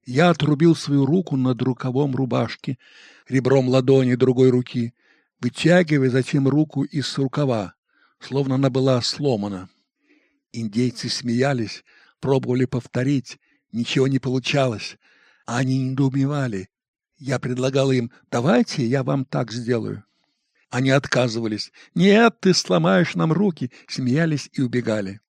Я отрубил свою руку над рукавом рубашки, ребром ладони другой руки, вытягивая затем руку из рукава, словно она была сломана. Индейцы смеялись, пробовали повторить, ничего не получалось. Они недоумевали, я предлагал им, давайте я вам так сделаю. Они отказывались. Нет, ты сломаешь нам руки, смеялись и убегали.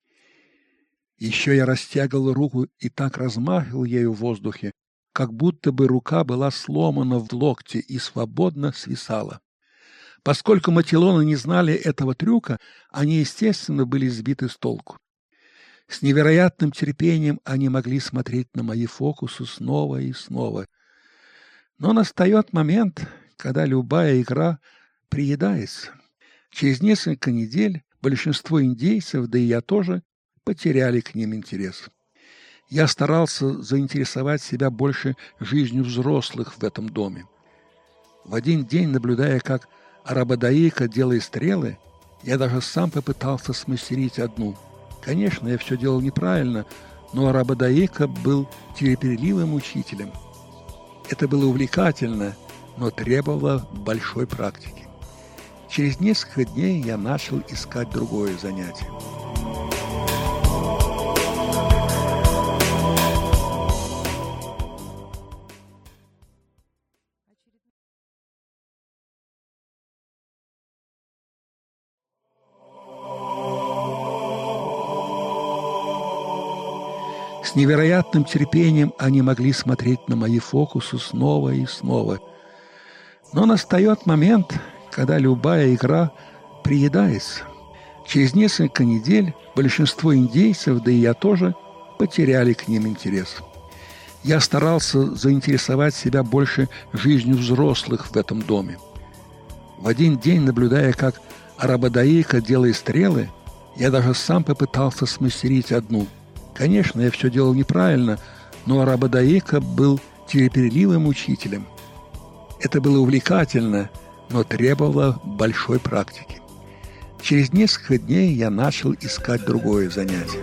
Еще я растягивал руку и так размахивал ею в воздухе, как будто бы рука была сломана в локте и свободно свисала. Поскольку матилоны не знали этого трюка, они, естественно, были сбиты с толку. С невероятным терпением они могли смотреть на мои фокусы снова и снова, но настает момент, когда любая игра приедается. Через несколько недель большинство индейцев, да и я тоже, потеряли к ним интерес. Я старался заинтересовать себя больше жизнью взрослых в этом доме. В один день, наблюдая, как арабадаика делает стрелы, я даже сам попытался смастерить одну. Конечно, я все делал неправильно, но арабадаика был терпеливым учителем – это было увлекательно, но требовало большой практики. Через несколько дней я начал искать другое занятие. Невероятным терпением они могли смотреть на мои фокусы снова и снова. Но настает момент, когда любая игра приедается. Через несколько недель большинство индейцев, да и я тоже, потеряли к ним интерес. Я старался заинтересовать себя больше жизнью взрослых в этом доме. В один день, наблюдая, как арабадаика делает стрелы, я даже сам попытался смастерить одну – Конечно, я все делал неправильно, но Арабадаика был терпеливым учителем. Это было увлекательно, но требовало большой практики. Через несколько дней я начал искать другое занятие.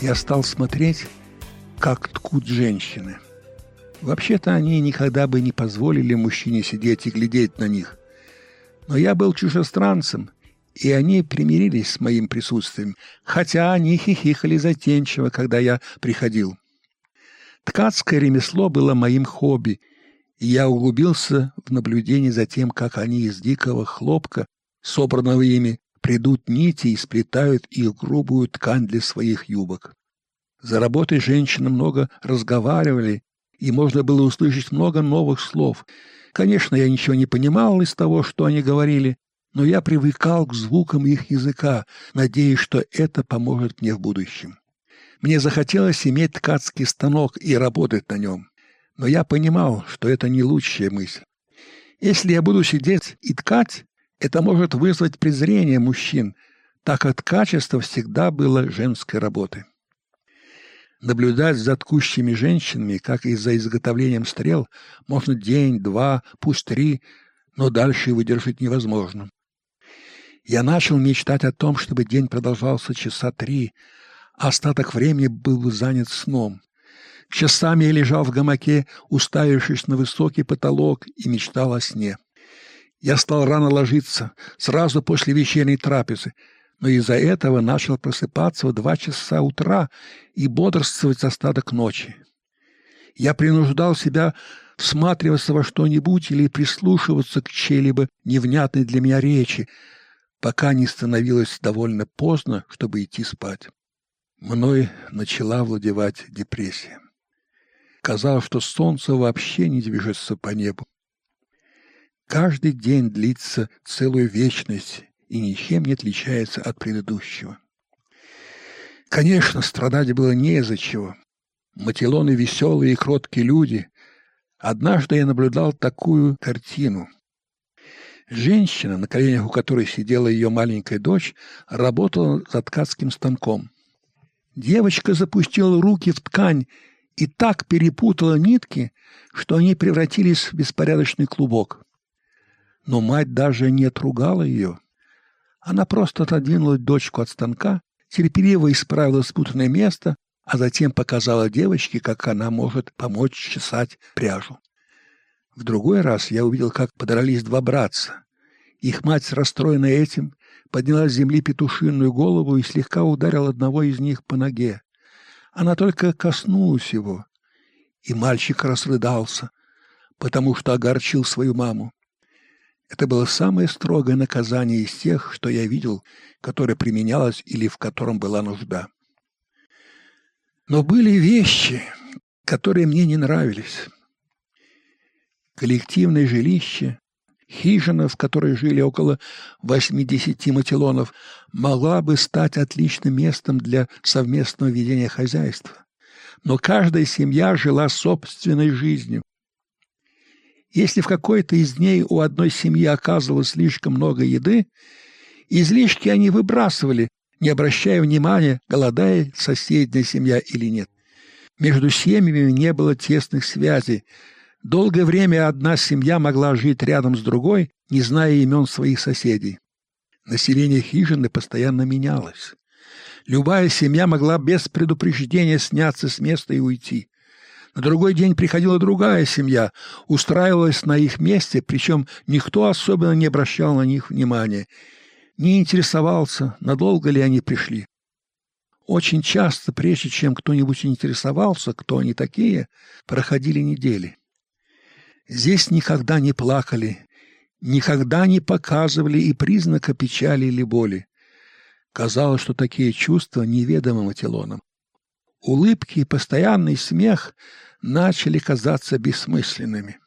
Я стал смотреть, как ткут женщины. Вообще-то они никогда бы не позволили мужчине сидеть и глядеть на них – но я был чужестранцем, и они примирились с моим присутствием, хотя они хихикали затенчиво, когда я приходил. Ткацкое ремесло было моим хобби, и я углубился в наблюдение за тем, как они из дикого хлопка, собранного ими, придут нити и сплетают их грубую ткань для своих юбок. За работой женщины много разговаривали, и можно было услышать много новых слов — Конечно, я ничего не понимал из того, что они говорили, но я привыкал к звукам их языка, надеясь, что это поможет мне в будущем. Мне захотелось иметь ткацкий станок и работать на нем, но я понимал, что это не лучшая мысль. Если я буду сидеть и ткать, это может вызвать презрение мужчин, так как качество всегда было женской работой. Наблюдать за ткущими женщинами, как и за изготовлением стрел, можно день, два, пусть три, но дальше выдержать невозможно. Я начал мечтать о том, чтобы день продолжался часа три, а остаток времени был бы занят сном. Часами я лежал в гамаке, уставившись на высокий потолок, и мечтал о сне. Я стал рано ложиться, сразу после вечерней трапезы, но из-за этого начал просыпаться в два часа утра и бодрствовать остаток ночи. Я принуждал себя всматриваться во что-нибудь или прислушиваться к чьей-либо невнятной для меня речи, пока не становилось довольно поздно, чтобы идти спать. Мной начала владевать депрессия. Казалось, что солнце вообще не движется по небу. Каждый день длится целую вечность и ничем не отличается от предыдущего. Конечно, страдать было не из-за чего. Матилоны веселые и кроткие люди. Однажды я наблюдал такую картину. Женщина, на коленях у которой сидела ее маленькая дочь, работала за ткацким станком. Девочка запустила руки в ткань и так перепутала нитки, что они превратились в беспорядочный клубок. Но мать даже не отругала ее. Она просто отодвинула дочку от станка, терпеливо исправила спутанное место, а затем показала девочке, как она может помочь чесать пряжу. В другой раз я увидел, как подрались два братца. Их мать, расстроенная этим, подняла с земли петушиную голову и слегка ударила одного из них по ноге. Она только коснулась его, и мальчик разрыдался, потому что огорчил свою маму. Это было самое строгое наказание из тех, что я видел, которое применялось или в котором была нужда. Но были вещи, которые мне не нравились. Коллективное жилище, хижина, в которой жили около 80 матилонов, могла бы стать отличным местом для совместного ведения хозяйства. Но каждая семья жила собственной жизнью, если в какой-то из дней у одной семьи оказывалось слишком много еды, излишки они выбрасывали, не обращая внимания, голодая соседняя семья или нет. Между семьями не было тесных связей. Долгое время одна семья могла жить рядом с другой, не зная имен своих соседей. Население хижины постоянно менялось. Любая семья могла без предупреждения сняться с места и уйти. На другой день приходила другая семья, устраивалась на их месте, причем никто особенно не обращал на них внимания, не интересовался, надолго ли они пришли. Очень часто, прежде чем кто-нибудь интересовался, кто они такие, проходили недели. Здесь никогда не плакали, никогда не показывали и признака печали или боли. Казалось, что такие чувства неведомы Матилонам. Улыбки и постоянный смех начали казаться бессмысленными.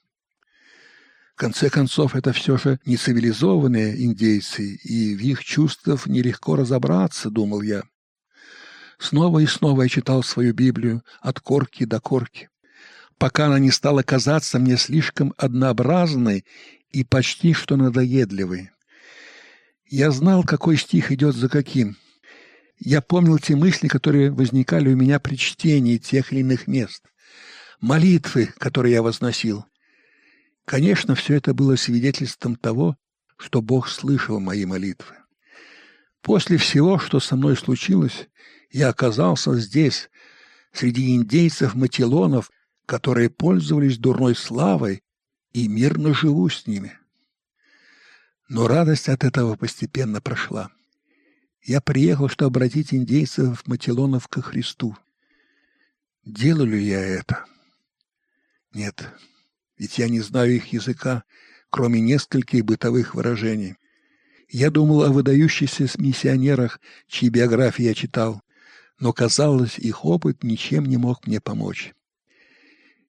В конце концов, это все же не цивилизованные индейцы, и в их чувствах нелегко разобраться, думал я. Снова и снова я читал свою Библию от корки до корки, пока она не стала казаться мне слишком однообразной и почти что надоедливой. Я знал, какой стих идет за каким. Я помнил те мысли, которые возникали у меня при чтении тех или иных мест молитвы, которые я возносил. Конечно, все это было свидетельством того, что Бог слышал мои молитвы. После всего, что со мной случилось, я оказался здесь, среди индейцев-матилонов, которые пользовались дурной славой и мирно живу с ними. Но радость от этого постепенно прошла. Я приехал, чтобы обратить индейцев-матилонов ко Христу. Делаю ли я это? Нет, ведь я не знаю их языка, кроме нескольких бытовых выражений. Я думал о выдающихся миссионерах, чьи биографии я читал, но, казалось, их опыт ничем не мог мне помочь.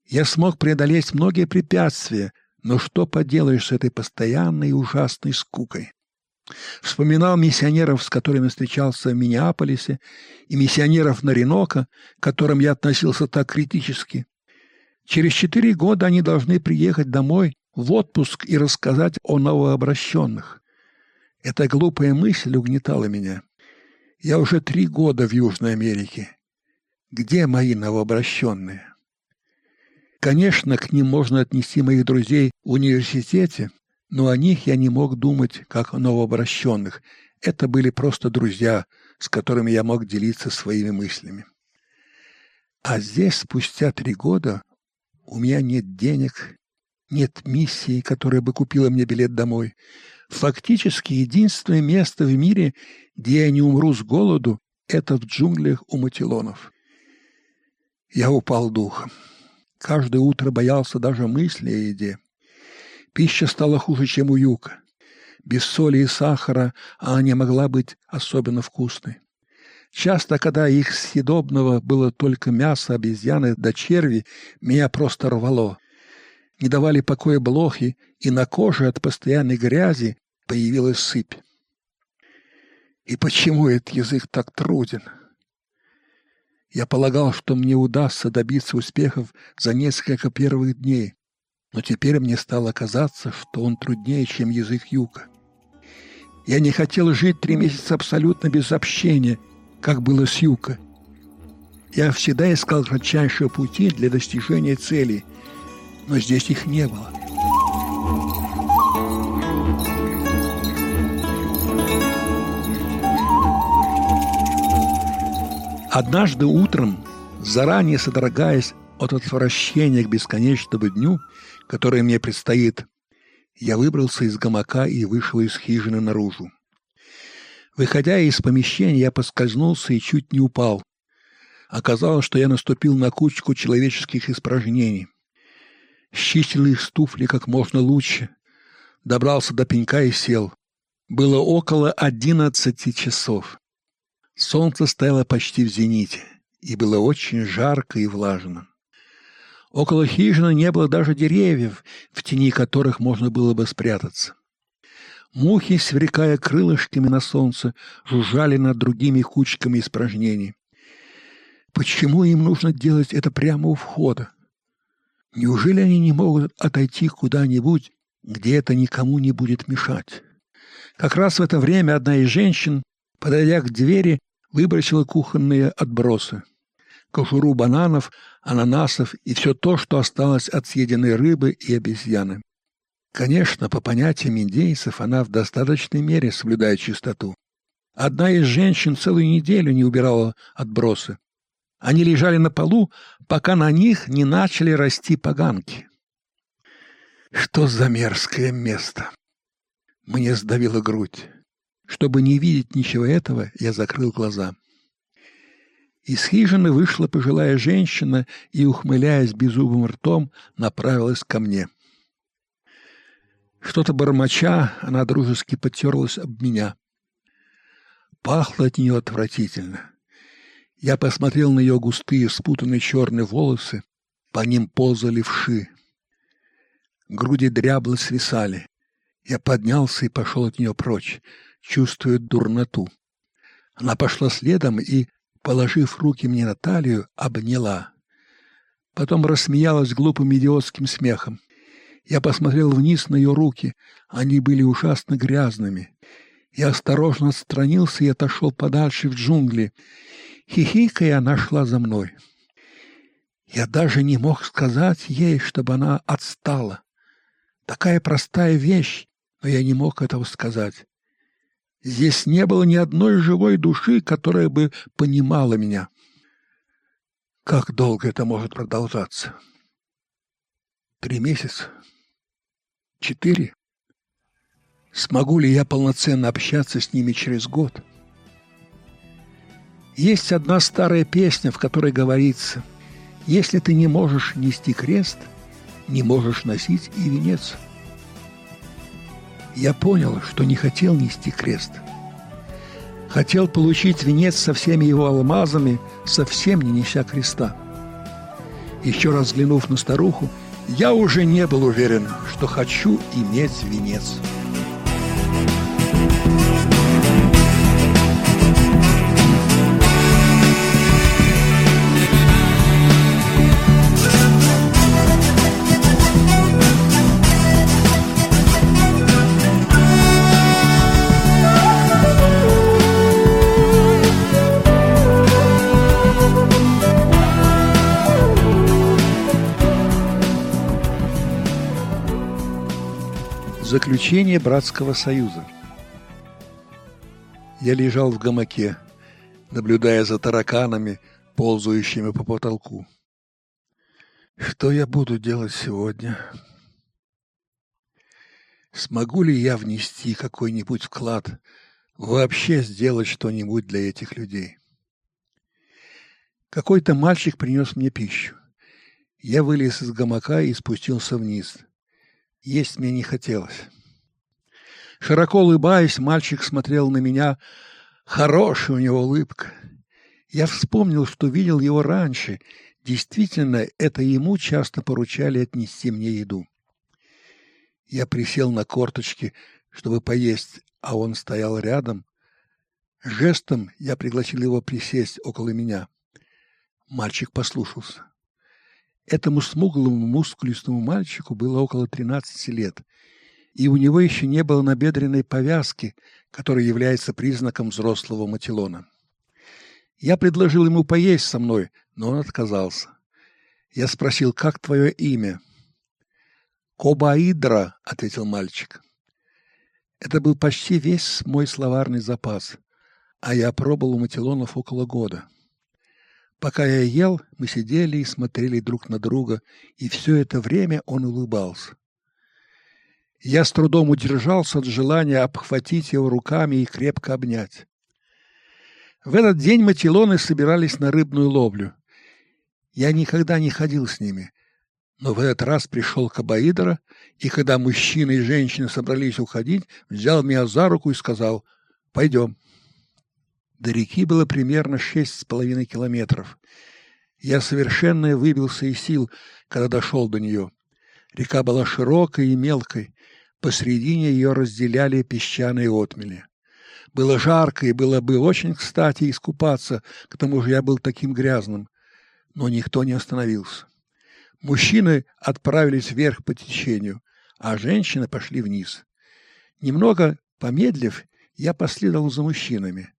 Я смог преодолеть многие препятствия, но что поделаешь с этой постоянной и ужасной скукой? Вспоминал миссионеров, с которыми встречался в Миннеаполисе, и миссионеров на Ренока, к которым я относился так критически. Через четыре года они должны приехать домой в отпуск и рассказать о новообращенных. Эта глупая мысль угнетала меня. Я уже три года в Южной Америке. Где мои новообращенные? Конечно, к ним можно отнести моих друзей в университете, но о них я не мог думать как о новообращенных. Это были просто друзья, с которыми я мог делиться своими мыслями. А здесь, спустя три года, у меня нет денег, нет миссии, которая бы купила мне билет домой. Фактически единственное место в мире, где я не умру с голоду, это в джунглях у Матилонов. Я упал духом. Каждое утро боялся даже мысли о еде. Пища стала хуже, чем у юка. Без соли и сахара она не могла быть особенно вкусной. Часто, когда их съедобного было только мясо, обезьяны да черви, меня просто рвало. Не давали покоя блохи, и на коже от постоянной грязи появилась сыпь. И почему этот язык так труден? Я полагал, что мне удастся добиться успехов за несколько первых дней, но теперь мне стало казаться, что он труднее, чем язык юга. Я не хотел жить три месяца абсолютно без общения, как было с юга. Я всегда искал кратчайшие пути для достижения цели, но здесь их не было. Однажды утром, заранее содрогаясь от отвращения к бесконечному дню, который мне предстоит, я выбрался из гамака и вышел из хижины наружу. Выходя из помещения, я поскользнулся и чуть не упал. Оказалось, что я наступил на кучку человеческих испражнений. Счистил их с туфли как можно лучше. Добрался до пенька и сел. Было около одиннадцати часов. Солнце стояло почти в зените, и было очень жарко и влажно. Около хижины не было даже деревьев, в тени которых можно было бы спрятаться. Мухи, сверкая крылышками на солнце, жужжали над другими кучками испражнений. Почему им нужно делать это прямо у входа? Неужели они не могут отойти куда-нибудь, где это никому не будет мешать? Как раз в это время одна из женщин, подойдя к двери, выбросила кухонные отбросы. Кожуру бананов, ананасов и все то, что осталось от съеденной рыбы и обезьяны. Конечно, по понятиям индейцев, она в достаточной мере соблюдает чистоту. Одна из женщин целую неделю не убирала отбросы. Они лежали на полу, пока на них не начали расти поганки. Что за мерзкое место! Мне сдавило грудь. Чтобы не видеть ничего этого, я закрыл глаза. Из хижины вышла пожилая женщина и, ухмыляясь беззубым ртом, направилась ко мне. Что-то бормоча, она дружески потерлась об меня. Пахло от нее отвратительно. Я посмотрел на ее густые, спутанные черные волосы, по ним ползали вши. Груди дрябло свисали. Я поднялся и пошел от нее прочь чувствует дурноту. Она пошла следом и, положив руки мне на талию, обняла. Потом рассмеялась глупым идиотским смехом. Я посмотрел вниз на ее руки, они были ужасно грязными. Я осторожно отстранился и отошел подальше в джунгли. Хихикая, она шла за мной. Я даже не мог сказать ей, чтобы она отстала. Такая простая вещь, но я не мог этого сказать. Здесь не было ни одной живой души, которая бы понимала меня. Как долго это может продолжаться? Три месяца? Четыре? Смогу ли я полноценно общаться с ними через год? Есть одна старая песня, в которой говорится, «Если ты не можешь нести крест, не можешь носить и венец». Я понял, что не хотел нести крест. Хотел получить венец со всеми его алмазами, совсем не неся креста. Еще раз взглянув на старуху, я уже не был уверен, что хочу иметь венец. Заключение братского союза. Я лежал в гамаке, наблюдая за тараканами, ползающими по потолку. Что я буду делать сегодня? Смогу ли я внести какой-нибудь вклад, вообще сделать что-нибудь для этих людей? Какой-то мальчик принес мне пищу. Я вылез из гамака и спустился вниз. Есть мне не хотелось. Широко улыбаясь, мальчик смотрел на меня. Хорошая у него улыбка. Я вспомнил, что видел его раньше. Действительно, это ему часто поручали отнести мне еду. Я присел на корточки, чтобы поесть, а он стоял рядом. Жестом я пригласил его присесть около меня. Мальчик послушался. Этому смуглому, мускулистому мальчику было около 13 лет, и у него еще не было набедренной повязки, которая является признаком взрослого матилона. Я предложил ему поесть со мной, но он отказался. Я спросил, как твое имя? «Кобаидра», — ответил мальчик. Это был почти весь мой словарный запас, а я пробовал у матилонов около года. Пока я ел, мы сидели и смотрели друг на друга, и все это время он улыбался. Я с трудом удержался от желания обхватить его руками и крепко обнять. В этот день матилоны собирались на рыбную ловлю. Я никогда не ходил с ними, но в этот раз пришел Кабаидра, и когда мужчины и женщины собрались уходить, взял меня за руку и сказал «Пойдем». До реки было примерно шесть с половиной километров. Я совершенно выбился из сил, когда дошел до нее. Река была широкой и мелкой, посредине ее разделяли песчаные отмели. Было жарко, и было бы очень кстати искупаться, к тому же я был таким грязным. Но никто не остановился. Мужчины отправились вверх по течению, а женщины пошли вниз. Немного помедлив, я последовал за мужчинами.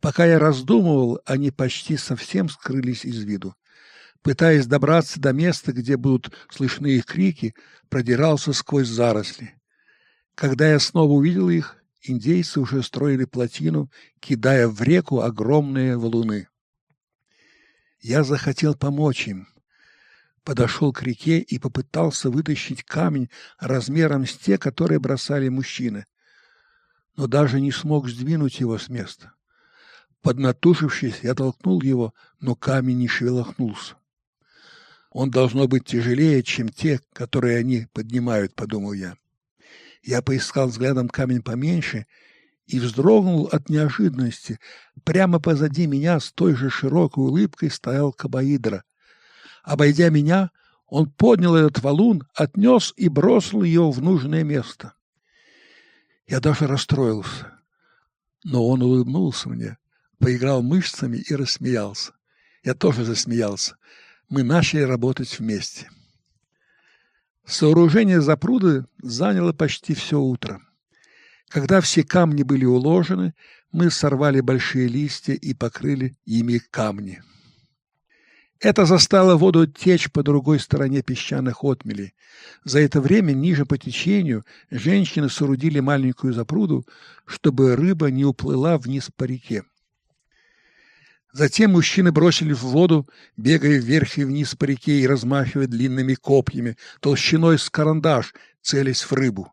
Пока я раздумывал, они почти совсем скрылись из виду. Пытаясь добраться до места, где будут слышны их крики, продирался сквозь заросли. Когда я снова увидел их, индейцы уже строили плотину, кидая в реку огромные валуны. Я захотел помочь им. Подошел к реке и попытался вытащить камень размером с те, которые бросали мужчины, но даже не смог сдвинуть его с места. Поднатужившись, я толкнул его, но камень не шевелохнулся. Он должно быть тяжелее, чем те, которые они поднимают, подумал я. Я поискал взглядом камень поменьше и вздрогнул от неожиданности. Прямо позади меня с той же широкой улыбкой стоял Кабаидра. Обойдя меня, он поднял этот валун, отнес и бросил ее в нужное место. Я даже расстроился, но он улыбнулся мне поиграл мышцами и рассмеялся. Я тоже засмеялся. Мы начали работать вместе. Сооружение запруды заняло почти все утро. Когда все камни были уложены, мы сорвали большие листья и покрыли ими камни. Это застало воду течь по другой стороне песчаных отмелей. За это время ниже по течению женщины соорудили маленькую запруду, чтобы рыба не уплыла вниз по реке. Затем мужчины бросили в воду, бегая вверх и вниз по реке и размахивая длинными копьями, толщиной с карандаш, целясь в рыбу.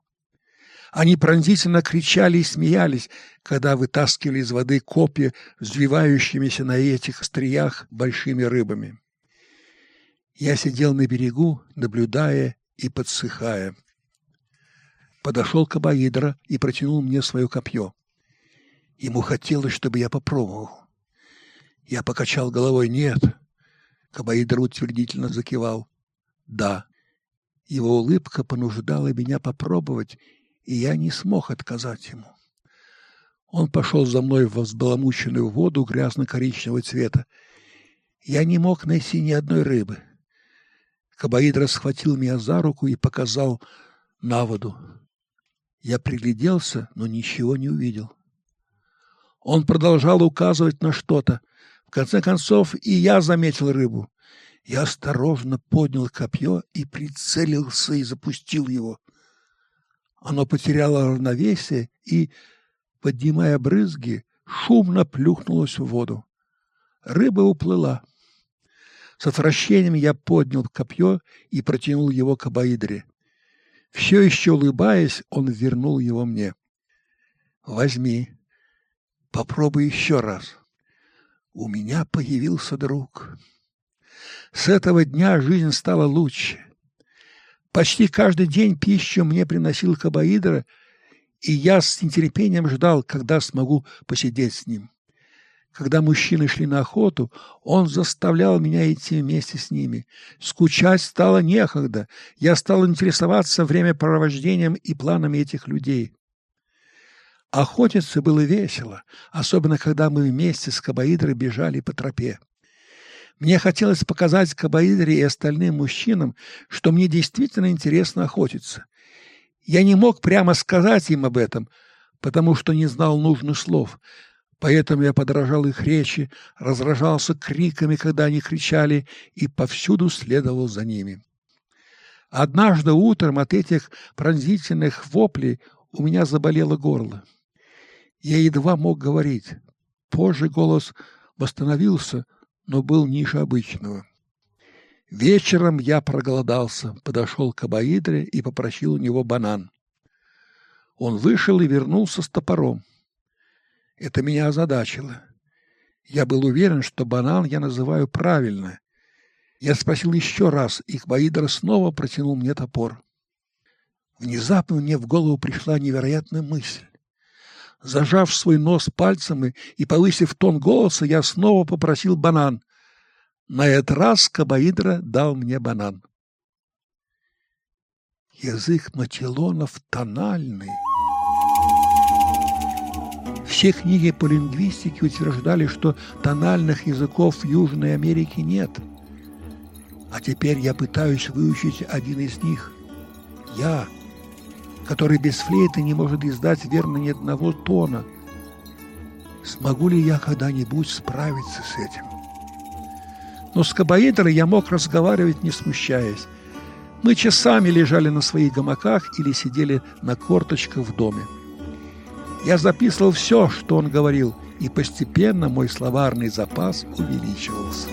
Они пронзительно кричали и смеялись, когда вытаскивали из воды копья, взвивающимися на этих стриях большими рыбами. Я сидел на берегу, наблюдая и подсыхая. Подошел Кабаидра и протянул мне свое копье. Ему хотелось, чтобы я попробовал. Я покачал головой «нет». Кабаидр утвердительно закивал «да». Его улыбка понуждала меня попробовать, и я не смог отказать ему. Он пошел за мной в взбаламученную воду грязно-коричневого цвета. Я не мог найти ни одной рыбы. Кабаидра схватил меня за руку и показал на воду. Я пригляделся, но ничего не увидел. Он продолжал указывать на что-то — конце концов, и я заметил рыбу. Я осторожно поднял копье и прицелился и запустил его. Оно потеряло равновесие и, поднимая брызги, шумно плюхнулось в воду. Рыба уплыла. С отвращением я поднял копье и протянул его к Абаидре. Все еще улыбаясь, он вернул его мне. «Возьми, попробуй еще раз. У меня появился друг». С этого дня жизнь стала лучше. Почти каждый день пищу мне приносил Кабаидра, и я с нетерпением ждал, когда смогу посидеть с ним. Когда мужчины шли на охоту, он заставлял меня идти вместе с ними. Скучать стало некогда. Я стал интересоваться времяпровождением и планами этих людей. Охотиться было весело, особенно когда мы вместе с Кабаидрой бежали по тропе. Мне хотелось показать Кабаидре и остальным мужчинам, что мне действительно интересно охотиться. Я не мог прямо сказать им об этом, потому что не знал нужных слов, поэтому я подражал их речи, разражался криками, когда они кричали, и повсюду следовал за ними. Однажды утром от этих пронзительных воплей у меня заболело горло. Я едва мог говорить. Позже голос восстановился, но был ниже обычного. Вечером я проголодался, подошел к Абаидре и попросил у него банан. Он вышел и вернулся с топором. Это меня озадачило. Я был уверен, что банан я называю правильно. Я спросил еще раз, и Кабаидра снова протянул мне топор. Внезапно мне в голову пришла невероятная мысль. Зажав свой нос пальцами и повысив тон голоса, я снова попросил банан. На этот раз Кабаидра дал мне банан. Язык матилонов тональный. Все книги по лингвистике утверждали, что тональных языков в Южной Америке нет. А теперь я пытаюсь выучить один из них. Я который без флейты не может издать верно ни одного тона. Смогу ли я когда-нибудь справиться с этим? Но с Кабаидрой я мог разговаривать, не смущаясь. Мы часами лежали на своих гамаках или сидели на корточках в доме. Я записывал все, что он говорил, и постепенно мой словарный запас увеличивался.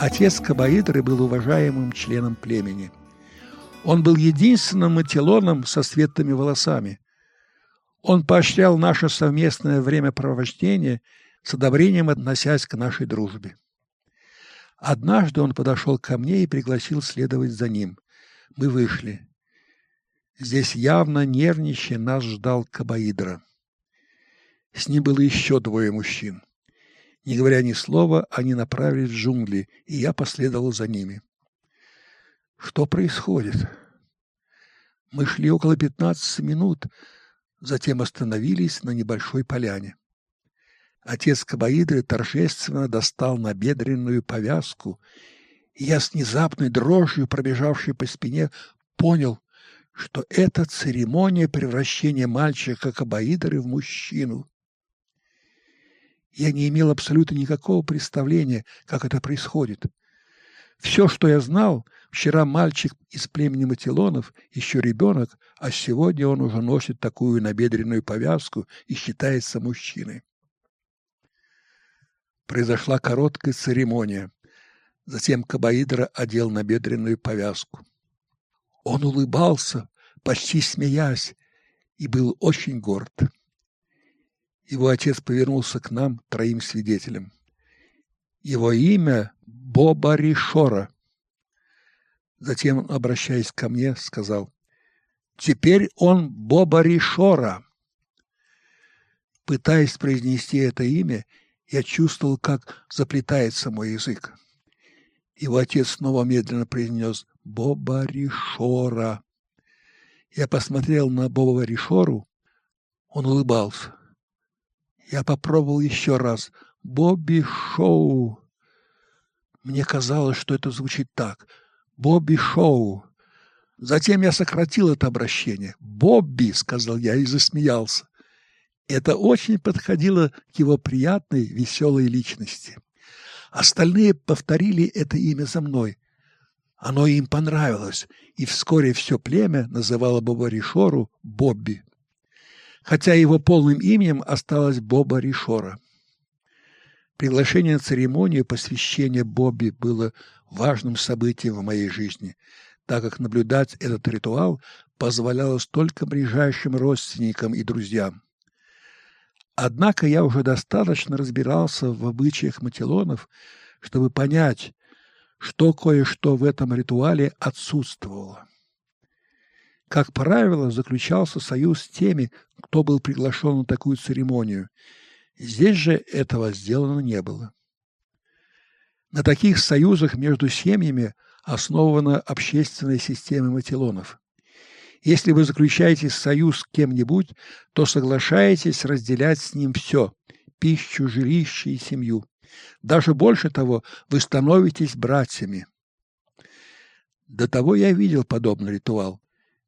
Отец Кабаидры был уважаемым членом племени. Он был единственным матилоном со светлыми волосами. Он поощрял наше совместное времяпровождение с одобрением относясь к нашей дружбе. Однажды он подошел ко мне и пригласил следовать за ним. Мы вышли. Здесь явно нервничая нас ждал Кабаидра. С ним было еще двое мужчин. Не говоря ни слова, они направились в джунгли, и я последовал за ними. Что происходит? Мы шли около пятнадцати минут, затем остановились на небольшой поляне. Отец Кабаидры торжественно достал набедренную повязку, и я с внезапной дрожью, пробежавшей по спине, понял, что это церемония превращения мальчика Кабаидры в мужчину. Я не имел абсолютно никакого представления, как это происходит. Все, что я знал, вчера мальчик из племени Матилонов, еще ребенок, а сегодня он уже носит такую набедренную повязку и считается мужчиной. Произошла короткая церемония. Затем Кабаидра одел набедренную повязку. Он улыбался, почти смеясь, и был очень горд. Его отец повернулся к нам, троим свидетелям. Его имя Боба Ришора. Затем, обращаясь ко мне, сказал, «Теперь он Боба Ришора». Пытаясь произнести это имя, я чувствовал, как заплетается мой язык. Его отец снова медленно произнес «Боба Ришора». Я посмотрел на Боба Ришору, он улыбался. Я попробовал еще раз. «Бобби Шоу». Мне казалось, что это звучит так. «Бобби Шоу». Затем я сократил это обращение. «Бобби», — сказал я и засмеялся. Это очень подходило к его приятной, веселой личности. Остальные повторили это имя за мной. Оно им понравилось, и вскоре все племя называло Боба Ришору Бобби. Хотя его полным именем осталось Боба Ришора. Приглашение на церемонию посвящения Бобби было важным событием в моей жизни, так как наблюдать этот ритуал позволялось только ближайшим родственникам и друзьям. Однако я уже достаточно разбирался в обычаях матилонов, чтобы понять, что кое-что в этом ритуале отсутствовало. Как правило, заключался союз с теми, кто был приглашен на такую церемонию. Здесь же этого сделано не было. На таких союзах между семьями основана общественная система матилонов. Если вы заключаете союз с кем-нибудь, то соглашаетесь разделять с ним все – пищу, жилище и семью. Даже больше того, вы становитесь братьями. До того я видел подобный ритуал.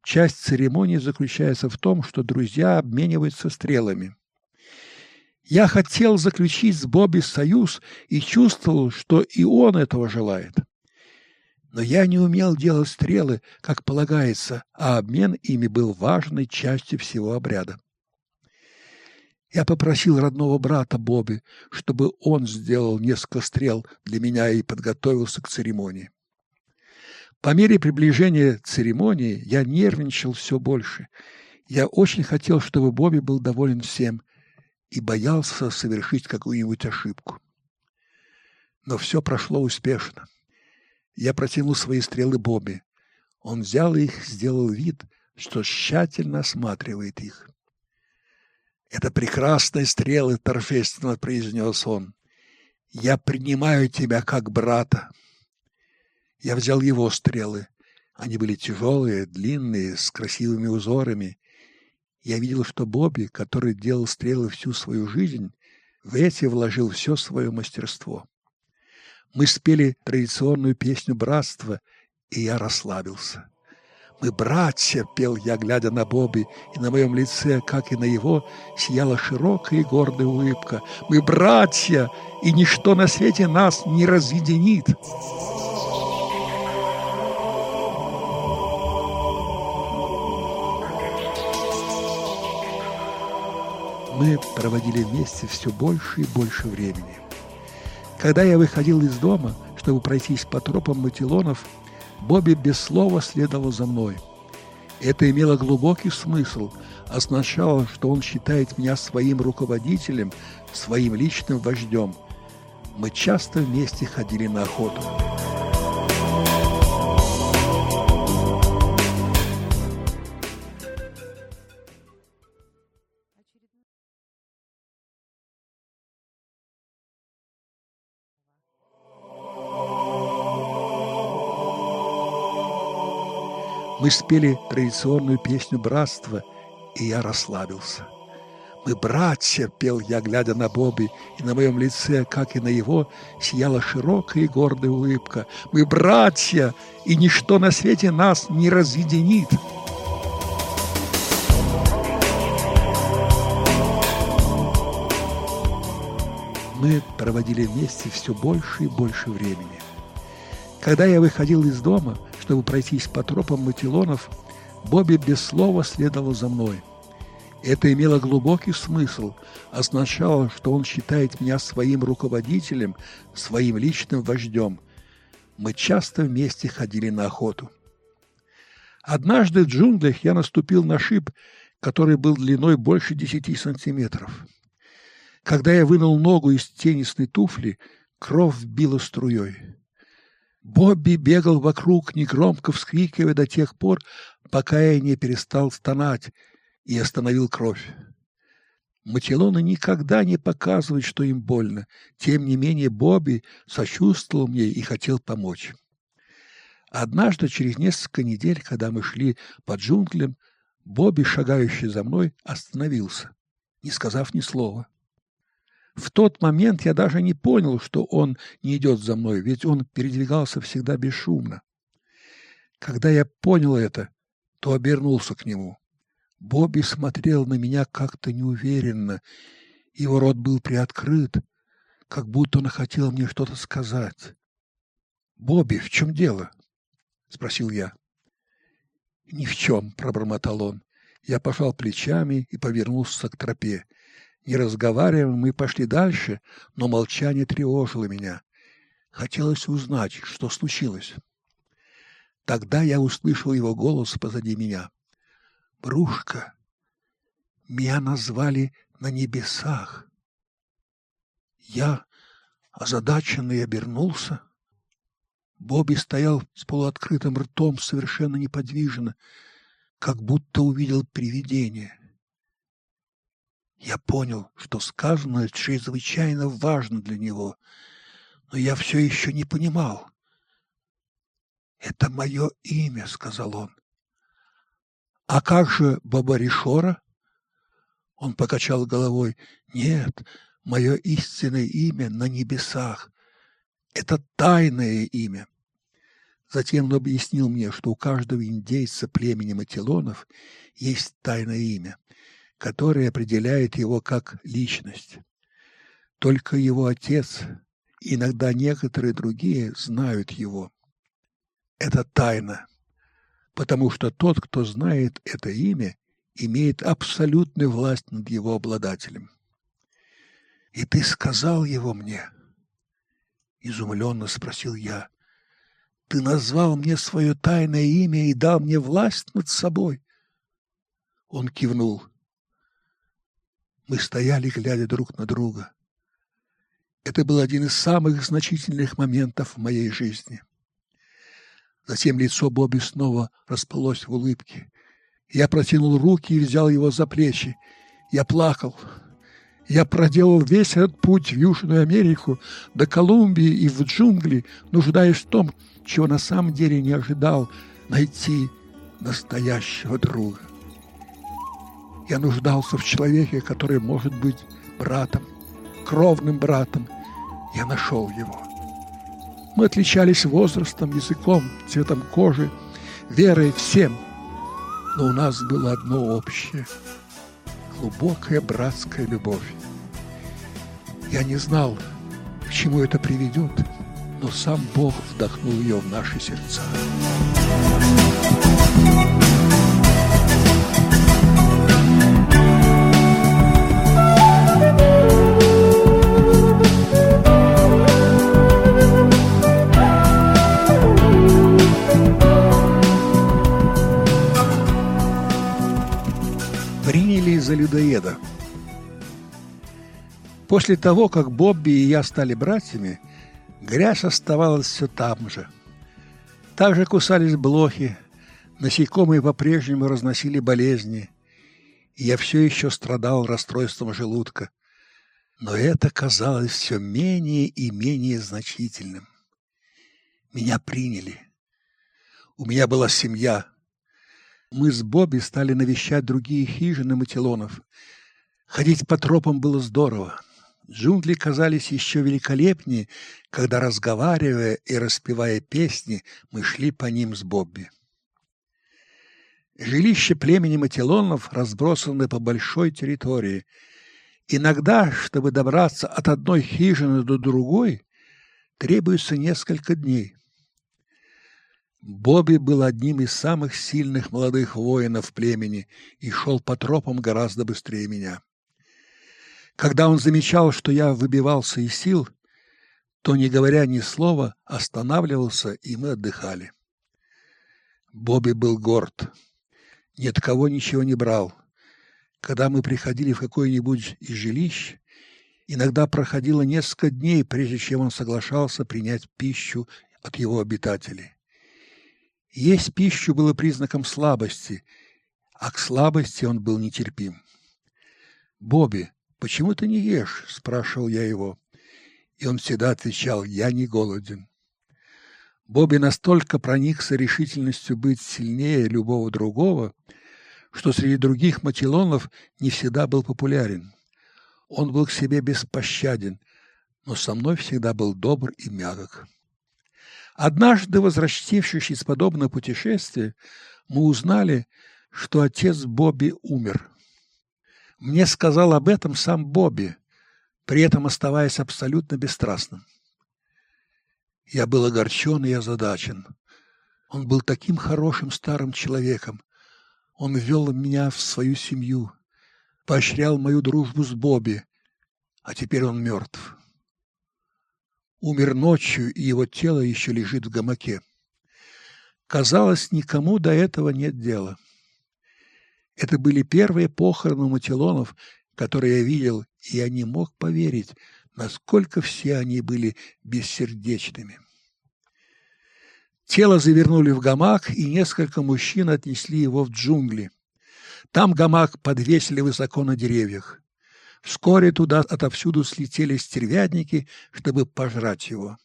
Часть церемонии заключается в том, что друзья обмениваются стрелами. Я хотел заключить с Бобби союз и чувствовал, что и он этого желает. Но я не умел делать стрелы, как полагается, а обмен ими был важной частью всего обряда. Я попросил родного брата Бобби, чтобы он сделал несколько стрел для меня и подготовился к церемонии. По мере приближения церемонии я нервничал все больше. Я очень хотел, чтобы Бобби был доволен всем и боялся совершить какую-нибудь ошибку. Но все прошло успешно. Я протянул свои стрелы Бобби. Он взял их, сделал вид, что тщательно осматривает их. «Это прекрасные стрелы», — торжественно произнес он. «Я принимаю тебя как брата». Я взял его стрелы. Они были тяжелые, длинные, с красивыми узорами. Я видел, что Бобби, который делал стрелы всю свою жизнь, в эти вложил все свое мастерство. Мы спели традиционную песню братства, и я расслабился. «Мы братья!» — пел я, глядя на Бобби, и на моем лице, как и на его, сияла широкая и гордая улыбка. «Мы братья, и ничто на свете нас не разъединит!» Мы проводили вместе все больше и больше времени. Когда я выходил из дома, чтобы пройтись по тропам Матилонов, Бобби без слова следовал за мной. Это имело глубокий смысл, означало, что он считает меня своим руководителем, своим личным вождем. Мы часто вместе ходили на охоту. Мы спели традиционную песню братства, и я расслабился. «Мы братья!» — пел я, глядя на Бобби, и на моем лице, как и на его, сияла широкая и гордая улыбка. «Мы братья, и ничто на свете нас не разъединит!» Мы проводили вместе все больше и больше времени. Когда я выходил из дома — чтобы пройтись по тропам матилонов, Бобби без слова следовал за мной. Это имело глубокий смысл, означало, что он считает меня своим руководителем, своим личным вождем. Мы часто вместе ходили на охоту. Однажды в джунглях я наступил на шип, который был длиной больше десяти сантиметров. Когда я вынул ногу из теннисной туфли, кровь била струей. Бобби бегал вокруг, негромко вскрикивая до тех пор, пока я не перестал стонать и остановил кровь. Мачелоны никогда не показывают, что им больно. Тем не менее Бобби сочувствовал мне и хотел помочь. Однажды, через несколько недель, когда мы шли по джунглям, Бобби, шагающий за мной, остановился, не сказав ни слова. В тот момент я даже не понял, что он не идет за мной, ведь он передвигался всегда бесшумно. Когда я понял это, то обернулся к нему. Бобби смотрел на меня как-то неуверенно. Его рот был приоткрыт, как будто он хотел мне что-то сказать. «Бобби, в чем дело?» — спросил я. «Ни в чем», — пробормотал он. Я пожал плечами и повернулся к тропе. Не разговаривая, мы пошли дальше, но молчание тревожило меня. Хотелось узнать, что случилось. Тогда я услышал его голос позади меня. «Брушка, меня назвали на небесах». Я, озадаченный, обернулся. Бобби стоял с полуоткрытым ртом, совершенно неподвижно, как будто увидел привидение. Я понял, что сказанное чрезвычайно важно для него, но я все еще не понимал. «Это мое имя», — сказал он. «А как же Бабаришора?» Он покачал головой. «Нет, мое истинное имя на небесах. Это тайное имя». Затем он объяснил мне, что у каждого индейца племени Матилонов есть тайное имя, которое определяет его как личность. Только его отец, иногда некоторые другие, знают его. Это тайна, потому что тот, кто знает это имя, имеет абсолютную власть над его обладателем. «И ты сказал его мне?» Изумленно спросил я. Ты назвал мне свое тайное имя и дал мне власть над собой. Он кивнул. Мы стояли, глядя друг на друга. Это был один из самых значительных моментов в моей жизни. Затем лицо Бобби снова расплылось в улыбке. Я протянул руки и взял его за плечи. Я плакал. Я проделал весь этот путь в Южную Америку, до Колумбии и в джунгли, нуждаясь в том, чего на самом деле не ожидал найти настоящего друга. Я нуждался в человеке, который может быть братом, кровным братом. Я нашел его. Мы отличались возрастом, языком, цветом кожи, верой всем. Но у нас было одно общее – глубокая братская любовь. Я не знал, к чему это приведет – но сам Бог вдохнул ее в наши сердца. За людоеда. После того, как Бобби и я стали братьями, Грязь оставалась все там же. Также кусались блохи, насекомые по-прежнему разносили болезни, и я все еще страдал расстройством желудка. Но это казалось все менее и менее значительным. Меня приняли. У меня была семья. Мы с Бобби стали навещать другие хижины Матилонов. Ходить по тропам было здорово. Джунгли казались еще великолепнее, когда, разговаривая и распевая песни, мы шли по ним с Бобби. Жилища племени Матилонов разбросаны по большой территории. Иногда, чтобы добраться от одной хижины до другой, требуется несколько дней. Бобби был одним из самых сильных молодых воинов племени и шел по тропам гораздо быстрее меня. Когда он замечал, что я выбивался из сил, то, не говоря ни слова, останавливался, и мы отдыхали. Бобби был горд. Ни от кого ничего не брал. Когда мы приходили в какое-нибудь из жилищ, иногда проходило несколько дней, прежде чем он соглашался принять пищу от его обитателей. Есть пищу было признаком слабости, а к слабости он был нетерпим. «Бобби, «Почему ты не ешь?» – спрашивал я его. И он всегда отвечал «Я не голоден». Бобби настолько проникся решительностью быть сильнее любого другого, что среди других матилонов не всегда был популярен. Он был к себе беспощаден, но со мной всегда был добр и мягок. Однажды, возвратившись из подобного путешествия, мы узнали, что отец Бобби умер. Мне сказал об этом сам Бобби, при этом оставаясь абсолютно бесстрастным. Я был огорчен и озадачен. Он был таким хорошим старым человеком. Он ввел меня в свою семью, поощрял мою дружбу с Бобби, а теперь он мертв. Умер ночью, и его тело еще лежит в гамаке. Казалось, никому до этого нет дела. Это были первые похороны Матилонов, которые я видел, и я не мог поверить, насколько все они были бессердечными. Тело завернули в гамак, и несколько мужчин отнесли его в джунгли. Там гамак подвесили высоко на деревьях. Вскоре туда отовсюду слетели стервятники, чтобы пожрать его.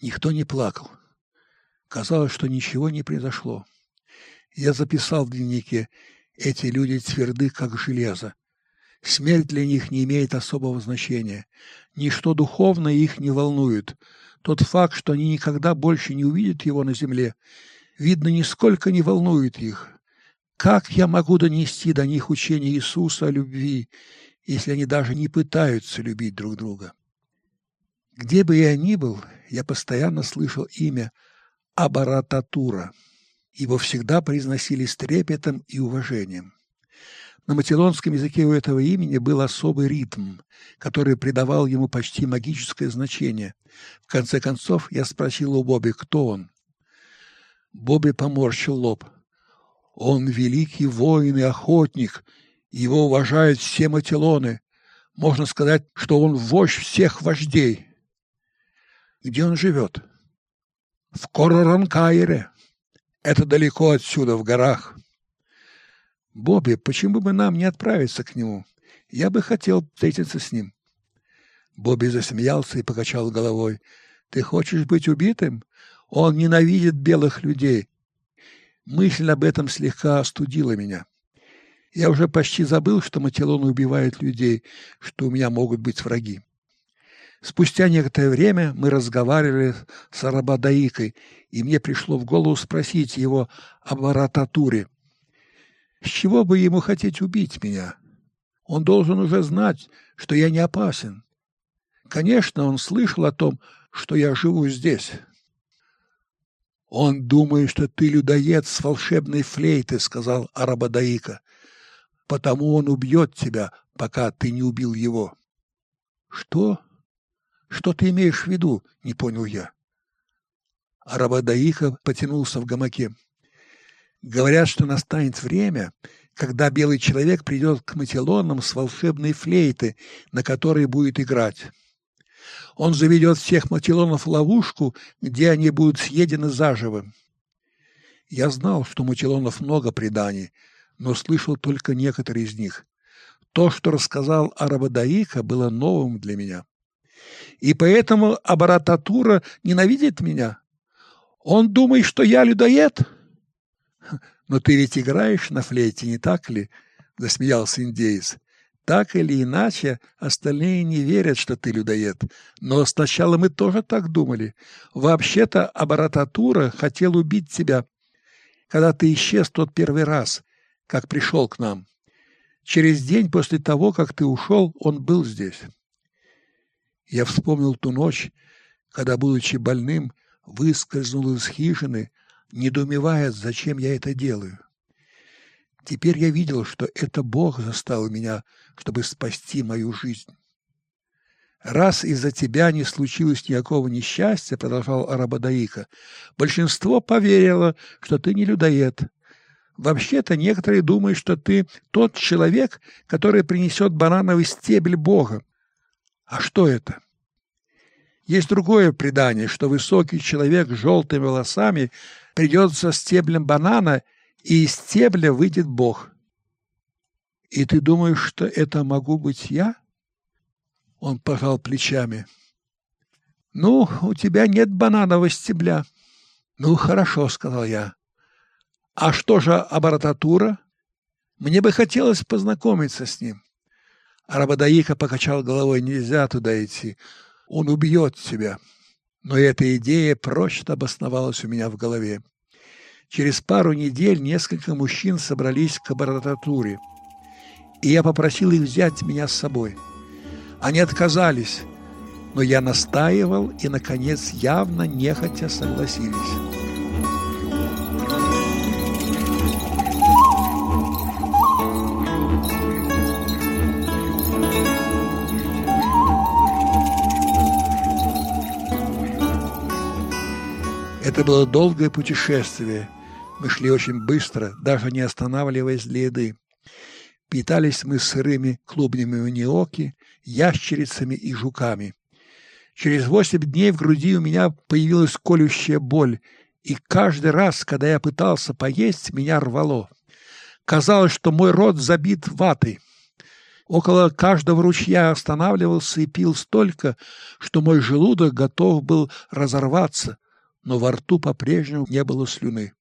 Никто не плакал. Казалось, что ничего не произошло. Я записал в дневнике «Эти люди тверды, как железо. Смерть для них не имеет особого значения. Ничто духовное их не волнует. Тот факт, что они никогда больше не увидят его на земле, видно, нисколько не волнует их. Как я могу донести до них учение Иисуса о любви, если они даже не пытаются любить друг друга? Где бы я ни был, я постоянно слышал имя Абарататура. Его всегда произносили с трепетом и уважением. На матилонском языке у этого имени был особый ритм, который придавал ему почти магическое значение. В конце концов я спросил у Бобби, кто он. Бобби поморщил лоб. Он великий воин и охотник, его уважают все матилоны. Можно сказать, что он вождь всех вождей. Где он живет? В Короранкайре. Это далеко отсюда, в горах. Бобби, почему бы нам не отправиться к нему? Я бы хотел встретиться с ним. Бобби засмеялся и покачал головой. Ты хочешь быть убитым? Он ненавидит белых людей. Мысль об этом слегка остудила меня. Я уже почти забыл, что Матилон убивает людей, что у меня могут быть враги. Спустя некоторое время мы разговаривали с Арабадаикой, и мне пришло в голову спросить его об Арататуре. С чего бы ему хотеть убить меня? Он должен уже знать, что я не опасен. Конечно, он слышал о том, что я живу здесь. «Он думает, что ты людоед с волшебной флейты», — сказал Арабадаика. «Потому он убьет тебя, пока ты не убил его». «Что? Что ты имеешь в виду?» — не понял я. Арабадаика потянулся в гамаке. Говорят, что настанет время, когда белый человек придет к матилонам с волшебной флейты, на которой будет играть. Он заведет всех матилонов в ловушку, где они будут съедены заживо. Я знал, что матилонов много преданий, но слышал только некоторые из них. То, что рассказал Арабадаика, было новым для меня. И поэтому Абарататура ненавидит меня. Он думает, что я людоед. (laughs) Но ты ведь играешь на флейте, не так ли? Засмеялся индеец. Так или иначе, остальные не верят, что ты людоед. Но сначала мы тоже так думали. Вообще-то Абарататура хотел убить тебя, когда ты исчез тот первый раз, как пришел к нам. Через день после того, как ты ушел, он был здесь. Я вспомнил ту ночь, когда, будучи больным, выскользнул из хижины, недоумевая, зачем я это делаю. Теперь я видел, что это Бог заставил меня, чтобы спасти мою жизнь. «Раз из-за тебя не случилось никакого несчастья, — продолжал Арабадаика, — большинство поверило, что ты не людоед. Вообще-то некоторые думают, что ты тот человек, который принесет банановый стебель Бога. А что это?» Есть другое предание, что высокий человек с желтыми волосами придет со стеблем банана и из стебля выйдет Бог. И ты думаешь, что это могу быть я? Он пожал плечами. Ну, у тебя нет бананового стебля. Ну, хорошо, сказал я. А что же Абарататура? Мне бы хотелось познакомиться с ним. Арабадаика покачал головой. Нельзя туда идти. Он убьет тебя. Но эта идея прочно обосновалась у меня в голове. Через пару недель несколько мужчин собрались к аббататуре, и я попросил их взять меня с собой. Они отказались, но я настаивал и, наконец, явно нехотя согласились. Это было долгое путешествие. Мы шли очень быстро, даже не останавливаясь для еды. Питались мы сырыми клубнями униоки, ящерицами и жуками. Через восемь дней в груди у меня появилась колющая боль, и каждый раз, когда я пытался поесть, меня рвало. Казалось, что мой рот забит ватой. Около каждого ручья останавливался и пил столько, что мой желудок готов был разорваться — но во рту по-прежнему не было слюны.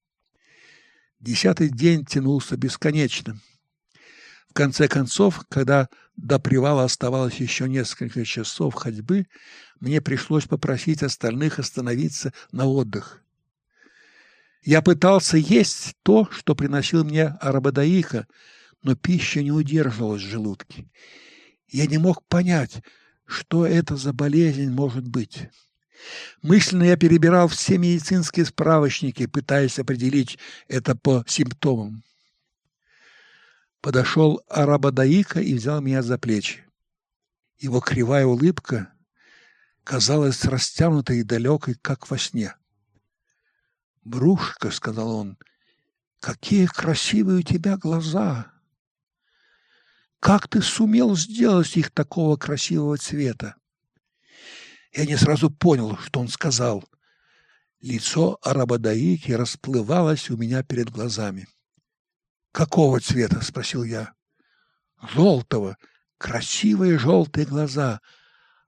Десятый день тянулся бесконечно. В конце концов, когда до привала оставалось еще несколько часов ходьбы, мне пришлось попросить остальных остановиться на отдых. Я пытался есть то, что приносил мне арабадаиха, но пища не удерживалась в желудке. Я не мог понять, что это за болезнь может быть. Мысленно я перебирал все медицинские справочники, пытаясь определить это по симптомам. Подошел Арабадаика и взял меня за плечи. Его кривая улыбка казалась растянутой и далекой, как во сне. «Брушка», — сказал он, — «какие красивые у тебя глаза! Как ты сумел сделать их такого красивого цвета?» Я не сразу понял, что он сказал. Лицо Арабадаики расплывалось у меня перед глазами. «Какого цвета?» — спросил я. «Желтого. Красивые желтые глаза.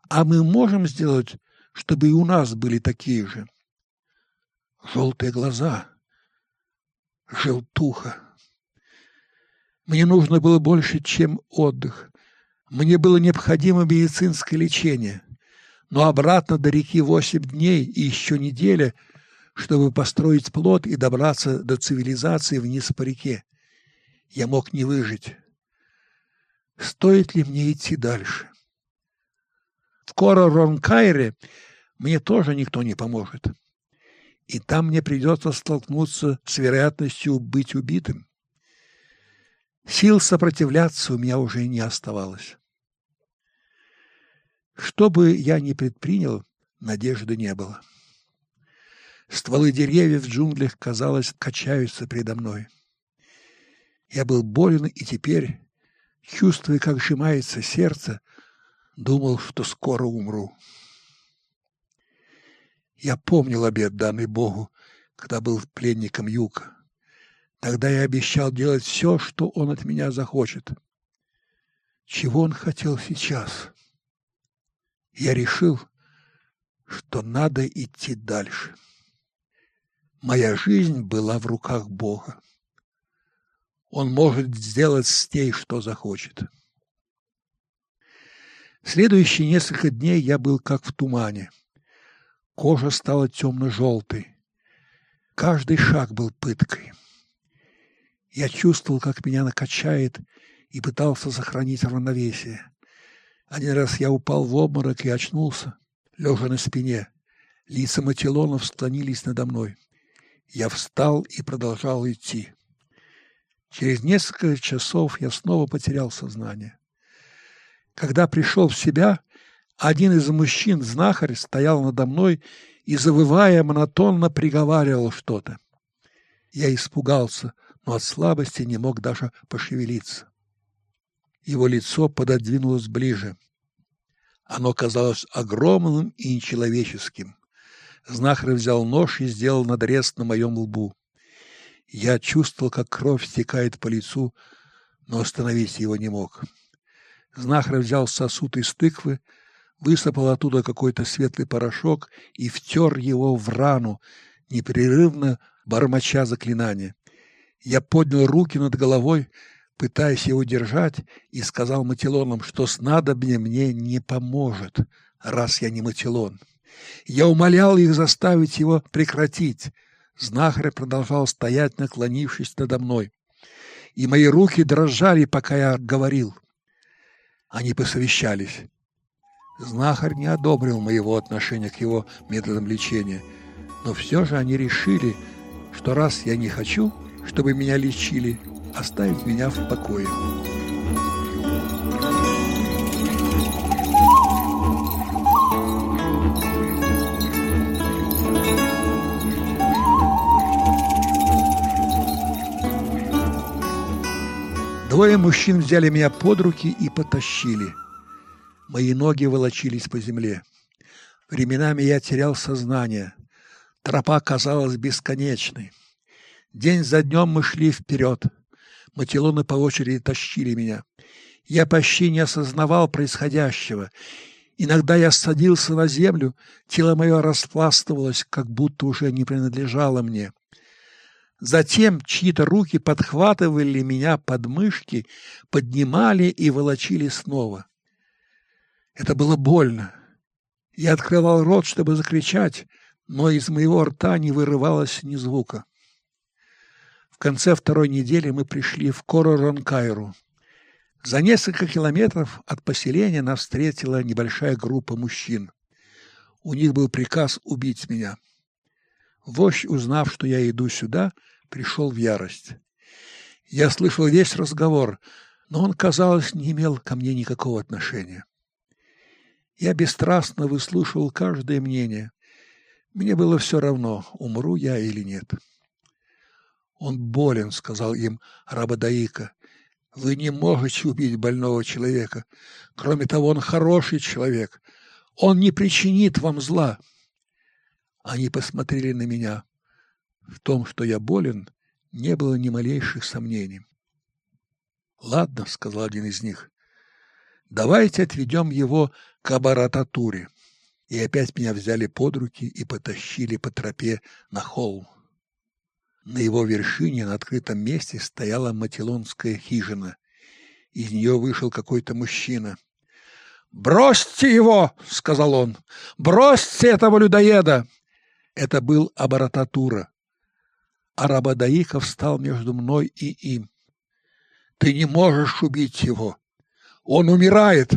А мы можем сделать, чтобы и у нас были такие же?» «Желтые глаза. Желтуха. Мне нужно было больше, чем отдых. Мне было необходимо медицинское лечение но обратно до реки восемь дней и еще неделя, чтобы построить плод и добраться до цивилизации вниз по реке. Я мог не выжить. Стоит ли мне идти дальше? В Кора-Ронкайре мне тоже никто не поможет. И там мне придется столкнуться с вероятностью быть убитым. Сил сопротивляться у меня уже не оставалось. Что бы я ни предпринял, надежды не было. Стволы деревьев в джунглях, казалось, качаются предо мной. Я был болен и теперь, чувствуя, как сжимается сердце, думал, что скоро умру. Я помнил обет, данный Богу, когда был пленником юга. Тогда я обещал делать все, что он от меня захочет. Чего он хотел сейчас? Я решил, что надо идти дальше. Моя жизнь была в руках Бога. Он может сделать с ней, что захочет. Следующие несколько дней я был как в тумане. Кожа стала темно-желтой. Каждый шаг был пыткой. Я чувствовал, как меня накачает, и пытался сохранить равновесие. Один раз я упал в обморок и очнулся, лежа на спине. Лица Матилонов склонились надо мной. Я встал и продолжал идти. Через несколько часов я снова потерял сознание. Когда пришел в себя, один из мужчин, знахарь, стоял надо мной и, завывая, монотонно приговаривал что-то. Я испугался, но от слабости не мог даже пошевелиться. Его лицо пододвинулось ближе. Оно казалось огромным и нечеловеческим. Знахарь взял нож и сделал надрез на моем лбу. Я чувствовал, как кровь стекает по лицу, но остановить его не мог. Знахарь взял сосуд из тыквы, высыпал оттуда какой-то светлый порошок и втер его в рану, непрерывно бормоча заклинания. Я поднял руки над головой, пытаясь его держать, и сказал Матилонам, что снадобье мне не поможет, раз я не Матилон. Я умолял их заставить его прекратить, Знахарь продолжал стоять, наклонившись надо мной. И мои руки дрожали, пока я говорил. Они посовещались. Знахарь не одобрил моего отношения к его методам лечения, но все же они решили, что раз я не хочу, чтобы меня лечили, оставить меня в покое. Двое мужчин взяли меня под руки и потащили. Мои ноги волочились по земле. Временами я терял сознание. Тропа казалась бесконечной. День за днем мы шли вперед. Матилоны по очереди тащили меня. Я почти не осознавал происходящего. Иногда я садился на землю, тело мое распластывалось, как будто уже не принадлежало мне. Затем чьи-то руки подхватывали меня под мышки, поднимали и волочили снова. Это было больно. Я открывал рот, чтобы закричать, но из моего рта не вырывалось ни звука. Конце второй недели мы пришли в Короронкайру. За несколько километров от поселения нас встретила небольшая группа мужчин. У них был приказ убить меня. Вождь, узнав, что я иду сюда, пришел в ярость. Я слышал весь разговор, но он, казалось, не имел ко мне никакого отношения. Я бесстрастно выслушивал каждое мнение. Мне было все равно, умру я или нет. «Он болен», — сказал им Рабадаика. «Вы не можете убить больного человека. Кроме того, он хороший человек. Он не причинит вам зла». Они посмотрели на меня. В том, что я болен, не было ни малейших сомнений. «Ладно», — сказал один из них, — «давайте отведем его к Абарататуре». И опять меня взяли под руки и потащили по тропе на холм. На его вершине на открытом месте стояла матилонская хижина. Из нее вышел какой-то мужчина. «Бросьте его!» — сказал он. «Бросьте этого людоеда!» Это был Абарататура, а Рабадаиков встал между мной и им. «Ты не можешь убить его! Он умирает!»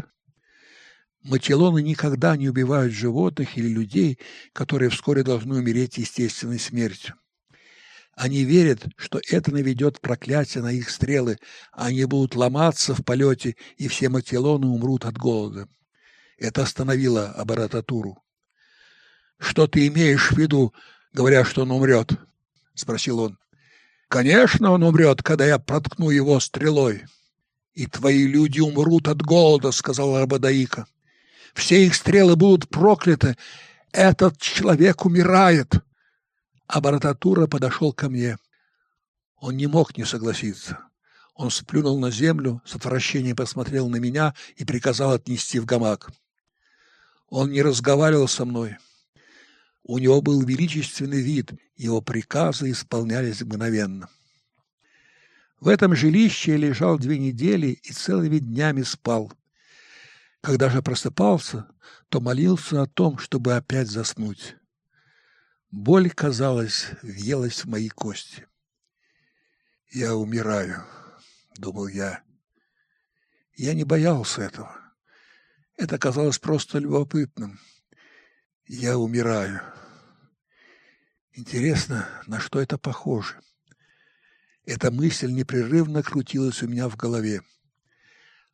Мачелоны никогда не убивают животных или людей, которые вскоре должны умереть естественной смертью. Они верят, что это наведет проклятие на их стрелы, они будут ломаться в полете, и все мателоны умрут от голода. Это остановило Абарататуру. «Что ты имеешь в виду, говоря, что он умрет?» — спросил он. «Конечно, он умрет, когда я проткну его стрелой». «И твои люди умрут от голода», — сказала Рабадаика. «Все их стрелы будут прокляты. Этот человек умирает». А Барататура подошел ко мне. Он не мог не согласиться. Он сплюнул на землю, с отвращением посмотрел на меня и приказал отнести в гамак. Он не разговаривал со мной. У него был величественный вид, его приказы исполнялись мгновенно. В этом жилище я лежал две недели и целыми днями спал. Когда же просыпался, то молился о том, чтобы опять заснуть. Боль, казалось, въелась в мои кости. «Я умираю», — думал я. Я не боялся этого. Это казалось просто любопытным. Я умираю. Интересно, на что это похоже? Эта мысль непрерывно крутилась у меня в голове.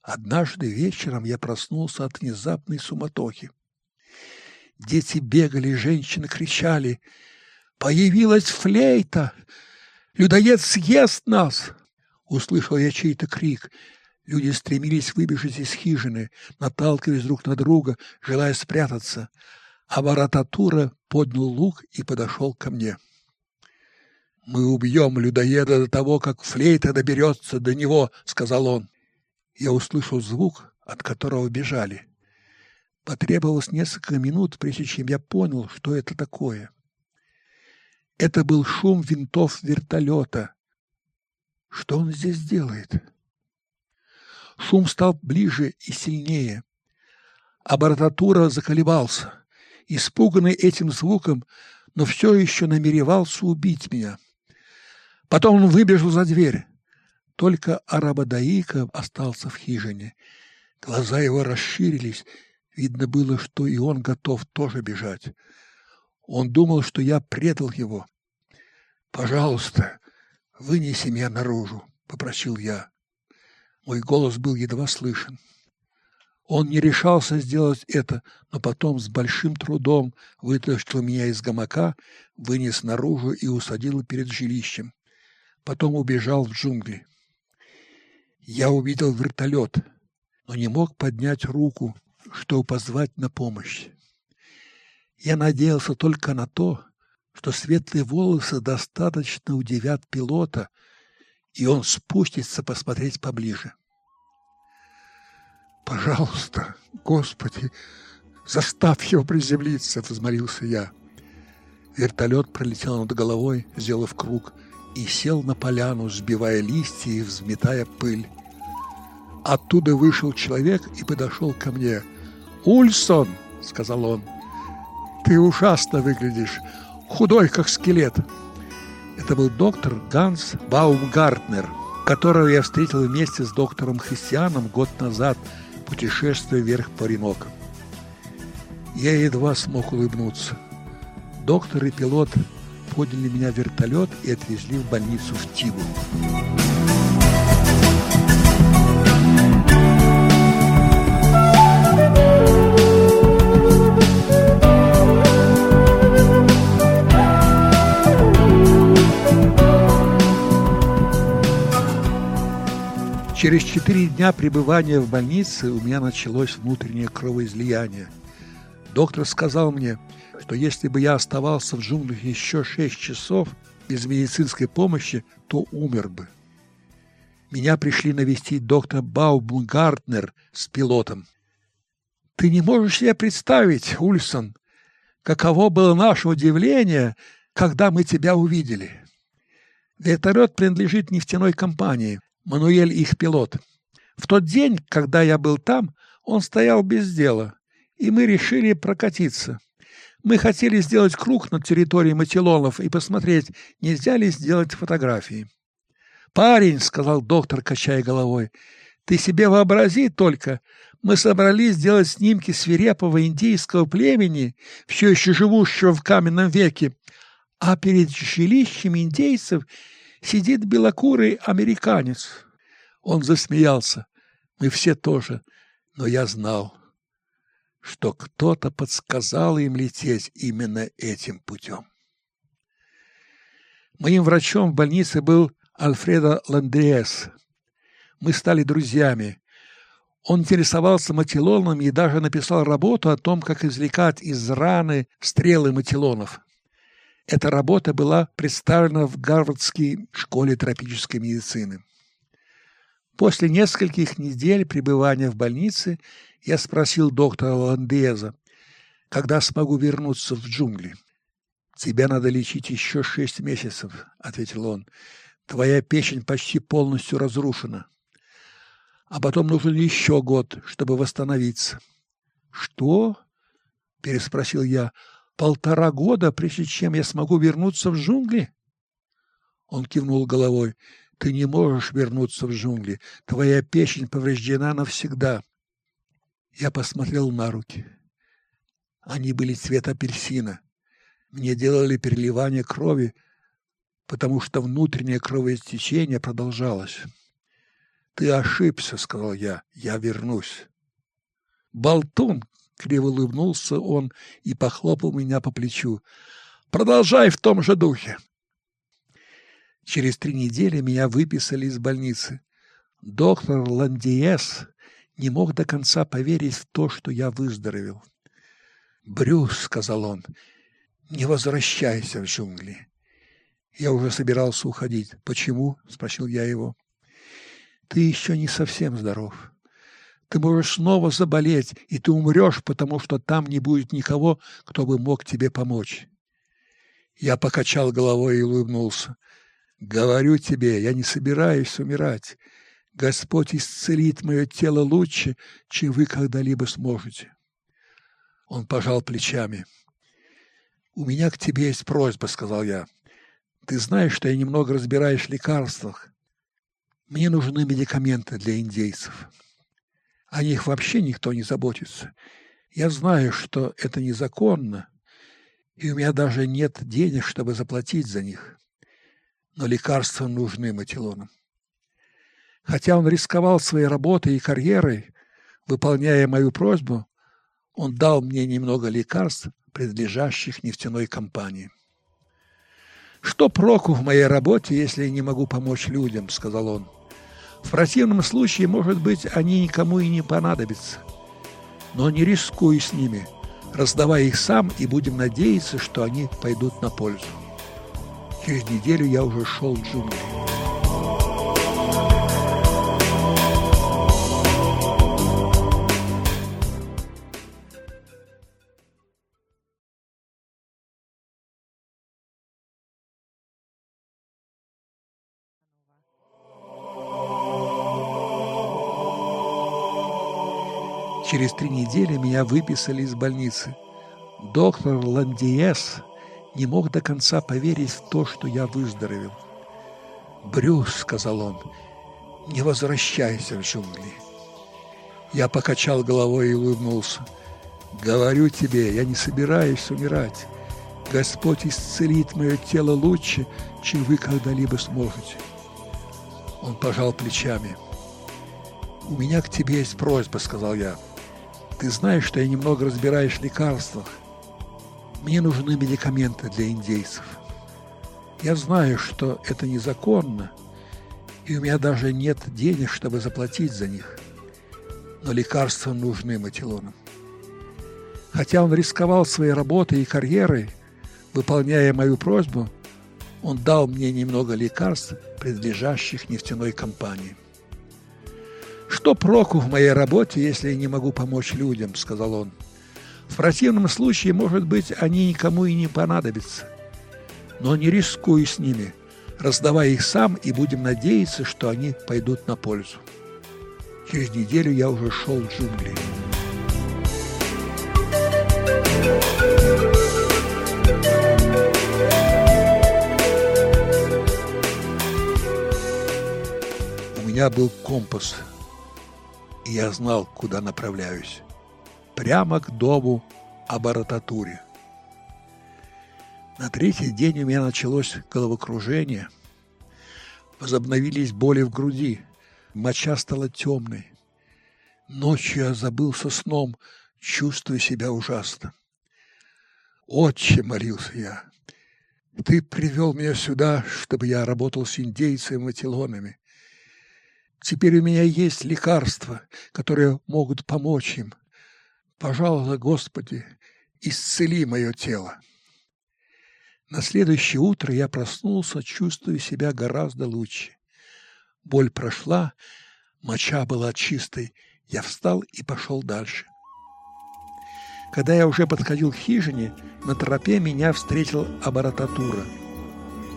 Однажды вечером я проснулся от внезапной суматохи. Дети бегали, женщины кричали. «Появилась флейта! Людоед съест нас!» Услышал я чей-то крик. Люди стремились выбежать из хижины, наталкиваясь друг на друга, желая спрятаться а Варататура поднял лук и подошел ко мне. «Мы убьем людоеда до того, как флейта доберется до него», — сказал он. Я услышал звук, от которого бежали. Потребовалось несколько минут, прежде чем я понял, что это такое. Это был шум винтов вертолета. Что он здесь делает? Шум стал ближе и сильнее. А Бартатура заколебался. Испуганный этим звуком, но все еще намеревался убить меня. Потом он выбежал за дверь. Только Арабадаика остался в хижине. Глаза его расширились. Видно было, что и он готов тоже бежать. Он думал, что я предал его. «Пожалуйста, вынеси меня наружу», — попросил я. Мой голос был едва слышен. Он не решался сделать это, но потом с большим трудом вытащил меня из гамака, вынес наружу и усадил перед жилищем. Потом убежал в джунгли. Я увидел вертолет, но не мог поднять руку, чтобы позвать на помощь. Я надеялся только на то, что светлые волосы достаточно удивят пилота, и он спустится посмотреть поближе. «Пожалуйста, Господи, заставь его приземлиться!» — взмолился я. Вертолет пролетел над головой, сделав круг, и сел на поляну, сбивая листья и взметая пыль. Оттуда вышел человек и подошел ко мне. «Ульсон!» — сказал он. «Ты ужасно выглядишь, худой, как скелет!» Это был доктор Ганс Баумгартнер, которого я встретил вместе с доктором Христианом год назад – путешествие вверх по Ренокам. Я едва смог улыбнуться. Доктор и пилот подняли меня в вертолет и отвезли в больницу в Тибу. Через четыре дня пребывания в больнице у меня началось внутреннее кровоизлияние. Доктор сказал мне, что если бы я оставался в джунглях еще шесть часов без медицинской помощи, то умер бы. Меня пришли навестить доктор Баумгартнер с пилотом. «Ты не можешь себе представить, Ульсон, каково было наше удивление, когда мы тебя увидели. Вертолет принадлежит нефтяной компании, Мануэль их пилот. В тот день, когда я был там, он стоял без дела, и мы решили прокатиться. Мы хотели сделать круг над территорией Матилонов и посмотреть, нельзя ли сделать фотографии. «Парень», — сказал доктор, качая головой, — «ты себе вообрази только, мы собрались сделать снимки свирепого индейского племени, все еще живущего в каменном веке, а перед жилищем индейцев сидит белокурый американец. Он засмеялся. Мы все тоже. Но я знал, что кто-то подсказал им лететь именно этим путем. Моим врачом в больнице был Альфредо Ландриес. Мы стали друзьями. Он интересовался матилоном и даже написал работу о том, как извлекать из раны стрелы матилонов. Эта работа была представлена в Гарвардской школе тропической медицины. После нескольких недель пребывания в больнице я спросил доктора Ландеза, когда смогу вернуться в джунгли. «Тебя надо лечить еще шесть месяцев», — ответил он. «Твоя печень почти полностью разрушена. А потом нужен еще год, чтобы восстановиться». «Что?» — переспросил я полтора года, прежде чем я смогу вернуться в джунгли? Он кивнул головой. Ты не можешь вернуться в джунгли. Твоя печень повреждена навсегда. Я посмотрел на руки. Они были цвета апельсина. Мне делали переливание крови, потому что внутреннее кровоистечение продолжалось. «Ты ошибся», — сказал я, — «я вернусь». «Болтун!» Криво улыбнулся он и похлопал меня по плечу. «Продолжай в том же духе!» Через три недели меня выписали из больницы. Доктор Ландиес не мог до конца поверить в то, что я выздоровел. «Брюс», — сказал он, — «не возвращайся в джунгли». Я уже собирался уходить. «Почему?» — спросил я его. «Ты еще не совсем здоров. Ты можешь снова заболеть, и ты умрешь, потому что там не будет никого, кто бы мог тебе помочь. Я покачал головой и улыбнулся. Говорю тебе, я не собираюсь умирать. Господь исцелит мое тело лучше, чем вы когда-либо сможете. Он пожал плечами. «У меня к тебе есть просьба», — сказал я. «Ты знаешь, что я немного разбираюсь в лекарствах. Мне нужны медикаменты для индейцев. О них вообще никто не заботится. Я знаю, что это незаконно, и у меня даже нет денег, чтобы заплатить за них. Но лекарства нужны Матилонам. Хотя он рисковал своей работой и карьерой, выполняя мою просьбу, он дал мне немного лекарств, принадлежащих нефтяной компании. «Что проку в моей работе, если я не могу помочь людям?» – сказал он. «В противном случае, может быть, они никому и не понадобятся. Но не рискуй с ними, раздавай их сам, и будем надеяться, что они пойдут на пользу». Через неделю я уже шел в джунгли. Через три недели меня выписали из больницы. Доктор Ландиес не мог до конца поверить в то, что я выздоровел. «Брюс», — сказал он, — «не возвращайся в джунгли». Я покачал головой и улыбнулся. «Говорю тебе, я не собираюсь умирать. Господь исцелит мое тело лучше, чем вы когда-либо сможете». Он пожал плечами. «У меня к тебе есть просьба», — сказал я. Ты знаешь, что я немного разбираюсь в лекарствах. Мне нужны медикаменты для индейцев. Я знаю, что это незаконно, и у меня даже нет денег, чтобы заплатить за них. Но лекарства нужны Матилонам. Хотя он рисковал своей работой и карьерой, выполняя мою просьбу, он дал мне немного лекарств, принадлежащих нефтяной компании. «Что проку в моей работе, если я не могу помочь людям?» – сказал он. «В противном случае, может быть, они никому и не понадобятся. Но не рискуй с ними, раздавай их сам, и будем надеяться, что они пойдут на пользу». Через неделю я уже шел в джунгли. У меня был компас – я знал, куда направляюсь. Прямо к дому Абарататуре. На третий день у меня началось головокружение. Возобновились боли в груди. Моча стала темной. Ночью я забылся сном, чувствуя себя ужасно. «Отче!» — молился я. «Ты привел меня сюда, чтобы я работал с индейцами и матилонами. Теперь у меня есть лекарства, которые могут помочь им. Пожалуйста, Господи, исцели мое тело. На следующее утро я проснулся, чувствуя себя гораздо лучше. Боль прошла, моча была чистой, я встал и пошел дальше. Когда я уже подходил к хижине, на тропе меня встретил Абарататура.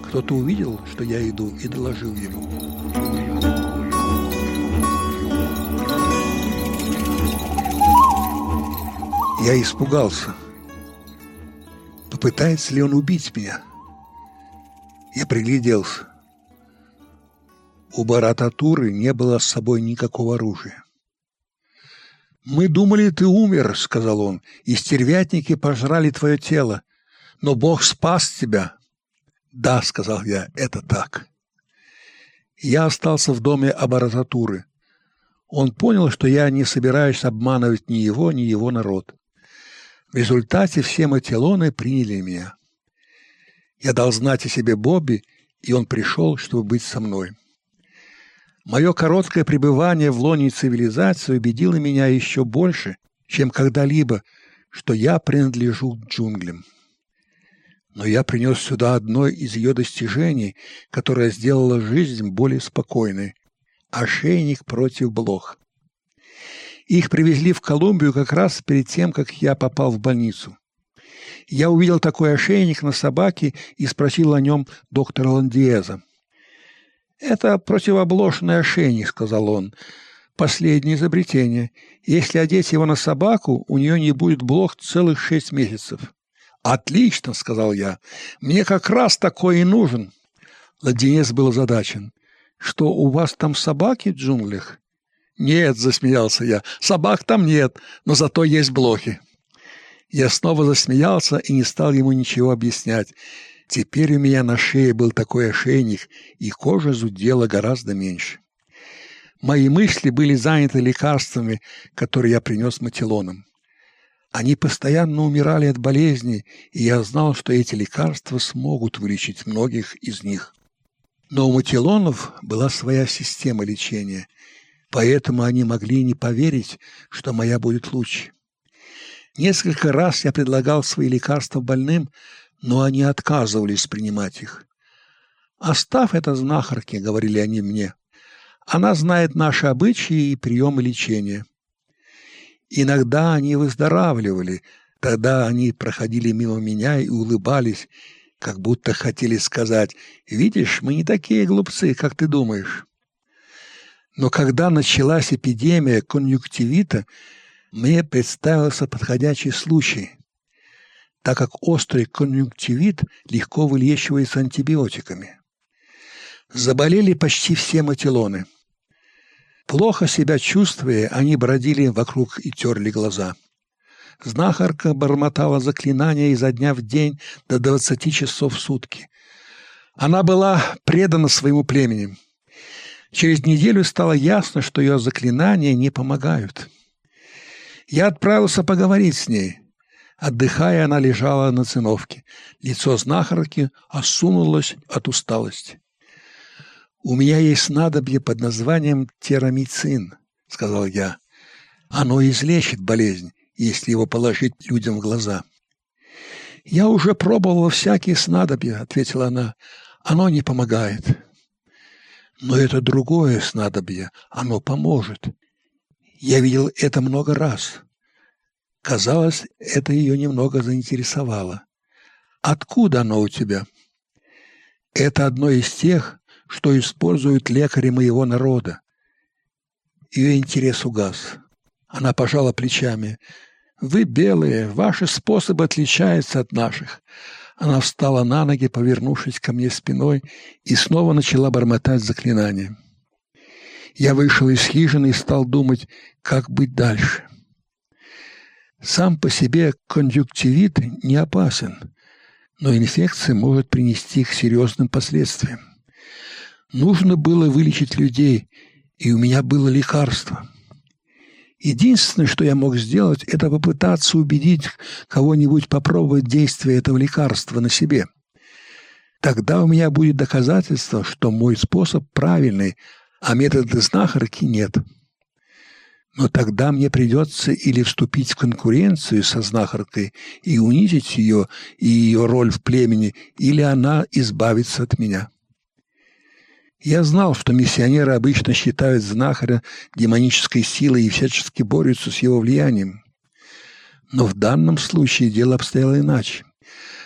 Кто-то увидел, что я иду, и доложил ему. Я испугался. Попытается ли он убить меня? Я пригляделся. У Барататуры не было с собой никакого оружия. «Мы думали, ты умер», — сказал он, — «и стервятники пожрали твое тело, но Бог спас тебя». «Да», — сказал я, — «это так». Я остался в доме Абарататуры. Он понял, что я не собираюсь обманывать ни его, ни его народ. В результате все матилоны приняли меня. Я дал знать о себе Бобби, и он пришел, чтобы быть со мной. Мое короткое пребывание в лоне цивилизации убедило меня еще больше, чем когда-либо, что я принадлежу джунглям. Но я принес сюда одно из ее достижений, которое сделало жизнь более спокойной – ошейник против блох. Их привезли в Колумбию как раз перед тем, как я попал в больницу. Я увидел такой ошейник на собаке и спросил о нем доктора Ландиеза. «Это противоблошный ошейник», — сказал он. «Последнее изобретение. Если одеть его на собаку, у нее не будет блох целых шесть месяцев. «Отлично», — сказал я. «Мне как раз такой и нужен». Ладенец был озадачен. «Что, у вас там собаки в джунглях?» «Нет», — засмеялся я, — «собак там нет, но зато есть блохи». Я снова засмеялся и не стал ему ничего объяснять. Теперь у меня на шее был такой ошейник, и кожа зудела гораздо меньше. Мои мысли были заняты лекарствами, которые я принес Матилонам. Они постоянно умирали от болезней, и я знал, что эти лекарства смогут вылечить многих из них. Но у Матилонов была своя система лечения, поэтому они могли не поверить, что моя будет лучше. Несколько раз я предлагал свои лекарства больным, но они отказывались принимать их. «Оставь это знахарке», — говорили они мне. Она знает наши обычаи и приемы лечения. Иногда они выздоравливали, тогда они проходили мимо меня и улыбались, как будто хотели сказать, «Видишь, мы не такие глупцы, как ты думаешь». Но когда началась эпидемия конъюнктивита, мне представился подходящий случай, так как острый конъюнктивит легко вылечивается антибиотиками. Заболели почти все матилоны. Плохо себя чувствуя, они бродили вокруг и терли глаза. Знахарка бормотала заклинания изо дня в день до двадцати часов в сутки. Она была предана своему племени. Через неделю стало ясно, что ее заклинания не помогают. Я отправился поговорить с ней. Отдыхая, она лежала на циновке. Лицо знахарки осунулось от усталости. «У меня есть снадобье под названием терамицин», — сказал я. «Оно излечит болезнь, если его положить людям в глаза». «Я уже пробовала всякие снадобья», — ответила она. «Оно не помогает». «Но это другое снадобье. Оно поможет. Я видел это много раз». Казалось, это ее немного заинтересовало. «Откуда оно у тебя?» «Это одно из тех, что используют лекари моего народа. Ее интерес угас. Она пожала плечами. «Вы белые, ваши способы отличаются от наших». Она встала на ноги, повернувшись ко мне спиной, и снова начала бормотать заклинания. Я вышел из хижины и стал думать, как быть дальше. Сам по себе конъюнктивит не опасен, но инфекция может принести к серьезным последствиям. Нужно было вылечить людей, и у меня было лекарство. Единственное, что я мог сделать, это попытаться убедить кого-нибудь попробовать действие этого лекарства на себе. Тогда у меня будет доказательство, что мой способ правильный, а методы знахарки нет. Но тогда мне придется или вступить в конкуренцию со знахаркой и унизить ее и ее роль в племени, или она избавится от меня. Я знал, что миссионеры обычно считают знахаря демонической силой и всячески борются с его влиянием. Но в данном случае дело обстояло иначе.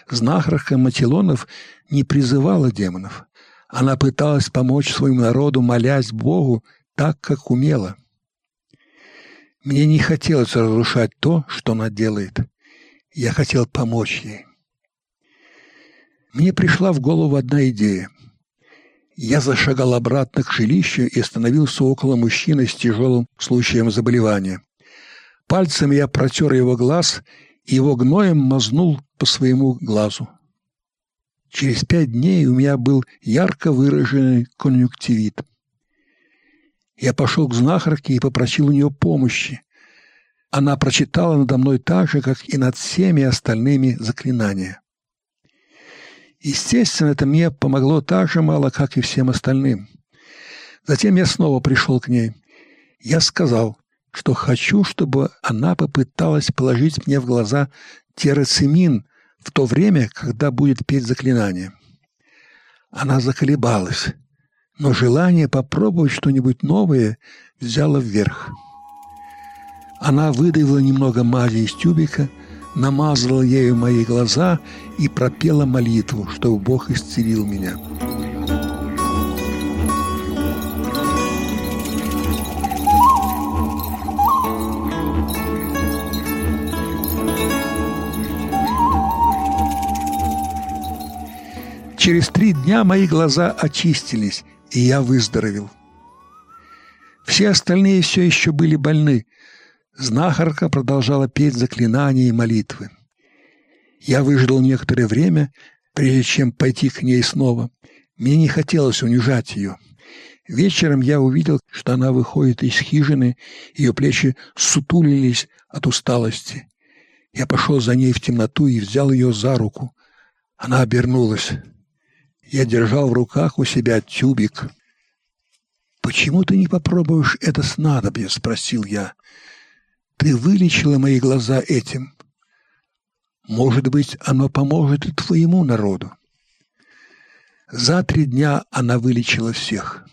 Знахарка Матилонов не призывала демонов. Она пыталась помочь своему народу, молясь Богу так, как умела. Мне не хотелось разрушать то, что она делает. Я хотел помочь ей. Мне пришла в голову одна идея. Я зашагал обратно к жилищу и остановился около мужчины с тяжелым случаем заболевания. Пальцем я протер его глаз и его гноем мазнул по своему глазу. Через пять дней у меня был ярко выраженный конъюнктивит. Я пошел к знахарке и попросил у нее помощи. Она прочитала надо мной так же, как и над всеми остальными заклинания. Естественно, это мне помогло так же мало, как и всем остальным. Затем я снова пришел к ней. Я сказал, что хочу, чтобы она попыталась положить мне в глаза террацимин в то время, когда будет петь заклинание. Она заколебалась, но желание попробовать что-нибудь новое взяло вверх. Она выдавила немного мази из тюбика – намазала ею мои глаза и пропела молитву, чтобы Бог исцелил меня. Через три дня мои глаза очистились, и я выздоровел. Все остальные все еще были больны. Знахарка продолжала петь заклинания и молитвы. Я выждал некоторое время, прежде чем пойти к ней снова. Мне не хотелось унижать ее. Вечером я увидел, что она выходит из хижины, ее плечи сутулились от усталости. Я пошел за ней в темноту и взял ее за руку. Она обернулась. Я держал в руках у себя тюбик. «Почему ты не попробуешь это снадобье?» — спросил я. «Ты вылечила мои глаза этим. Может быть, оно поможет и твоему народу». За три дня она вылечила всех.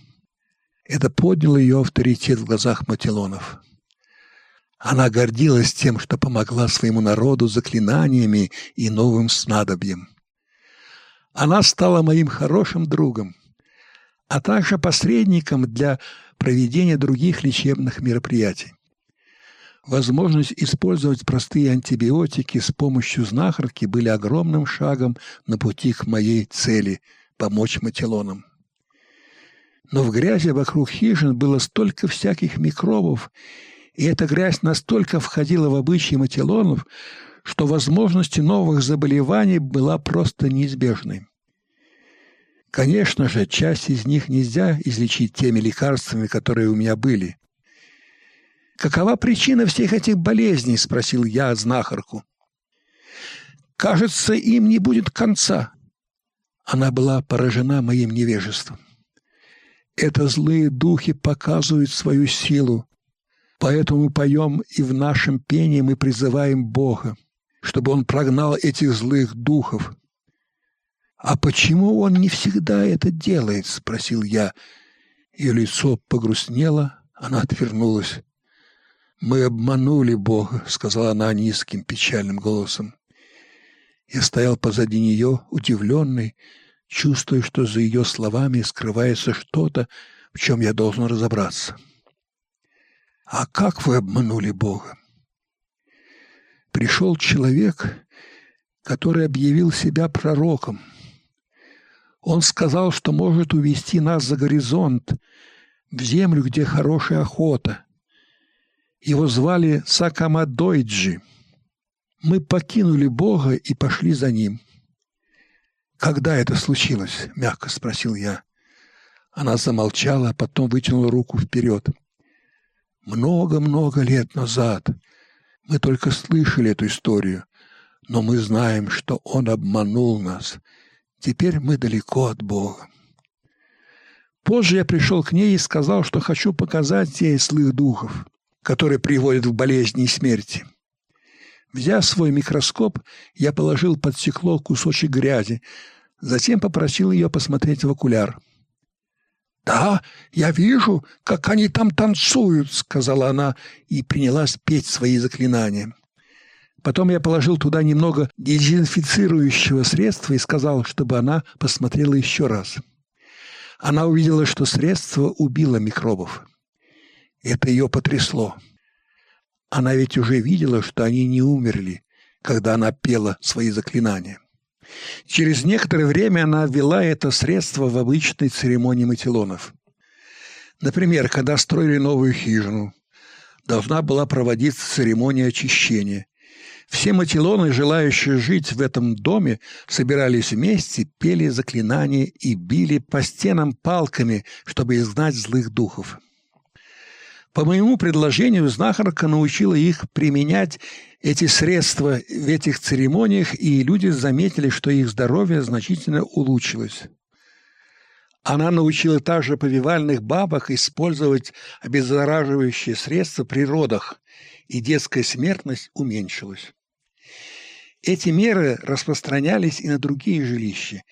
Это подняло ее авторитет в глазах Матилонов. Она гордилась тем, что помогла своему народу заклинаниями и новым снадобьем. Она стала моим хорошим другом, а также посредником для проведения других лечебных мероприятий. Возможность использовать простые антибиотики с помощью знахарки были огромным шагом на пути к моей цели – помочь матилонам. Но в грязи вокруг хижин было столько всяких микробов, и эта грязь настолько входила в обычаи матилонов, что возможность новых заболеваний была просто неизбежной. Конечно же, часть из них нельзя излечить теми лекарствами, которые у меня были. «Какова причина всех этих болезней?» – спросил я знахарку. «Кажется, им не будет конца». Она была поражена моим невежеством. Это злые духи показывают свою силу, поэтому поем и в нашем пении мы призываем Бога, чтобы Он прогнал этих злых духов. «А почему Он не всегда это делает?» — спросил я. Ее лицо погрустнело, она отвернулась. «Мы обманули Бога», — сказала она низким печальным голосом. Я стоял позади нее, удивленный, чувствуя, что за ее словами скрывается что-то, в чем я должен разобраться. «А как вы обманули Бога?» Пришел человек, который объявил себя пророком. Он сказал, что может увести нас за горизонт, в землю, где хорошая охота. Его звали Сакамадойджи. Мы покинули Бога и пошли за ним. «Когда это случилось?» — мягко спросил я. Она замолчала, а потом вытянула руку вперед. «Много-много лет назад. Мы только слышали эту историю, но мы знаем, что он обманул нас. Теперь мы далеко от Бога. Позже я пришел к ней и сказал, что хочу показать ей злых духов, которые приводят в болезни и смерти. Взяв свой микроскоп, я положил под стекло кусочек грязи, Затем попросил ее посмотреть в окуляр. «Да, я вижу, как они там танцуют», — сказала она и принялась петь свои заклинания. Потом я положил туда немного дезинфицирующего средства и сказал, чтобы она посмотрела еще раз. Она увидела, что средство убило микробов. Это ее потрясло. Она ведь уже видела, что они не умерли, когда она пела свои заклинания. Через некоторое время она ввела это средство в обычной церемонии матилонов. Например, когда строили новую хижину, должна была проводиться церемония очищения. Все матилоны, желающие жить в этом доме, собирались вместе, пели заклинания и били по стенам палками, чтобы изгнать злых духов. По моему предложению, знахарка научила их применять эти средства в этих церемониях, и люди заметили, что их здоровье значительно улучшилось. Она научила также повивальных бабах использовать обеззараживающие средства при родах, и детская смертность уменьшилась. Эти меры распространялись и на другие жилища,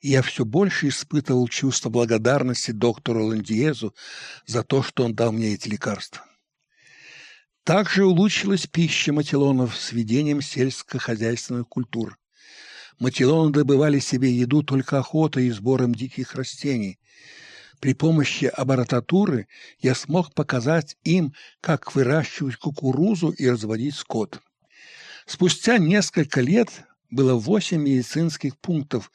и я все больше испытывал чувство благодарности доктору Ландиезу за то, что он дал мне эти лекарства. Также улучшилась пища матилонов с ведением сельскохозяйственных культур. Матилоны добывали себе еду только охотой и сбором диких растений. При помощи абарататуры я смог показать им, как выращивать кукурузу и разводить скот. Спустя несколько лет было восемь медицинских пунктов,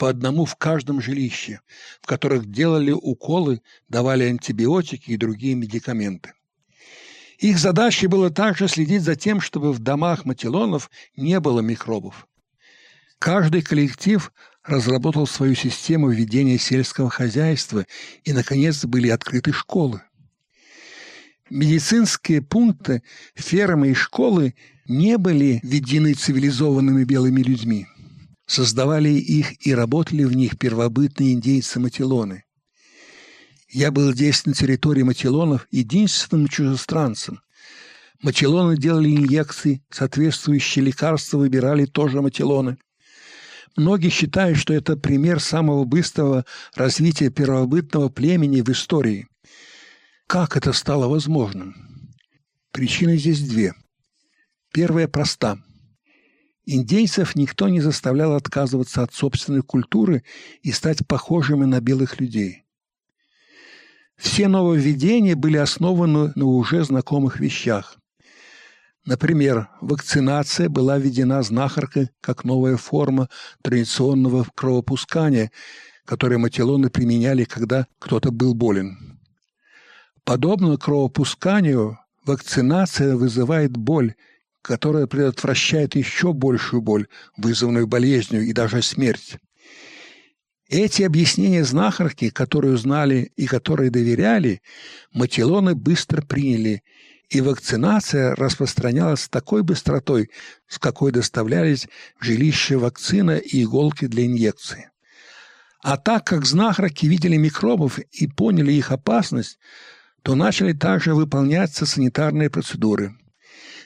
по одному в каждом жилище, в которых делали уколы, давали антибиотики и другие медикаменты. Их задачей было также следить за тем, чтобы в домах матилонов не было микробов. Каждый коллектив разработал свою систему ведения сельского хозяйства, и, наконец, были открыты школы. Медицинские пункты, фермы и школы не были введены цивилизованными белыми людьми. Создавали их и работали в них первобытные индейцы-матилоны. Я был здесь на территории матилонов единственным чужестранцем. Матилоны делали инъекции, соответствующие лекарства выбирали тоже матилоны – Многие считают, что это пример самого быстрого развития первобытного племени в истории. Как это стало возможным? Причины здесь две. Первая проста. Индейцев никто не заставлял отказываться от собственной культуры и стать похожими на белых людей. Все нововведения были основаны на уже знакомых вещах. Например, вакцинация была введена знахаркой как новая форма традиционного кровопускания, которое матилоны применяли, когда кто-то был болен. Подобно кровопусканию, вакцинация вызывает боль, которая предотвращает еще большую боль, вызванную болезнью и даже смерть. Эти объяснения знахарки, которые знали и которые доверяли, матилоны быстро приняли – и вакцинация распространялась с такой быстротой, с какой доставлялись в жилище вакцина и иголки для инъекции. А так как знахарки видели микробов и поняли их опасность, то начали также выполняться санитарные процедуры.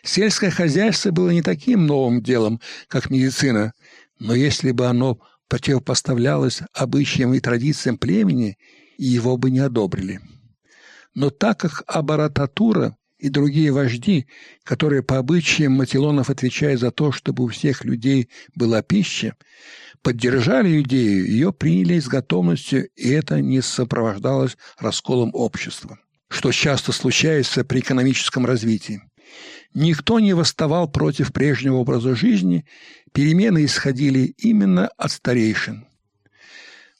Сельское хозяйство было не таким новым делом, как медицина, но если бы оно противопоставлялось обычаям и традициям племени, его бы не одобрили. Но так как абарататура и другие вожди, которые по обычаям Матилонов отвечают за то, чтобы у всех людей была пища, поддержали идею, ее приняли с готовностью, и это не сопровождалось расколом общества, что часто случается при экономическом развитии. Никто не восставал против прежнего образа жизни, перемены исходили именно от старейшин.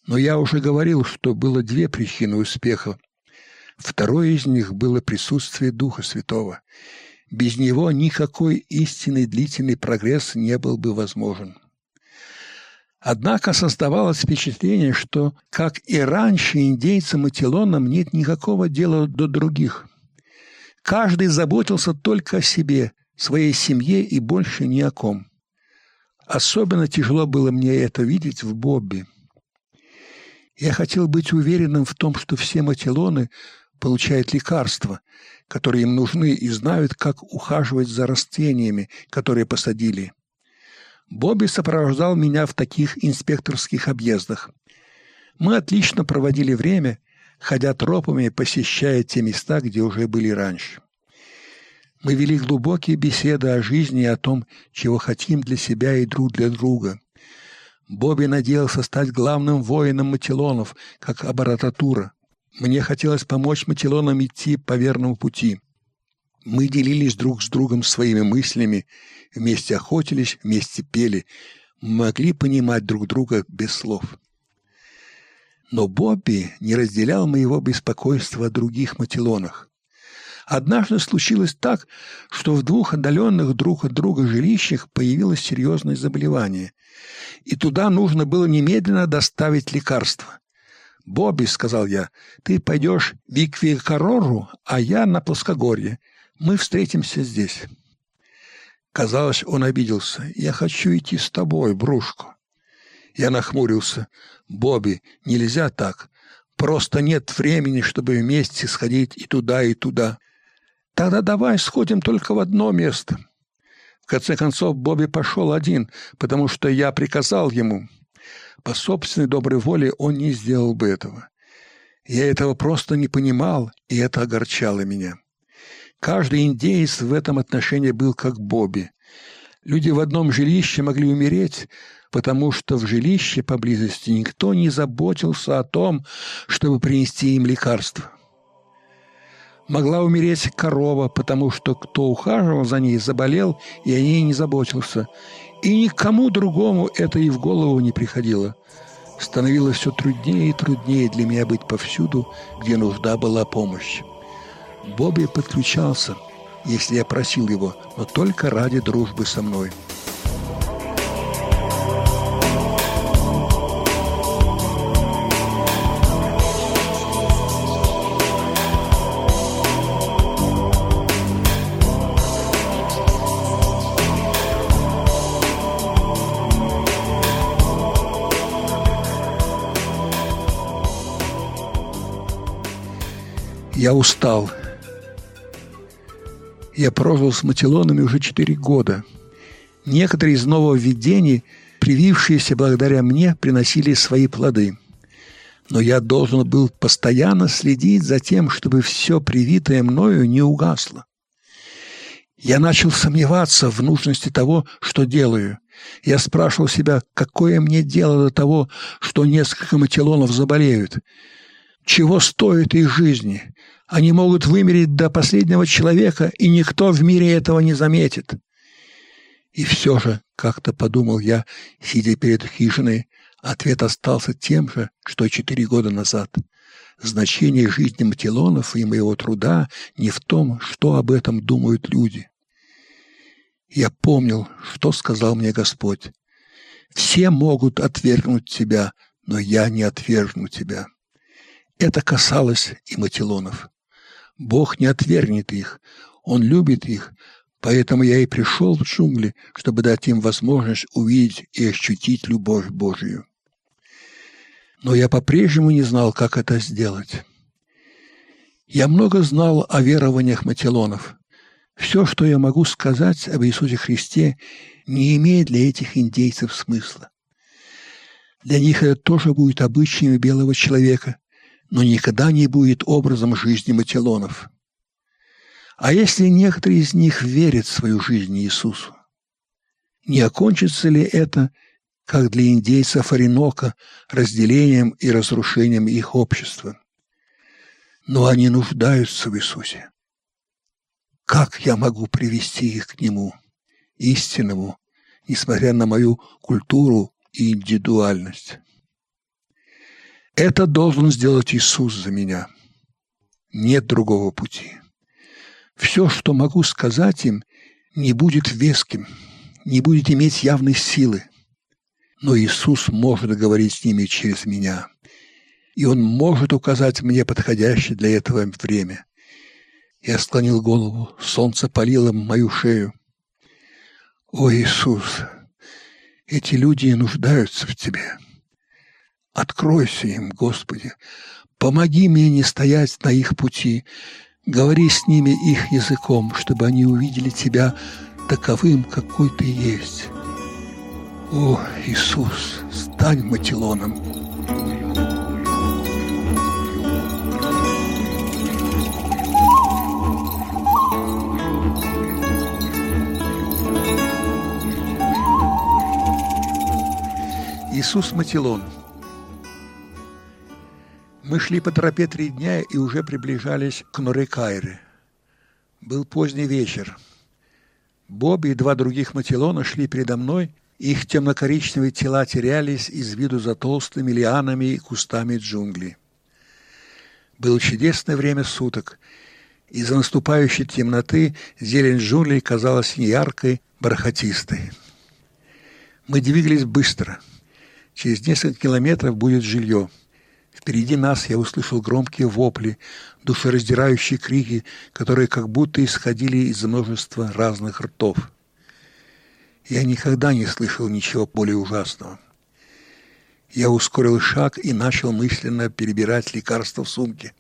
Но я уже говорил, что было две причины успеха Второе из них было присутствие Духа Святого. Без него никакой истинный длительный прогресс не был бы возможен. Однако создавалось впечатление, что, как и раньше, индейцам и телонам нет никакого дела до других. Каждый заботился только о себе, своей семье и больше ни о ком. Особенно тяжело было мне это видеть в Бобби. Я хотел быть уверенным в том, что все матилоны получают лекарства, которые им нужны, и знают, как ухаживать за растениями, которые посадили. Бобби сопровождал меня в таких инспекторских объездах. Мы отлично проводили время, ходя тропами, посещая те места, где уже были раньше. Мы вели глубокие беседы о жизни и о том, чего хотим для себя и друг для друга. Бобби надеялся стать главным воином Матилонов, как Абарататура. Мне хотелось помочь Матилонам идти по верному пути. Мы делились друг с другом своими мыслями, вместе охотились, вместе пели, могли понимать друг друга без слов. Но Бобби не разделял моего беспокойства о других Матилонах. Однажды случилось так, что в двух отдаленных друг от друга жилищах появилось серьезное заболевание, и туда нужно было немедленно доставить лекарство. «Бобби», — сказал я, — «ты пойдешь в Иквикарору, а я на плоскогорье. Мы встретимся здесь». Казалось, он обиделся. «Я хочу идти с тобой, Брушко». Я нахмурился. «Бобби, нельзя так. Просто нет времени, чтобы вместе сходить и туда, и туда. Тогда давай сходим только в одно место». В конце концов, Бобби пошел один, потому что я приказал ему. По собственной доброй воле он не сделал бы этого. Я этого просто не понимал, и это огорчало меня. Каждый индеец в этом отношении был как Бобби. Люди в одном жилище могли умереть, потому что в жилище поблизости никто не заботился о том, чтобы принести им лекарства. Могла умереть корова, потому что кто ухаживал за ней, заболел и о ней не заботился. И никому другому это и в голову не приходило. становилось все труднее и труднее для меня быть повсюду, где нужда была помощь. Бобби подключался, если я просил его, но только ради дружбы со мной – Я устал. Я прожил с Матилонами уже четыре года. Некоторые из нововведений, привившиеся благодаря мне, приносили свои плоды. Но я должен был постоянно следить за тем, чтобы все привитое мною не угасло. Я начал сомневаться в нужности того, что делаю. Я спрашивал себя, какое мне дело до того, что несколько матилонов заболеют. Чего стоит их жизни? Они могут вымереть до последнего человека, и никто в мире этого не заметит. И все же, как-то подумал я, сидя перед хижиной, ответ остался тем же, что четыре года назад. Значение жизни Матилонов и моего труда не в том, что об этом думают люди. Я помнил, что сказал мне Господь. «Все могут отвергнуть тебя, но я не отвергну тебя». Это касалось и Матилонов. Бог не отвергнет их, Он любит их, поэтому я и пришел в джунгли, чтобы дать им возможность увидеть и ощутить любовь Божию. Но я по-прежнему не знал, как это сделать. Я много знал о верованиях Матилонов. Все, что я могу сказать об Иисусе Христе, не имеет для этих индейцев смысла. Для них это тоже будет обычаем белого человека, но никогда не будет образом жизни Матилонов. А если некоторые из них верят в свою жизнь Иисусу, не окончится ли это, как для индейцев Оренока, разделением и разрушением их общества? Но они нуждаются в Иисусе. Как я могу привести их к Нему, истинному, несмотря на мою культуру и индивидуальность? Это должен сделать Иисус за меня. Нет другого пути. Все, что могу сказать им, не будет веским, не будет иметь явной силы. Но Иисус может говорить с ними через меня. И Он может указать мне подходящее для этого время. Я склонил голову, солнце палило мою шею. О, Иисус, эти люди нуждаются в Тебе. Откройся им, Господи. Помоги мне не стоять на их пути. Говори с ними их языком, чтобы они увидели Тебя таковым, какой Ты есть. О, Иисус, стань Матилоном. Иисус Матилон – мы шли по тропе три дня и уже приближались к Норекайре. Был поздний вечер. Бобби и два других матилона шли передо мной, их темно-коричневые тела терялись из виду за толстыми лианами и кустами джунглей. Было чудесное время суток. Из-за наступающей темноты зелень джунглей казалась неяркой, бархатистой. Мы двигались быстро. Через несколько километров будет жилье – Впереди нас я услышал громкие вопли, душераздирающие крики, которые как будто исходили из множества разных ртов. Я никогда не слышал ничего более ужасного. Я ускорил шаг и начал мысленно перебирать лекарства в сумке.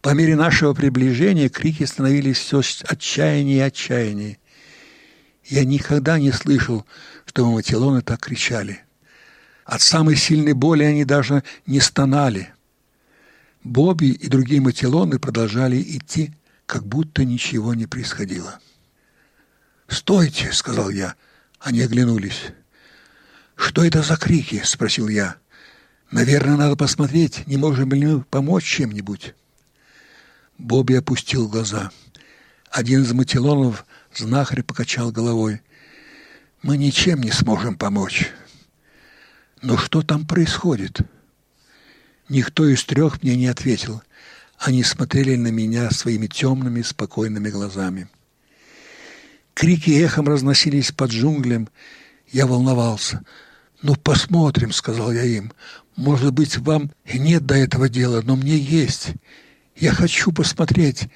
По мере нашего приближения крики становились все отчаяннее и отчаяннее. Я никогда не слышал, чтобы матилоны так кричали. От самой сильной боли они даже не стонали. Бобби и другие матилоны продолжали идти, как будто ничего не происходило. «Стойте!» — сказал я. Они оглянулись. «Что это за крики?» — спросил я. «Наверное, надо посмотреть, не можем ли мы помочь чем-нибудь». Бобби опустил глаза. Один из матилонов, знахарь, покачал головой. «Мы ничем не сможем помочь. Но что там происходит? Никто из трех мне не ответил. Они смотрели на меня своими темными, спокойными глазами. Крики эхом разносились под джунглям. Я волновался. «Ну, посмотрим», — сказал я им. «Может быть, вам нет до этого дела, но мне есть. Я хочу посмотреть,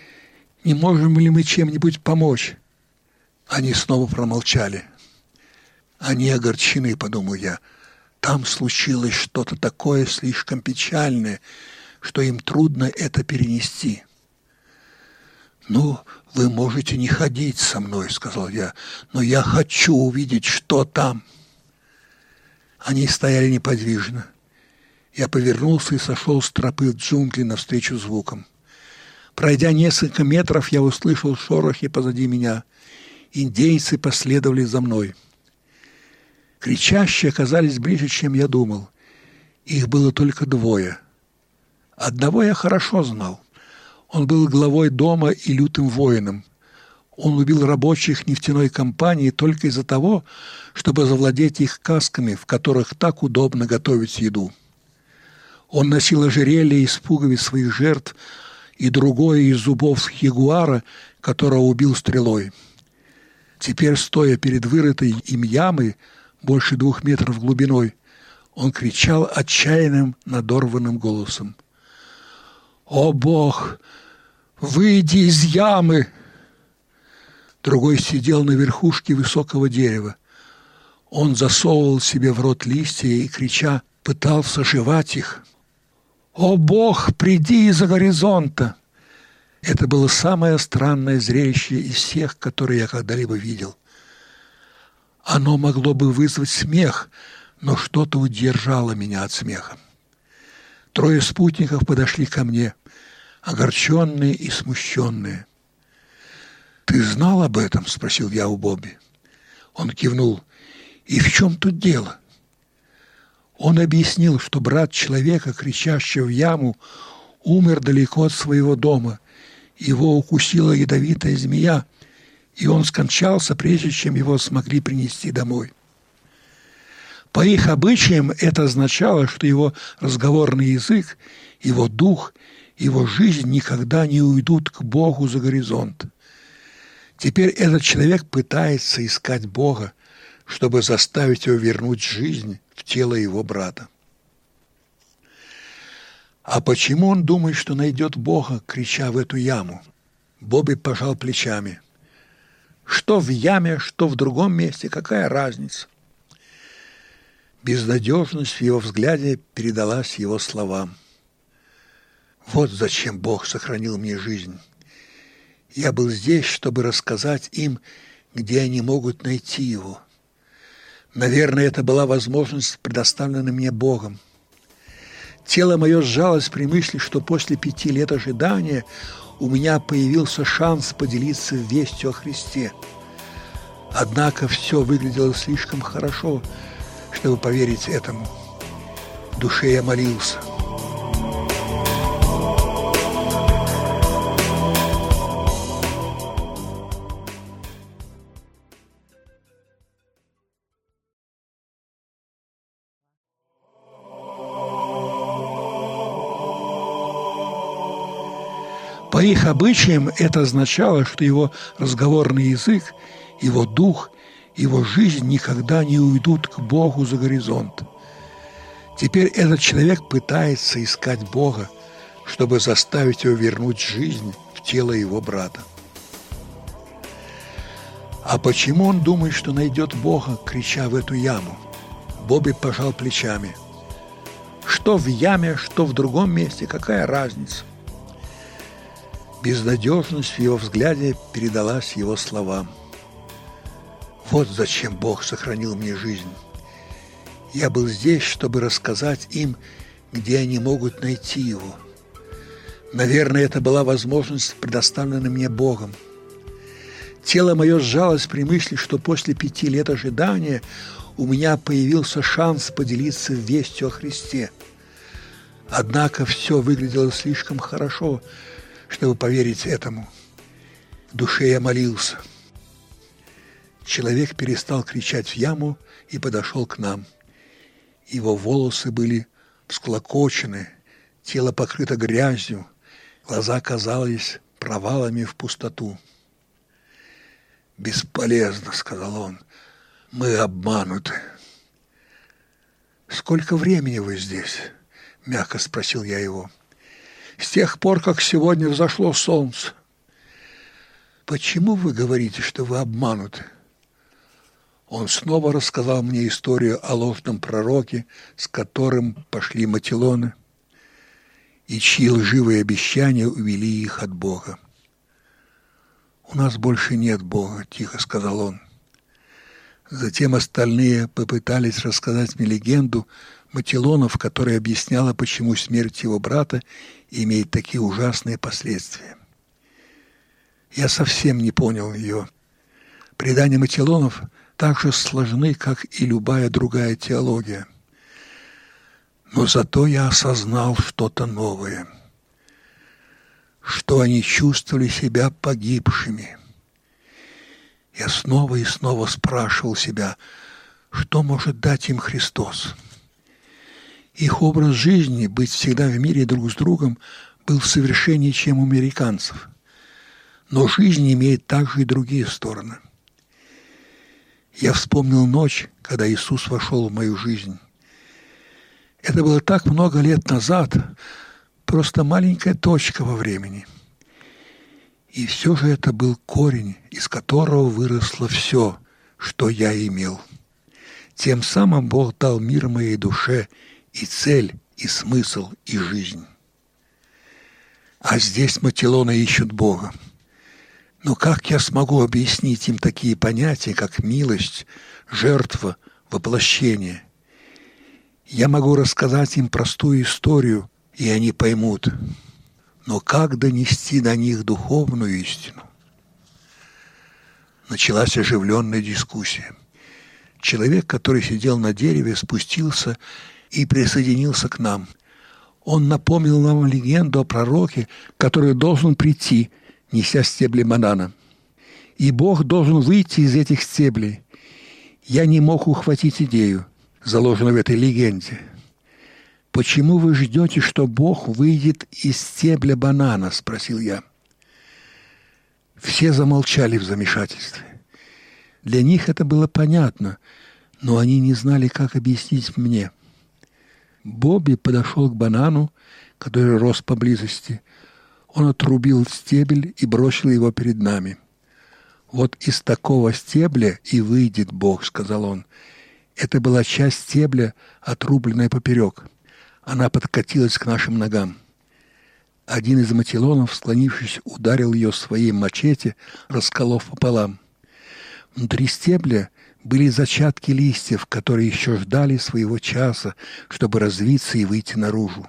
не можем ли мы чем-нибудь помочь». Они снова промолчали. Они огорчены, подумал я. Там случилось что-то такое слишком печальное, что им трудно это перенести. «Ну, вы можете не ходить со мной», — сказал я, — «но я хочу увидеть, что там». Они стояли неподвижно. Я повернулся и сошел с тропы в джунгли навстречу звукам. Пройдя несколько метров, я услышал шорохи позади меня. Индейцы последовали за мной. Кричащие оказались ближе, чем я думал. Их было только двое. Одного я хорошо знал. Он был главой дома и лютым воином. Он убил рабочих нефтяной компании только из-за того, чтобы завладеть их касками, в которых так удобно готовить еду. Он носил ожерелье из пуговиц своих жертв и другое из зубов ягуара, которого убил стрелой. Теперь, стоя перед вырытой им ямой, больше двух метров глубиной, он кричал отчаянным, надорванным голосом. «О, Бог! Выйди из ямы!» Другой сидел на верхушке высокого дерева. Он засовывал себе в рот листья и, крича, пытался жевать их. «О, Бог, приди из-за горизонта!» Это было самое странное зрелище из всех, которые я когда-либо видел. Оно могло бы вызвать смех, но что-то удержало меня от смеха. Трое спутников подошли ко мне – огорченные и смущенные. «Ты знал об этом?» – спросил я у Бобби. Он кивнул. «И в чем тут дело?» Он объяснил, что брат человека, кричащего в яму, умер далеко от своего дома. Его укусила ядовитая змея, и он скончался, прежде чем его смогли принести домой. По их обычаям это означало, что его разговорный язык, его дух – его жизнь никогда не уйдут к Богу за горизонт. Теперь этот человек пытается искать Бога, чтобы заставить его вернуть жизнь в тело его брата. А почему он думает, что найдет Бога, крича в эту яму? Бобби пожал плечами. Что в яме, что в другом месте, какая разница? Безнадежность в его взгляде передалась его словам. Вот зачем Бог сохранил мне жизнь. Я был здесь, чтобы рассказать им, где они могут найти его. Наверное, это была возможность, предоставленная мне Богом. Тело мое сжалось при мысли, что после пяти лет ожидания у меня появился шанс поделиться вестью о Христе. Однако все выглядело слишком хорошо, чтобы поверить этому. В душе я молился – По их обычаям это означало, что его разговорный язык, его дух, его жизнь никогда не уйдут к Богу за горизонт. Теперь этот человек пытается искать Бога, чтобы заставить его вернуть жизнь в тело его брата. А почему он думает, что найдет Бога, крича в эту яму? Бобби пожал плечами. Что в яме, что в другом месте, какая разница? Безнадежность в его взгляде передалась его словам. Вот зачем Бог сохранил мне жизнь. Я был здесь, чтобы рассказать им, где они могут найти его. Наверное, это была возможность, предоставленная мне Богом. Тело мое сжалось при мысли, что после пяти лет ожидания у меня появился шанс поделиться вестью о Христе. Однако все выглядело слишком хорошо – чтобы поверить этому. В душе я молился. Человек перестал кричать в яму и подошел к нам. Его волосы были всклокочены, тело покрыто грязью, глаза казались провалами в пустоту. «Бесполезно», — сказал он, — «мы обмануты». «Сколько времени вы здесь?» — мягко спросил я его. «С тех пор, как сегодня взошло солнце». «Почему вы говорите, что вы обмануты?» Он снова рассказал мне историю о ложном пророке, с которым пошли матилоны, и чьи лживые обещания увели их от Бога. «У нас больше нет Бога», — тихо сказал он. Затем остальные попытались рассказать мне легенду Матилонов, которая объясняла, почему смерть его брата имеет такие ужасные последствия. Я совсем не понял ее. Предания Матилонов так же сложны, как и любая другая теология. Но зато я осознал что-то новое, что они чувствовали себя погибшими – я снова и снова спрашивал себя, что может дать им Христос. Их образ жизни, быть всегда в мире друг с другом, был совершеннее, чем у американцев. Но жизнь имеет также и другие стороны. Я вспомнил ночь, когда Иисус вошел в мою жизнь. Это было так много лет назад, просто маленькая точка во времени – и все же это был корень, из которого выросло все, что я имел. Тем самым Бог дал мир моей душе и цель, и смысл, и жизнь. А здесь Матилона ищут Бога. Но как я смогу объяснить им такие понятия, как милость, жертва, воплощение? Я могу рассказать им простую историю, и они поймут – но как донести до них духовную истину? Началась оживленная дискуссия. Человек, который сидел на дереве, спустился и присоединился к нам. Он напомнил нам легенду о пророке, который должен прийти, неся стебли банана. И Бог должен выйти из этих стеблей. Я не мог ухватить идею, заложенную в этой легенде – «Почему вы ждете, что Бог выйдет из стебля банана?» – спросил я. Все замолчали в замешательстве. Для них это было понятно, но они не знали, как объяснить мне. Бобби подошел к банану, который рос поблизости. Он отрубил стебель и бросил его перед нами. «Вот из такого стебля и выйдет Бог», — сказал он. Это была часть стебля, отрубленная поперек. Она подкатилась к нашим ногам. Один из матилонов, склонившись, ударил ее своей мачете, расколов пополам. Внутри стебля были зачатки листьев, которые еще ждали своего часа, чтобы развиться и выйти наружу.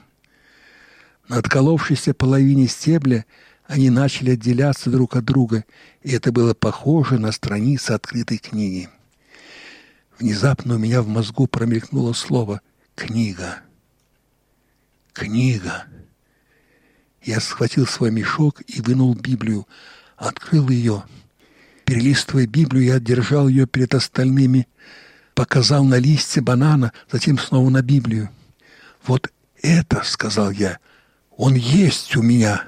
На отколовшейся половине стебля они начали отделяться друг от друга, и это было похоже на страницы открытой книги. Внезапно у меня в мозгу промелькнуло слово «книга». Книга. Я схватил свой мешок и вынул Библию, открыл ее. Перелистывая Библию, я держал ее перед остальными, показал на листья банана, затем снова на Библию. «Вот это, — сказал я, — он есть у меня.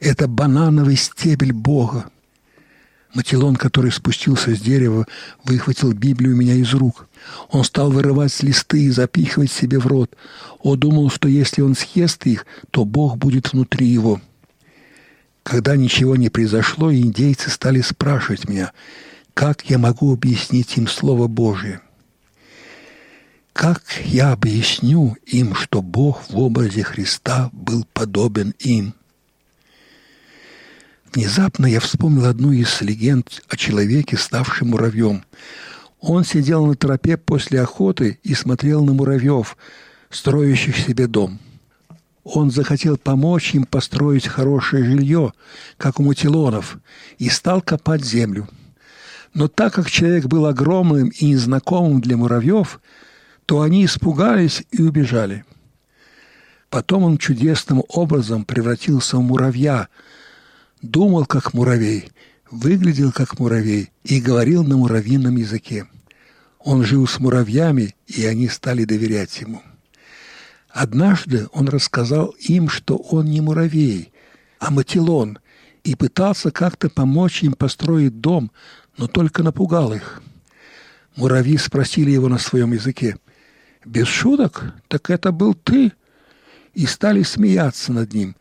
Это банановый стебель Бога. Матилон, который спустился с дерева, выхватил Библию у меня из рук. Он стал вырывать листы и запихивать себе в рот. Он думал, что если он съест их, то Бог будет внутри его. Когда ничего не произошло, индейцы стали спрашивать меня, как я могу объяснить им Слово Божие. Как я объясню им, что Бог в образе Христа был подобен им – Внезапно я вспомнил одну из легенд о человеке, ставшем муравьем. Он сидел на тропе после охоты и смотрел на муравьев, строящих себе дом. Он захотел помочь им построить хорошее жилье, как у мутилонов, и стал копать землю. Но так как человек был огромным и незнакомым для муравьев, то они испугались и убежали. Потом он чудесным образом превратился в муравья – думал как муравей, выглядел как муравей и говорил на муравьином языке. Он жил с муравьями, и они стали доверять ему. Однажды он рассказал им, что он не муравей, а матилон, и пытался как-то помочь им построить дом, но только напугал их. Муравьи спросили его на своем языке, «Без шуток? Так это был ты?» И стали смеяться над ним,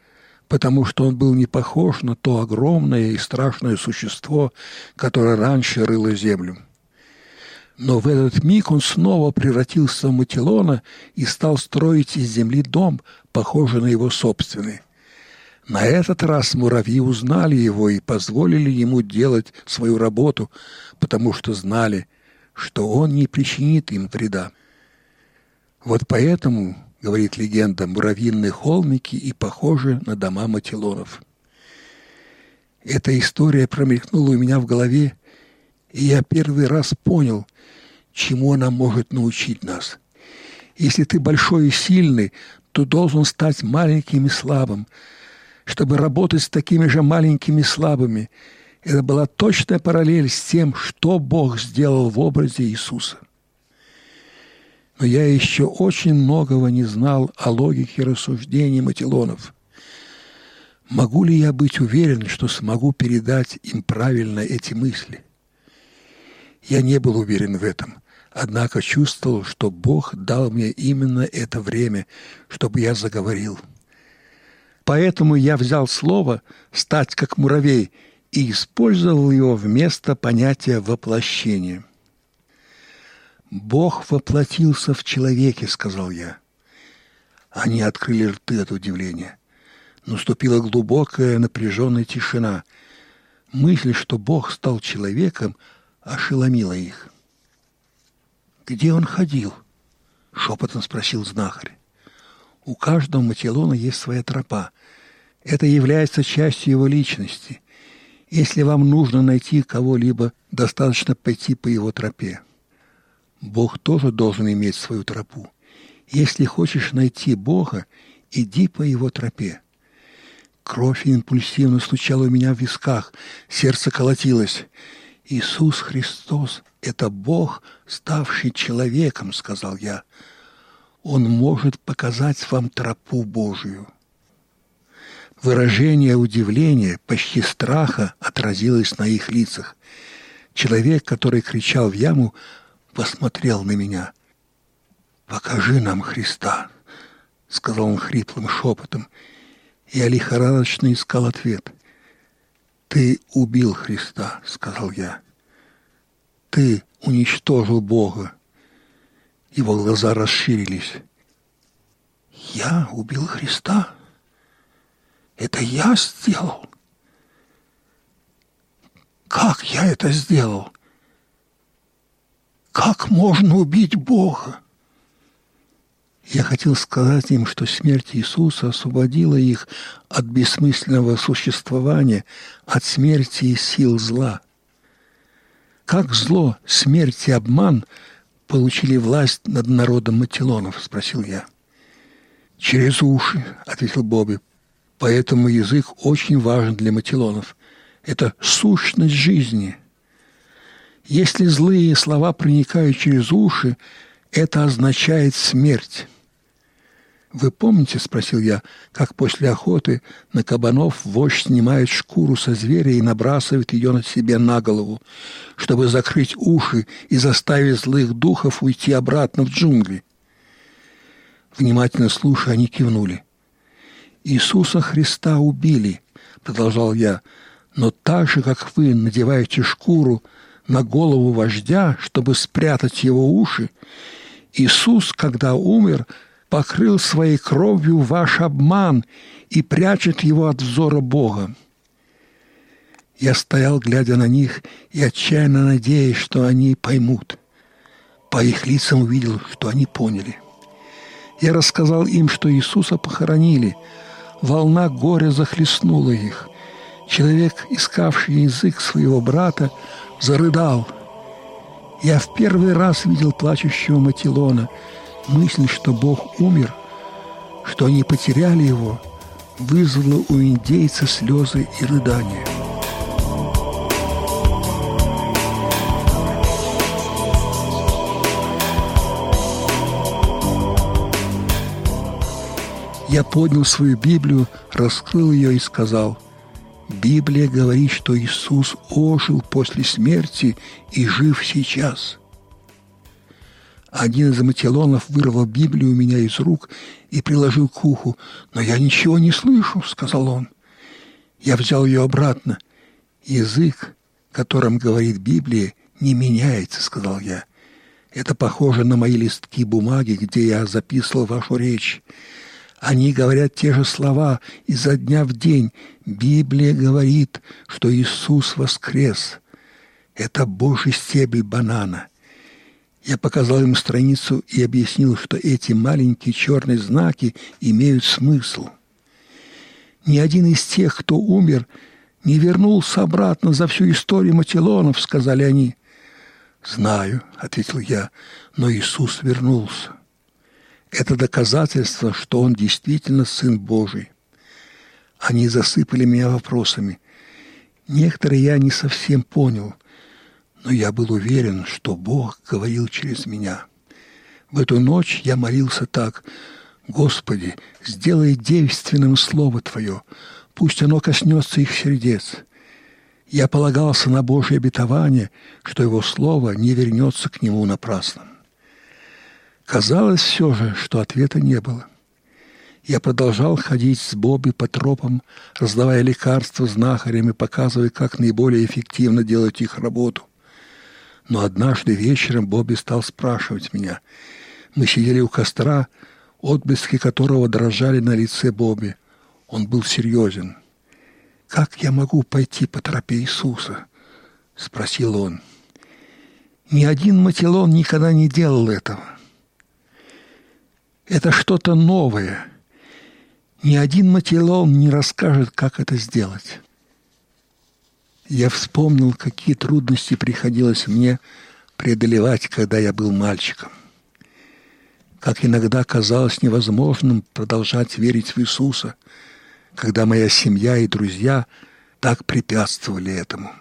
потому что он был не похож на то огромное и страшное существо, которое раньше рыло землю. Но в этот миг он снова превратился в Матилона и стал строить из земли дом, похожий на его собственный. На этот раз муравьи узнали его и позволили ему делать свою работу, потому что знали, что он не причинит им вреда. Вот поэтому, говорит легенда, муравьиные холмики и похожи на дома матилонов. Эта история промелькнула у меня в голове, и я первый раз понял, чему она может научить нас. Если ты большой и сильный, то должен стать маленьким и слабым, чтобы работать с такими же маленькими и слабыми. Это была точная параллель с тем, что Бог сделал в образе Иисуса. Но я еще очень многого не знал о логике рассуждений Матилонов. Могу ли я быть уверен, что смогу передать им правильно эти мысли – я не был уверен в этом, однако чувствовал, что Бог дал мне именно это время, чтобы я заговорил. Поэтому я взял слово «стать как муравей» и использовал его вместо понятия «воплощение». «Бог воплотился в человеке», — сказал я. Они открыли рты от удивления. Наступила глубокая напряженная тишина. Мысль, что Бог стал человеком — ошеломило их. «Где он ходил?» — шепотом спросил знахарь. «У каждого Матилона есть своя тропа. Это является частью его личности. Если вам нужно найти кого-либо, достаточно пойти по его тропе. Бог тоже должен иметь свою тропу. Если хочешь найти Бога, иди по его тропе. Кровь импульсивно стучала у меня в висках, сердце колотилось. Иисус Христос – это Бог, ставший человеком, сказал я. Он может показать вам тропу Божию. Выражение удивления, почти страха отразилось на их лицах. Человек, который кричал в яму, посмотрел на меня. «Покажи нам Христа», — сказал он хриплым шепотом. Я лихорадочно искал ответ. «Ты убил Христа», — сказал я. «Ты уничтожил Бога». Его глаза расширились. «Я убил Христа? Это я сделал? Как я это сделал? Как можно убить Бога?» Я хотел сказать им, что смерть Иисуса освободила их от бессмысленного существования, от смерти и сил зла. Как зло, смерть и обман получили власть над народом Матилонов, спросил я. Через уши, ответил Бобби. Поэтому язык очень важен для Матилонов. Это сущность жизни. Если злые слова проникают через уши, это означает смерть. «Вы помните, — спросил я, — как после охоты на кабанов вождь снимает шкуру со зверя и набрасывает ее на себе на голову, чтобы закрыть уши и заставить злых духов уйти обратно в джунгли?» Внимательно слушая, они кивнули. «Иисуса Христа убили, — продолжал я, — но так же, как вы надеваете шкуру на голову вождя, чтобы спрятать его уши, Иисус, когда умер, — покрыл своей кровью ваш обман и прячет его от взора Бога. Я стоял, глядя на них, и отчаянно надеясь, что они поймут. По их лицам увидел, что они поняли. Я рассказал им, что Иисуса похоронили. Волна горя захлестнула их. Человек, искавший язык своего брата, зарыдал. Я в первый раз видел плачущего Матилона – Мысль, что Бог умер, что они потеряли его, вызвала у индейца слезы и рыдания. Я поднял свою Библию, раскрыл ее и сказал, «Библия говорит, что Иисус ожил после смерти и жив сейчас». Один из аматилонов вырвал Библию у меня из рук и приложил к уху. «Но я ничего не слышу», — сказал он. Я взял ее обратно. «Язык, которым говорит Библия, не меняется», — сказал я. «Это похоже на мои листки бумаги, где я записывал вашу речь. Они говорят те же слова изо дня в день. Библия говорит, что Иисус воскрес. Это Божий стебель банана. Я показал им страницу и объяснил, что эти маленькие черные знаки имеют смысл. Ни один из тех, кто умер, не вернулся обратно за всю историю Матилонов, сказали они. «Знаю», — ответил я, — «но Иисус вернулся. Это доказательство, что Он действительно Сын Божий». Они засыпали меня вопросами. Некоторые я не совсем понял, но я был уверен, что Бог говорил через меня. В эту ночь я молился так, «Господи, сделай девственным Слово Твое, пусть оно коснется их сердец». Я полагался на Божье обетование, что Его Слово не вернется к Нему напрасно. Казалось все же, что ответа не было. Я продолжал ходить с Бобби по тропам, раздавая лекарства знахарям и показывая, как наиболее эффективно делать их работу. Но однажды вечером Бобби стал спрашивать меня. Мы сидели у костра, отблески которого дрожали на лице Бобби. Он был серьезен. «Как я могу пойти по тропе Иисуса?» — спросил он. Ни один Матилон никогда не делал этого. Это что-то новое. Ни один Матилон не расскажет, как это сделать я вспомнил, какие трудности приходилось мне преодолевать, когда я был мальчиком. Как иногда казалось невозможным продолжать верить в Иисуса, когда моя семья и друзья так препятствовали этому.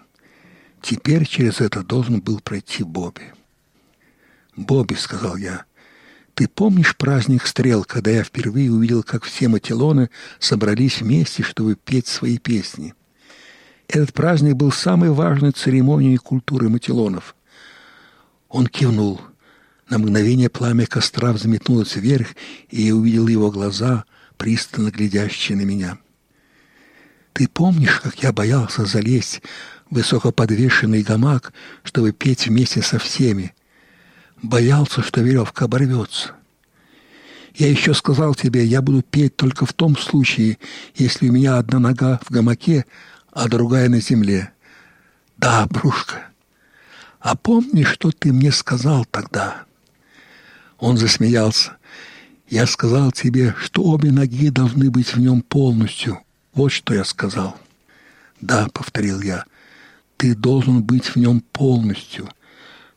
Теперь через это должен был пройти Бобби. «Бобби», — сказал я, — «ты помнишь праздник стрел, когда я впервые увидел, как все матилоны собрались вместе, чтобы петь свои песни?» Этот праздник был самой важной церемонией культуры матилонов. Он кивнул. На мгновение пламя костра взметнулось вверх, и я увидел его глаза, пристально глядящие на меня. «Ты помнишь, как я боялся залезть в высокоподвешенный гамак, чтобы петь вместе со всеми? Боялся, что веревка оборвется. Я еще сказал тебе, я буду петь только в том случае, если у меня одна нога в гамаке, а другая на земле. Да, Брушка, а помни, что ты мне сказал тогда? Он засмеялся. Я сказал тебе, что обе ноги должны быть в нем полностью. Вот что я сказал. Да, повторил я, ты должен быть в нем полностью.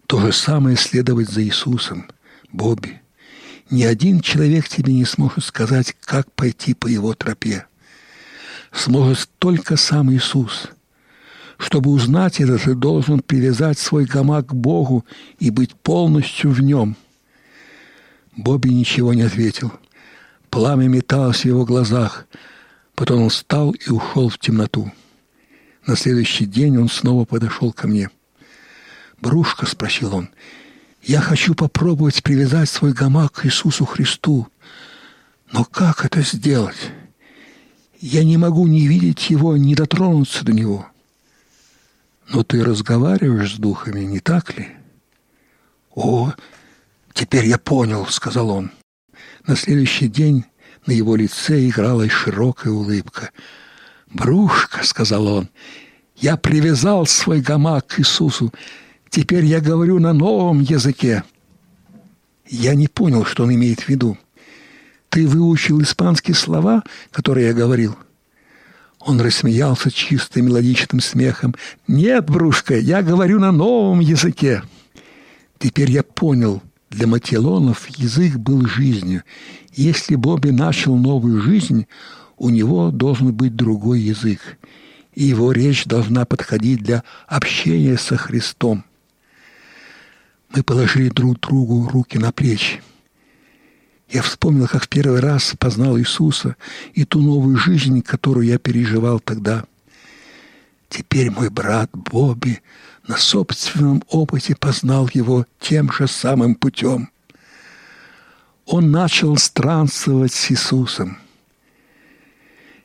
То же самое следовать за Иисусом, Бобби. Ни один человек тебе не сможет сказать, как пойти по его тропе сможет только сам Иисус. Чтобы узнать это, ты должен привязать свой гамак к Богу и быть полностью в нем. Бобби ничего не ответил. Пламя металось в его глазах. Потом он встал и ушел в темноту. На следующий день он снова подошел ко мне. «Брушка», — спросил он, — «я хочу попробовать привязать свой гамак к Иисусу Христу. Но как это сделать?» Я не могу ни видеть его, ни дотронуться до него. Но ты разговариваешь с духами, не так ли? О, теперь я понял, сказал он. На следующий день на его лице играла широкая улыбка. «Брушка», — сказал он, — «я привязал свой гамак к Иисусу. Теперь я говорю на новом языке». Я не понял, что он имеет в виду. Ты выучил испанские слова, которые я говорил?» Он рассмеялся чистым мелодичным смехом. «Нет, Брушка, я говорю на новом языке». Теперь я понял, для Матилонов язык был жизнью. Если Бобби начал новую жизнь, у него должен быть другой язык, и его речь должна подходить для общения со Христом. Мы положили друг другу руки на плечи. Я вспомнил, как в первый раз познал Иисуса и ту новую жизнь, которую я переживал тогда. Теперь мой брат Бобби на собственном опыте познал его тем же самым путем. Он начал странствовать с Иисусом.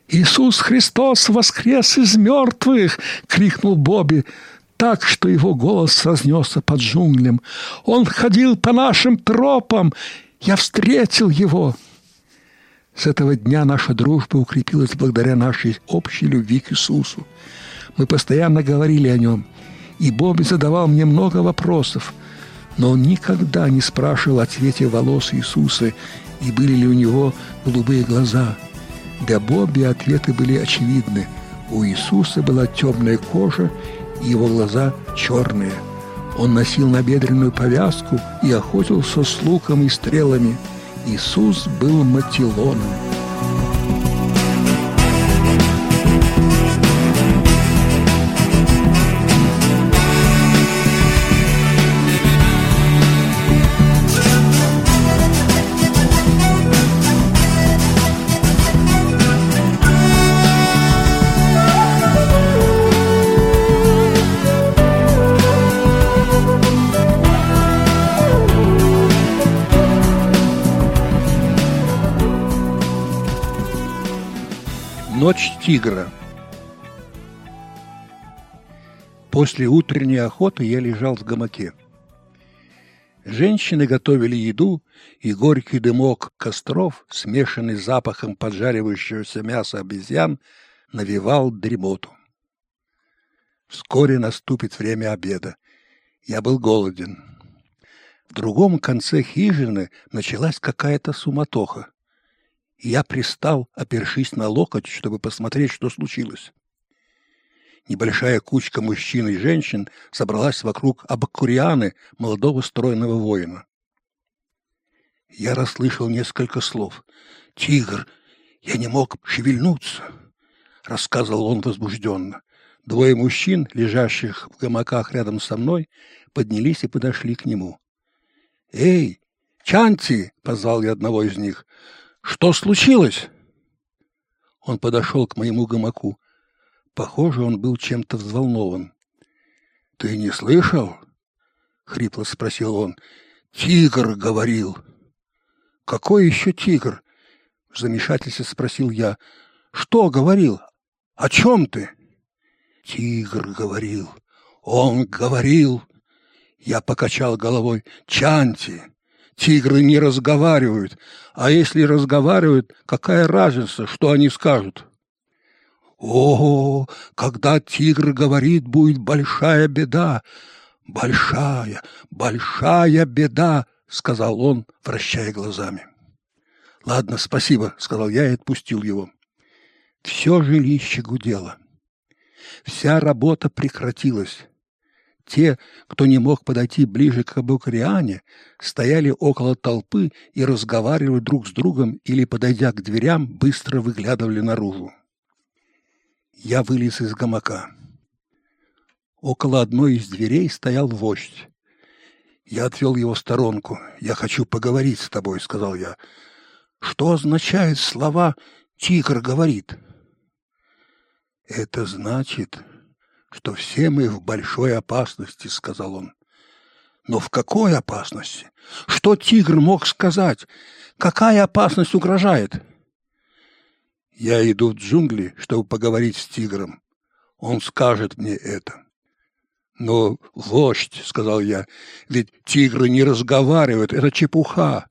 «Иисус Христос воскрес из мертвых!» — крикнул Бобби так, что его голос разнесся под джунглям. «Он ходил по нашим тропам! Я встретил его!» С этого дня наша дружба укрепилась благодаря нашей общей любви к Иисусу. Мы постоянно говорили о нем, и Бобби задавал мне много вопросов, но он никогда не спрашивал о цвете волос Иисуса и были ли у него голубые глаза. Для Бобби ответы были очевидны. У Иисуса была темная кожа, и его глаза черные. Он носил набедренную повязку и охотился с луком и стрелами. Иисус был матилоном. Ночь тигра. После утренней охоты я лежал в гамаке. Женщины готовили еду, и горький дымок костров, смешанный с запахом поджаривающегося мяса обезьян, навевал дремоту. Вскоре наступит время обеда. Я был голоден. В другом конце хижины началась какая-то суматоха я пристал, опершись на локоть, чтобы посмотреть, что случилось. Небольшая кучка мужчин и женщин собралась вокруг Абакурианы, молодого стройного воина. Я расслышал несколько слов. «Тигр! Я не мог шевельнуться!» — рассказывал он возбужденно. Двое мужчин, лежащих в гамаках рядом со мной, поднялись и подошли к нему. «Эй, Чанти!» — позвал я одного из них. Что случилось? Он подошел к моему гамаку. Похоже, он был чем-то взволнован. Ты не слышал? Хрипло спросил он. Тигр говорил. Какой еще тигр? В замешательстве спросил я. Что говорил? О чем ты? Тигр говорил. Он говорил. Я покачал головой. Чанти, Тигры не разговаривают. А если разговаривают, какая разница, что они скажут? О, когда тигр говорит, будет большая беда. Большая, большая беда, сказал он, вращая глазами. Ладно, спасибо, сказал я и отпустил его. Все жилище гудело. Вся работа прекратилась. Те, кто не мог подойти ближе к Абукариане, стояли около толпы и разговаривали друг с другом или, подойдя к дверям, быстро выглядывали наружу. Я вылез из гамака. Около одной из дверей стоял вождь. Я отвел его в сторонку. «Я хочу поговорить с тобой», — сказал я. «Что означают слова «тигр говорит»?» «Это значит, что все мы в большой опасности, — сказал он. Но в какой опасности? Что тигр мог сказать? Какая опасность угрожает? Я иду в джунгли, чтобы поговорить с тигром. Он скажет мне это. Но, вождь, — сказал я, — ведь тигры не разговаривают, это чепуха.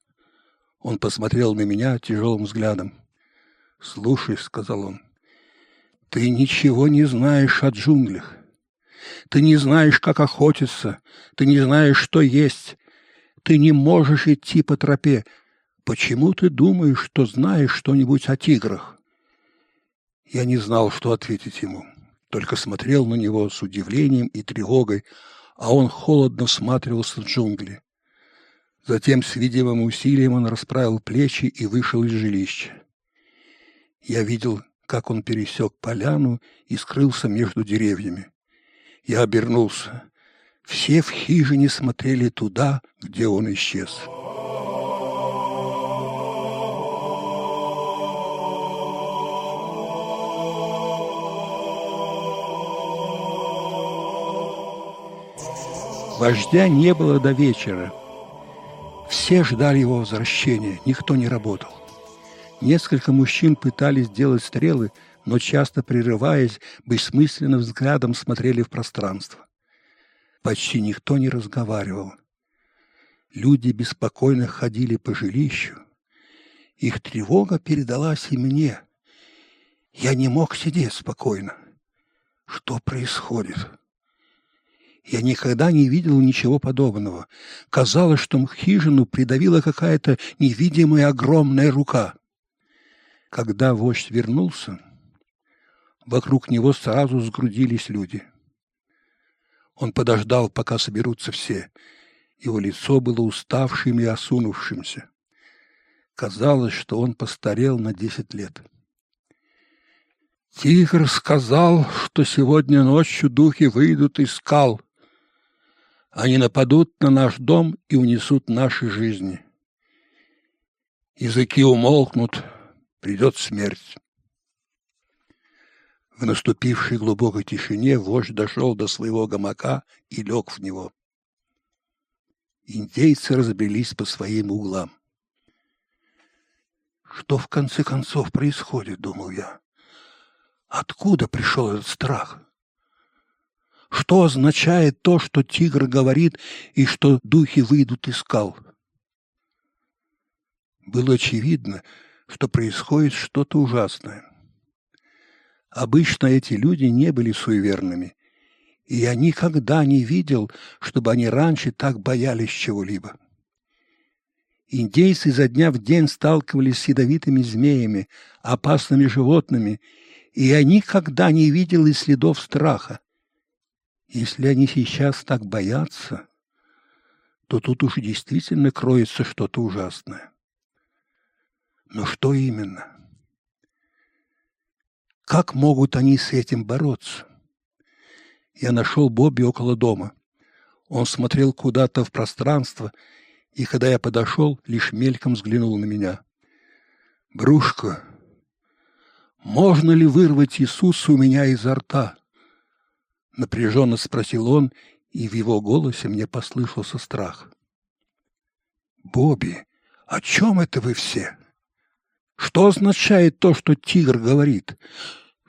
Он посмотрел на меня тяжелым взглядом. «Слушай», — сказал он, ты ничего не знаешь о джунглях. Ты не знаешь, как охотиться. Ты не знаешь, что есть. Ты не можешь идти по тропе. Почему ты думаешь, что знаешь что-нибудь о тиграх? Я не знал, что ответить ему, только смотрел на него с удивлением и тревогой, а он холодно всматривался в джунгли. Затем с видимым усилием он расправил плечи и вышел из жилища. Я видел как он пересек поляну и скрылся между деревьями. Я обернулся. Все в хижине смотрели туда, где он исчез. Вождя не было до вечера. Все ждали его возвращения, никто не работал. Несколько мужчин пытались делать стрелы, но часто прерываясь, бессмысленным взглядом смотрели в пространство. Почти никто не разговаривал. Люди беспокойно ходили по жилищу. Их тревога передалась и мне. Я не мог сидеть спокойно. Что происходит? Я никогда не видел ничего подобного. Казалось, что хижину придавила какая-то невидимая огромная рука. Когда вождь вернулся, вокруг него сразу сгрудились люди. Он подождал, пока соберутся все. Его лицо было уставшим и осунувшимся. Казалось, что он постарел на десять лет. Тигр сказал, что сегодня ночью духи выйдут из скал. Они нападут на наш дом и унесут наши жизни. Языки умолкнут, придет смерть. В наступившей глубокой тишине вождь дошел до своего гамака и лег в него. Индейцы разбрелись по своим углам. Что в конце концов происходит, думал я. Откуда пришел этот страх? Что означает то, что тигр говорит, и что духи выйдут из скал? Было очевидно, что происходит что-то ужасное. Обычно эти люди не были суеверными, и я никогда не видел, чтобы они раньше так боялись чего-либо. Индейцы изо дня в день сталкивались с ядовитыми змеями, опасными животными, и я никогда не видел и следов страха. Если они сейчас так боятся, то тут уж действительно кроется что-то ужасное. Но что именно? Как могут они с этим бороться? Я нашел Бобби около дома. Он смотрел куда-то в пространство, и когда я подошел, лишь мельком взглянул на меня. «Брушка, можно ли вырвать Иисуса у меня изо рта?» Напряженно спросил он, и в его голосе мне послышался страх. «Бобби, о чем это вы все?» Что означает то, что тигр говорит?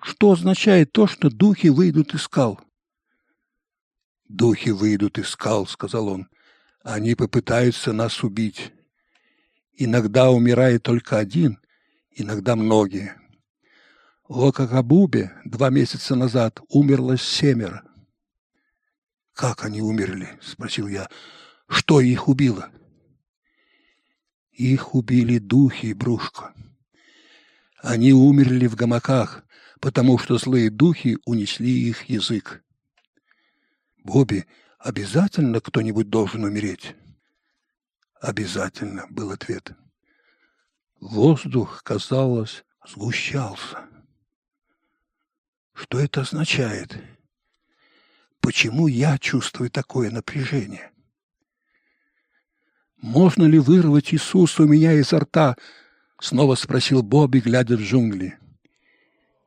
Что означает то, что духи выйдут из скал? «Духи выйдут из скал», — сказал он. «Они попытаются нас убить. Иногда умирает только один, иногда многие. В Окакабубе два месяца назад умерло семеро». «Как они умерли?» — спросил я. «Что их убило?» «Их убили духи, Брушка». Они умерли в гамаках, потому что злые духи унесли их язык. «Бобби, обязательно кто-нибудь должен умереть?» «Обязательно», — был ответ. Воздух, казалось, сгущался. Что это означает? Почему я чувствую такое напряжение? Можно ли вырвать Иисуса у меня изо рта, Снова спросил Бобби, глядя в джунгли.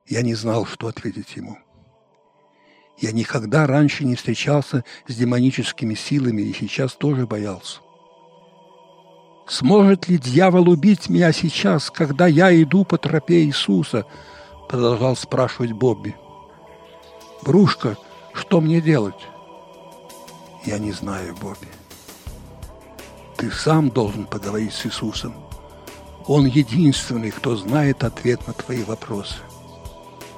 Я не знал, что ответить ему. Я никогда раньше не встречался с демоническими силами и сейчас тоже боялся. «Сможет ли дьявол убить меня сейчас, когда я иду по тропе Иисуса?» – продолжал спрашивать Бобби. «Брушка, что мне делать?» «Я не знаю, Бобби. Ты сам должен поговорить с Иисусом. Он единственный, кто знает ответ на твои вопросы.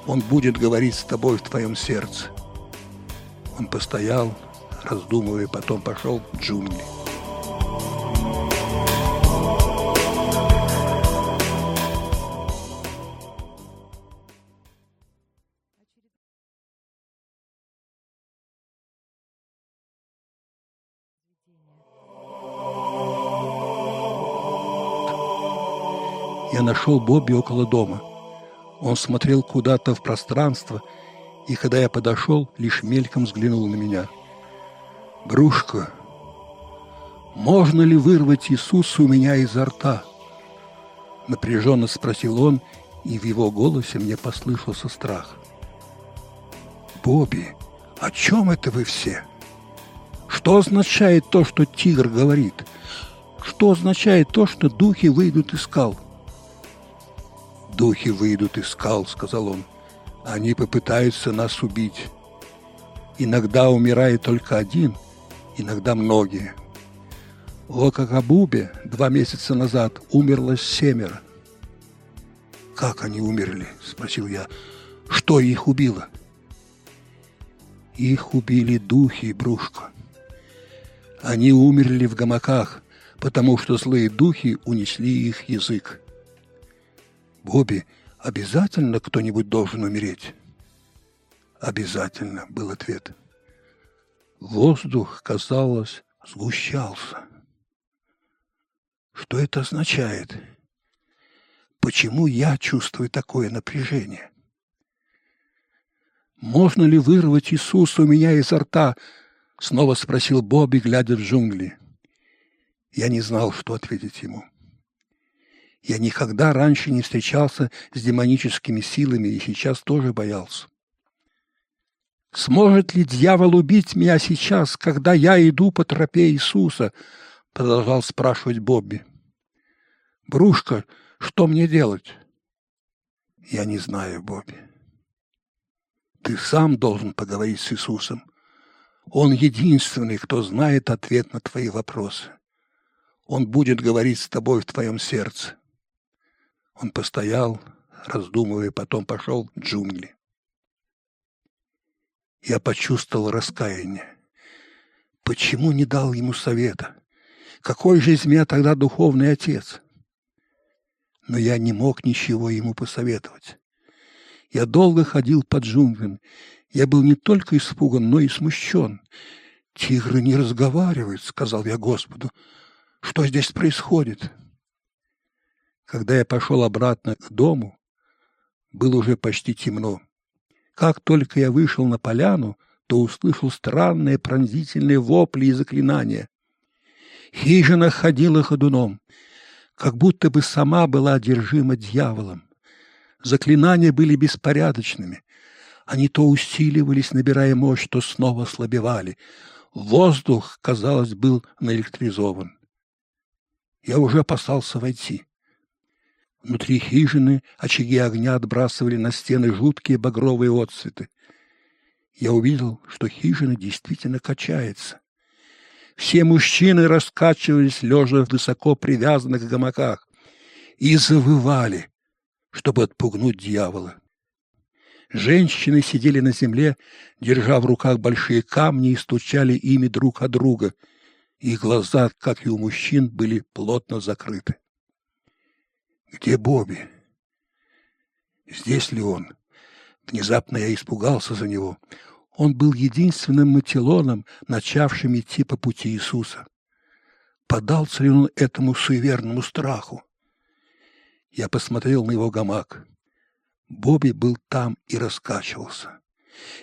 Он будет говорить с тобой в твоем сердце. Он постоял, раздумывая, потом пошел в джунгли. Нашел Бобби около дома. Он смотрел куда-то в пространство, и когда я подошел, лишь мельком взглянул на меня. «Брушка, можно ли вырвать Иисуса у меня изо рта?» Напряженно спросил он, и в его голосе мне послышался страх. «Бобби, о чем это вы все? Что означает то, что тигр говорит? Что означает то, что духи выйдут из скал? «Духи выйдут из скал», — сказал он. «Они попытаются нас убить. Иногда умирает только один, иногда многие. В Окакабубе два месяца назад умерло семеро. «Как они умерли?» – спросил я. «Что их убило?» Их убили духи, Брушко. Они умерли в гамаках, потому что злые духи унесли их язык. Бобби, обязательно кто-нибудь должен умереть? Обязательно, был ответ. Воздух, казалось, сгущался. Что это означает? Почему я чувствую такое напряжение? «Можно ли вырвать Иисуса у меня изо рта?» — снова спросил Бобби, глядя в джунгли. Я не знал, что ответить ему. Я никогда раньше не встречался с демоническими силами и сейчас тоже боялся. «Сможет ли дьявол убить меня сейчас, когда я иду по тропе Иисуса?» — продолжал спрашивать Бобби. «Брушка, что мне делать?» «Я не знаю, Бобби. Ты сам должен поговорить с Иисусом. Он единственный, кто знает ответ на твои вопросы. Он будет говорить с тобой в твоем сердце». Он постоял, раздумывая, потом пошел в джунгли я почувствовал раскаяние. Почему не дал ему совета? Какой же из меня тогда духовный отец? Но я не мог ничего ему посоветовать. Я долго ходил под джунглями. Я был не только испуган, но и смущен. «Тигры не разговаривают», — сказал я Господу. «Что здесь происходит?» Когда я пошел обратно к дому, было уже почти темно. Как только я вышел на поляну, то услышал странные пронзительные вопли и заклинания. Хижина ходила ходуном, как будто бы сама была одержима дьяволом. Заклинания были беспорядочными. Они то усиливались, набирая мощь, то снова ослабевали. Воздух, казалось, был наэлектризован. Я уже опасался войти. Внутри хижины очаги огня отбрасывали на стены жуткие багровые отцветы. Я увидел, что хижина действительно качается. Все мужчины раскачивались, лежа в высоко привязанных гамаках, и завывали, чтобы отпугнуть дьявола. Женщины сидели на земле, держа в руках большие камни и стучали ими друг от друга. Их глаза, как и у мужчин, были плотно закрыты. Где Бобби? Здесь ли он? Внезапно я испугался за него. Он был единственным матилоном, начавшим идти по пути Иисуса. Подался ли он этому суеверному страху? Я посмотрел на его гамак. Бобби был там и раскачивался.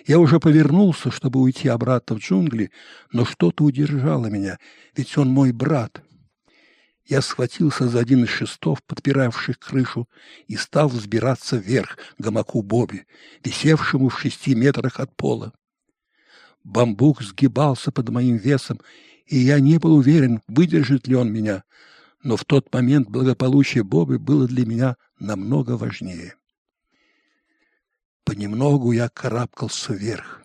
Я уже повернулся, чтобы уйти обратно в джунгли, но что-то удержало меня, ведь он мой брат. Я схватился за один из шестов, подпиравших крышу, и стал взбираться вверх к гамаку Бобби, висевшему в шести метрах от пола. Бамбук сгибался под моим весом, и я не был уверен, выдержит ли он меня, но в тот момент благополучие Бобби было для меня намного важнее. Понемногу я карабкался вверх.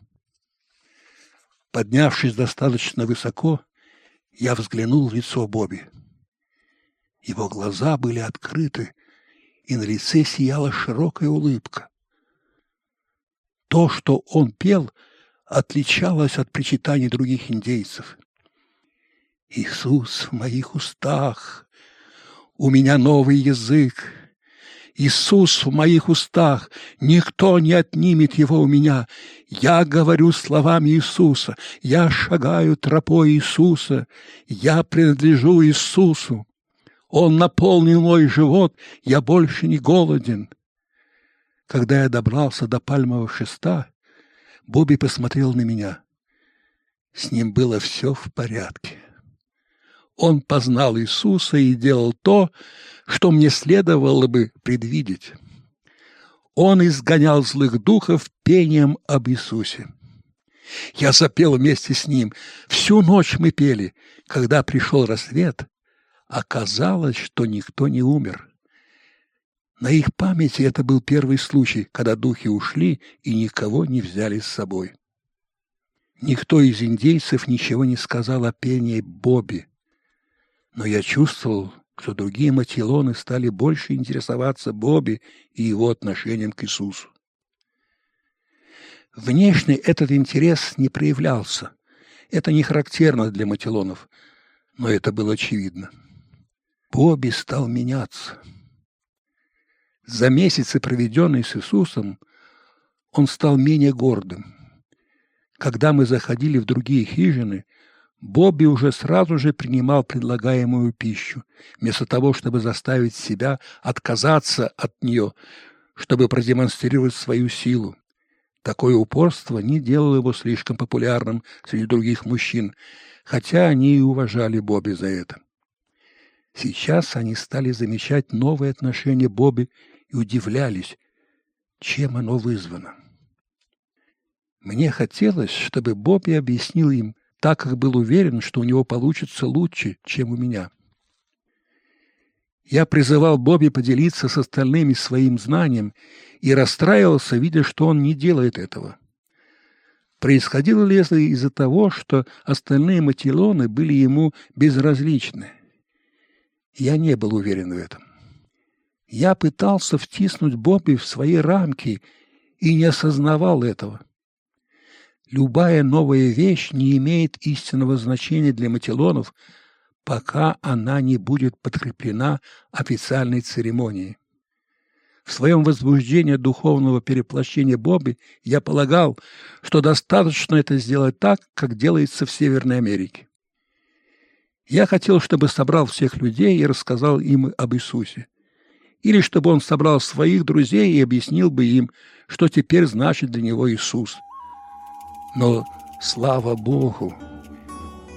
Поднявшись достаточно высоко, я взглянул в лицо Бобби. Его глаза были открыты, и на лице сияла широкая улыбка. То, что он пел, отличалось от причитаний других индейцев. «Иисус в моих устах, у меня новый язык, Иисус в моих устах, никто не отнимет его у меня. Я говорю словами Иисуса, я шагаю тропой Иисуса, я принадлежу Иисусу. Он наполнил мой живот, я больше не голоден. Когда я добрался до пальмового шеста, Бобби посмотрел на меня. С ним было все в порядке. Он познал Иисуса и делал то, что мне следовало бы предвидеть. Он изгонял злых духов пением об Иисусе. Я запел вместе с ним. Всю ночь мы пели. Когда пришел рассвет, оказалось, что никто не умер. На их памяти это был первый случай, когда духи ушли и никого не взяли с собой. Никто из индейцев ничего не сказал о пении Бобби, но я чувствовал, что другие матилоны стали больше интересоваться Бобби и его отношением к Иисусу. Внешне этот интерес не проявлялся. Это не характерно для матилонов, но это было очевидно. Бобби стал меняться. За месяцы, проведенные с Иисусом, он стал менее гордым. Когда мы заходили в другие хижины, Бобби уже сразу же принимал предлагаемую пищу, вместо того, чтобы заставить себя отказаться от нее, чтобы продемонстрировать свою силу. Такое упорство не делало его слишком популярным среди других мужчин, хотя они и уважали Бобби за это. Сейчас они стали замечать новое отношение Бобби и удивлялись, чем оно вызвано. Мне хотелось, чтобы Бобби объяснил им, так как был уверен, что у него получится лучше, чем у меня. Я призывал Бобби поделиться с остальными своим знанием и расстраивался, видя, что он не делает этого. Происходило ли это из-за того, что остальные матилоны были ему безразличны? Я не был уверен в этом. Я пытался втиснуть Бобби в свои рамки и не осознавал этого. Любая новая вещь не имеет истинного значения для матилонов, пока она не будет подкреплена официальной церемонией. В своем возбуждении духовного переплощения Бобби я полагал, что достаточно это сделать так, как делается в Северной Америке. Я хотел, чтобы собрал всех людей и рассказал им об Иисусе. Или чтобы он собрал своих друзей и объяснил бы им, что теперь значит для него Иисус. Но, слава Богу,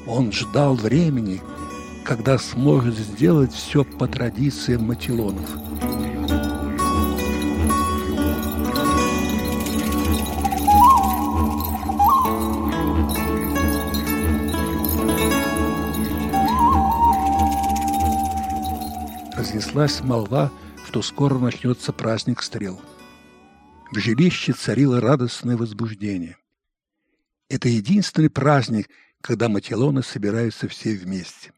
он ждал времени, когда сможет сделать все по традициям матилонов. Разнеслась молва, что скоро начнется праздник стрел. В жилище царило радостное возбуждение. Это единственный праздник, когда матилоны собираются все вместе.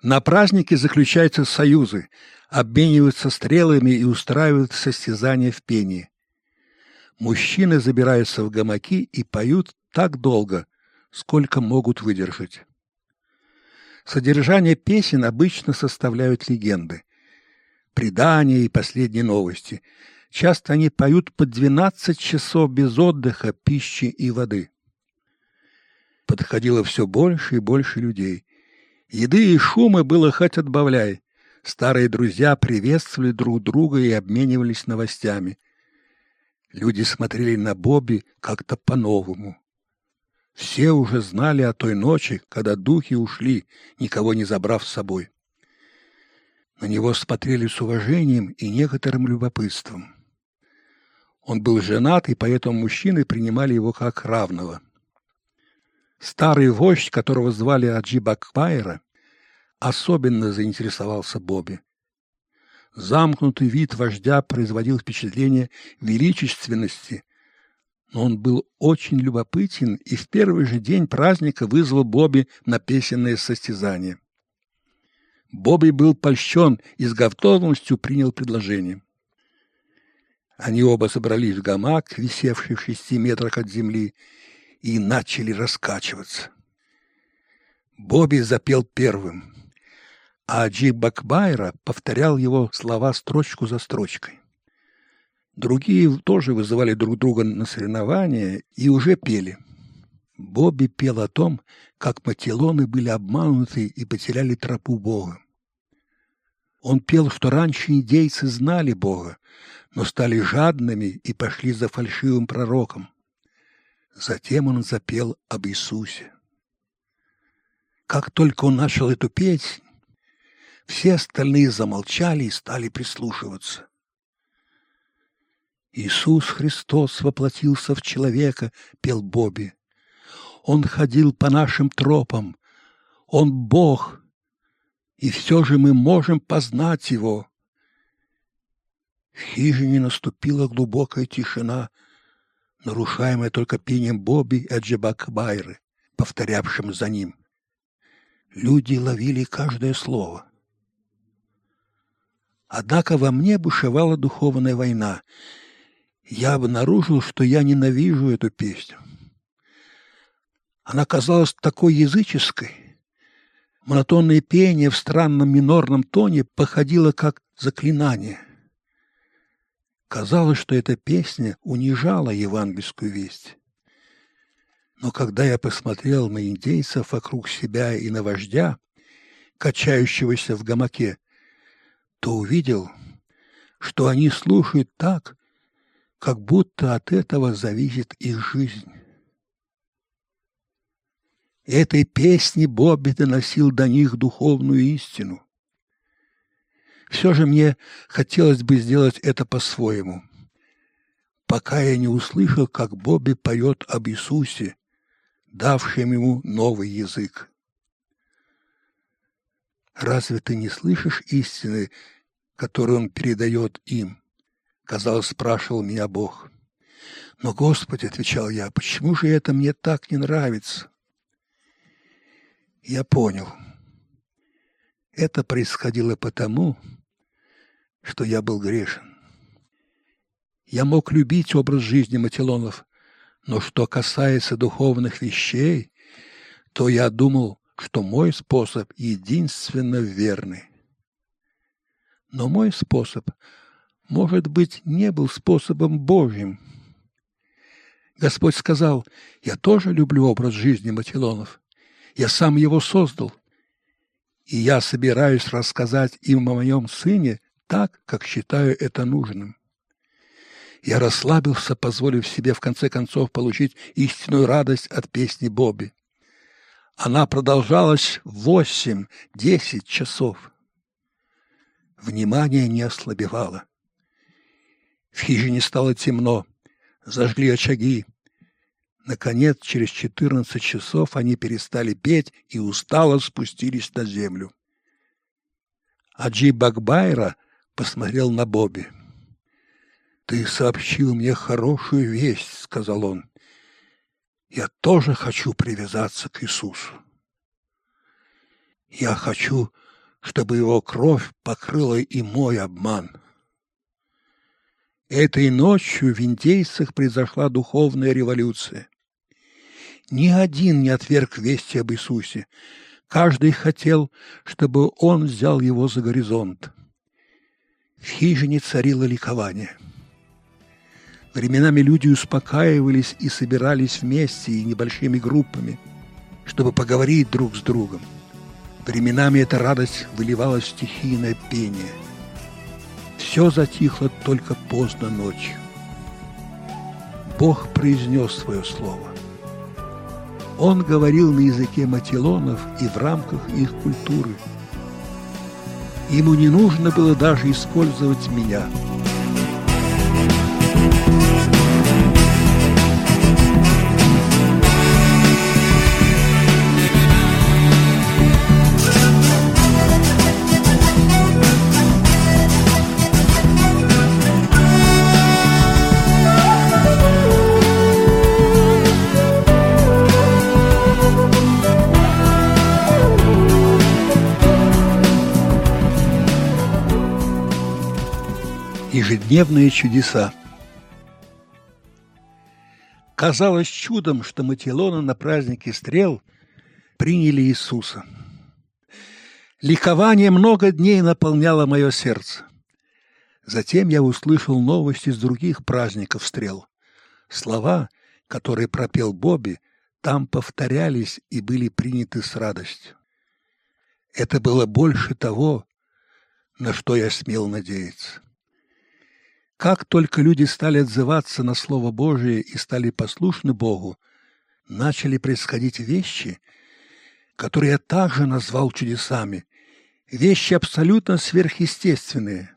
На празднике заключаются союзы, обмениваются стрелами и устраивают состязания в пении. Мужчины забираются в гамаки и поют так долго, сколько могут выдержать. Содержание песен обычно составляют легенды, предания и последние новости. Часто они поют по 12 часов без отдыха, пищи и воды. Подходило все больше и больше людей. Еды и шумы было хоть отбавляй. Старые друзья приветствовали друг друга и обменивались новостями. Люди смотрели на Бобби как-то по-новому. Все уже знали о той ночи, когда духи ушли, никого не забрав с собой. На него смотрели с уважением и некоторым любопытством. Он был женат, и поэтому мужчины принимали его как равного. Старый вождь, которого звали Аджибакбайра, особенно заинтересовался Бобби. Замкнутый вид вождя производил впечатление величественности, но он был очень любопытен и в первый же день праздника вызвал Бобби на песенное состязание. Бобби был польщен и с готовностью принял предложение. Они оба собрались в гамак, висевший в шести метрах от земли, и начали раскачиваться. Бобби запел первым, а Джи Бакбайра повторял его слова строчку за строчкой. Другие тоже вызывали друг друга на соревнования и уже пели. Бобби пел о том, как матилоны были обмануты и потеряли тропу Бога. Он пел, что раньше индейцы знали Бога, но стали жадными и пошли за фальшивым пророком. Затем он запел об Иисусе. Как только он начал эту петь, все остальные замолчали и стали прислушиваться. Иисус Христос воплотился в человека, пел Бобби. Он ходил по нашим тропам. Он Бог. И все же мы можем познать Его. В хижине наступила глубокая тишина, нарушаемая только пением Бобби и Аджибакбайры, повторявшим за ним. Люди ловили каждое слово. Однако во мне бушевала духовная война. Я обнаружил, что я ненавижу эту песню. Она казалась такой языческой. Монотонное пение в странном минорном тоне походило как заклинание. Казалось, что эта песня унижала евангельскую весть. Но когда я посмотрел на индейцев вокруг себя и на вождя, качающегося в гамаке, то увидел, что они слушают так, как будто от этого зависит их жизнь. Этой песни Бобби доносил до них духовную истину. Все же мне хотелось бы сделать это по-своему, пока я не услышал, как Бобби поет об Иисусе, давшем ему новый язык. Разве ты не слышишь истины, которую он передает им? Казалось, спрашивал меня Бог. Но, Господи, отвечал я, почему же это мне так не нравится? Я понял. Это происходило потому, что я был грешен. Я мог любить образ жизни Матилонов, но что касается духовных вещей, то я думал, что мой способ единственно верный. Но мой способ, может быть, не был способом Божьим. Господь сказал, я тоже люблю образ жизни Матилонов. Я сам его создал. И я собираюсь рассказать им о моем сыне так, как считаю это нужным. Я расслабился, позволив себе в конце концов получить истинную радость от песни Бобби. Она продолжалась восемь-десять часов. Внимание не ослабевало. В хижине стало темно, зажгли очаги. Наконец, через четырнадцать часов они перестали петь и устало спустились на землю. Аджи Багбайра посмотрел на Бобби. «Ты сообщил мне хорошую весть», — сказал он я тоже хочу привязаться к Иисусу. Я хочу, чтобы его кровь покрыла и мой обман. Этой ночью в индейцах произошла духовная революция. Ни один не отверг вести об Иисусе. Каждый хотел, чтобы он взял его за горизонт. В хижине царило ликование. Временами люди успокаивались и собирались вместе и небольшими группами, чтобы поговорить друг с другом. Временами эта радость выливалась в стихийное пение. Все затихло только поздно ночью. Бог произнес свое слово. Он говорил на языке матилонов и в рамках их культуры. Ему не нужно было даже использовать меня – Ежедневные чудеса. Казалось чудом, что Матилона на празднике стрел приняли Иисуса. Ликование много дней наполняло мое сердце. Затем я услышал новости с других праздников стрел. Слова, которые пропел Бобби, там повторялись и были приняты с радостью. Это было больше того, на что я смел надеяться. Как только люди стали отзываться на Слово Божие и стали послушны Богу, начали происходить вещи, которые я также назвал чудесами, вещи абсолютно сверхъестественные.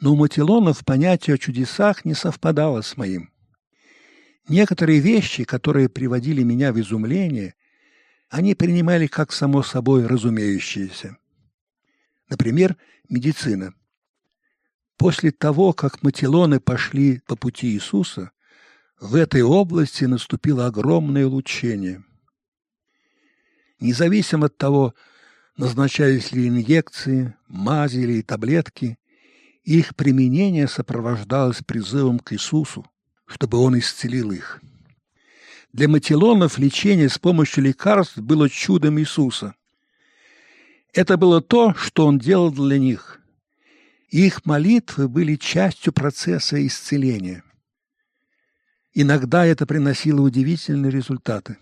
Но у Матилонов понятие о чудесах не совпадало с моим. Некоторые вещи, которые приводили меня в изумление, они принимали как само собой разумеющиеся. Например, медицина. После того, как матилоны пошли по пути Иисуса, в этой области наступило огромное улучшение. Независимо от того, назначались ли инъекции, мази или таблетки, их применение сопровождалось призывом к Иисусу, чтобы Он исцелил их. Для матилонов лечение с помощью лекарств было чудом Иисуса. Это было то, что Он делал для них. Их молитвы были частью процесса исцеления. Иногда это приносило удивительные результаты.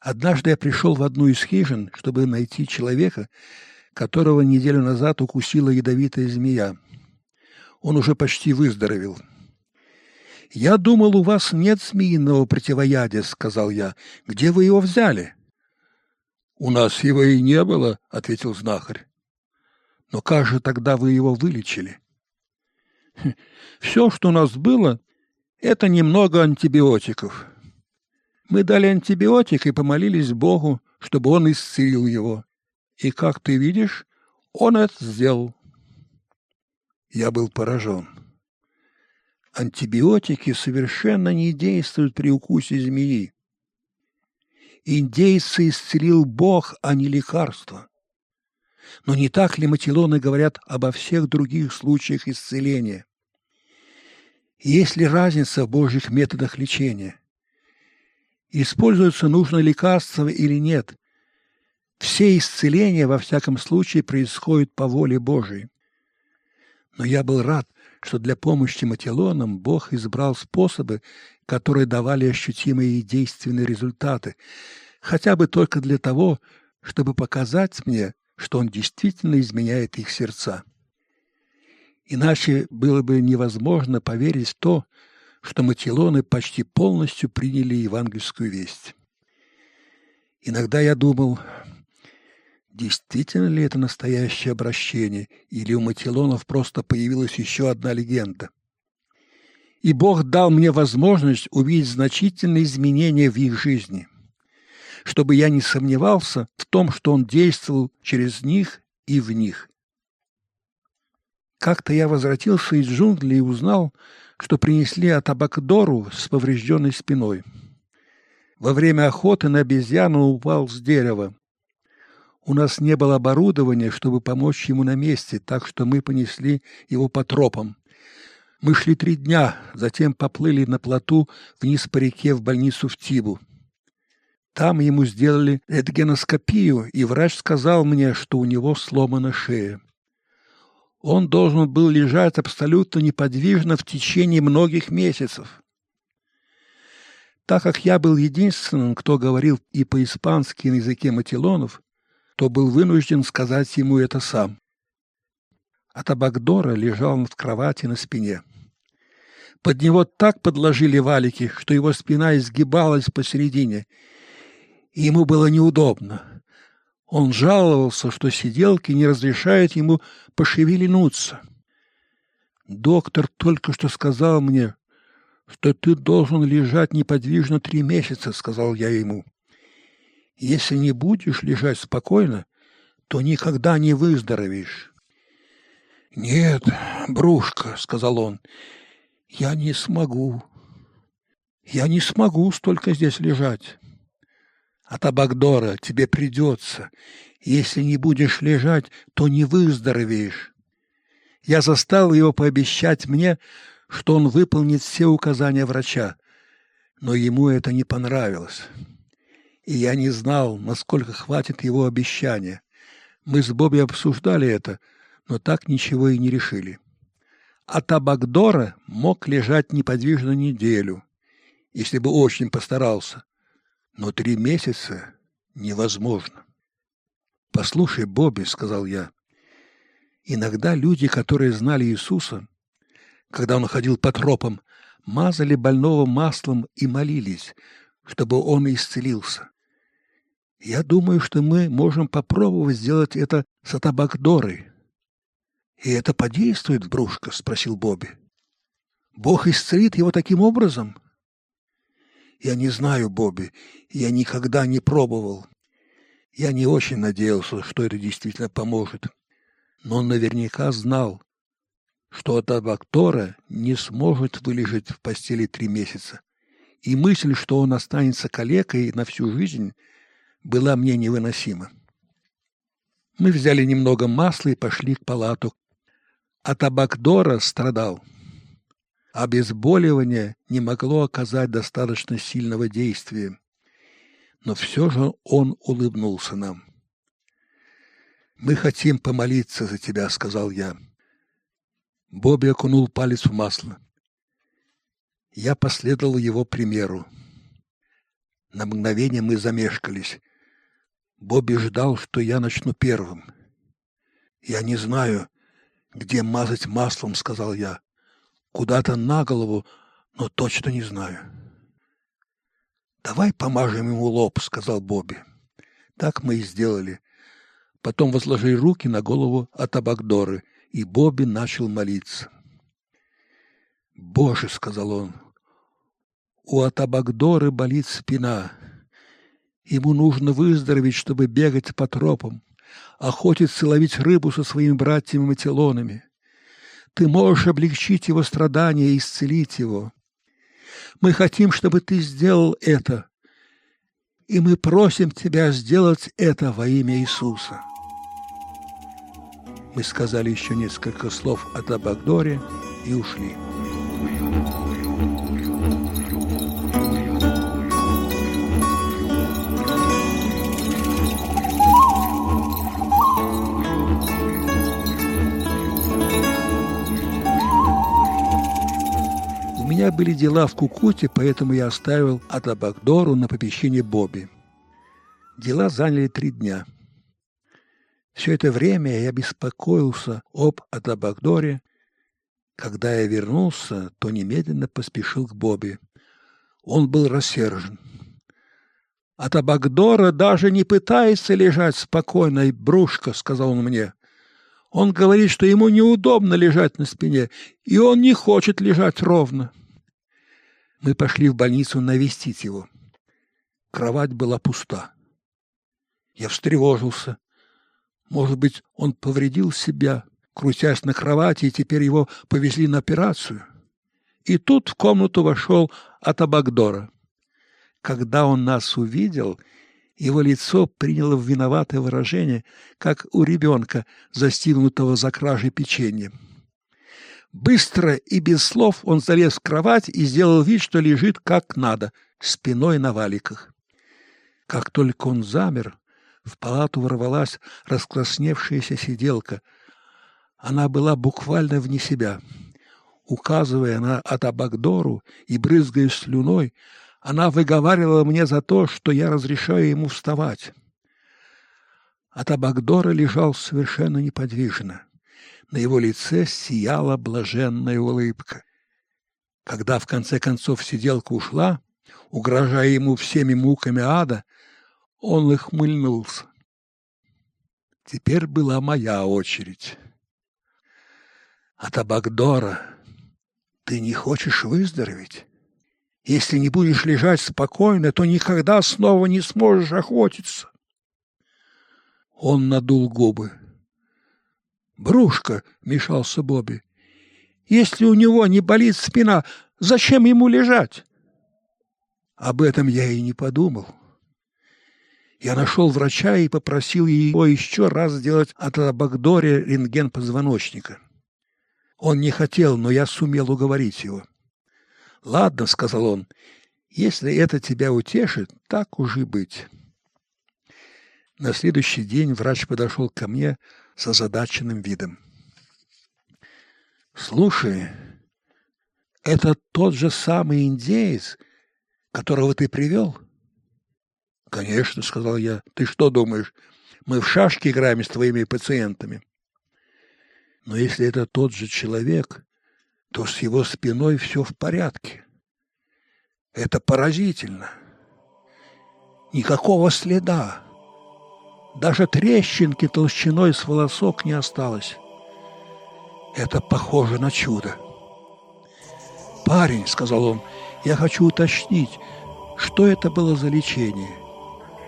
Однажды я пришел в одну из хижин, чтобы найти человека, которого неделю назад укусила ядовитая змея. Он уже почти выздоровел. «Я думал, у вас нет змеиного противоядия», — сказал я. «Где вы его взяли?» «У нас его и не было», — ответил знахарь. «Но как же тогда вы его вылечили?» (laughs) «Хм, «Все, что у нас было, это немного антибиотиков. Мы дали антибиотик и помолились Богу, чтобы он исцелил его. И, как ты видишь, он это сделал». Я был поражен. Антибиотики совершенно не действуют при укусе змеи. Индейцы исцелил Бог, а не лекарство. Но не так ли матилоны говорят обо всех других случаях исцеления? Есть ли разница в Божьих методах лечения? Используется нужное лекарство или нет? Все исцеления, во всяком случае, происходят по воле Божией. Но я был рад, что для помощи Матилонам Бог избрал способы, которые давали ощутимые и действенные результаты, хотя бы только для того, чтобы показать мне, что Он действительно изменяет их сердца. Иначе было бы невозможно поверить в то, что матилоны почти полностью приняли евангельскую весть. Иногда я думал, Действительно ли это настоящее обращение, или у Матилонов просто появилась еще одна легенда? И Бог дал мне возможность увидеть значительные изменения в их жизни, чтобы я не сомневался в том, что Он действовал через них и в них. Как-то я возвратился из джунглей и узнал, что принесли от Абакдору с поврежденной спиной. Во время охоты на обезьяну упал с дерева, у нас не было оборудования, чтобы помочь ему на месте, так что мы понесли его по тропам. Мы шли три дня, затем поплыли на плоту вниз по реке в больницу в Тибу. Там ему сделали рентгеноскопию, и врач сказал мне, что у него сломана шея. Он должен был лежать абсолютно неподвижно в течение многих месяцев. Так как я был единственным, кто говорил и по-испански, на языке матилонов, то был вынужден сказать ему это сам. А Табакдора лежал над кровати на спине. Под него так подложили валики, что его спина изгибалась посередине, и ему было неудобно. Он жаловался, что сиделки не разрешают ему пошевелинуться. Доктор только что сказал мне, что ты должен лежать неподвижно три месяца, сказал я ему. Если не будешь лежать спокойно, то никогда не выздоровеешь. — Нет, брушка, — сказал он, — я не смогу. Я не смогу столько здесь лежать. А табакдора тебе придется. Если не будешь лежать, то не выздоровеешь. Я застал его пообещать мне, что он выполнит все указания врача, но ему это не понравилось и я не знал, насколько хватит его обещания. Мы с Бобби обсуждали это, но так ничего и не решили. А Табакдора мог лежать неподвижно неделю, если бы очень постарался. Но три месяца невозможно. «Послушай, Бобби», — сказал я, — «иногда люди, которые знали Иисуса, когда Он ходил по тропам, мазали больного маслом и молились, чтобы он исцелился. Я думаю, что мы можем попробовать сделать это с Атабакдорой. «И это подействует, Брушка?» — спросил Бобби. «Бог исцелит его таким образом?» «Я не знаю, Бобби. Я никогда не пробовал. Я не очень надеялся, что это действительно поможет. Но он наверняка знал, что от Абактора не сможет вылежать в постели три месяца. И мысль, что он останется калекой на всю жизнь, была мне невыносима. Мы взяли немного масла и пошли к палату. От Абакдора страдал. Обезболивание не могло оказать достаточно сильного действия. Но все же он улыбнулся нам. «Мы хотим помолиться за тебя», — сказал я. Бобби окунул палец в масло. Я последовал его примеру. На мгновение мы замешкались. Бобби ждал, что я начну первым. «Я не знаю, где мазать маслом», — сказал я. «Куда-то на голову, но точно не знаю». «Давай помажем ему лоб», — сказал Бобби. Так мы и сделали. Потом возложили руки на голову от Абагдоры, и Бобби начал молиться. «Боже», — сказал он, — «у Атабагдоры болит спина». Ему нужно выздороветь, чтобы бегать по тропам, охотиться ловить рыбу со своими братьями-матилонами. Ты можешь облегчить его страдания и исцелить его. Мы хотим, чтобы ты сделал это, и мы просим тебя сделать это во имя Иисуса. Мы сказали еще несколько слов о Табагдоре и ушли. Меня были дела в Кукуте, поэтому я оставил Атабагдору на попечение Бобби. Дела заняли три дня. Все это время я беспокоился об Атабагдоре. Когда я вернулся, то немедленно поспешил к Бобби. Он был рассержен. «Атабагдора даже не пытается лежать спокойно, брушка», — сказал он мне. «Он говорит, что ему неудобно лежать на спине, и он не хочет лежать ровно». Мы пошли в больницу навестить его. Кровать была пуста. Я встревожился. Может быть, он повредил себя, крутясь на кровати, и теперь его повезли на операцию. И тут в комнату вошел Атабагдора. Когда он нас увидел, его лицо приняло виноватое выражение, как у ребенка, застигнутого за кражей печенья. Быстро и без слов он залез в кровать и сделал вид, что лежит как надо, спиной на валиках. Как только он замер, в палату ворвалась раскрасневшаяся сиделка. Она была буквально вне себя. Указывая на Атабагдору и брызгая слюной, она выговаривала мне за то, что я разрешаю ему вставать. Атабагдора лежал совершенно неподвижно на его лице сияла блаженная улыбка. Когда в конце концов сиделка ушла, угрожая ему всеми муками ада, он ухмыльнулся. Теперь была моя очередь. А Табагдора, ты не хочешь выздороветь? Если не будешь лежать спокойно, то никогда снова не сможешь охотиться. Он надул губы. «Брушка!» — мешался Бобби. «Если у него не болит спина, зачем ему лежать?» Об этом я и не подумал. Я нашел врача и попросил его еще раз сделать от Абагдоре рентген позвоночника. Он не хотел, но я сумел уговорить его. «Ладно», — сказал он, — «если это тебя утешит, так уже быть». На следующий день врач подошел ко мне с озадаченным видом. «Слушай, это тот же самый индеец, которого ты привел?» «Конечно», — сказал я. «Ты что думаешь, мы в шашки играем с твоими пациентами?» «Но если это тот же человек, то с его спиной все в порядке. Это поразительно. Никакого следа. Даже трещинки толщиной с волосок не осталось. Это похоже на чудо. «Парень», — сказал он, — «я хочу уточнить, что это было за лечение?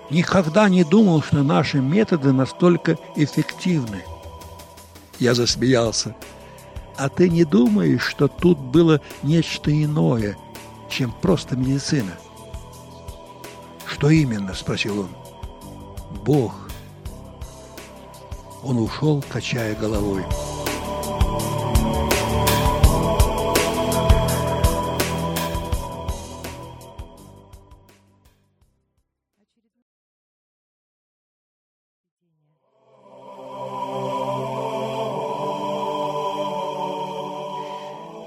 Никогда не думал, что наши методы настолько эффективны». Я засмеялся. «А ты не думаешь, что тут было нечто иное, чем просто медицина?» «Что именно?» – спросил он. «Бог». Он ушел, качая головой.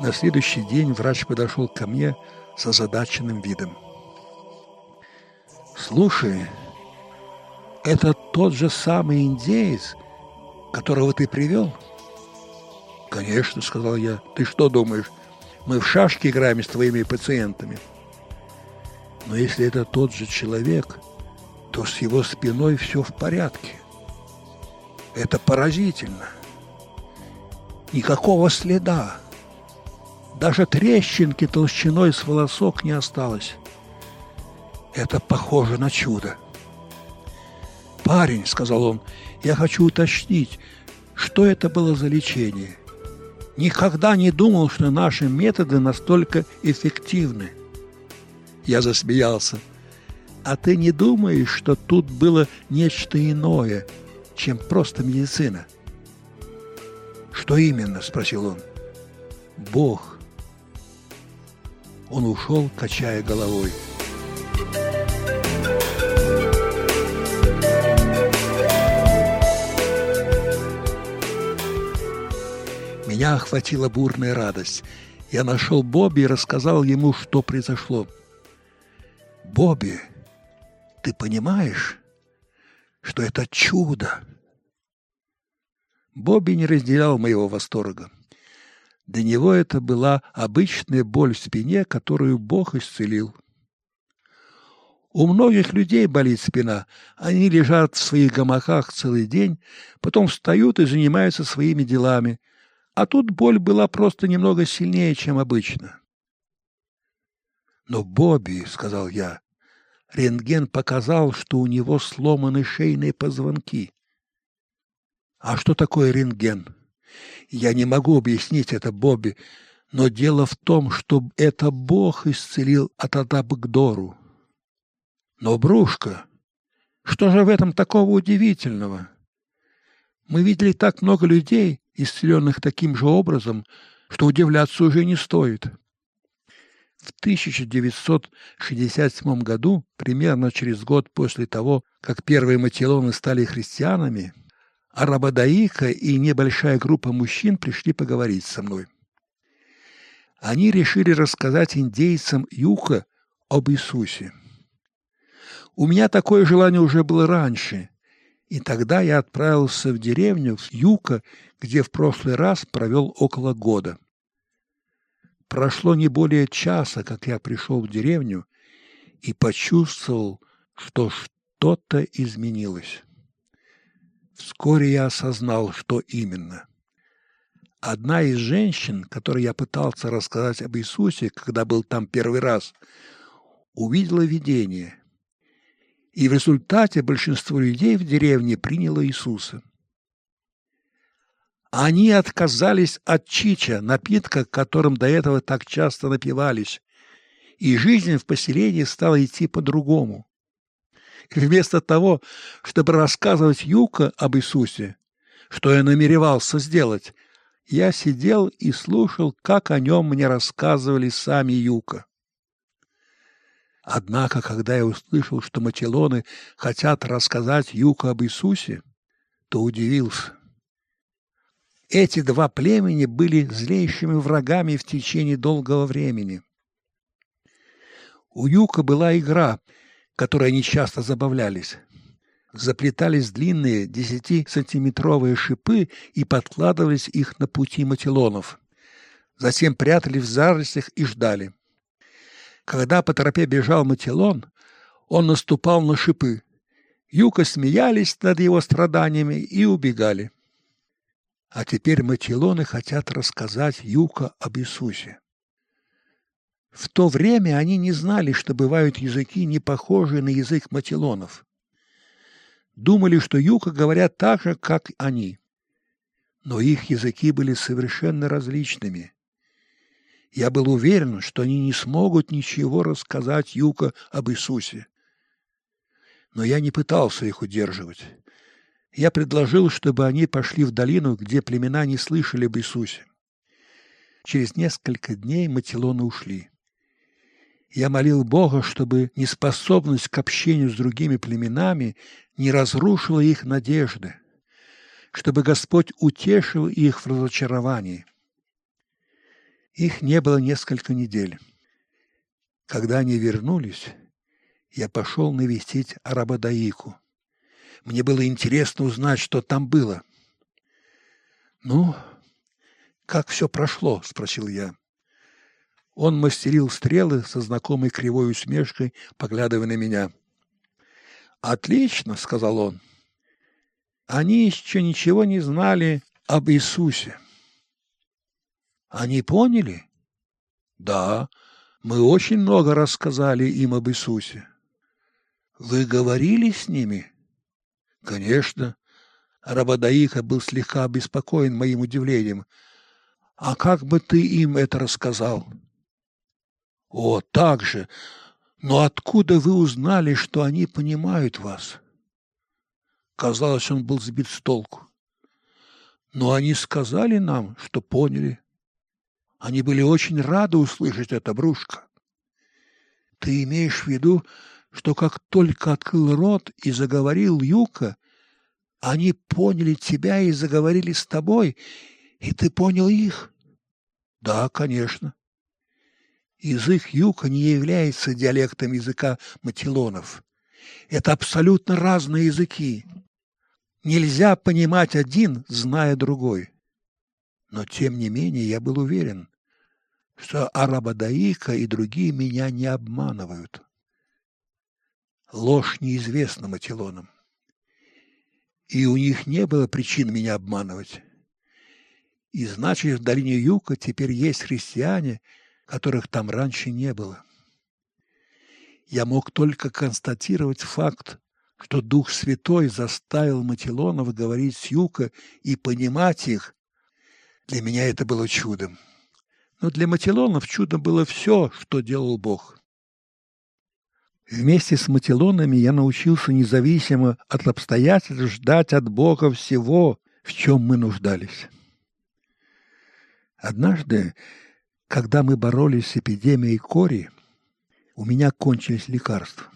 На следующий день врач подошел ко мне с озадаченным видом. «Слушай, это тот же самый индеец, которого ты привел?» «Конечно», — сказал я. «Ты что думаешь, мы в шашки играем с твоими пациентами?» «Но если это тот же человек, то с его спиной все в порядке. Это поразительно. Никакого следа. Даже трещинки толщиной с волосок не осталось. Это похоже на чудо. «Парень», — сказал он, — «я хочу уточнить, что это было за лечение. Никогда не думал, что наши методы настолько эффективны». Я засмеялся. «А ты не думаешь, что тут было нечто иное, чем просто медицина?» «Что именно?» – спросил он. «Бог». Он ушел, качая головой. Меня охватила бурная радость. Я нашел Бобби и рассказал ему, что произошло. «Бобби, ты понимаешь, что это чудо?» Бобби не разделял моего восторга. Для него это была обычная боль в спине, которую Бог исцелил. У многих людей болит спина. Они лежат в своих гамаках целый день, потом встают и занимаются своими делами – а тут боль была просто немного сильнее, чем обычно. «Но Бобби», — сказал я, — рентген показал, что у него сломаны шейные позвонки. «А что такое рентген?» «Я не могу объяснить это Бобби, но дело в том, что это Бог исцелил от Адабгдору». «Но, Брушка, что же в этом такого удивительного?» Мы видели так много людей, исцеленных таким же образом, что удивляться уже не стоит. В 1967 году, примерно через год после того, как первые матилоны стали христианами, Арабадаика и небольшая группа мужчин пришли поговорить со мной. Они решили рассказать индейцам Юха об Иисусе. У меня такое желание уже было раньше, и тогда я отправился в деревню в Юка, где в прошлый раз провел около года. Прошло не более часа, как я пришел в деревню и почувствовал, что что-то изменилось. Вскоре я осознал, что именно. Одна из женщин, которой я пытался рассказать об Иисусе, когда был там первый раз, увидела видение – и в результате большинство людей в деревне приняло Иисуса. Они отказались от чича, напитка, которым до этого так часто напивались, и жизнь в поселении стала идти по-другому. Вместо того, чтобы рассказывать Юка об Иисусе, что я намеревался сделать, я сидел и слушал, как о нем мне рассказывали сами Юка. Однако, когда я услышал, что Матилоны хотят рассказать Юку об Иисусе, то удивился. Эти два племени были злейшими врагами в течение долгого времени. У Юка была игра, которой они часто забавлялись. Заплетались длинные десятисантиметровые шипы и подкладывались их на пути матилонов. Затем прятали в зарослях и ждали. Когда по тропе бежал Матилон, он наступал на шипы. Юка смеялись над его страданиями и убегали. А теперь матилоны хотят рассказать Юка об Иисусе. В то время они не знали, что бывают языки, не похожие на язык матилонов. Думали, что Юка говорят так же, как они. Но их языки были совершенно различными. Я был уверен, что они не смогут ничего рассказать Юка об Иисусе. Но я не пытался их удерживать. Я предложил, чтобы они пошли в долину, где племена не слышали об Иисусе. Через несколько дней Матилоны ушли. Я молил Бога, чтобы неспособность к общению с другими племенами не разрушила их надежды, чтобы Господь утешил их в разочаровании. Их не было несколько недель. Когда они вернулись, я пошел навестить Арабадаику. Мне было интересно узнать, что там было. «Ну, как все прошло?» — спросил я. Он мастерил стрелы со знакомой кривой усмешкой, поглядывая на меня. «Отлично», — сказал он. «Они еще ничего не знали об Иисусе». «Они поняли?» «Да, мы очень много рассказали им об Иисусе». «Вы говорили с ними?» «Конечно». Рабадаиха был слегка обеспокоен моим удивлением. «А как бы ты им это рассказал?» О, так же. Но откуда вы узнали, что они понимают вас? Казалось, он был сбит с толку. Но они сказали нам, что поняли. Они были очень рады услышать это, Брушка. Ты имеешь в виду, что как только открыл рот и заговорил Юка, они поняли тебя и заговорили с тобой, и ты понял их? Да, конечно. Язык юка не является диалектом языка матилонов. Это абсолютно разные языки. Нельзя понимать один, зная другой. Но, тем не менее, я был уверен, что Арабадаика и другие меня не обманывают. Ложь неизвестна матилонам. И у них не было причин меня обманывать. И значит, в долине Юка теперь есть христиане – которых там раньше не было. Я мог только констатировать факт, что Дух Святой заставил Матилонов говорить с Юка и понимать их. Для меня это было чудом. Но для Матилонов чудом было все, что делал Бог. Вместе с Матилонами я научился независимо от обстоятельств ждать от Бога всего, в чем мы нуждались. Однажды когда мы боролись с эпидемией кори, у меня кончились лекарства.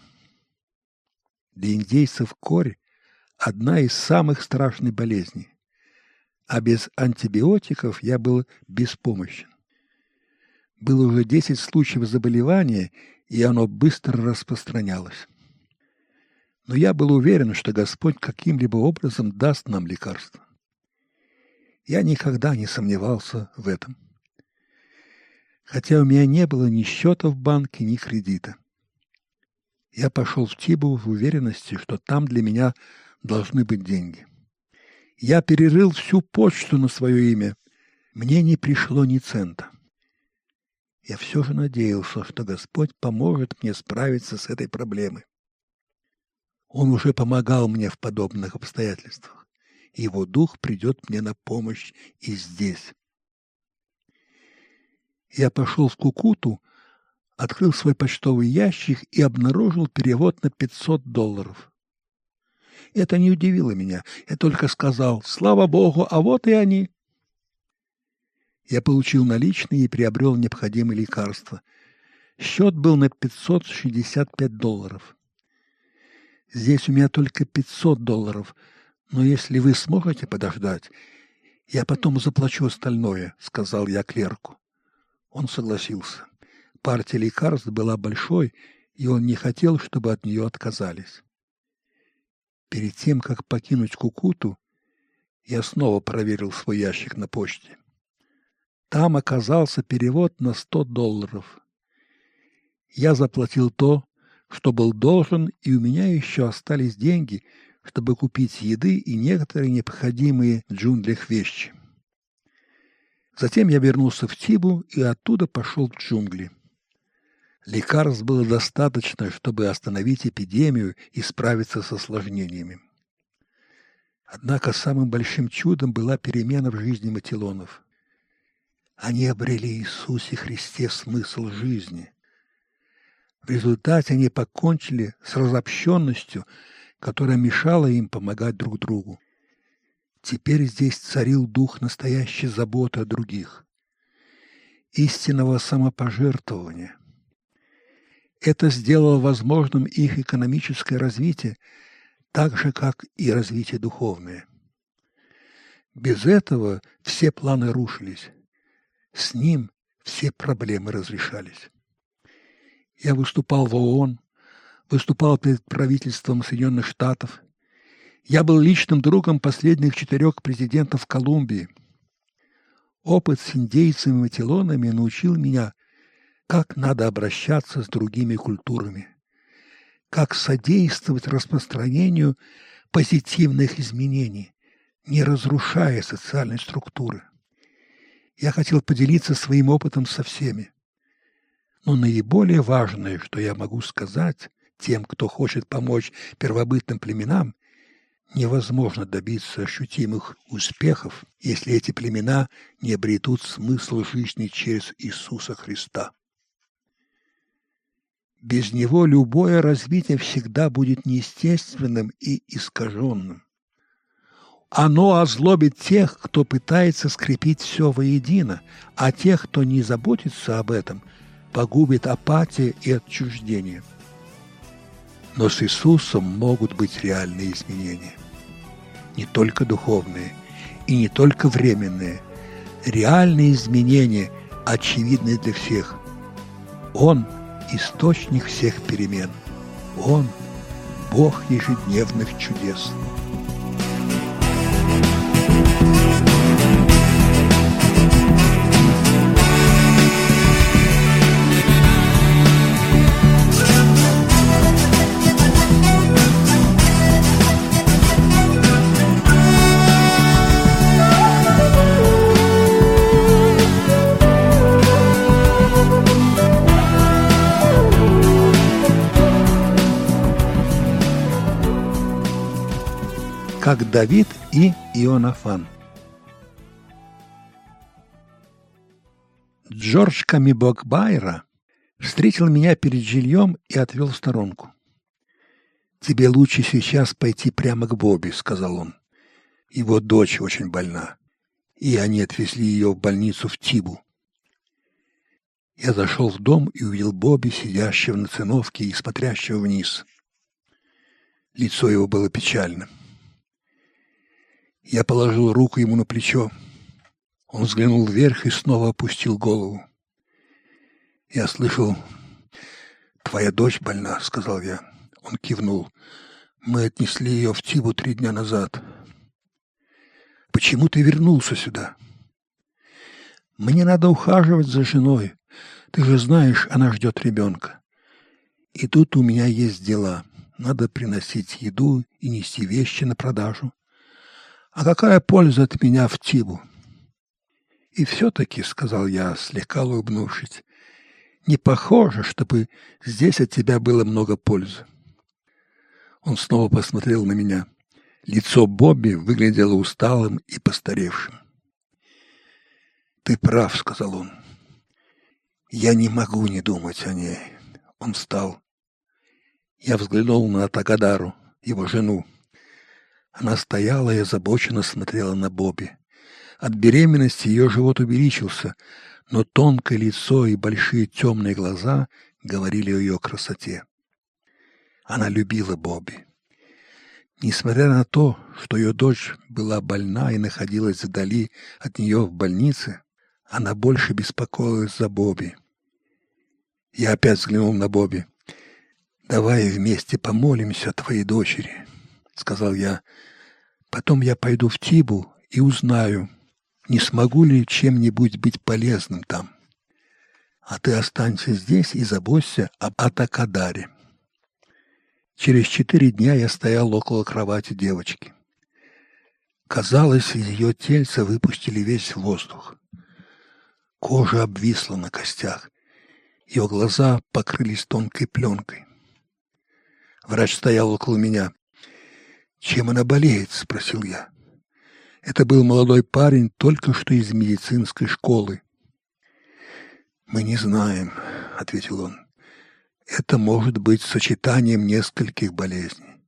Для индейцев корь – одна из самых страшных болезней, а без антибиотиков я был беспомощен. Было уже 10 случаев заболевания, и оно быстро распространялось. Но я был уверен, что Господь каким-либо образом даст нам лекарство. Я никогда не сомневался в этом хотя у меня не было ни счета в банке, ни кредита. Я пошел в Тибу в уверенности, что там для меня должны быть деньги. Я перерыл всю почту на свое имя. Мне не пришло ни цента. Я все же надеялся, что Господь поможет мне справиться с этой проблемой. Он уже помогал мне в подобных обстоятельствах. Его дух придет мне на помощь и здесь. Я пошел в Кукуту, открыл свой почтовый ящик и обнаружил перевод на 500 долларов. Это не удивило меня. Я только сказал «Слава Богу, а вот и они». Я получил наличные и приобрел необходимые лекарства. Счет был на 565 долларов. Здесь у меня только 500 долларов, но если вы сможете подождать, я потом заплачу остальное, — сказал я клерку. Он согласился. Партия лекарств была большой, и он не хотел, чтобы от нее отказались. Перед тем, как покинуть Кукуту, я снова проверил свой ящик на почте. Там оказался перевод на сто долларов. Я заплатил то, что был должен, и у меня еще остались деньги, чтобы купить еды и некоторые необходимые в джунглях вещи. Затем я вернулся в Тибу и оттуда пошел в джунгли. Лекарств было достаточно, чтобы остановить эпидемию и справиться с осложнениями. Однако самым большим чудом была перемена в жизни Матилонов. Они обрели Иисусе Христе смысл жизни. В результате они покончили с разобщенностью, которая мешала им помогать друг другу. Теперь здесь царил дух настоящей заботы о других, истинного самопожертвования. Это сделало возможным их экономическое развитие, так же, как и развитие духовное. Без этого все планы рушились. С ним все проблемы разрешались. Я выступал в ООН, выступал перед правительством Соединенных Штатов. Я был личным другом последних четырех президентов Колумбии. Опыт с индейцами и матилонами научил меня, как надо обращаться с другими культурами, как содействовать распространению позитивных изменений, не разрушая социальной структуры. Я хотел поделиться своим опытом со всеми. Но наиболее важное, что я могу сказать тем, кто хочет помочь первобытным племенам, невозможно добиться ощутимых успехов, если эти племена не обретут смысл жизни через Иисуса Христа. Без него любое развитие всегда будет неестественным и искаженным. Оно озлобит тех, кто пытается скрепить все воедино, а тех, кто не заботится об этом – погубит апатия и отчуждение. Но с Иисусом могут быть реальные изменения. Не только духовные и не только временные. Реальные изменения очевидны для всех. Он – источник всех перемен. Он – Бог ежедневных чудес. Как Давид и Ионафан. Джордж Камибокбайра встретил меня перед жильем и отвел в сторонку. «Тебе лучше сейчас пойти прямо к Бобби», — сказал он. «Его дочь очень больна, и они отвезли ее в больницу в Тибу». Я зашел в дом и увидел Бобби, сидящего на циновке и смотрящего вниз. Лицо его было печальным. Я положил руку ему на плечо. Он взглянул вверх и снова опустил голову. Я слышал, «Твоя дочь больна», — сказал я. Он кивнул. «Мы отнесли ее в Тибу три дня назад». «Почему ты вернулся сюда?» «Мне надо ухаживать за женой. Ты же знаешь, она ждет ребенка. И тут у меня есть дела. Надо приносить еду и нести вещи на продажу. А какая польза от меня в Тибу? И все-таки, — сказал я, слегка улыбнувшись, — не похоже, чтобы здесь от тебя было много пользы. Он снова посмотрел на меня. Лицо Бобби выглядело усталым и постаревшим. «Ты прав», — сказал он. «Я не могу не думать о ней». Он встал. Я взглянул на Тагадару, его жену. Она стояла и озабоченно смотрела на Бобби. От беременности ее живот увеличился, но тонкое лицо и большие темные глаза говорили о ее красоте. Она любила Бобби. Несмотря на то, что ее дочь была больна и находилась вдали от нее в больнице, она больше беспокоилась за Бобби. Я опять взглянул на Бобби. «Давай вместе помолимся о твоей дочери», — сказал я, Потом я пойду в Тибу и узнаю, не смогу ли чем-нибудь быть полезным там. А ты останься здесь и заботься об Атакадаре. Через четыре дня я стоял около кровати девочки. Казалось, из ее тельца выпустили весь воздух. Кожа обвисла на костях. Его глаза покрылись тонкой пленкой. Врач стоял около меня. «Чем она болеет?» — спросил я. Это был молодой парень только что из медицинской школы. «Мы не знаем», — ответил он. «Это может быть сочетанием нескольких болезней.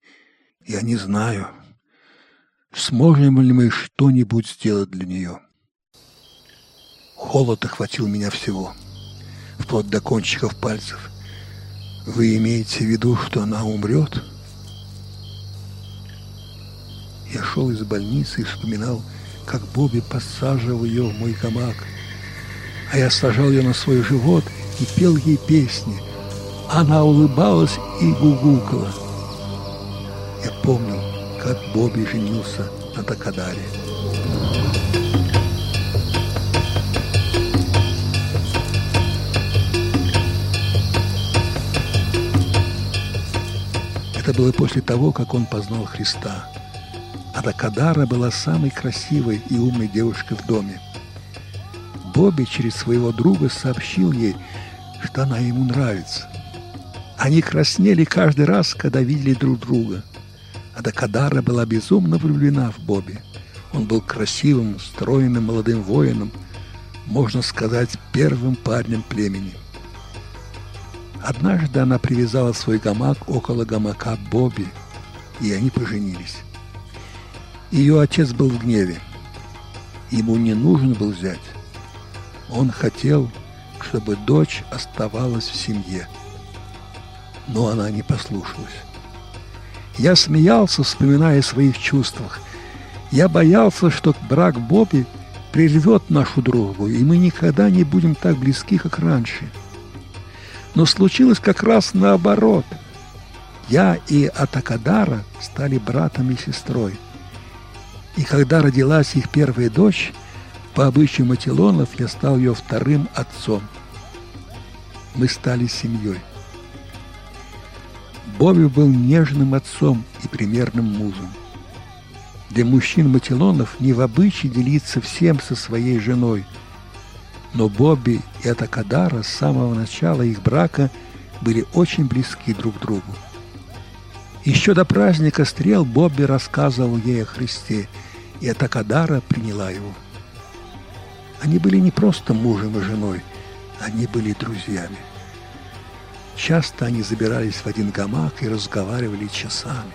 Я не знаю, сможем ли мы что-нибудь сделать для нее». Холод охватил меня всего, вплоть до кончиков пальцев. Вы имеете в виду, что она умрет? Я шел из больницы и вспоминал, как Бобби посаживал ее в мой гамак, а я сажал ее на свой живот и пел ей песни. Она улыбалась и гугукала. Я помнил, как Бобби женился на Такадаре. Это было после того, как он познал Христа. А Такадара была самой красивой и умной девушкой в доме. Бобби через своего друга сообщил ей, что она ему нравится. Они краснели каждый раз, когда видели друг друга. А Дакадара была безумно влюблена в Бобби. Он был красивым, стройным молодым воином, можно сказать, первым парнем племени. Однажды она привязала свой гамак около гамака Бобби, и они поженились. Ее отец был в гневе. Ему не нужен был зять. Он хотел, чтобы дочь оставалась в семье. Но она не послушалась. Я смеялся, вспоминая о своих чувствах. Я боялся, что брак Бобби прервет нашу дружбу, и мы никогда не будем так близки, как раньше. Но случилось как раз наоборот. Я и Атакадара стали братом и сестрой. И когда родилась их первая дочь, по обычаю Матилонов я стал ее вторым отцом. Мы стали семьей. Бобби был нежным отцом и примерным мужем. Для мужчин Матилонов не в обычае делиться всем со своей женой – но Бобби и Атакадара с самого начала их брака были очень близки друг к другу. Еще до праздника стрел Бобби рассказывал ей о Христе, и Атакадара приняла его. Они были не просто мужем и женой, они были друзьями. Часто они забирались в один гамак и разговаривали часами.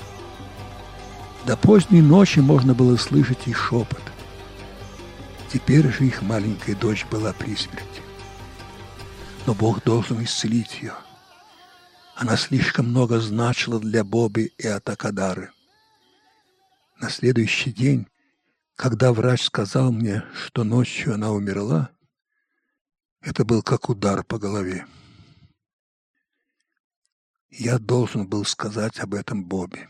До поздней ночи можно было слышать их шепот. Теперь же их маленькая дочь была при смерти. Но Бог должен исцелить ее. Она слишком много значила для Боби и Атакадары. На следующий день, когда врач сказал мне, что ночью она умерла, это был как удар по голове. Я должен был сказать об этом Бобби.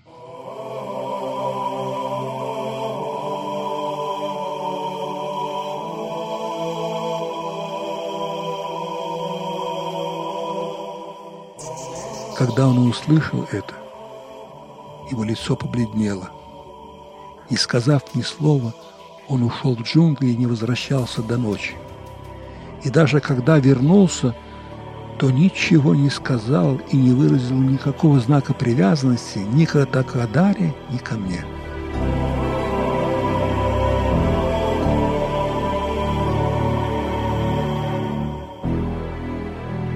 Когда он услышал это, его лицо побледнело. И, сказав ни слова, он ушел в джунгли и не возвращался до ночи. И даже когда вернулся, то ничего не сказал и не выразил никакого знака привязанности ни к Атакадаре, ни ко мне.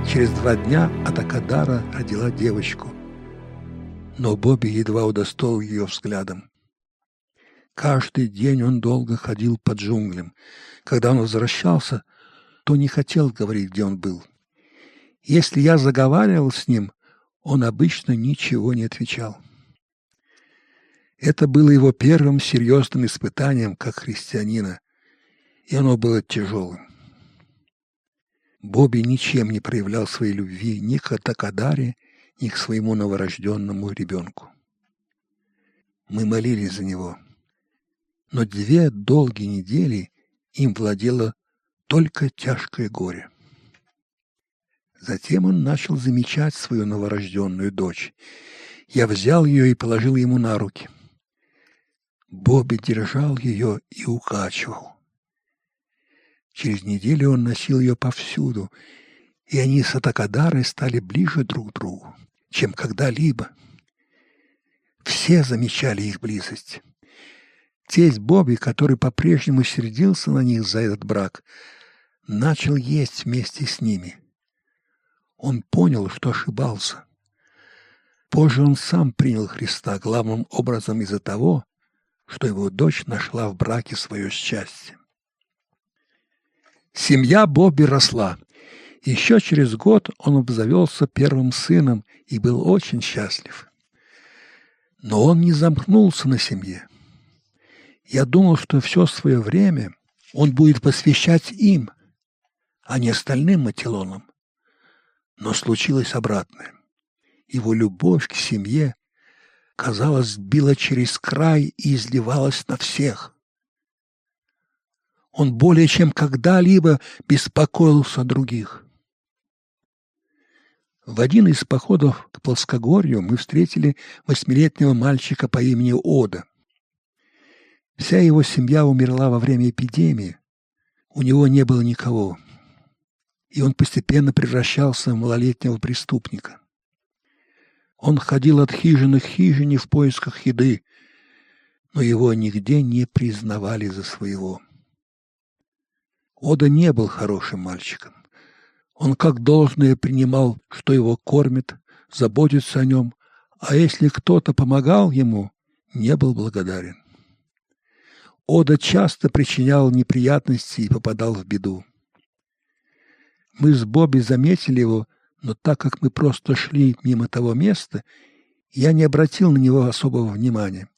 Через два дня Атакадара родила девочку. Но Бобби едва удостоил ее взглядом. Каждый день он долго ходил по джунглям. Когда он возвращался, то не хотел говорить, где он был. Если я заговаривал с ним, он обычно ничего не отвечал. Это было его первым серьезным испытанием как христианина, и оно было тяжелым. Бобби ничем не проявлял своей любви ни к Атакадаре, ни к своему новорожденному ребенку. Мы молились за него, но две долгие недели им владело только тяжкое горе. Затем он начал замечать свою новорожденную дочь. Я взял ее и положил ему на руки. Бобби держал ее и укачивал. Через неделю он носил ее повсюду, и они с Атакадарой стали ближе друг к другу, чем когда-либо. Все замечали их близость. Тесть Бобби, который по-прежнему сердился на них за этот брак, начал есть вместе с ними. Он понял, что ошибался. Позже он сам принял Христа главным образом из-за того, что его дочь нашла в браке свое счастье. Семья Бобби росла. Еще через год он обзавелся первым сыном и был очень счастлив. Но он не замкнулся на семье. Я думал, что все свое время он будет посвящать им, а не остальным матилонам. Но случилось обратное. Его любовь к семье, казалось, била через край и изливалась на всех. Он более чем когда-либо беспокоился о других. В один из походов к Плоскогорью мы встретили восьмилетнего мальчика по имени Ода. Вся его семья умерла во время эпидемии. У него не было никого. И он постепенно превращался в малолетнего преступника. Он ходил от хижины к хижине в поисках еды, но его нигде не признавали за своего. Ода не был хорошим мальчиком. Он как должное принимал, что его кормят, заботится о нем, а если кто-то помогал ему, не был благодарен. Ода часто причинял неприятности и попадал в беду. Мы с Бобби заметили его но так как мы просто шли мимо того места, я не обратил на него особого внимания.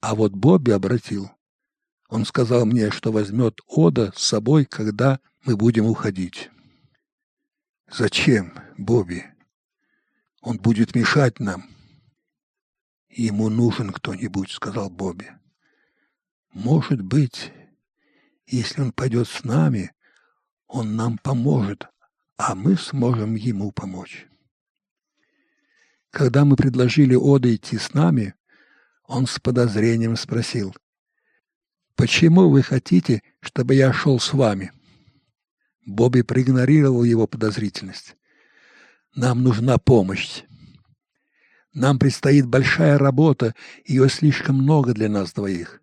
А вот Бобби обратил. Он сказал мне, что возьмет Ода с собой, когда мы будем уходить. «Зачем, Бобби? Он будет мешать нам». «Ему нужен кто-нибудь», — сказал Бобби. «Может быть, если он пойдет с нами, он нам поможет, а мы сможем ему помочь. Когда мы предложили Ода идти с нами, он с подозрением спросил, «Почему вы хотите, чтобы я шел с вами?» Бобби проигнорировал его подозрительность. «Нам нужна помощь. Нам предстоит большая работа, ее слишком много для нас двоих.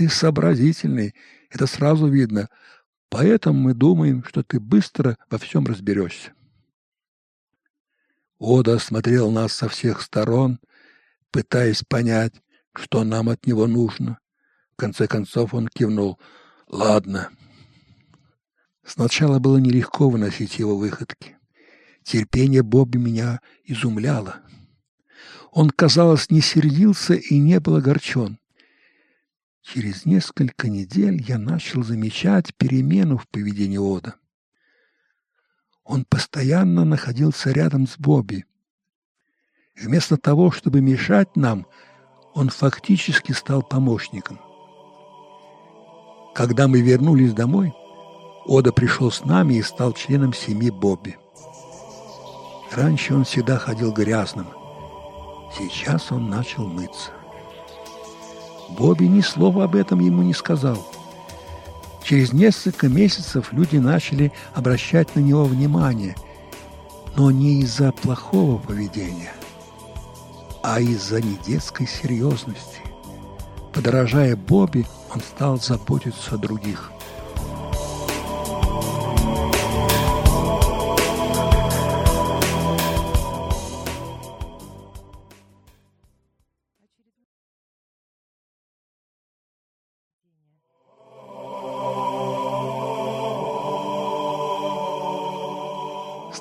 Ты сообразительный, это сразу видно, Поэтому мы думаем, что ты быстро во всем разберешься. Ода осмотрел нас со всех сторон, пытаясь понять, что нам от него нужно. В конце концов он кивнул. «Ладно». Сначала было нелегко выносить его выходки. Терпение Бобби меня изумляло. Он, казалось, не сердился и не был огорчен. Через несколько недель я начал замечать перемену в поведении Ода. Он постоянно находился рядом с Бобби. Вместо того, чтобы мешать нам, он фактически стал помощником. Когда мы вернулись домой, Ода пришел с нами и стал членом семьи Бобби. Раньше он всегда ходил грязным. Сейчас он начал мыться. Бобби ни слова об этом ему не сказал. Через несколько месяцев люди начали обращать на него внимание, но не из-за плохого поведения, а из-за недетской серьезности. Подорожая Бобби, он стал заботиться о других –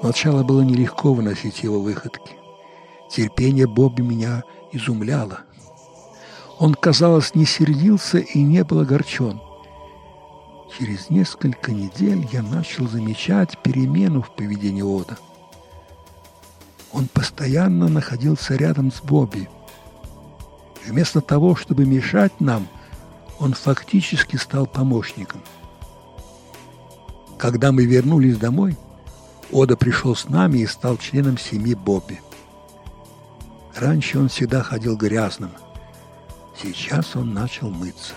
Сначала было нелегко выносить его выходки. Терпение Бобби меня изумляло. Он, казалось, не сердился и не был огорчен. Через несколько недель я начал замечать перемену в поведении Ода. Он постоянно находился рядом с Бобби. Вместо того, чтобы мешать нам, он фактически стал помощником. Когда мы вернулись домой – Ода пришел с нами и стал членом семьи Бобби. Раньше он всегда ходил грязным. Сейчас он начал мыться.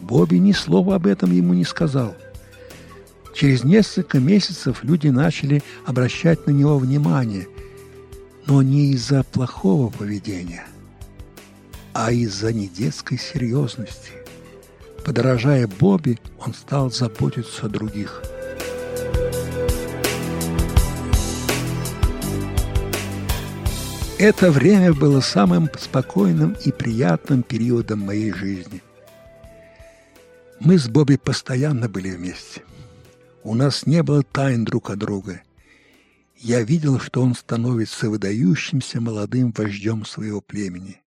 Бобби ни слова об этом ему не сказал – Через несколько месяцев люди начали обращать на него внимание, но не из-за плохого поведения, а из-за недетской серьезности. Подорожая Бобби, он стал заботиться о других – Это время было самым спокойным и приятным периодом моей жизни. Мы с Бобби постоянно были вместе. У нас не было тайн друг от друга. Я видел, что он становится выдающимся молодым вождем своего племени.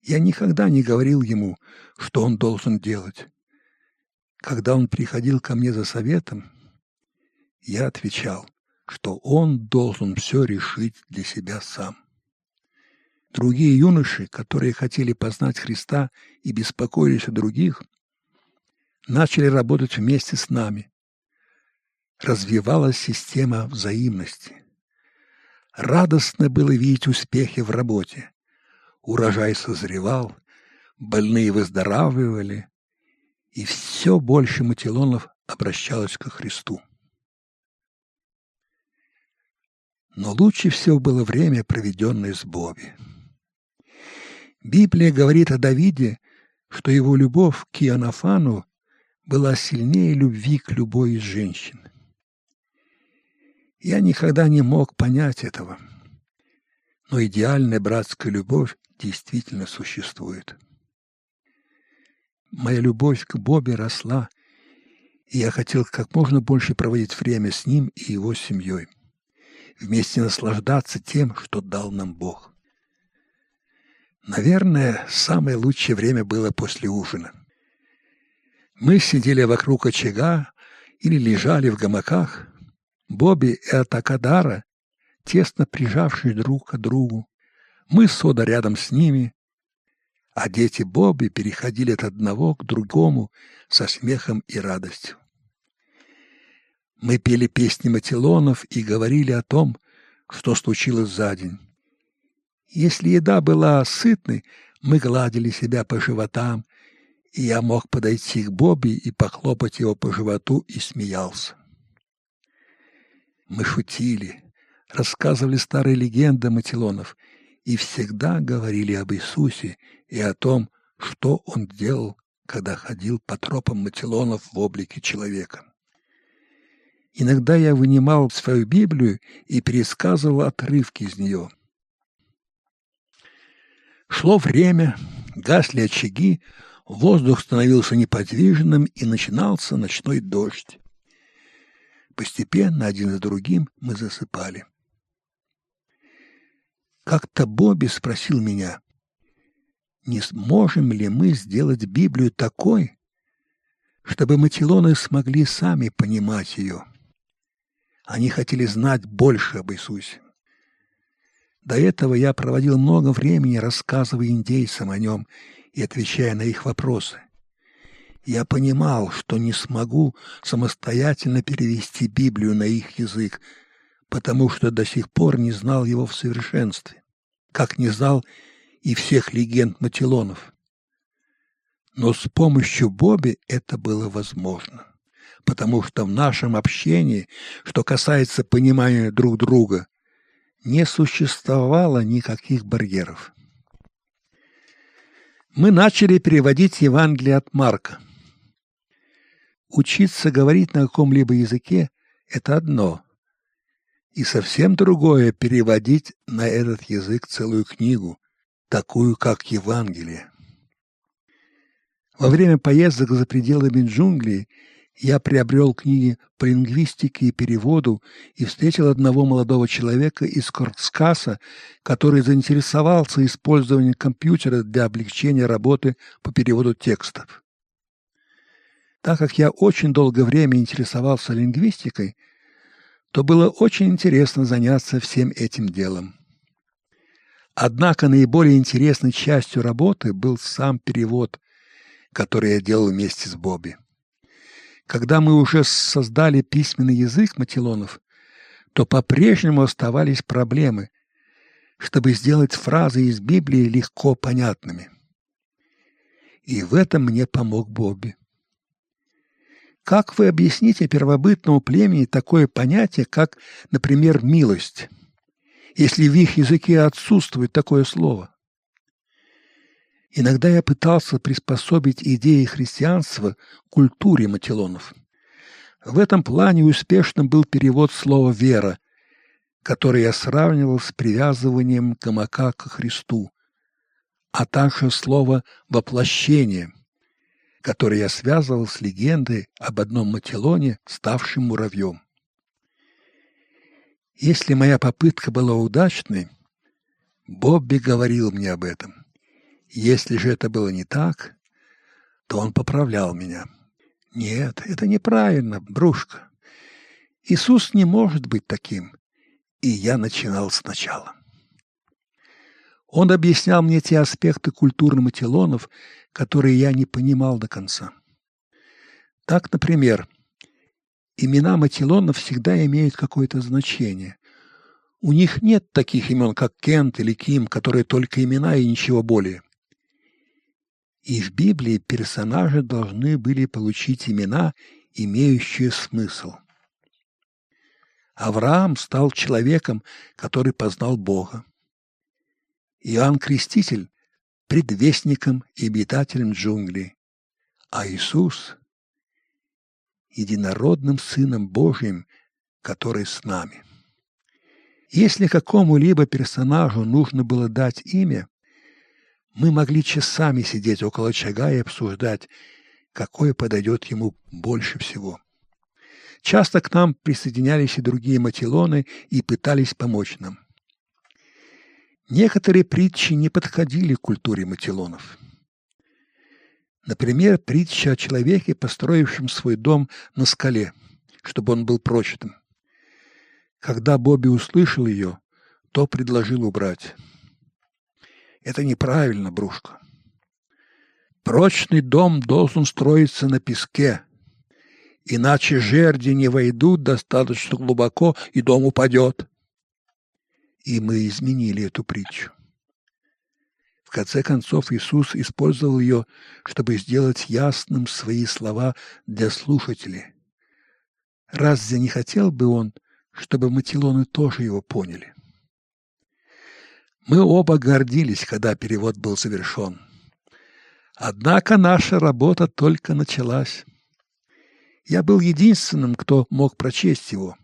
Я никогда не говорил ему, что он должен делать. Когда он приходил ко мне за советом, я отвечал, что он должен все решить для себя сам. Другие юноши, которые хотели познать Христа и беспокоились о других, начали работать вместе с нами. Развивалась система взаимности. Радостно было видеть успехи в работе. Урожай созревал, больные выздоравливали, и все больше матилонов обращалось ко Христу. Но лучше всего было время, проведенное с Боби. Библия говорит о Давиде, что его любовь к Иоаннафану была сильнее любви к любой из женщин. Я никогда не мог понять этого, но идеальная братская любовь действительно существует. Моя любовь к Бобе росла, и я хотел как можно больше проводить время с ним и его семьей вместе наслаждаться тем, что дал нам Бог. Наверное, самое лучшее время было после ужина. Мы сидели вокруг очага или лежали в гамаках. Бобби и Атакадара, тесно прижавшись друг к другу. Мы Сода рядом с ними, а дети Бобби переходили от одного к другому со смехом и радостью. Мы пели песни Матилонов и говорили о том, что случилось за день. Если еда была сытной, мы гладили себя по животам, и я мог подойти к Бобби и похлопать его по животу и смеялся. Мы шутили, рассказывали старые легенды Матилонов и всегда говорили об Иисусе и о том, что Он делал, когда ходил по тропам Матилонов в облике человека. Иногда я вынимал свою Библию и пересказывал отрывки из нее. Шло время, гасли очаги, воздух становился неподвижным и начинался ночной дождь. Постепенно, один за другим, мы засыпали. Как-то Бобби спросил меня, не сможем ли мы сделать Библию такой, чтобы матилоны смогли сами понимать ее. Они хотели знать больше об Иисусе. До этого я проводил много времени, рассказывая индейцам о нем и отвечая на их вопросы. Я понимал, что не смогу самостоятельно перевести Библию на их язык, потому что до сих пор не знал его в совершенстве, как не знал и всех легенд Матилонов. Но с помощью Боби это было возможно потому что в нашем общении, что касается понимания друг друга, не существовало никаких барьеров. Мы начали переводить Евангелие от Марка. Учиться говорить на каком-либо языке – это одно, и совсем другое – переводить на этот язык целую книгу, такую как Евангелие. Во время поездок за пределами джунглей я приобрел книги по лингвистике и переводу и встретил одного молодого человека из Кортскаса, который заинтересовался использованием компьютера для облегчения работы по переводу текстов. Так как я очень долгое время интересовался лингвистикой, то было очень интересно заняться всем этим делом. Однако наиболее интересной частью работы был сам перевод, который я делал вместе с Бобби. Когда мы уже создали письменный язык матилонов, то по-прежнему оставались проблемы, чтобы сделать фразы из Библии легко понятными. И в этом мне помог Бобби. Как вы объясните первобытному племени такое понятие, как, например, милость, если в их языке отсутствует такое слово? Иногда я пытался приспособить идеи христианства к культуре матилонов. В этом плане успешным был перевод слова «вера», который я сравнивал с привязыванием гамака к Христу, а также слово «воплощение», которое я связывал с легендой об одном матилоне, ставшем муравьем. Если моя попытка была удачной, Бобби говорил мне об этом. Если же это было не так, то он поправлял меня. Нет, это неправильно, брушка. Иисус не может быть таким. И я начинал сначала. Он объяснял мне те аспекты культуры матилонов, которые я не понимал до конца. Так, например, имена матилонов всегда имеют какое-то значение. У них нет таких имен, как Кент или Ким, которые только имена и ничего более. И в Библии персонажи должны были получить имена, имеющие смысл. Авраам стал человеком, который познал Бога. Иоанн Креститель – предвестником и обитателем джунглей, а Иисус – единородным Сыном Божьим, который с нами. Если какому-либо персонажу нужно было дать имя, мы могли часами сидеть около очага и обсуждать, какое подойдет ему больше всего. Часто к нам присоединялись и другие матилоны и пытались помочь нам. Некоторые притчи не подходили к культуре матилонов. Например, притча о человеке, построившем свой дом на скале, чтобы он был прочным. Когда Бобби услышал ее, то предложил убрать. Это неправильно, Брушка. Прочный дом должен строиться на песке, иначе жерди не войдут достаточно глубоко, и дом упадет. И мы изменили эту притчу. В конце концов Иисус использовал ее, чтобы сделать ясным свои слова для слушателей. Разве не хотел бы он, чтобы матилоны тоже его поняли? Мы оба гордились, когда перевод был завершен. Однако наша работа только началась. Я был единственным, кто мог прочесть его.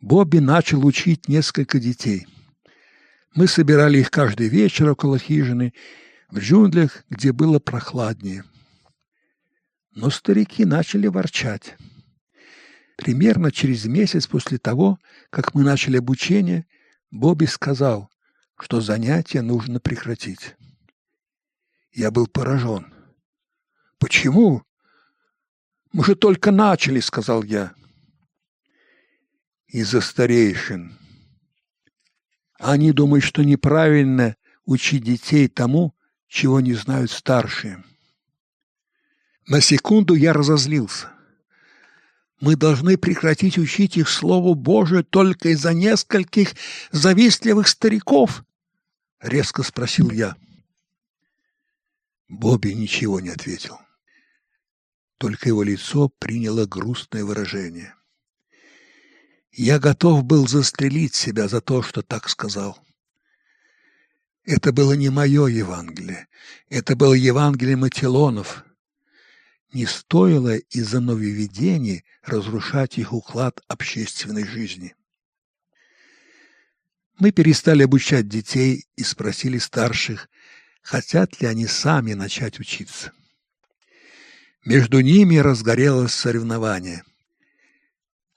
Бобби начал учить несколько детей. Мы собирали их каждый вечер около хижины, в джунглях, где было прохладнее. Но старики начали ворчать. Примерно через месяц после того, как мы начали обучение, Бобби сказал, что занятие нужно прекратить. Я был поражен. «Почему?» «Мы же только начали», — сказал я. «Из-за старейшин. Они думают, что неправильно учить детей тому, чего не знают старшие». На секунду я разозлился. Мы должны прекратить учить их Слову Божию только из-за нескольких завистливых стариков, — резко спросил я. Бобби ничего не ответил. Только его лицо приняло грустное выражение. Я готов был застрелить себя за то, что так сказал. Это было не мое Евангелие, это было Евангелие Матилонов. Не стоило из-за нововведений разрушать их уклад общественной жизни. Мы перестали обучать детей и спросили старших, хотят ли они сами начать учиться. Между ними разгорелось соревнование.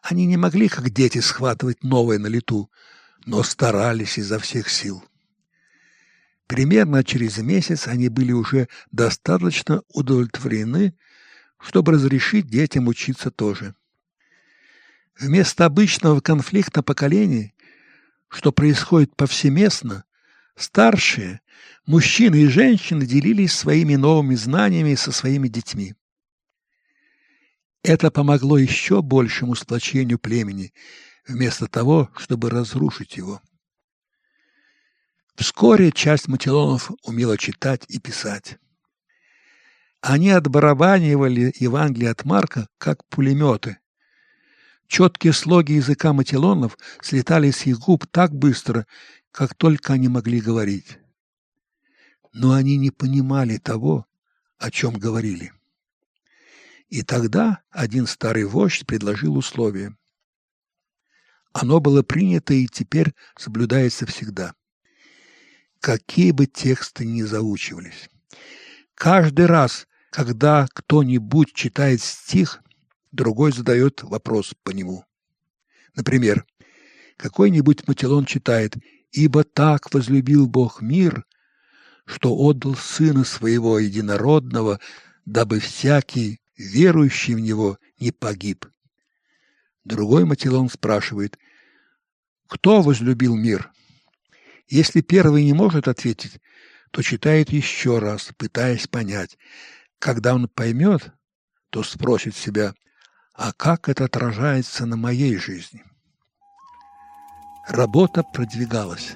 Они не могли, как дети, схватывать новое на лету, но старались изо всех сил. Примерно через месяц они были уже достаточно удовлетворены, чтобы разрешить детям учиться тоже. Вместо обычного конфликта поколений что происходит повсеместно, старшие, мужчины и женщины делились своими новыми знаниями со своими детьми. Это помогло еще большему сплочению племени, вместо того, чтобы разрушить его. Вскоре часть матилонов умела читать и писать. Они отбарабанивали Евангелие от Марка, как пулеметы. Четкие слоги языка матилонов слетали с их губ так быстро, как только они могли говорить. Но они не понимали того, о чем говорили. И тогда один старый вождь предложил условие. Оно было принято и теперь соблюдается всегда. Какие бы тексты ни заучивались. Каждый раз, когда кто-нибудь читает стих, другой задает вопрос по нему. Например, какой-нибудь Матилон читает «Ибо так возлюбил Бог мир, что отдал Сына Своего Единородного, дабы всякий, верующий в Него, не погиб». Другой Матилон спрашивает «Кто возлюбил мир?» Если первый не может ответить, то читает еще раз, пытаясь понять. Когда он поймет, то спросит себя, а как это отражается на моей жизни? Работа продвигалась.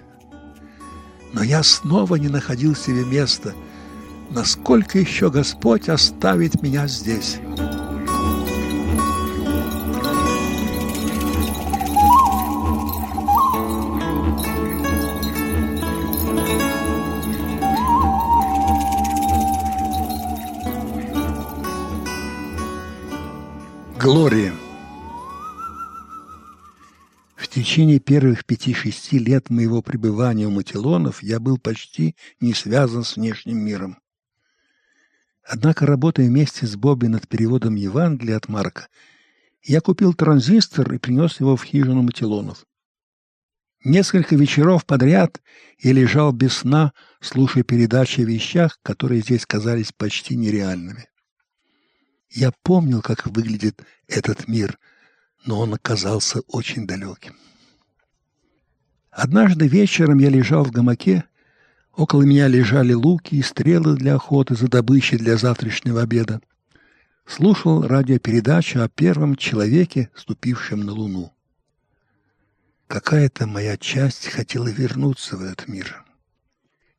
Но я снова не находил себе места. Насколько еще Господь оставит меня здесь? Глория. В течение первых пяти-шести лет моего пребывания у Матилонов я был почти не связан с внешним миром. Однако, работая вместе с Бобби над переводом Евангелия от Марка, я купил транзистор и принес его в хижину Матилонов. Несколько вечеров подряд я лежал без сна, слушая передачи о вещах, которые здесь казались почти нереальными. Я помнил, как выглядит этот мир, но он оказался очень далеким. Однажды вечером я лежал в гамаке, около меня лежали луки и стрелы для охоты за добычей для завтрашнего обеда. Слушал радиопередачу о первом человеке, ступившем на Луну. Какая-то моя часть хотела вернуться в этот мир,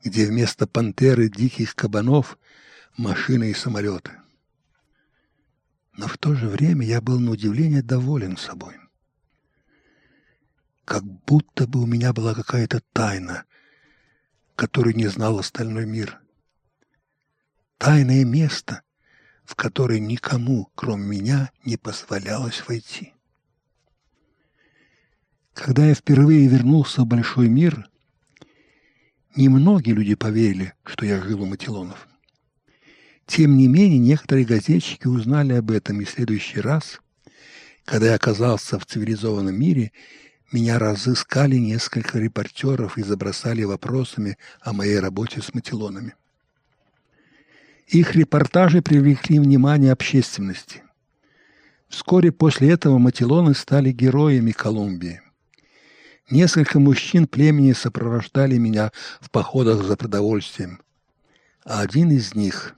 где вместо пантеры диких кабанов машины и самолеты но в то же время я был на удивление доволен собой. Как будто бы у меня была какая-то тайна, которую не знал остальной мир. Тайное место, в которое никому, кроме меня, не позволялось войти. Когда я впервые вернулся в большой мир, немногие люди поверили, что я жил у Матилонов. Тем не менее, некоторые газетчики узнали об этом, и в следующий раз, когда я оказался в цивилизованном мире, меня разыскали несколько репортеров и забросали вопросами о моей работе с матилонами. Их репортажи привлекли внимание общественности. Вскоре после этого матилоны стали героями Колумбии. Несколько мужчин племени сопровождали меня в походах за продовольствием, а один из них –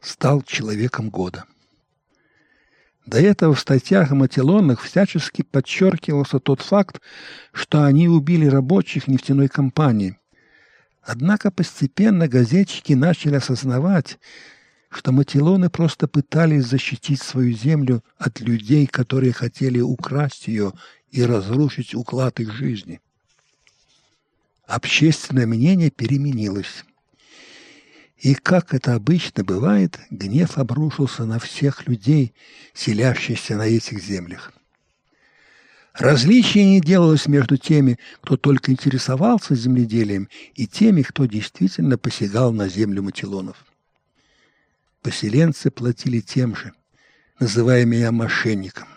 стал человеком года. До этого в статьях о Матилонах всячески подчеркивался тот факт, что они убили рабочих нефтяной компании. Однако постепенно газетчики начали осознавать, что Матилоны просто пытались защитить свою землю от людей, которые хотели украсть ее и разрушить уклад их жизни. Общественное мнение переменилось. И, как это обычно бывает, гнев обрушился на всех людей, селящихся на этих землях. Различия не делалось между теми, кто только интересовался земледелием, и теми, кто действительно посягал на землю матилонов. Поселенцы платили тем же, называя меня мошенником.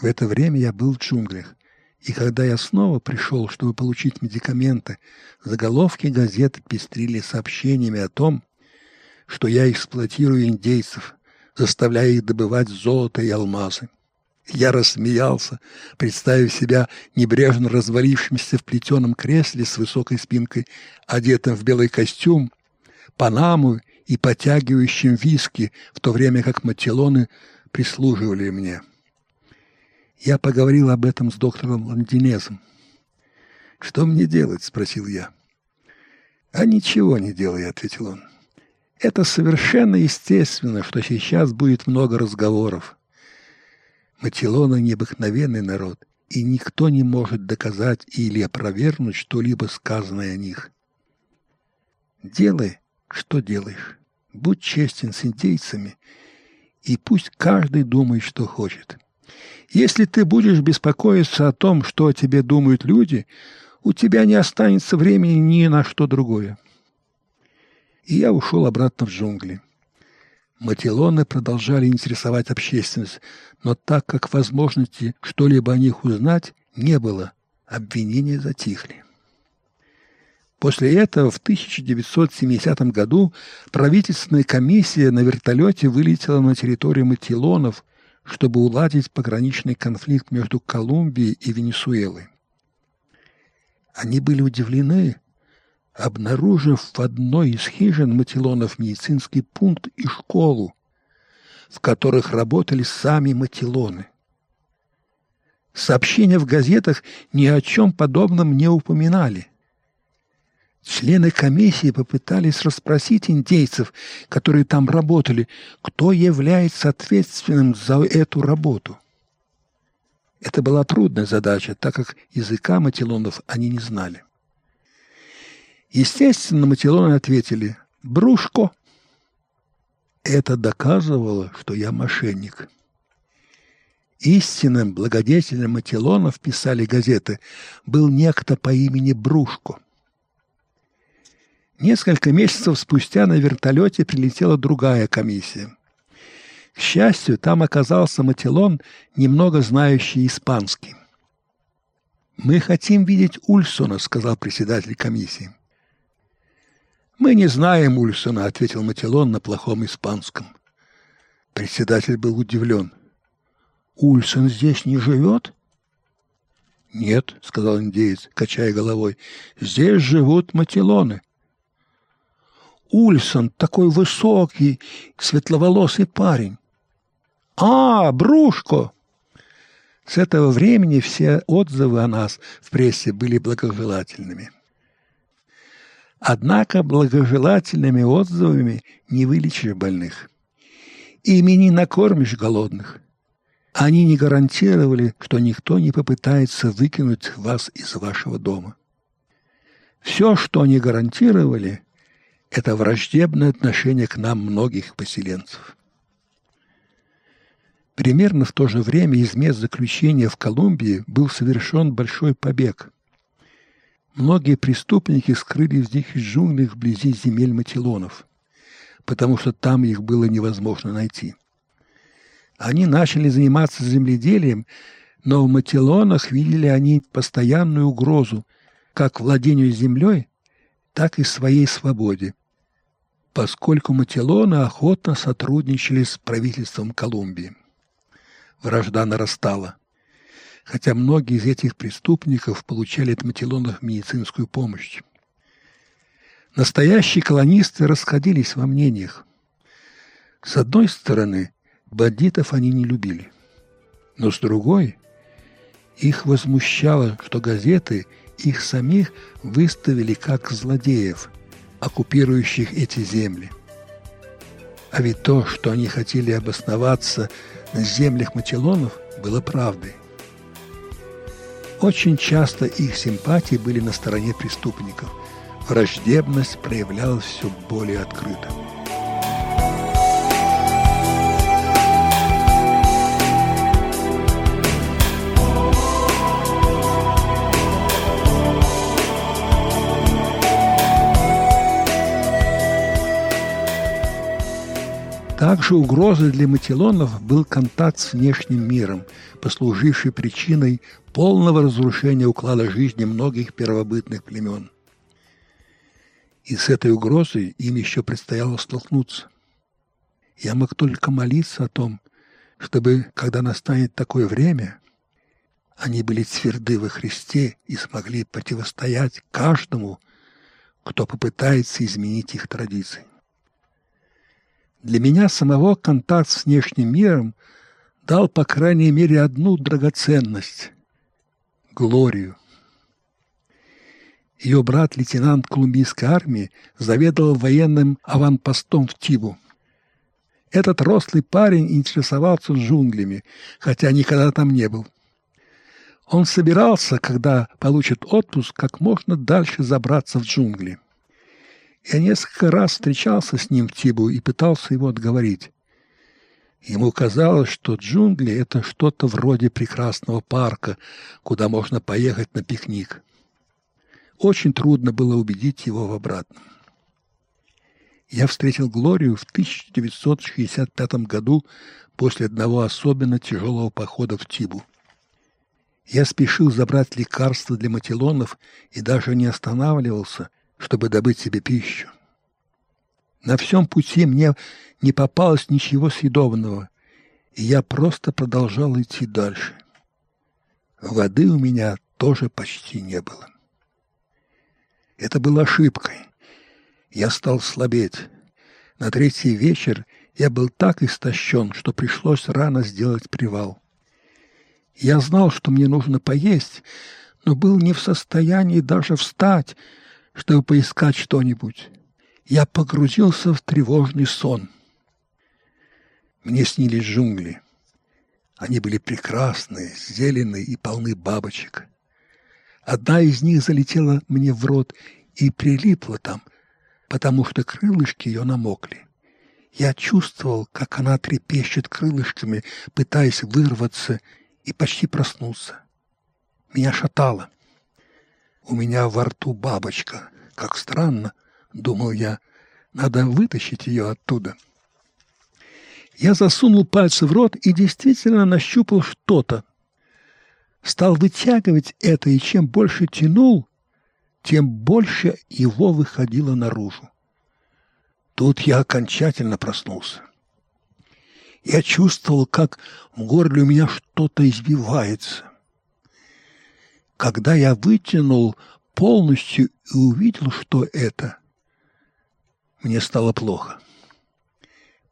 В это время я был в джунглях, и когда я снова пришел, чтобы получить медикаменты, заголовки газет пестрили сообщениями о том, что я эксплуатирую индейцев, заставляя их добывать золото и алмазы. Я рассмеялся, представив себя небрежно развалившимся в плетеном кресле с высокой спинкой, одетым в белый костюм, панаму и потягивающим виски, в то время как матилоны прислуживали мне. Я поговорил об этом с доктором Ландинезом. «Что мне делать?» – спросил я. «А ничего не делай», – ответил он. Это совершенно естественно, что сейчас будет много разговоров. Матилоны – необыкновенный народ, и никто не может доказать или опровергнуть что-либо сказанное о них. Делай, что делаешь. Будь честен с индейцами, и пусть каждый думает, что хочет. Если ты будешь беспокоиться о том, что о тебе думают люди, у тебя не останется времени ни на что другое. И я ушел обратно в джунгли. Матилоны продолжали интересовать общественность, но так как возможности что-либо о них узнать не было, обвинения затихли. После этого в 1970 году правительственная комиссия на вертолете вылетела на территорию Матилонов, чтобы уладить пограничный конфликт между Колумбией и Венесуэлой. Они были удивлены, обнаружив в одной из хижин Матилонов медицинский пункт и школу, в которых работали сами Матилоны. Сообщения в газетах ни о чем подобном не упоминали. Члены комиссии попытались расспросить индейцев, которые там работали, кто является ответственным за эту работу. Это была трудная задача, так как языка матилонов они не знали. Естественно, матилоны ответили «Брушко». Это доказывало, что я мошенник. Истинным благодетелем матилонов, писали газеты, был некто по имени Брушко. Несколько месяцев спустя на вертолете прилетела другая комиссия. К счастью, там оказался Матилон, немного знающий испанский. «Мы хотим видеть Ульсона», — сказал председатель комиссии. «Мы не знаем Ульсона», — ответил Матилон на плохом испанском. Председатель был удивлен. «Ульсон здесь не живет?» «Нет», — сказал индеец, качая головой, — «здесь живут Матилоны». Ульсон такой высокий, светловолосый парень. «А, Брушко!» С этого времени все отзывы о нас в прессе были благожелательными. Однако благожелательными отзывами не вылечишь больных. Ими не накормишь голодных. Они не гарантировали, что никто не попытается выкинуть вас из вашего дома. Все, что они гарантировали, это враждебное отношение к нам многих поселенцев. Примерно в то же время из мест заключения в Колумбии был совершен большой побег. Многие преступники скрылись в диких джунглях вблизи земель Матилонов, потому что там их было невозможно найти. Они начали заниматься земледелием, но в Матилонах видели они постоянную угрозу как владению землей, так и своей свободе, поскольку Матилоны охотно сотрудничали с правительством Колумбии вражда нарастала. Хотя многие из этих преступников получали от Матилонов медицинскую помощь. Настоящие колонисты расходились во мнениях. С одной стороны, бандитов они не любили. Но с другой, их возмущало, что газеты их самих выставили как злодеев, оккупирующих эти земли. А ведь то, что они хотели обосноваться на землях Матилонов было правдой. Очень часто их симпатии были на стороне преступников. Враждебность проявлялась все более открыто. Также угрозой для матилонов был контакт с внешним миром, послуживший причиной полного разрушения уклада жизни многих первобытных племен. И с этой угрозой им еще предстояло столкнуться. Я мог только молиться о том, чтобы, когда настанет такое время, они были тверды во Христе и смогли противостоять каждому, кто попытается изменить их традиции. Для меня самого контакт с внешним миром дал, по крайней мере, одну драгоценность – глорию. Ее брат, лейтенант колумбийской армии, заведовал военным аванпостом в Тибу. Этот рослый парень интересовался джунглями, хотя никогда там не был. Он собирался, когда получит отпуск, как можно дальше забраться в джунгли. Я несколько раз встречался с ним в Тибу и пытался его отговорить. Ему казалось, что джунгли — это что-то вроде прекрасного парка, куда можно поехать на пикник. Очень трудно было убедить его в обратном. Я встретил Глорию в 1965 году после одного особенно тяжелого похода в Тибу. Я спешил забрать лекарства для матилонов и даже не останавливался, чтобы добыть себе пищу. На всем пути мне не попалось ничего съедобного, и я просто продолжал идти дальше. Воды у меня тоже почти не было. Это было ошибкой. Я стал слабеть. На третий вечер я был так истощен, что пришлось рано сделать привал. Я знал, что мне нужно поесть, но был не в состоянии даже встать, чтобы поискать что-нибудь. Я погрузился в тревожный сон. Мне снились джунгли. Они были прекрасные, зеленые и полны бабочек. Одна из них залетела мне в рот и прилипла там, потому что крылышки ее намокли. Я чувствовал, как она трепещет крылышками, пытаясь вырваться, и почти проснулся. Меня шатало. У меня во рту бабочка. Как странно, думал я, надо вытащить ее оттуда. Я засунул пальцы в рот и действительно нащупал что-то. Стал вытягивать это, и чем больше тянул, тем больше его выходило наружу. Тут я окончательно проснулся. Я чувствовал, как в горле у меня что-то избивается. Когда я вытянул полностью и увидел, что это, мне стало плохо.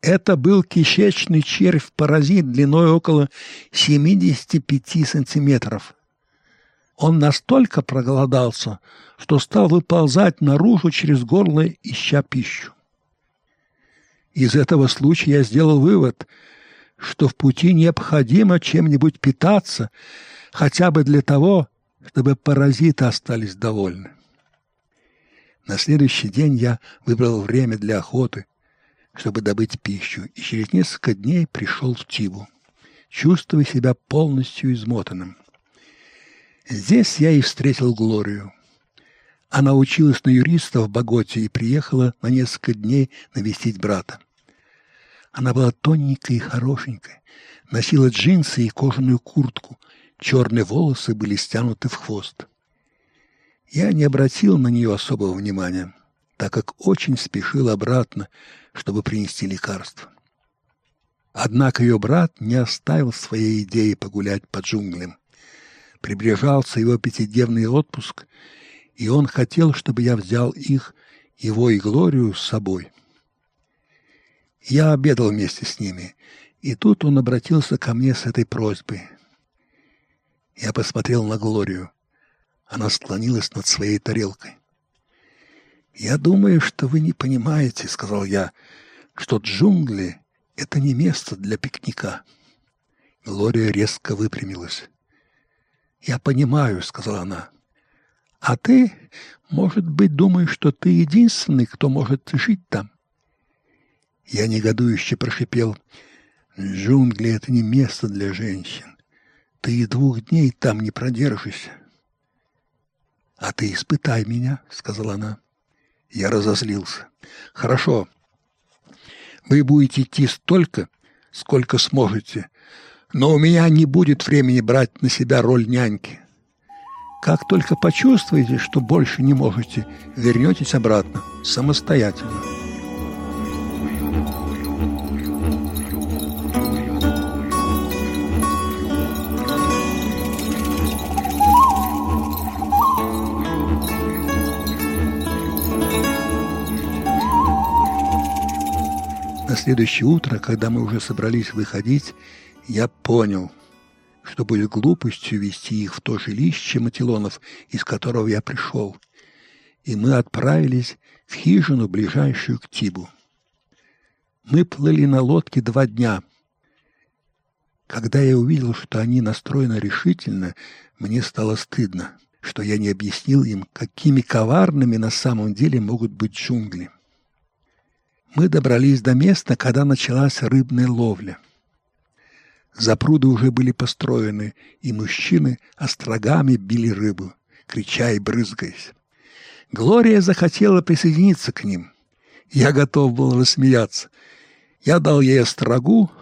Это был кишечный червь-паразит длиной около 75 сантиметров. Он настолько проголодался, что стал выползать наружу через горло, ища пищу. Из этого случая я сделал вывод, что в пути необходимо чем-нибудь питаться, хотя бы для того, чтобы паразиты остались довольны. На следующий день я выбрал время для охоты, чтобы добыть пищу, и через несколько дней пришел в Тибу, чувствуя себя полностью измотанным. Здесь я и встретил Глорию. Она училась на юриста в Боготе и приехала на несколько дней навестить брата. Она была тоненькая и хорошенькая, носила джинсы и кожаную куртку, черные волосы были стянуты в хвост. Я не обратил на нее особого внимания, так как очень спешил обратно, чтобы принести лекарство. Однако ее брат не оставил своей идеи погулять по джунглям. Приближался его пятидневный отпуск, и он хотел, чтобы я взял их, его и Глорию, с собой. Я обедал вместе с ними, и тут он обратился ко мне с этой просьбой. Я посмотрел на Глорию. Она склонилась над своей тарелкой. «Я думаю, что вы не понимаете, — сказал я, — что джунгли — это не место для пикника». Глория резко выпрямилась. «Я понимаю, — сказала она. А ты, может быть, думаешь, что ты единственный, кто может жить там?» Я негодующе прошипел. «Джунгли — это не место для женщин. Ты и двух дней там не продержишься. «А ты испытай меня», — сказала она. Я разозлился. «Хорошо. Вы будете идти столько, сколько сможете, но у меня не будет времени брать на себя роль няньки. Как только почувствуете, что больше не можете, вернетесь обратно самостоятельно». Следующее утро, когда мы уже собрались выходить, я понял, что будет глупостью вести их в то жилище Матилонов, из которого я пришел. и мы отправились в хижину, ближайшую к Тибу. Мы плыли на лодке два дня. Когда я увидел, что они настроены решительно, мне стало стыдно, что я не объяснил им, какими коварными на самом деле могут быть джунгли. Мы добрались до места, когда началась рыбная ловля. Запруды уже были построены, и мужчины острогами били рыбу, крича и брызгаясь. Глория захотела присоединиться к ним. Я готов был рассмеяться. Я дал ей острогу,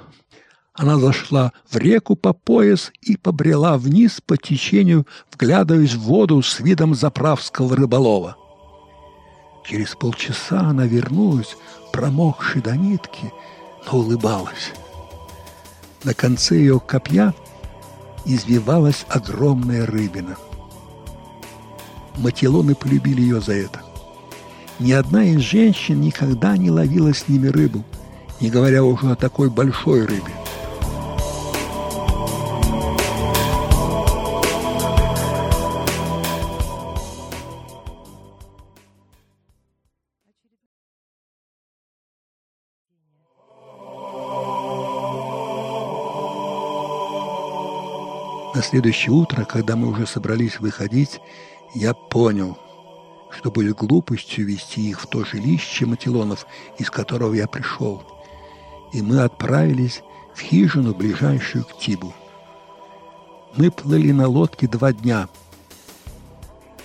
она зашла в реку по пояс и побрела вниз по течению, вглядываясь в воду с видом заправского рыболова. Через полчаса она вернулась, промокшей до нитки, но улыбалась. На конце ее копья извивалась огромная рыбина. Матилоны полюбили ее за это. Ни одна из женщин никогда не ловила с ними рыбу, не говоря уже о такой большой рыбе. Следующее утро, когда мы уже собрались выходить, я понял, что будет глупостью вести их в то жилище Матилонов, из которого я пришел. И мы отправились в хижину, ближайшую к Тибу. Мы плыли на лодке два дня.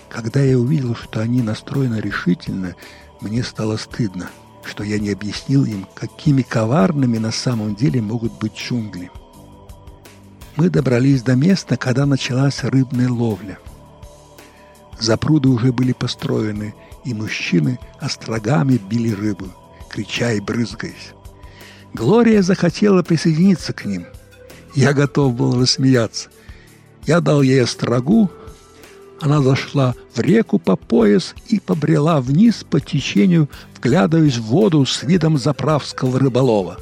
Когда я увидел, что они настроены решительно, мне стало стыдно, что я не объяснил им, какими коварными на самом деле могут быть джунгли. Мы добрались до места, когда началась рыбная ловля. Запруды уже были построены, и мужчины острогами били рыбу, крича и брызгаясь. Глория захотела присоединиться к ним. Я готов был рассмеяться. Я дал ей острогу, она зашла в реку по пояс и побрела вниз по течению, вглядываясь в воду с видом заправского рыболова.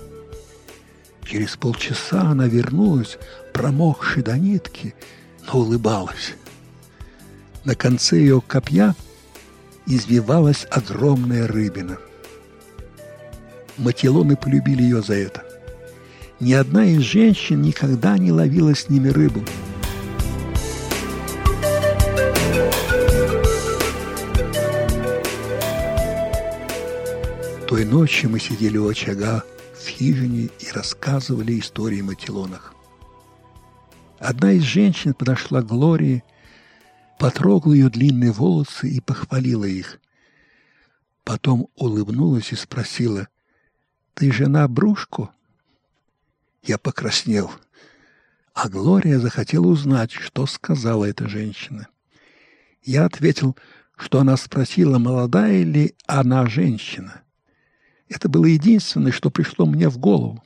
Через полчаса она вернулась, промокшей до нитки, но улыбалась. На конце ее копья извивалась огромная рыбина. Матилоны полюбили ее за это. Ни одна из женщин никогда не ловила с ними рыбу. Той ночью мы сидели у очага в хижине и рассказывали истории Матилонах. Одна из женщин подошла к Глории, потрогала ее длинные волосы и похвалила их. Потом улыбнулась и спросила, «Ты жена Брушку?» Я покраснел, а Глория захотела узнать, что сказала эта женщина. Я ответил, что она спросила, молодая ли она женщина. Это было единственное, что пришло мне в голову.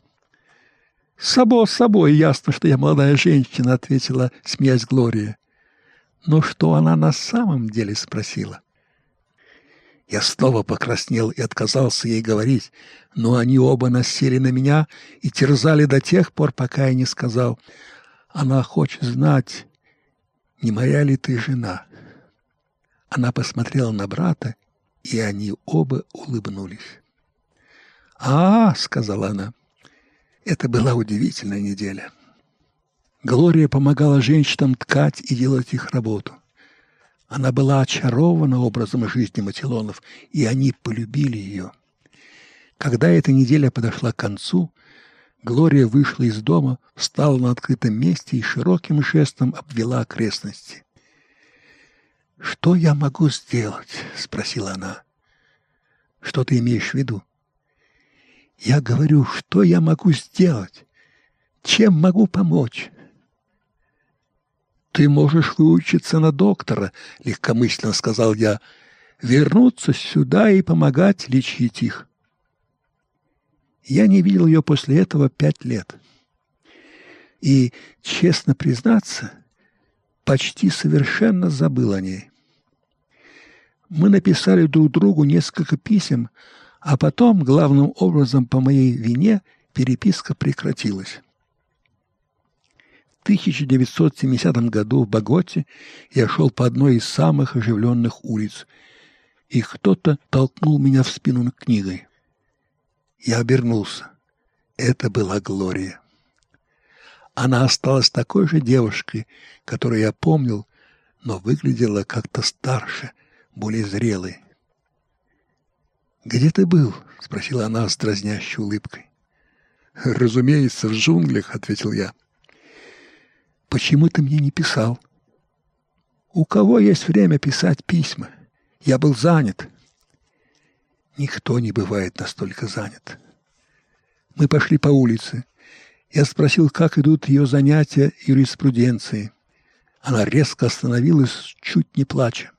«Само собой ясно, что я молодая женщина», — ответила, смеясь Глория. «Но что она на самом деле спросила?» Я снова покраснел и отказался ей говорить, но они оба насели на меня и терзали до тех пор, пока я не сказал, «Она хочет знать, не моя ли ты жена?» Она посмотрела на брата, и они оба улыбнулись. «А, — сказала она, — это была удивительная неделя. Глория помогала женщинам ткать и делать их работу. Она была очарована образом жизни Матилонов, и они полюбили ее. Когда эта неделя подошла к концу, Глория вышла из дома, встала на открытом месте и широким жестом обвела окрестности. «Что я могу сделать?» — спросила она. «Что ты имеешь в виду?» Я говорю, что я могу сделать? Чем могу помочь? Ты можешь выучиться на доктора, легкомысленно сказал я, вернуться сюда и помогать лечить их. Я не видел ее после этого пять лет. И, честно признаться, почти совершенно забыл о ней. Мы написали друг другу несколько писем, а потом, главным образом по моей вине, переписка прекратилась. В 1970 году в Боготе я шел по одной из самых оживленных улиц и кто-то толкнул меня в спину книгой. Я обернулся. Это была Глория. Она осталась такой же девушкой, которую я помнил, но выглядела как-то старше, более зрелой. «Где ты был?» — спросила она с дразнящей улыбкой. «Разумеется, в джунглях», — ответил я. «Почему ты мне не писал?» «У кого есть время писать письма? Я был занят». Никто не бывает настолько занят. Мы пошли по улице. Я спросил, как идут ее занятия юриспруденции. Она резко остановилась, чуть не плача.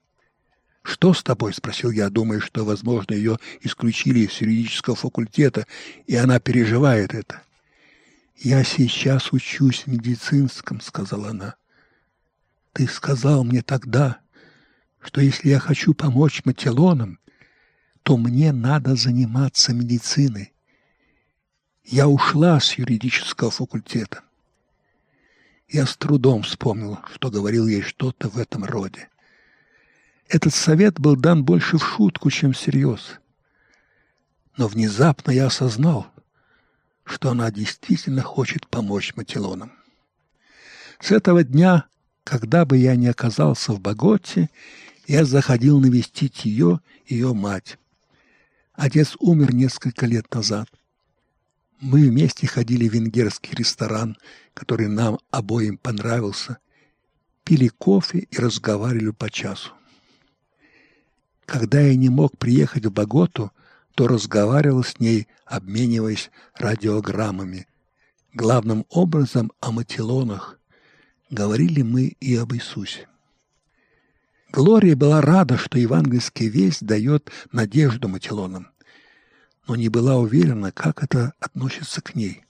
«Что с тобой?» — спросил я, думая, что, возможно, ее исключили из юридического факультета, и она переживает это. «Я сейчас учусь в медицинском», — сказала она. «Ты сказал мне тогда, что если я хочу помочь Матилонам, то мне надо заниматься медициной. Я ушла с юридического факультета. Я с трудом вспомнил, что говорил ей что-то в этом роде. Этот совет был дан больше в шутку, чем всерьез. Но внезапно я осознал, что она действительно хочет помочь Матилонам. С этого дня, когда бы я ни оказался в Боготе, я заходил навестить ее, ее мать. Отец умер несколько лет назад. Мы вместе ходили в венгерский ресторан, который нам обоим понравился, пили кофе и разговаривали по часу. Когда я не мог приехать в Боготу, то разговаривал с ней, обмениваясь радиограммами. Главным образом о Матилонах. Говорили мы и об Иисусе. Глория была рада, что евангельская весть дает надежду Матилонам но не была уверена, как это относится к ней.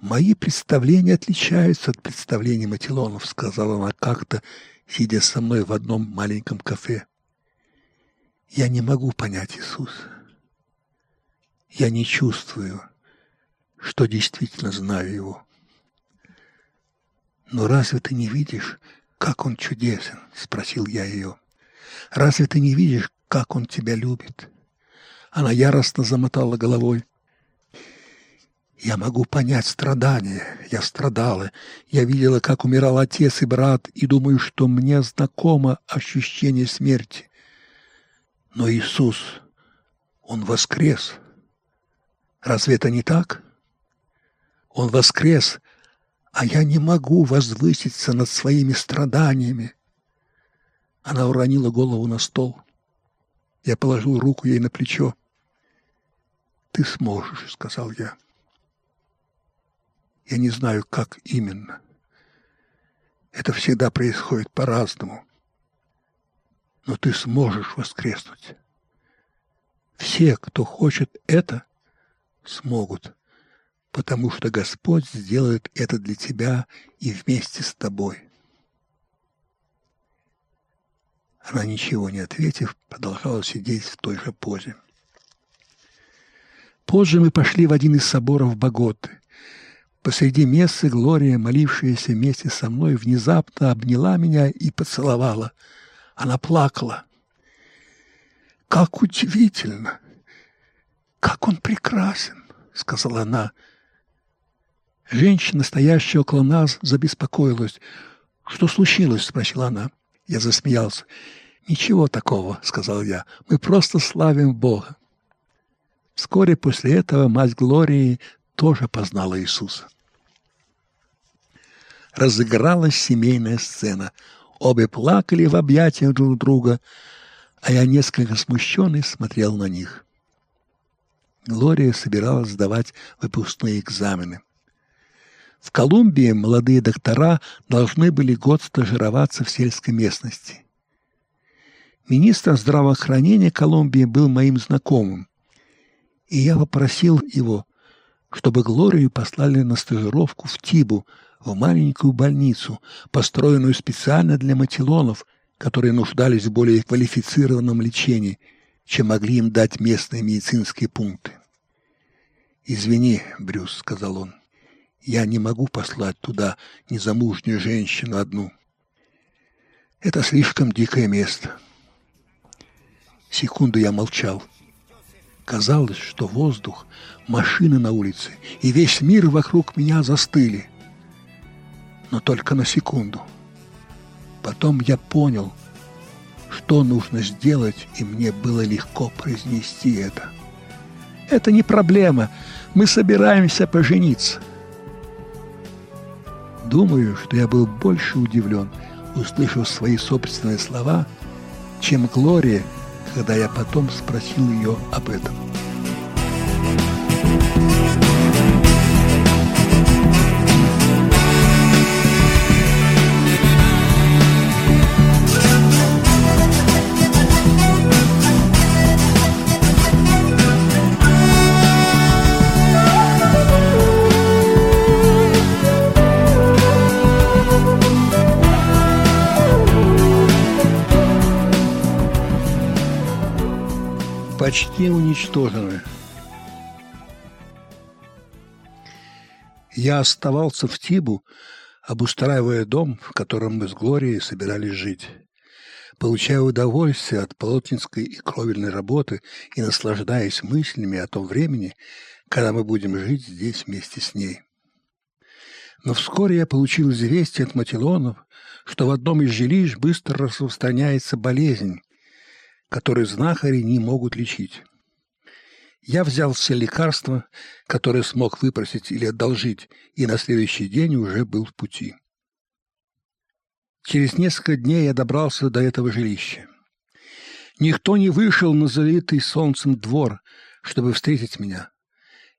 «Мои представления отличаются от представлений Матилонов», — сказала она как-то, сидя со мной в одном маленьком кафе. «Я не могу понять Иисуса. Я не чувствую, что действительно знаю Его. Но разве ты не видишь, как Он чудесен?» — спросил я ее. «Разве ты не видишь, как Он тебя любит?» Она яростно замотала головой. Я могу понять страдания. Я страдала. Я видела, как умирал отец и брат, и думаю, что мне знакомо ощущение смерти. Но Иисус, Он воскрес. Разве это не так? Он воскрес, а я не могу возвыситься над своими страданиями. Она уронила голову на стол. Я положил руку ей на плечо. «Ты сможешь», — сказал я. Я не знаю, как именно. Это всегда происходит по-разному. Но ты сможешь воскреснуть. Все, кто хочет это, смогут, потому что Господь сделает это для тебя и вместе с тобой. Она, ничего не ответив, продолжала сидеть в той же позе. Позже мы пошли в один из соборов Боготы. Посреди мессы Глория, молившаяся вместе со мной, внезапно обняла меня и поцеловала. Она плакала. «Как удивительно! Как он прекрасен!» — сказала она. Женщина, стоящая около нас, забеспокоилась. «Что случилось?» — спросила она. Я засмеялся. «Ничего такого», — сказал я. «Мы просто славим Бога». Вскоре после этого мать Глории тоже познала Иисуса. Разыгралась семейная сцена. Обе плакали в объятиях друг друга, а я несколько смущенный смотрел на них. Глория собиралась сдавать выпускные экзамены. В Колумбии молодые доктора должны были год стажироваться в сельской местности. Министр здравоохранения Колумбии был моим знакомым, и я попросил его, чтобы Глорию послали на стажировку в Тибу, в маленькую больницу, построенную специально для матилонов, которые нуждались в более квалифицированном лечении, чем могли им дать местные медицинские пункты. «Извини, Брюс», — сказал он, — «я не могу послать туда незамужнюю женщину одну. Это слишком дикое место». Секунду я молчал. Казалось, что воздух, машины на улице и весь мир вокруг меня застыли. Но только на секунду. Потом я понял, что нужно сделать, и мне было легко произнести это. Это не проблема. Мы собираемся пожениться. Думаю, что я был больше удивлен, услышав свои собственные слова, чем Глория, когда я потом спросил ее об этом. Почти уничтожены. Я оставался в Тибу, обустраивая дом, в котором мы с Глорией собирались жить. Получая удовольствие от полотнинской и кровельной работы и наслаждаясь мыслями о том времени, когда мы будем жить здесь вместе с ней. Но вскоре я получил известие от Матилонов, что в одном из жилищ быстро распространяется болезнь, которые знахари не могут лечить. Я взял все лекарства, которые смог выпросить или одолжить, и на следующий день уже был в пути. Через несколько дней я добрался до этого жилища. Никто не вышел на залитый солнцем двор, чтобы встретить меня.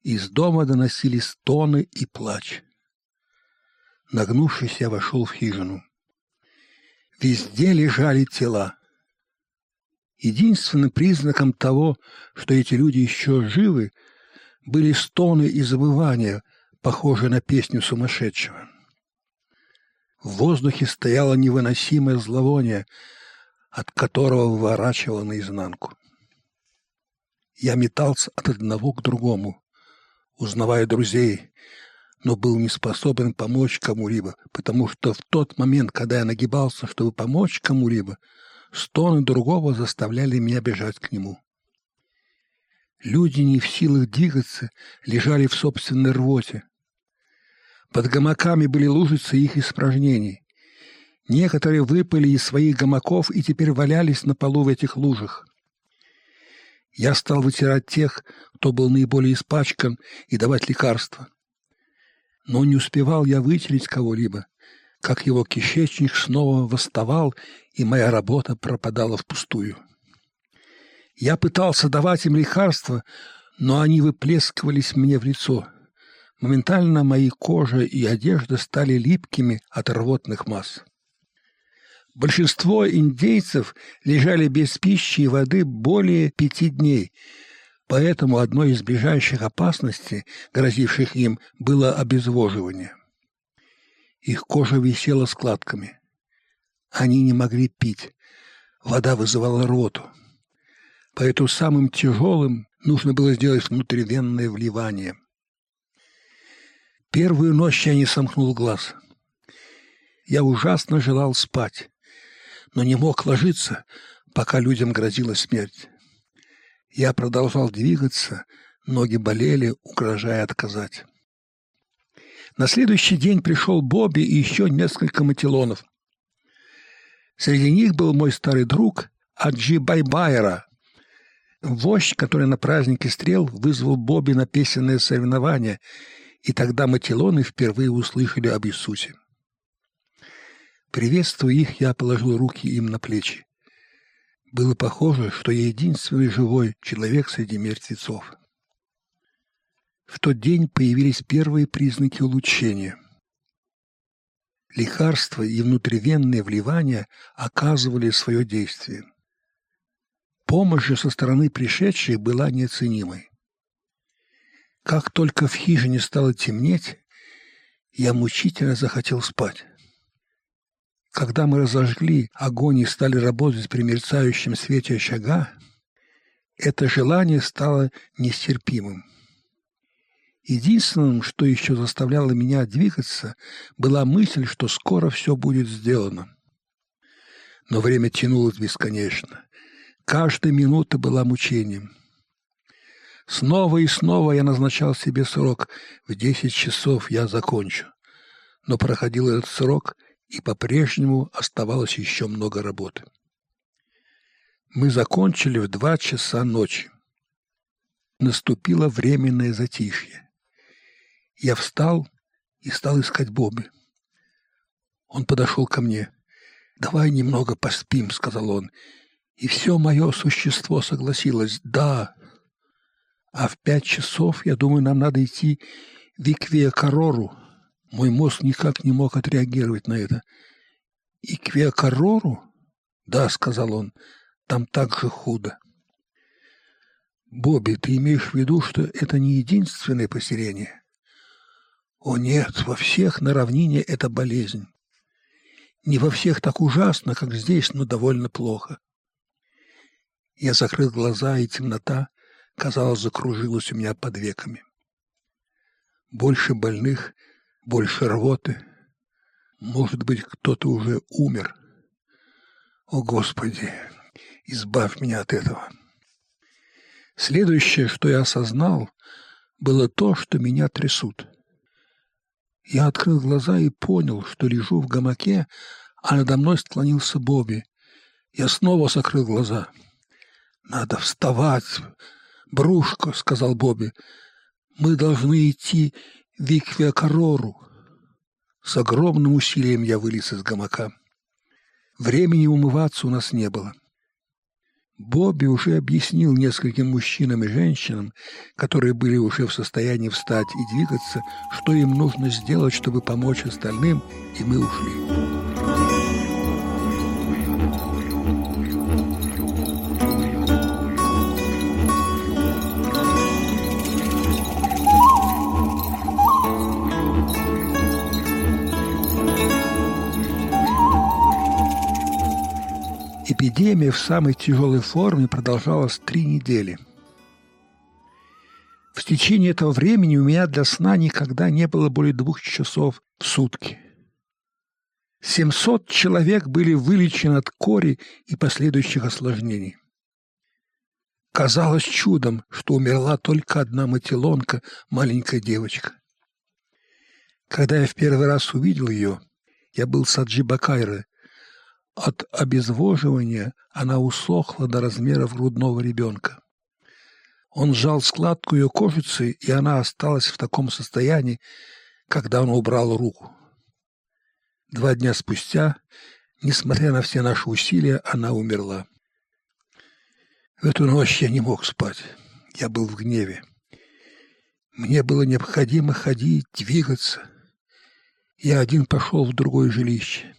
Из дома доносились стоны и плач. Нагнувшись, я вошел в хижину. Везде лежали тела. Единственным признаком того, что эти люди еще живы, были стоны и забывания, похожие на песню сумасшедшего. В воздухе стояло невыносимое зловоние, от которого выворачивало наизнанку. Я метался от одного к другому, узнавая друзей, но был не способен помочь кому-либо, потому что в тот момент, когда я нагибался, чтобы помочь кому-либо, Стоны другого заставляли меня бежать к нему. Люди, не в силах двигаться, лежали в собственной рвоте. Под гамаками были лужицы их испражнений. Некоторые выпали из своих гамаков и теперь валялись на полу в этих лужах. Я стал вытирать тех, кто был наиболее испачкан, и давать лекарства. Но не успевал я вытереть кого-либо, как его кишечник снова восставал, и моя работа пропадала впустую. Я пытался давать им лекарства, но они выплескивались мне в лицо. Моментально мои кожа и одежда стали липкими от рвотных масс. Большинство индейцев лежали без пищи и воды более пяти дней, поэтому одной из ближайших опасностей, грозивших им, было обезвоживание. Их кожа висела складками. Они не могли пить. Вода вызывала роту. Поэтому самым тяжелым нужно было сделать внутривенное вливание. Первую ночь я не сомкнул глаз. Я ужасно желал спать, но не мог ложиться, пока людям грозила смерть. Я продолжал двигаться, ноги болели, угрожая отказать. На следующий день пришел Бобби и еще несколько матилонов. Среди них был мой старый друг Аджи Байбайера, вождь, который на празднике стрел вызвал Бобби на песенное соревнование, и тогда матилоны впервые услышали об Иисусе. Приветствуя их, я положил руки им на плечи. Было похоже, что я единственный живой человек среди мертвецов. В тот день появились первые признаки улучшения. Лекарства и внутривенные вливания оказывали свое действие. Помощь же со стороны пришедших была неоценимой. Как только в хижине стало темнеть, я мучительно захотел спать. Когда мы разожгли огонь и стали работать при мерцающем свете очага, это желание стало нестерпимым. Единственным, что еще заставляло меня двигаться, была мысль, что скоро все будет сделано. Но время тянулось бесконечно. Каждая минута была мучением. Снова и снова я назначал себе срок. В десять часов я закончу. Но проходил этот срок, и по-прежнему оставалось еще много работы. Мы закончили в два часа ночи. Наступило временное затишье. Я встал и стал искать Бобби. Он подошел ко мне. «Давай немного поспим», — сказал он. И все мое существо согласилось. «Да, а в пять часов, я думаю, нам надо идти в Иквиакарору. Мой мозг никак не мог отреагировать на это. Иквиакарору? Да, сказал он, там так же худо. Бобби, ты имеешь в виду, что это не единственное поселение? О нет, во всех на равнине это болезнь. Не во всех так ужасно, как здесь, но довольно плохо. Я закрыл глаза, и темнота казалось, закружилась у меня под веками. Больше больных, больше рвоты. Может быть, кто-то уже умер. О, Господи, избавь меня от этого. Следующее, что я осознал, было то, что меня трясут. Я открыл глаза и понял, что лежу в гамаке, а надо мной склонился Бобби. Я снова закрыл глаза. «Надо вставать!» «Брушка», — сказал Бобби, — «мы должны идти в Иквиакарору». С огромным усилием я вылез из гамака. Времени умываться у нас не было. Бобби уже объяснил нескольким мужчинам и женщинам, которые были уже в состоянии встать и двигаться, что им нужно сделать, чтобы помочь остальным, и мы ушли. Эпидемия в самой тяжелой форме продолжалась три недели. В течение этого времени у меня для сна никогда не было более двух часов в сутки. 700 человек были вылечены от кори и последующих осложнений. Казалось чудом, что умерла только одна матилонка, маленькая девочка. Когда я в первый раз увидел ее, я был с Аджибакайры, от обезвоживания она усохла до размеров грудного ребенка. Он сжал складку ее кожицы, и она осталась в таком состоянии, когда он убрал руку. Два дня спустя, несмотря на все наши усилия, она умерла. В эту ночь я не мог спать. Я был в гневе. Мне было необходимо ходить, двигаться. Я один пошел в другое жилище.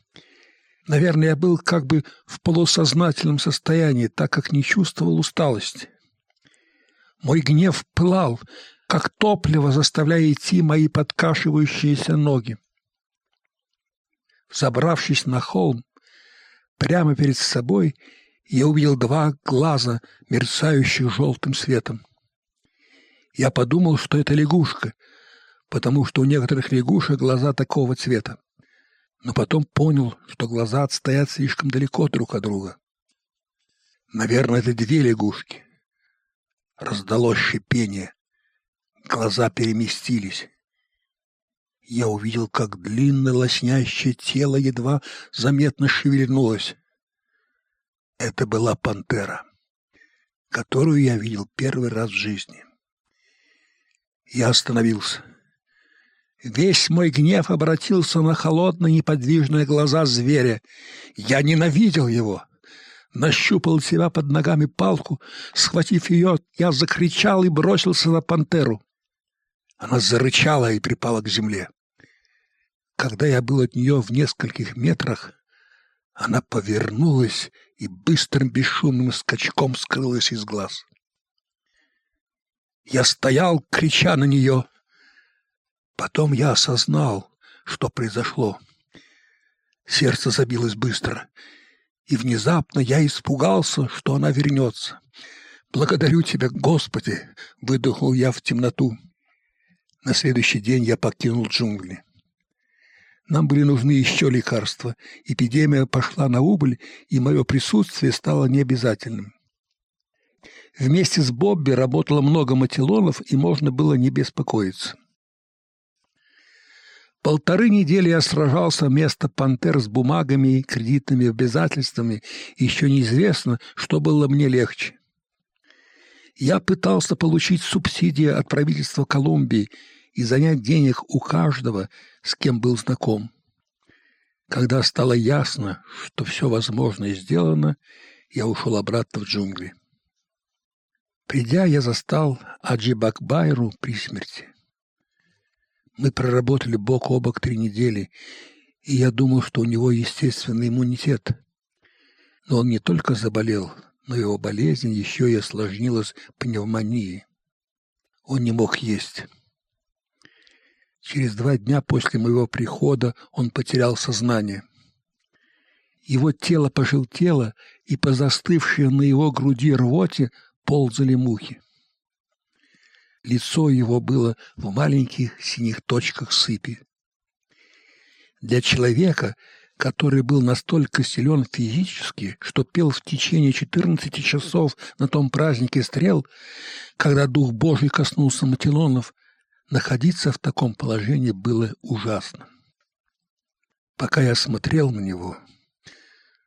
Наверное, я был как бы в полусознательном состоянии, так как не чувствовал усталости. Мой гнев пылал, как топливо, заставляя идти мои подкашивающиеся ноги. Забравшись на холм, прямо перед собой я увидел два глаза, мерцающих желтым светом. Я подумал, что это лягушка, потому что у некоторых лягушек глаза такого цвета но потом понял, что глаза отстоят слишком далеко друг от друга. Наверное, это две лягушки. Раздалось шипение. Глаза переместились. Я увидел, как длинное лоснящее тело едва заметно шевельнулось. Это была пантера, которую я видел первый раз в жизни. Я остановился. Весь мой гнев обратился на холодные неподвижные глаза зверя. Я ненавидел его. Нащупал себя под ногами палку, схватив ее, я закричал и бросился на пантеру. Она зарычала и припала к земле. Когда я был от нее в нескольких метрах, она повернулась и быстрым бесшумным скачком скрылась из глаз. Я стоял, крича на нее — Потом я осознал, что произошло. Сердце забилось быстро, и внезапно я испугался, что она вернется. «Благодарю Тебя, Господи!» — выдохнул я в темноту. На следующий день я покинул джунгли. Нам были нужны еще лекарства. Эпидемия пошла на убыль, и мое присутствие стало необязательным. Вместе с Бобби работало много матилонов, и можно было не беспокоиться. Полторы недели я сражался вместо пантер с бумагами и кредитными обязательствами, еще неизвестно, что было мне легче. Я пытался получить субсидии от правительства Колумбии и занять денег у каждого, с кем был знаком. Когда стало ясно, что все возможное сделано, я ушел обратно в джунгли. Придя, я застал Аджибакбайру при смерти. Мы проработали бок о бок три недели, и я думал, что у него естественный иммунитет. Но он не только заболел, но его болезнь еще и осложнилась пневмонией. Он не мог есть. Через два дня после моего прихода он потерял сознание. Его тело пожелтело, и по застывшей на его груди рвоте ползали мухи. Лицо его было в маленьких синих точках сыпи. Для человека, который был настолько силен физически, что пел в течение 14 часов на том празднике стрел, когда Дух Божий коснулся Матилонов, находиться в таком положении было ужасно. Пока я смотрел на него,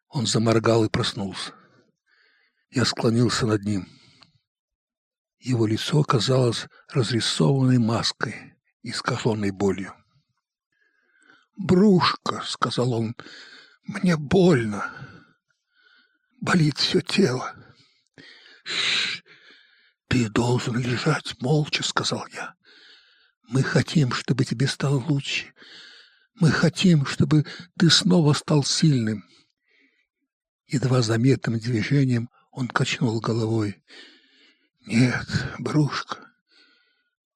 он заморгал и проснулся. Я склонился над ним — его лицо казалось разрисованной маской, искаженной болью. «Брушка», — сказал он, — «мне больно. Болит все тело». «Ш ты должен лежать молча», — сказал я. «Мы хотим, чтобы тебе стало лучше. Мы хотим, чтобы ты снова стал сильным». Едва заметным движением он качнул головой. Нет, Брушка,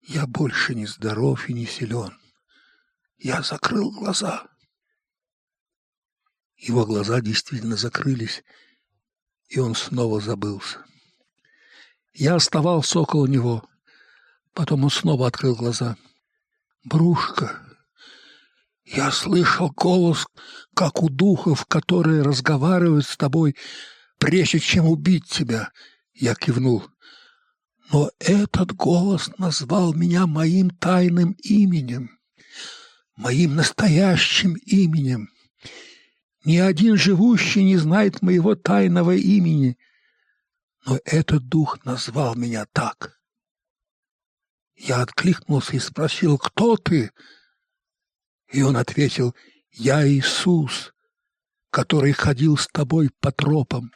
я больше не здоров и не силен. Я закрыл глаза. Его глаза действительно закрылись, и он снова забылся. Я оставался около него. Потом он снова открыл глаза. «Брушка, я слышал голос, как у духов, которые разговаривают с тобой, прежде чем убить тебя». Я кивнул. Но этот голос назвал меня моим тайным именем, моим настоящим именем. Ни один живущий не знает моего тайного имени, но этот дух назвал меня так. Я откликнулся и спросил, кто ты? И он ответил, я Иисус, который ходил с тобой по тропам.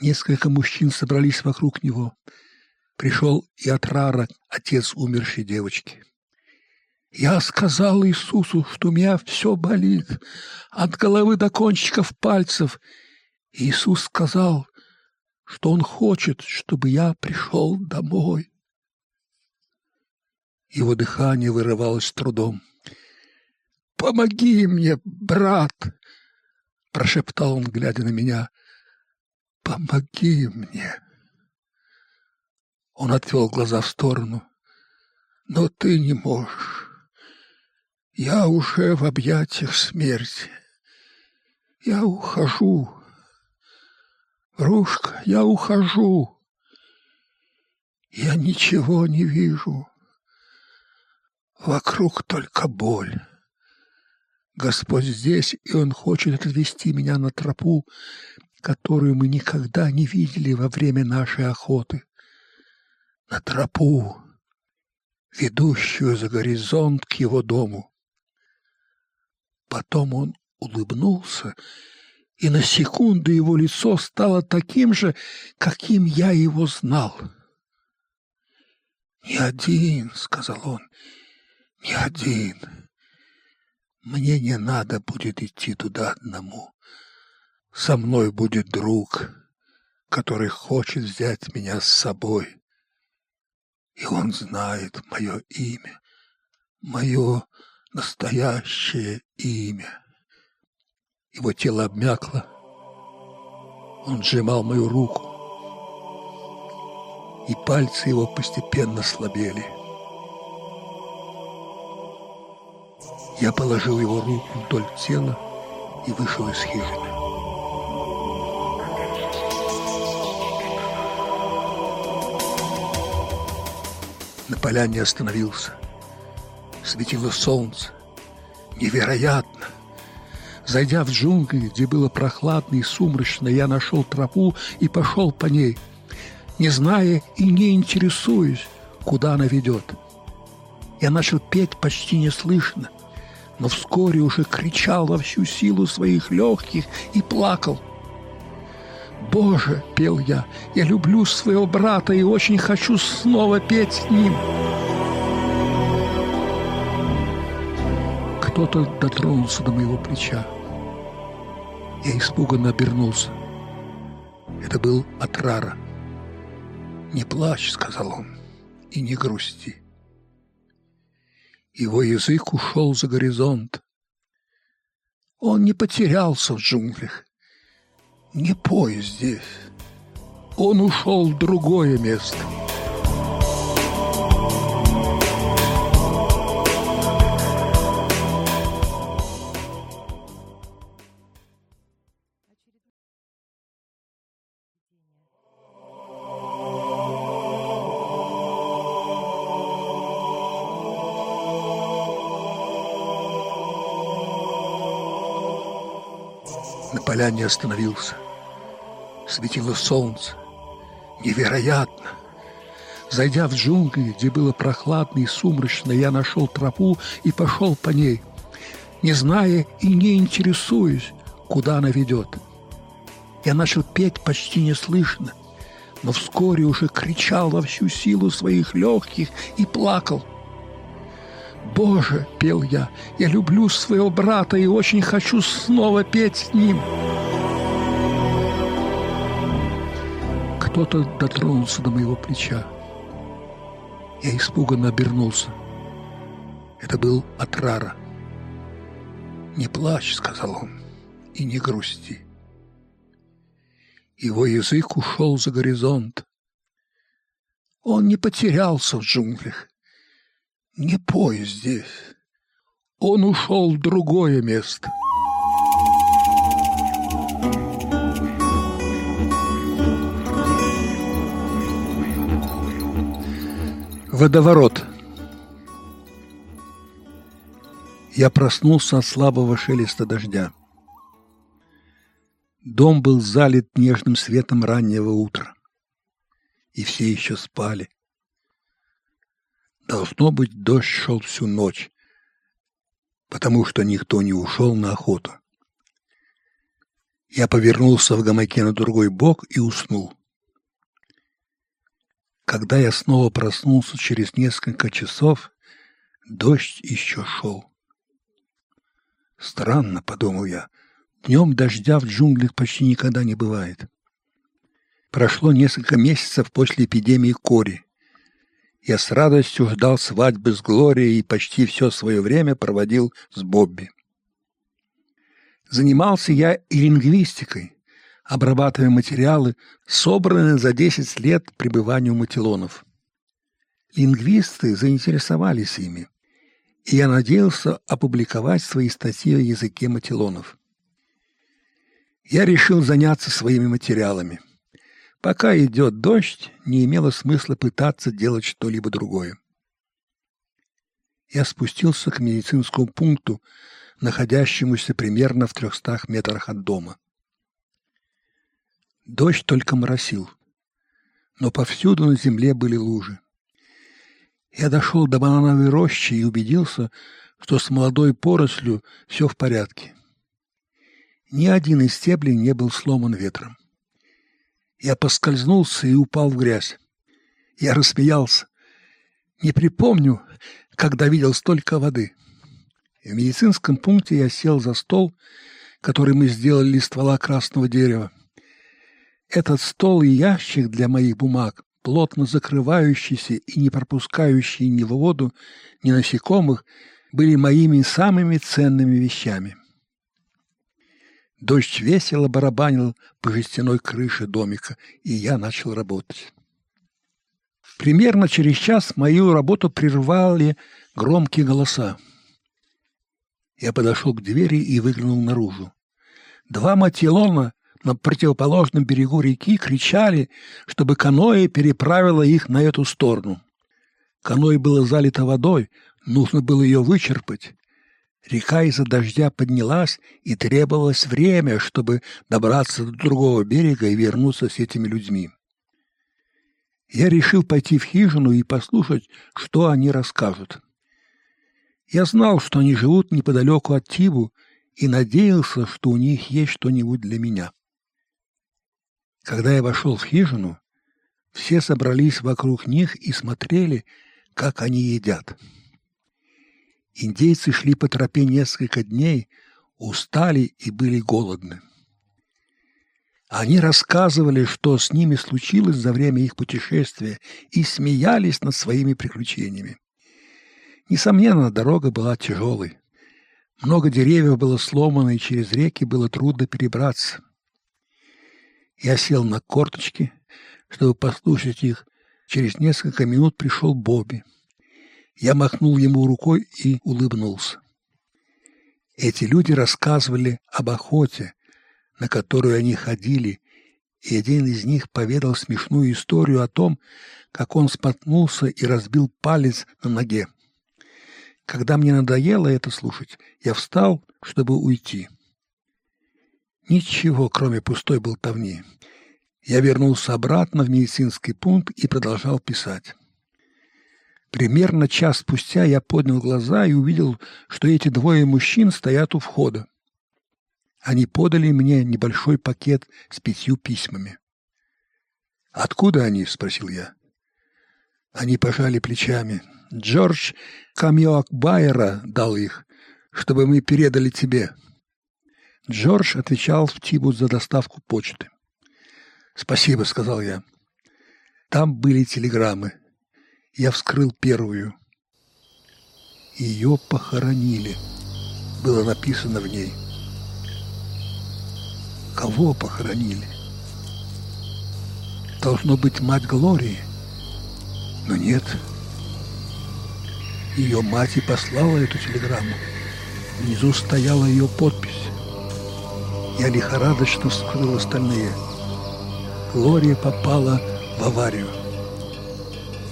Несколько мужчин собрались вокруг него. Пришел и Атрара, отец умершей девочки. Я сказал Иисусу, что у меня все болит, от головы до кончиков пальцев. Иисус сказал, что Он хочет, чтобы я пришел домой. Его дыхание вырывалось трудом. «Помоги мне, брат!» — прошептал он, глядя на меня — Помоги мне. Он отвел глаза в сторону. Но ты не можешь. Я уже в объятиях смерти. Я ухожу. Рушка, я ухожу. Я ничего не вижу. Вокруг только боль. Господь здесь, и Он хочет отвести меня на тропу, которую мы никогда не видели во время нашей охоты. На тропу, ведущую за горизонт к его дому. Потом он улыбнулся, и на секунду его лицо стало таким же, каким я его знал. «Не один», — сказал он, — «не один. Мне не надо будет идти туда одному. Со мной будет друг, который хочет взять меня с собой. И он знает мое имя, мое настоящее имя. Его тело обмякло. Он сжимал мою руку, и пальцы его постепенно слабели. Я положил его руку вдоль тела и вышел из хижины. На поляне остановился. Светило солнце. Невероятно! Зайдя в джунгли, где было прохладно и сумрачно, я нашел тропу и пошел по ней, не зная и не интересуясь, куда она ведет. Я начал петь почти неслышно, но вскоре уже кричал во всю силу своих легких и плакал. «Боже!» — пел я, — «я люблю своего брата и очень хочу снова петь с ним». Кто-то дотронулся до моего плеча. Я испуганно обернулся. Это был Атрара. «Не плачь», — сказал он, — «и не грусти». Его язык ушел за горизонт. Он не потерялся в джунглях. Не пой здесь. Он ушел в другое место. на поляне остановился. Светило солнце. Невероятно! Зайдя в джунгли, где было прохладно и сумрачно, я нашел тропу и пошел по ней, не зная и не интересуясь, куда она ведет. Я начал петь почти неслышно, но вскоре уже кричал во всю силу своих легких и плакал – «Боже!» – пел я. «Я люблю своего брата и очень хочу снова петь с ним!» Кто-то дотронулся до моего плеча. Я испуганно обернулся. Это был Атрара. «Не плачь», — сказал он, — «и не грусти». Его язык ушел за горизонт. Он не потерялся в джунглях. Не пой здесь. Он ушел в другое место. Водоворот. Я проснулся от слабого шелеста дождя. Дом был залит нежным светом раннего утра. И все еще спали. Должно быть, дождь шел всю ночь, потому что никто не ушел на охоту. Я повернулся в гамаке на другой бок и уснул. Когда я снова проснулся через несколько часов, дождь еще шел. Странно, подумал я, днем дождя в джунглях почти никогда не бывает. Прошло несколько месяцев после эпидемии кори. Я с радостью ждал свадьбы с Глорией и почти все свое время проводил с Бобби. Занимался я и лингвистикой, обрабатывая материалы, собранные за 10 лет пребывания у матилонов. Лингвисты заинтересовались ими, и я надеялся опубликовать свои статьи о языке матилонов. Я решил заняться своими материалами – Пока идет дождь, не имело смысла пытаться делать что-либо другое. Я спустился к медицинскому пункту, находящемуся примерно в трехстах метрах от дома. Дождь только моросил, но повсюду на земле были лужи. Я дошел до банановой рощи и убедился, что с молодой порослью все в порядке. Ни один из стеблей не был сломан ветром. Я поскользнулся и упал в грязь. Я рассмеялся. Не припомню, когда видел столько воды. В медицинском пункте я сел за стол, который мы сделали из ствола красного дерева. Этот стол и ящик для моих бумаг, плотно закрывающийся и не пропускающий ни воду, ни насекомых, были моими самыми ценными вещами. Дождь весело барабанил по жестяной крыше домика, и я начал работать. Примерно через час мою работу прервали громкие голоса. Я подошел к двери и выглянул наружу. Два матилона на противоположном берегу реки кричали, чтобы каноэ переправило их на эту сторону. Каной было залито водой, нужно было ее вычерпать. Река из-за дождя поднялась, и требовалось время, чтобы добраться до другого берега и вернуться с этими людьми. Я решил пойти в хижину и послушать, что они расскажут. Я знал, что они живут неподалеку от Тибу, и надеялся, что у них есть что-нибудь для меня. Когда я вошел в хижину, все собрались вокруг них и смотрели, как они едят. Индейцы шли по тропе несколько дней, устали и были голодны. Они рассказывали, что с ними случилось за время их путешествия, и смеялись над своими приключениями. Несомненно, дорога была тяжелой. Много деревьев было сломано, и через реки было трудно перебраться. Я сел на корточки, чтобы послушать их. Через несколько минут пришел Бобби. Я махнул ему рукой и улыбнулся. Эти люди рассказывали об охоте, на которую они ходили, и один из них поведал смешную историю о том, как он споткнулся и разбил палец на ноге. Когда мне надоело это слушать, я встал, чтобы уйти. Ничего, кроме пустой болтовни. Я вернулся обратно в медицинский пункт и продолжал писать. Примерно час спустя я поднял глаза и увидел, что эти двое мужчин стоят у входа. Они подали мне небольшой пакет с пятью письмами. «Откуда они?» — спросил я. Они пожали плечами. «Джордж Камьоакбайера дал их, чтобы мы передали тебе». Джордж отвечал в Тибут за доставку почты. «Спасибо», — сказал я. Там были телеграммы. Я вскрыл первую. «Ее похоронили», — было написано в ней. Кого похоронили? Должно быть мать Глории. Но нет. Ее мать и послала эту телеграмму. Внизу стояла ее подпись. Я лихорадочно вскрыл остальные — Глория попала в аварию.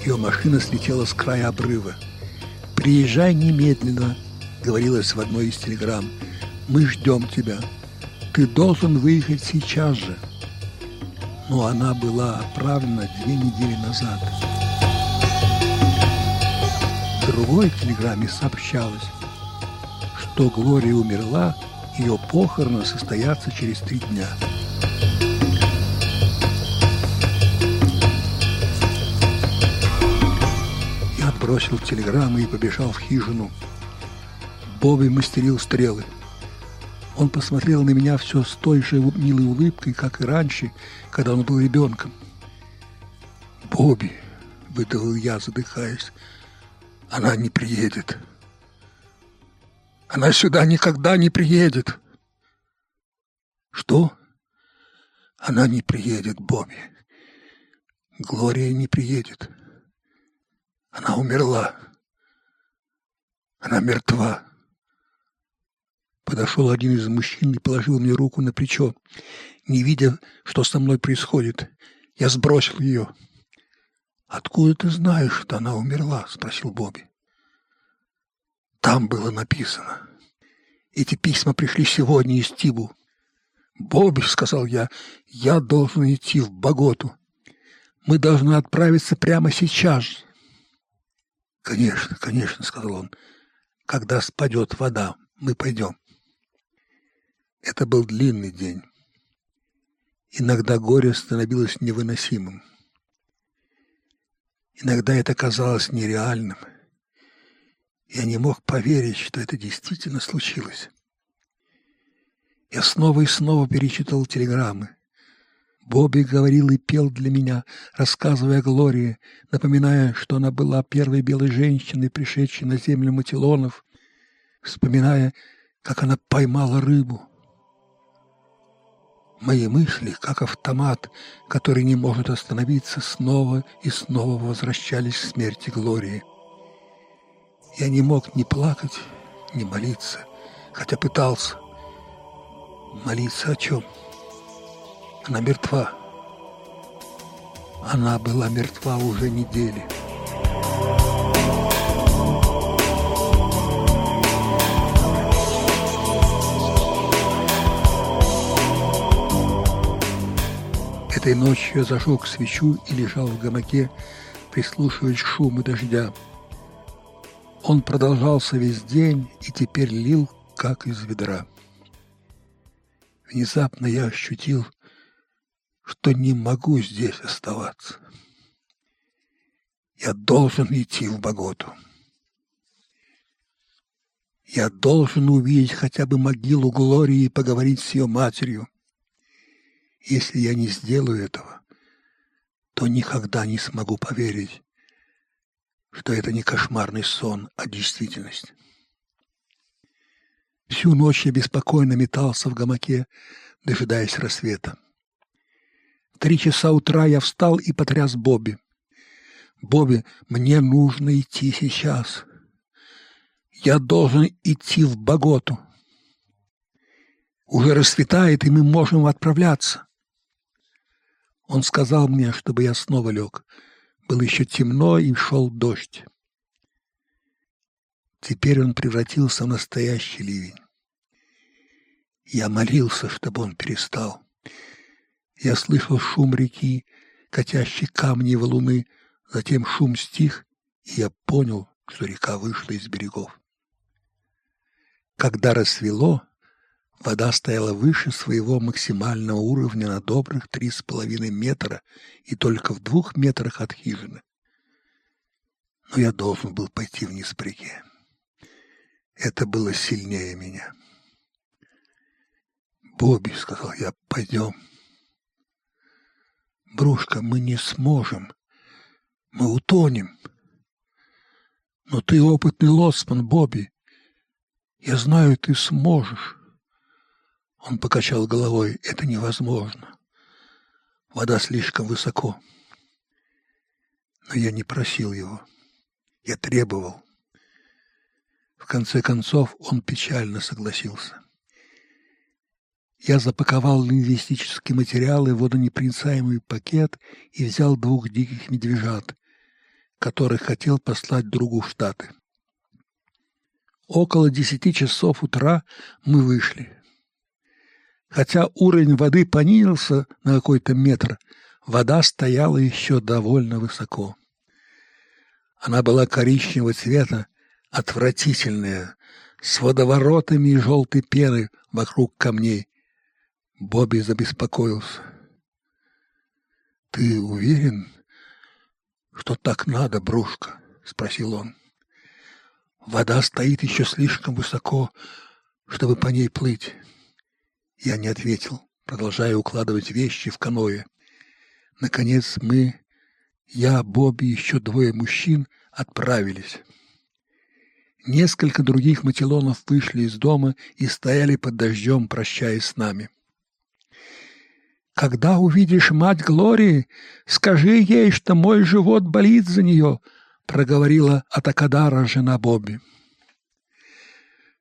Ее машина слетела с края обрыва. «Приезжай немедленно», — говорилось в одной из телеграмм. «Мы ждем тебя. Ты должен выехать сейчас же». Но она была отправлена две недели назад. В другой телеграмме сообщалось, что Глория умерла, ее похороны состоятся через три дня. бросил телеграммы и побежал в хижину. Бобби мастерил стрелы. Он посмотрел на меня все с той же милой улыбкой, как и раньше, когда он был ребенком. «Бобби», — выдавил я, задыхаясь, — «она не приедет. Она сюда никогда не приедет». «Что?» «Она не приедет, Бобби. Глория не приедет». Она умерла. Она мертва. Подошел один из мужчин и положил мне руку на плечо. Не видя, что со мной происходит, я сбросил ее. «Откуда ты знаешь, что она умерла?» — спросил Бобби. «Там было написано. Эти письма пришли сегодня из Тибу». «Бобби», — сказал я, — «я должен идти в Боготу. Мы должны отправиться прямо сейчас, «Конечно, конечно», — сказал он. «Когда спадет вода, мы пойдем». Это был длинный день. Иногда горе становилось невыносимым. Иногда это казалось нереальным. Я не мог поверить, что это действительно случилось. Я снова и снова перечитал телеграммы. Бобби говорил и пел для меня, рассказывая о Глории, напоминая, что она была первой белой женщиной, пришедшей на землю Матилонов, вспоминая, как она поймала рыбу. Мои мысли, как автомат, который не может остановиться, снова и снова возвращались к смерти Глории. Я не мог ни плакать, ни молиться, хотя пытался. Молиться о чем? Она мертва. Она была мертва уже недели. Этой ночью я зажег свечу и лежал в гамаке, прислушиваясь к шуму дождя. Он продолжался весь день и теперь лил, как из ведра. Внезапно я ощутил, что не могу здесь оставаться. Я должен идти в Боготу. Я должен увидеть хотя бы могилу Глории и поговорить с ее матерью. Если я не сделаю этого, то никогда не смогу поверить, что это не кошмарный сон, а действительность. Всю ночь я беспокойно метался в гамаке, дожидаясь рассвета. В три часа утра я встал и потряс Бобби. «Бобби, мне нужно идти сейчас. Я должен идти в Боготу. Уже расцветает, и мы можем отправляться». Он сказал мне, чтобы я снова лег. Было еще темно, и шел дождь. Теперь он превратился в настоящий ливень. Я молился, чтобы он перестал. Я слышал шум реки, катящий камни и валуны, затем шум стих, и я понял, что река вышла из берегов. Когда рассвело, вода стояла выше своего максимального уровня на добрых три с половиной метра и только в двух метрах от хижины. Но я должен был пойти вниз по реке. Это было сильнее меня. «Бобби», — сказал я, — «пойдем». «Брушка, мы не сможем. Мы утонем». «Но ты опытный лоцман, Бобби. Я знаю, ты сможешь». Он покачал головой. «Это невозможно. Вода слишком высоко». Но я не просил его. Я требовал. В конце концов он печально согласился. Я запаковал лингвистические материалы в водонепроницаемый пакет и взял двух диких медвежат, которых хотел послать другу в Штаты. Около десяти часов утра мы вышли. Хотя уровень воды понизился на какой-то метр, вода стояла еще довольно высоко. Она была коричневого цвета, отвратительная, с водоворотами и желтой пеной вокруг камней, Бобби забеспокоился. «Ты уверен, что так надо, Брушка?» — спросил он. «Вода стоит еще слишком высоко, чтобы по ней плыть». Я не ответил, продолжая укладывать вещи в каное. Наконец мы, я, Бобби и еще двое мужчин, отправились. Несколько других мотилонов вышли из дома и стояли под дождем, прощаясь с нами. Когда увидишь мать Глории, скажи ей, что мой живот болит за нее, — проговорила Атакадара, жена Бобби.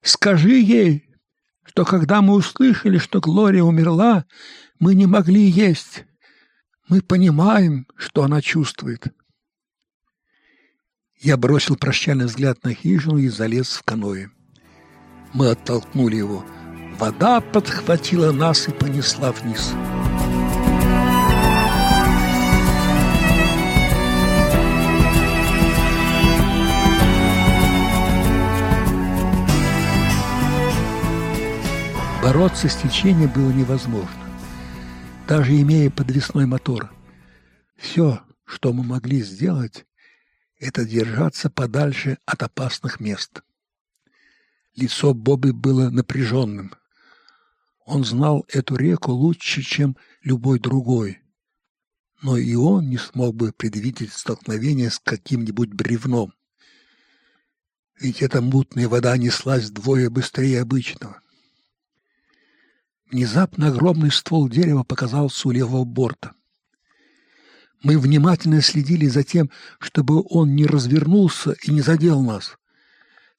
Скажи ей, что когда мы услышали, что Глория умерла, мы не могли есть. Мы понимаем, что она чувствует. Я бросил прощальный взгляд на хижину и залез в каноэ. Мы оттолкнули его. Вода подхватила нас и понесла вниз. Бороться с течением было невозможно, даже имея подвесной мотор. Все, что мы могли сделать, это держаться подальше от опасных мест. Лицо Бобби было напряженным. Он знал эту реку лучше, чем любой другой. Но и он не смог бы предвидеть столкновение с каким-нибудь бревном. Ведь эта мутная вода неслась вдвое быстрее обычного. Внезапно огромный ствол дерева показался у левого борта. Мы внимательно следили за тем, чтобы он не развернулся и не задел нас.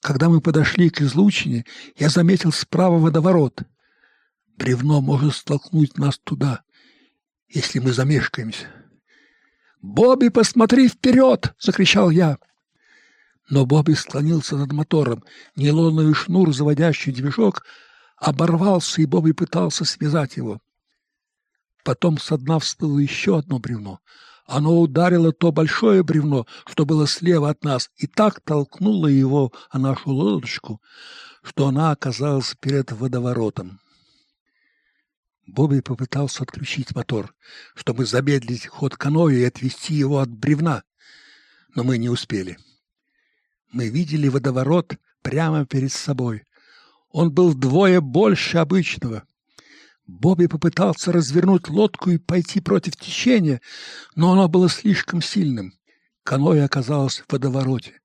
Когда мы подошли к излучине, я заметил справа водоворот. Бревно может столкнуть нас туда, если мы замешкаемся. «Бобби, посмотри вперед!» — закричал я. Но Бобби склонился над мотором. Нейлоновый шнур, заводящий движок, оборвался, и Бобби пытался связать его. Потом со дна всплыло еще одно бревно. Оно ударило то большое бревно, что было слева от нас, и так толкнуло его о нашу лодочку, что она оказалась перед водоворотом. Бобби попытался отключить мотор, чтобы замедлить ход каноэ и отвести его от бревна, но мы не успели. Мы видели водоворот прямо перед собой. Он был вдвое больше обычного. Бобби попытался развернуть лодку и пойти против течения, но оно было слишком сильным. Каноэ оказалось в водовороте.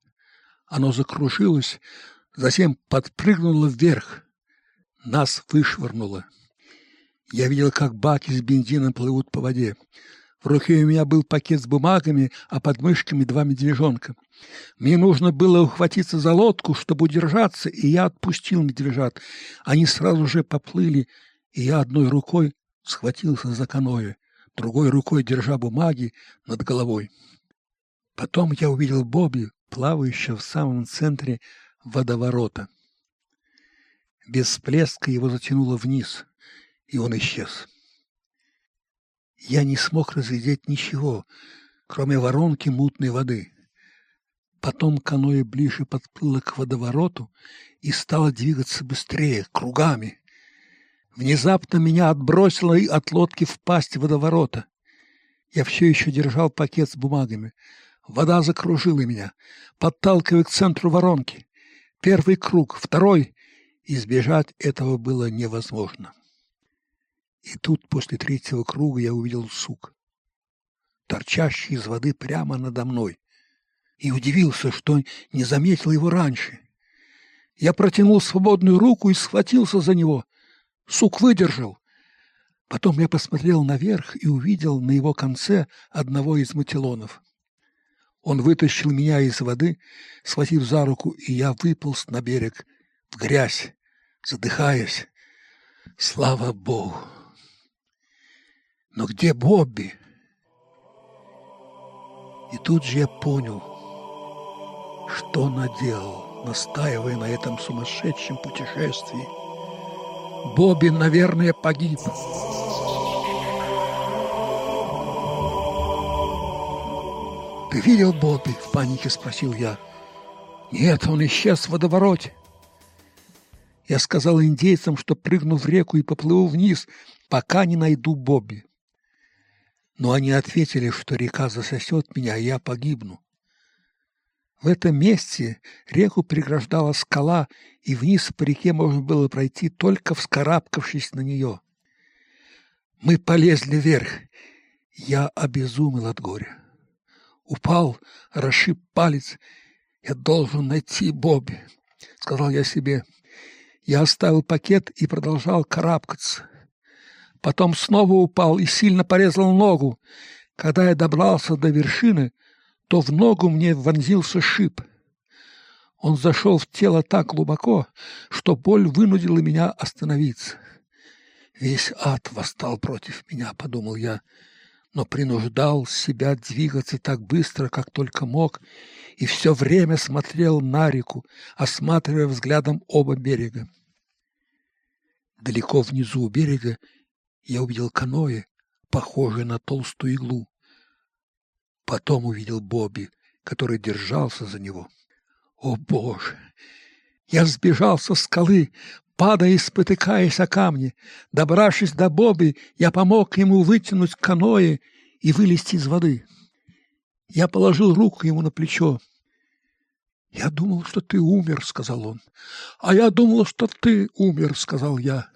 Оно закружилось, затем подпрыгнуло вверх. Нас вышвырнуло. Я видел, как баки с бензином плывут по воде. В руке у меня был пакет с бумагами, а под мышками два медвежонка. Мне нужно было ухватиться за лодку, чтобы удержаться, и я отпустил медвежат. Они сразу же поплыли, и я одной рукой схватился за каноэ, другой рукой держа бумаги над головой. Потом я увидел Бобби, плавающего в самом центре водоворота. Без всплеска его затянуло вниз, и он исчез. Я не смог разглядеть ничего, кроме воронки мутной воды. Потом каноэ ближе подплыло к водовороту и стало двигаться быстрее, кругами. Внезапно меня отбросило и от лодки в пасть водоворота. Я все еще держал пакет с бумагами. Вода закружила меня, подталкивая к центру воронки. Первый круг, второй. Избежать этого было невозможно. И тут после третьего круга я увидел сук, торчащий из воды прямо надо мной, и удивился, что не заметил его раньше. Я протянул свободную руку и схватился за него. Сук выдержал. Потом я посмотрел наверх и увидел на его конце одного из мотилонов. Он вытащил меня из воды, схватив за руку, и я выполз на берег, в грязь, задыхаясь. Слава Богу! Но где Бобби? И тут же я понял, что наделал, настаивая на этом сумасшедшем путешествии. Бобби, наверное, погиб. «Ты видел Бобби?» – в панике спросил я. «Нет, он исчез в водовороте». Я сказал индейцам, что прыгну в реку и поплыву вниз, пока не найду Бобби. Но они ответили, что река засосет меня, а я погибну. В этом месте реку преграждала скала, и вниз по реке можно было пройти, только вскарабкавшись на нее. Мы полезли вверх. Я обезумел от горя. Упал, расшиб палец. Я должен найти Бобби, — сказал я себе. Я оставил пакет и продолжал карабкаться. Потом снова упал и сильно порезал ногу. Когда я добрался до вершины, то в ногу мне вонзился шип. Он зашел в тело так глубоко, что боль вынудила меня остановиться. Весь ад восстал против меня, подумал я, но принуждал себя двигаться так быстро, как только мог, и все время смотрел на реку, осматривая взглядом оба берега. Далеко внизу у берега я увидел каноэ, похожее на толстую иглу. Потом увидел Бобби, который держался за него. О, Боже! Я сбежал со скалы, падая и спотыкаясь о камни. Добравшись до Бобби, я помог ему вытянуть каноэ и вылезти из воды. Я положил руку ему на плечо. «Я думал, что ты умер», — сказал он. «А я думал, что ты умер», — сказал я.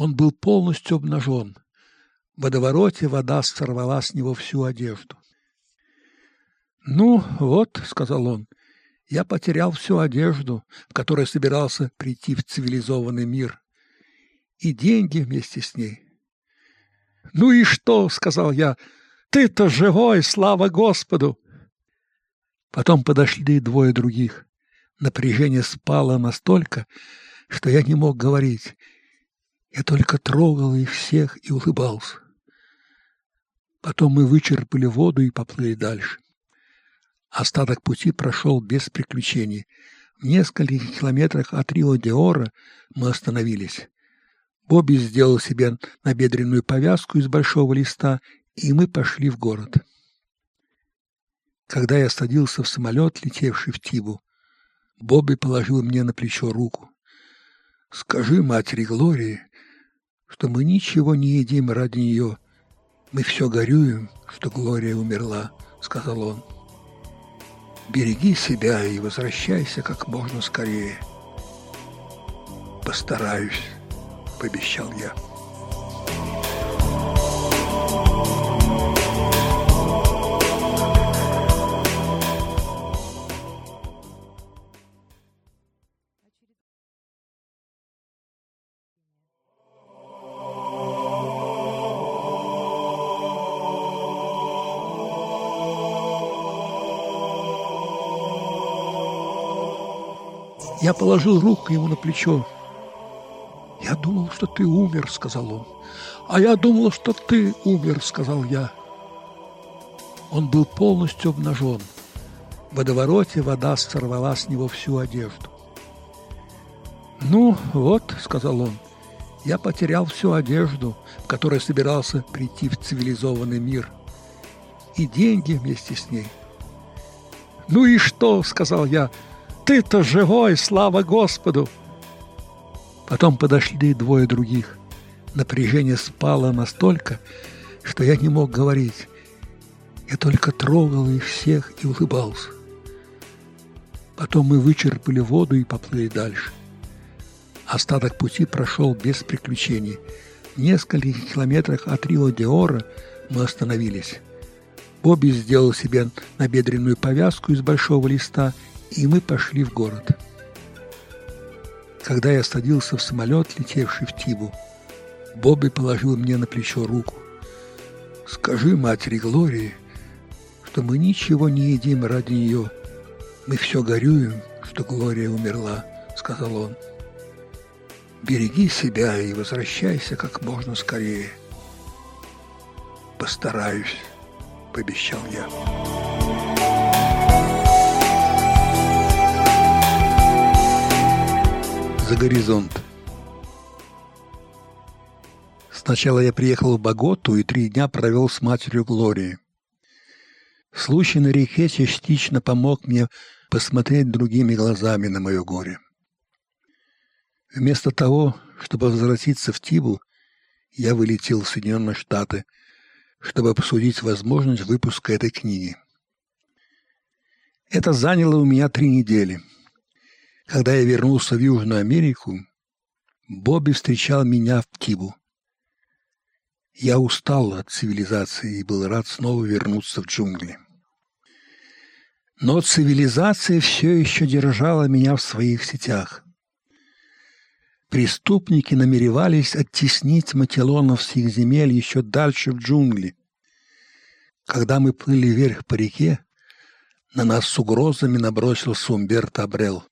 Он был полностью обнажен. В водовороте вода сорвала с него всю одежду. «Ну, вот», — сказал он, — «я потерял всю одежду, в которой собирался прийти в цивилизованный мир, и деньги вместе с ней». «Ну и что?» — сказал я. «Ты-то живой, слава Господу!» Потом подошли двое других. Напряжение спало настолько, что я не мог говорить, я только трогал их всех и улыбался. Потом мы вычерпали воду и поплыли дальше. Остаток пути прошел без приключений. В нескольких километрах от Рио-де-Ора мы остановились. Бобби сделал себе набедренную повязку из большого листа, и мы пошли в город. Когда я садился в самолет, летевший в Тибу, Бобби положил мне на плечо руку. «Скажи матери Глории, что мы ничего не едим ради нее. Мы все горюем, что Глория умерла», — сказал он. «Береги себя и возвращайся как можно скорее». «Постараюсь», — пообещал я. Я положил руку ему на плечо. «Я думал, что ты умер», — сказал он. «А я думал, что ты умер», — сказал я. Он был полностью обнажен. В водовороте вода сорвала с него всю одежду. «Ну, вот», — сказал он, — «я потерял всю одежду, в которой собирался прийти в цивилизованный мир, и деньги вместе с ней». «Ну и что?» — сказал я ты-то живой, слава Господу!» Потом подошли двое других. Напряжение спало настолько, что я не мог говорить. Я только трогал их всех и улыбался. Потом мы вычерпали воду и поплыли дальше. Остаток пути прошел без приключений. В нескольких километрах от Рио-де-Ора мы остановились. Бобби сделал себе набедренную повязку из большого листа и мы пошли в город. Когда я садился в самолет, летевший в Тибу, Бобби положил мне на плечо руку. «Скажи матери Глории, что мы ничего не едим ради нее. Мы все горюем, что Глория умерла», — сказал он. «Береги себя и возвращайся как можно скорее». «Постараюсь», — пообещал я. За горизонт. Сначала я приехал в Боготу и три дня провел с матерью Глории. Случай на реке частично помог мне посмотреть другими глазами на мое горе. Вместо того, чтобы возвратиться в Тибу, я вылетел в Соединенные Штаты, чтобы обсудить возможность выпуска этой книги. Это заняло у меня три недели – когда я вернулся в Южную Америку, Бобби встречал меня в Тибу. Я устал от цивилизации и был рад снова вернуться в джунгли. Но цивилизация все еще держала меня в своих сетях. Преступники намеревались оттеснить Матилонов с их земель еще дальше в джунгли. Когда мы плыли вверх по реке, на нас с угрозами набросился Умберто Абрел.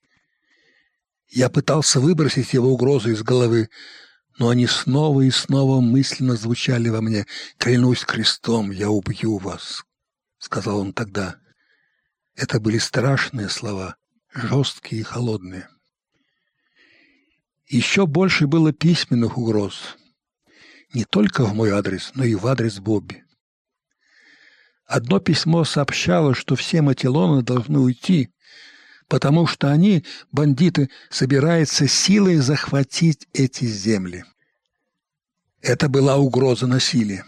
Я пытался выбросить его угрозы из головы, но они снова и снова мысленно звучали во мне. «Клянусь крестом, я убью вас», — сказал он тогда. Это были страшные слова, жесткие и холодные. Еще больше было письменных угроз. Не только в мой адрес, но и в адрес Бобби. Одно письмо сообщало, что все Матилоны должны уйти, потому что они, бандиты, собираются силой захватить эти земли. Это была угроза насилия.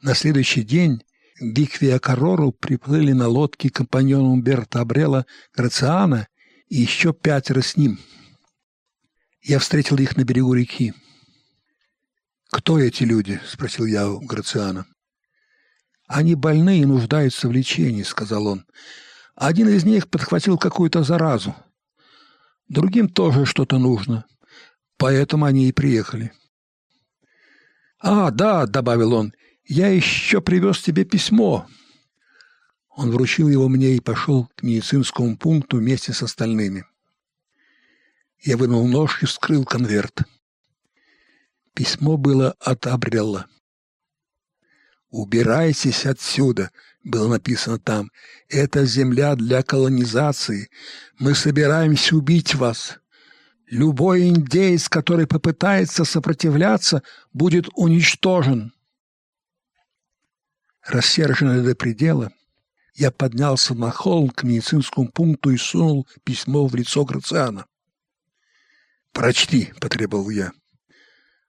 На следующий день к Биквиакарору приплыли на лодке компаньон Умберто Абрела Грациана и еще пятеро с ним. Я встретил их на берегу реки. «Кто эти люди?» — спросил я у Грациана. «Они больны и нуждаются в лечении», — сказал он. Один из них подхватил какую-то заразу. Другим тоже что-то нужно. Поэтому они и приехали. «А, да», — добавил он, — «я еще привез тебе письмо». Он вручил его мне и пошел к медицинскому пункту вместе с остальными. Я вынул нож и вскрыл конверт. Письмо было от Абрелла. «Убирайтесь отсюда», — было написано там. «Это земля для колонизации. Мы собираемся убить вас. Любой индейец, который попытается сопротивляться, будет уничтожен. Рассерженный до предела, я поднялся на холм к медицинскому пункту и сунул письмо в лицо Грациана. «Прочти», — потребовал я.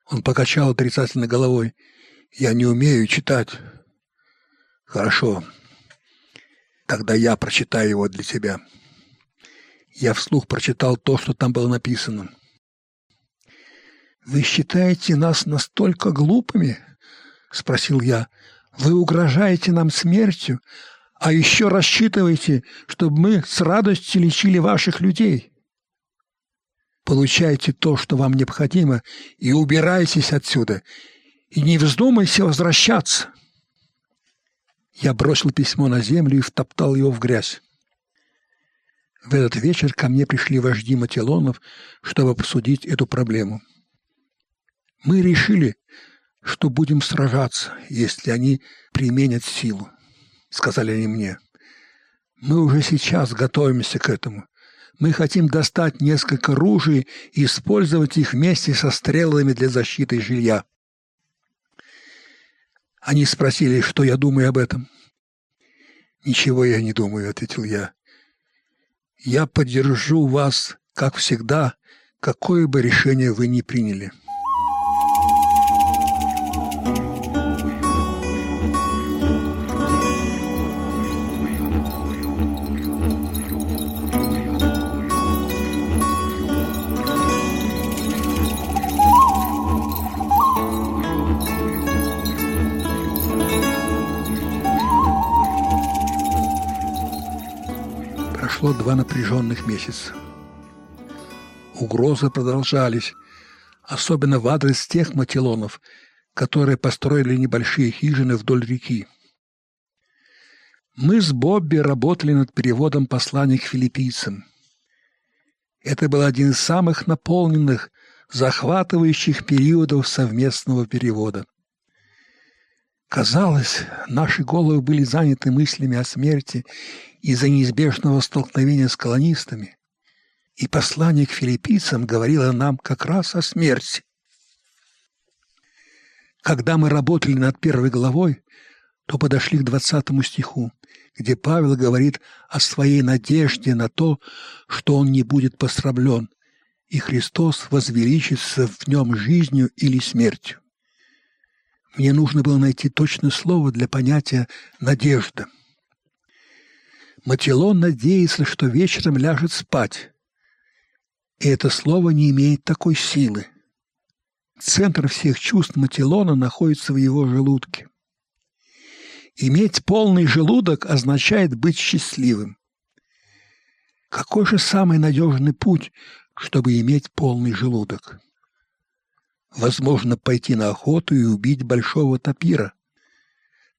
Он покачал отрицательно головой. «Я не умею читать». «Хорошо. Тогда я прочитаю его для тебя». Я вслух прочитал то, что там было написано. «Вы считаете нас настолько глупыми?» — спросил я. «Вы угрожаете нам смертью, а еще рассчитываете, чтобы мы с радостью лечили ваших людей. Получайте то, что вам необходимо, и убирайтесь отсюда, и не вздумайте возвращаться». Я бросил письмо на землю и втоптал его в грязь. В этот вечер ко мне пришли вожди Матилонов, чтобы обсудить эту проблему. Мы решили, что будем сражаться, если они применят силу, сказали они мне. Мы уже сейчас готовимся к этому. Мы хотим достать несколько ружей и использовать их вместе со стрелами для защиты жилья. Они спросили, что я думаю об этом. «Ничего я не думаю», — ответил я. Я поддержу вас, как всегда, какое бы решение вы ни приняли. Прошло два напряженных месяца. Угрозы продолжались, особенно в адрес тех матилонов, которые построили небольшие хижины вдоль реки. Мы с Бобби работали над переводом посланий к филиппийцам. Это был один из самых наполненных, захватывающих периодов совместного перевода. Казалось, наши головы были заняты мыслями о смерти из-за неизбежного столкновения с колонистами, и послание к филиппийцам говорило нам как раз о смерти. Когда мы работали над первой главой, то подошли к двадцатому стиху, где Павел говорит о своей надежде на то, что он не будет посрамлен, и Христос возвеличится в нем жизнью или смертью. Мне нужно было найти точное слово для понятия «надежда». Матилон надеется, что вечером ляжет спать. И это слово не имеет такой силы. Центр всех чувств Матилона находится в его желудке. Иметь полный желудок означает быть счастливым. Какой же самый надежный путь, чтобы иметь полный желудок? Возможно, пойти на охоту и убить большого тапира.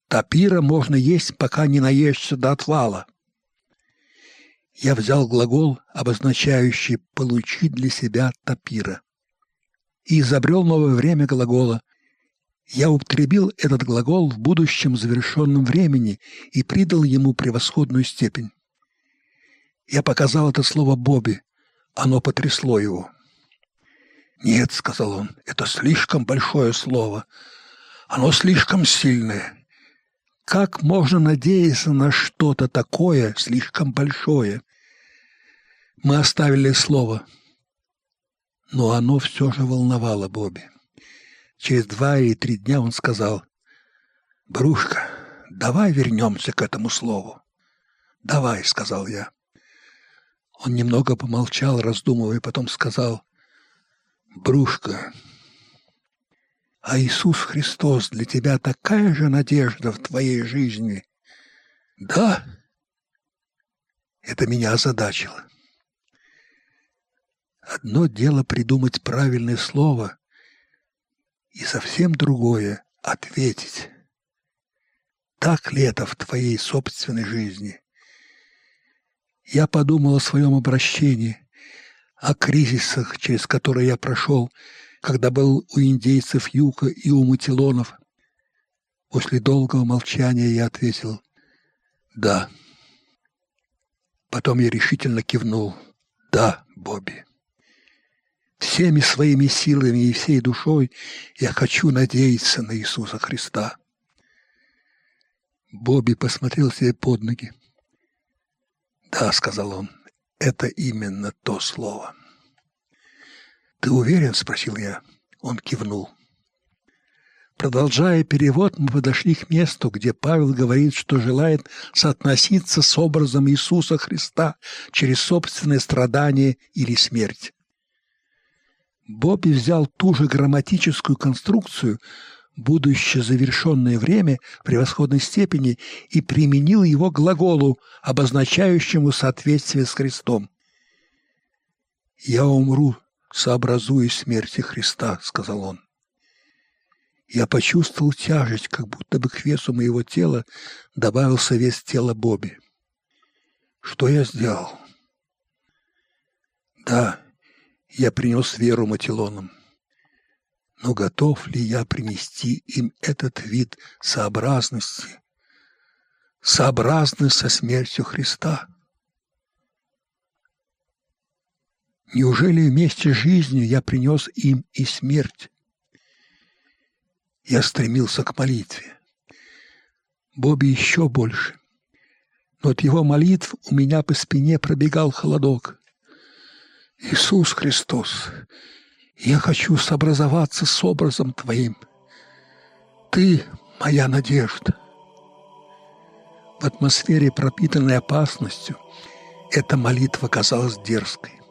Тапира можно есть, пока не наешься до отвала я взял глагол, обозначающий «получить для себя тапира», и изобрел новое время глагола. Я употребил этот глагол в будущем завершенном времени и придал ему превосходную степень. Я показал это слово Бобби. Оно потрясло его. «Нет», — сказал он, — «это слишком большое слово. Оно слишком сильное. Как можно надеяться на что-то такое слишком большое? Мы оставили слово, но оно все же волновало Бобби. Через два или три дня он сказал, «Брушка, давай вернемся к этому слову». «Давай», — сказал я. Он немного помолчал, раздумывая, потом сказал, «Брушка, а Иисус Христос для тебя такая же надежда в твоей жизни? Да? Это меня озадачило. Одно дело придумать правильное слово, и совсем другое — ответить. Так ли это в твоей собственной жизни? Я подумал о своем обращении, о кризисах, через которые я прошел, когда был у индейцев Юка и у Матилонов. После долгого молчания я ответил «Да». Потом я решительно кивнул «Да, Бобби». Всеми своими силами и всей душой я хочу надеяться на Иисуса Христа. Бобби посмотрел себе под ноги. «Да», — сказал он, — «это именно то слово». «Ты уверен?» — спросил я. Он кивнул. Продолжая перевод, мы подошли к месту, где Павел говорит, что желает соотноситься с образом Иисуса Христа через собственное страдание или смерть. Бобби взял ту же грамматическую конструкцию, будущее завершенное время превосходной степени, и применил его к глаголу, обозначающему соответствие с Христом. «Я умру, сообразуясь смерти Христа», — сказал он. Я почувствовал тяжесть, как будто бы к весу моего тела добавился вес тела Бобби. Что я сделал? Да, я принес веру Матилонам. Но готов ли я принести им этот вид сообразности, сообразный со смертью Христа? Неужели вместе с жизнью я принес им и смерть? Я стремился к молитве. Бобби еще больше. Но от его молитв у меня по спине пробегал холодок. Иисус Христос, я хочу сообразоваться с образом Твоим. Ты — моя надежда. В атмосфере, пропитанной опасностью, эта молитва казалась дерзкой.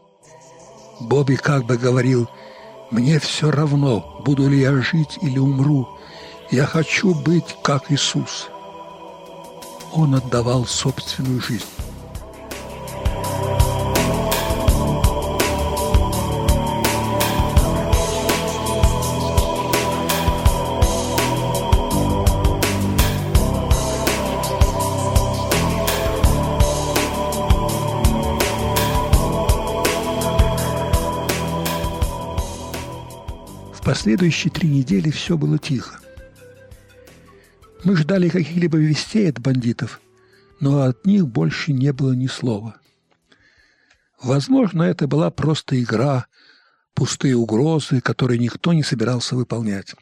Бобби как бы говорил — мне все равно, буду ли я жить или умру. Я хочу быть как Иисус. Он отдавал собственную жизнь. Последующие три недели все было тихо. Мы ждали каких-либо вестей от бандитов, но от них больше не было ни слова. Возможно, это была просто игра, пустые угрозы, которые никто не собирался выполнять.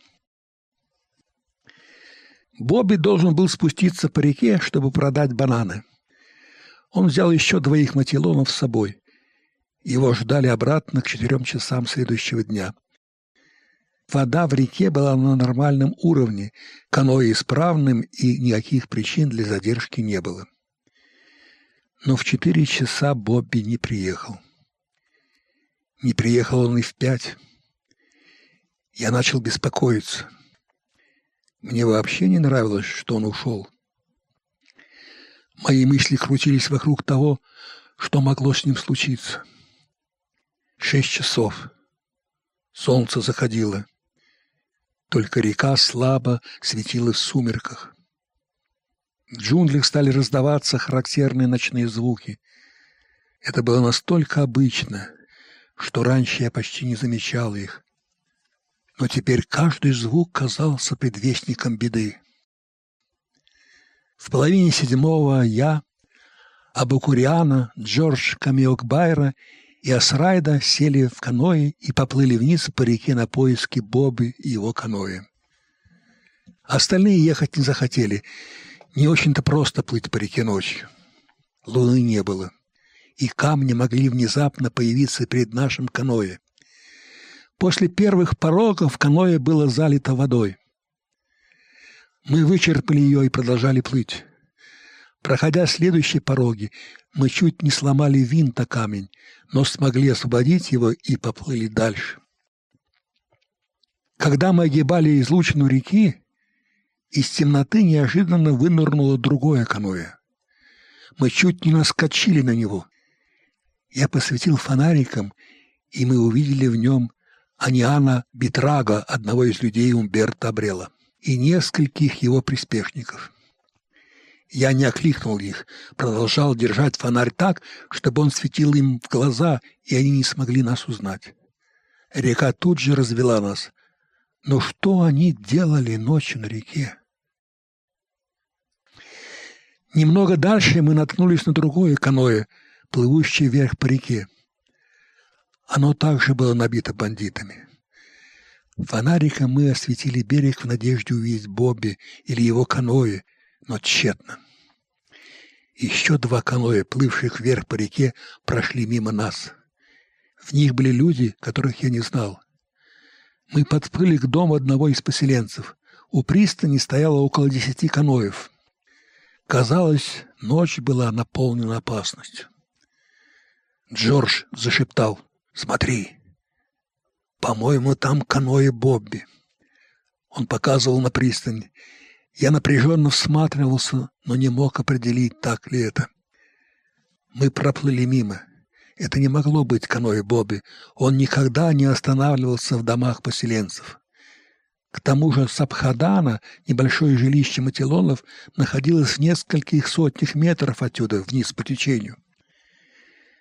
Бобби должен был спуститься по реке, чтобы продать бананы. Он взял еще двоих матилонов с собой. Его ждали обратно к четырем часам следующего дня – Вода в реке была на нормальном уровне, каноэ исправным и никаких причин для задержки не было. Но в четыре часа Бобби не приехал. Не приехал он и в пять. Я начал беспокоиться. Мне вообще не нравилось, что он ушел. Мои мысли крутились вокруг того, что могло с ним случиться. Шесть часов. Солнце заходило. Только река слабо светила в сумерках. В джунглях стали раздаваться характерные ночные звуки. Это было настолько обычно, что раньше я почти не замечал их. Но теперь каждый звук казался предвестником беды. В половине седьмого я, Абукуриана, Джордж Камиокбайра и Асрайда сели в каноэ и поплыли вниз по реке на поиски Бобы и его каноэ. Остальные ехать не захотели. Не очень-то просто плыть по реке ночью. Луны не было, и камни могли внезапно появиться перед нашим каноэ. После первых порогов каноэ было залито водой. Мы вычерпали ее и продолжали плыть. Проходя следующие пороги, мы чуть не сломали винта камень, но смогли освободить его и поплыли дальше. Когда мы огибали излучину реки, из темноты неожиданно вынырнуло другое каноэ. Мы чуть не наскочили на него. Я посветил фонариком, и мы увидели в нем Аниана Битрага, одного из людей Умберта Абрела, и нескольких его приспешников. Я не окликнул их, продолжал держать фонарь так, чтобы он светил им в глаза, и они не смогли нас узнать. Река тут же развела нас. Но что они делали ночью на реке? Немного дальше мы наткнулись на другое каноэ, плывущее вверх по реке. Оно также было набито бандитами. Фонариком мы осветили берег в надежде увидеть Бобби или его каноэ, но тщетно. Еще два каноэ, плывших вверх по реке, прошли мимо нас. В них были люди, которых я не знал. Мы подплыли к дому одного из поселенцев. У пристани стояло около десяти каноев. Казалось, ночь была наполнена опасностью. Джордж зашептал «Смотри, по-моему, там каноэ Бобби». Он показывал на пристань. Я напряженно всматривался, но не мог определить, так ли это. Мы проплыли мимо. Это не могло быть каноэ Бобби. Он никогда не останавливался в домах поселенцев. К тому же Сабхадана, небольшое жилище Матилонов, находилось в нескольких сотнях метров отсюда, вниз по течению.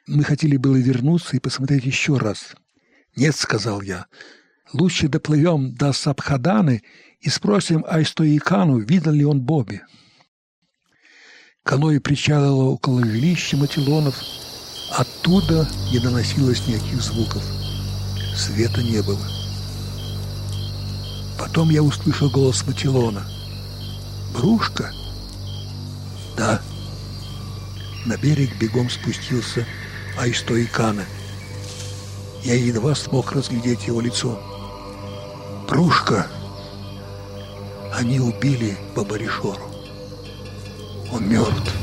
Мы хотели было вернуться и посмотреть еще раз. «Нет», — сказал я, — «лучше доплывем до Сабхаданы и спросим Айстоикану, видел ли он Бобби». Каноэ причалило около жилища Матилонов. Оттуда не доносилось никаких звуков. Света не было. Потом я услышал голос Матилона. «Брушка?» «Да». На берег бегом спустился Айстоикана. Я едва смог разглядеть его лицо. «Брушка!» Они убили Бабаришору. Он мертв.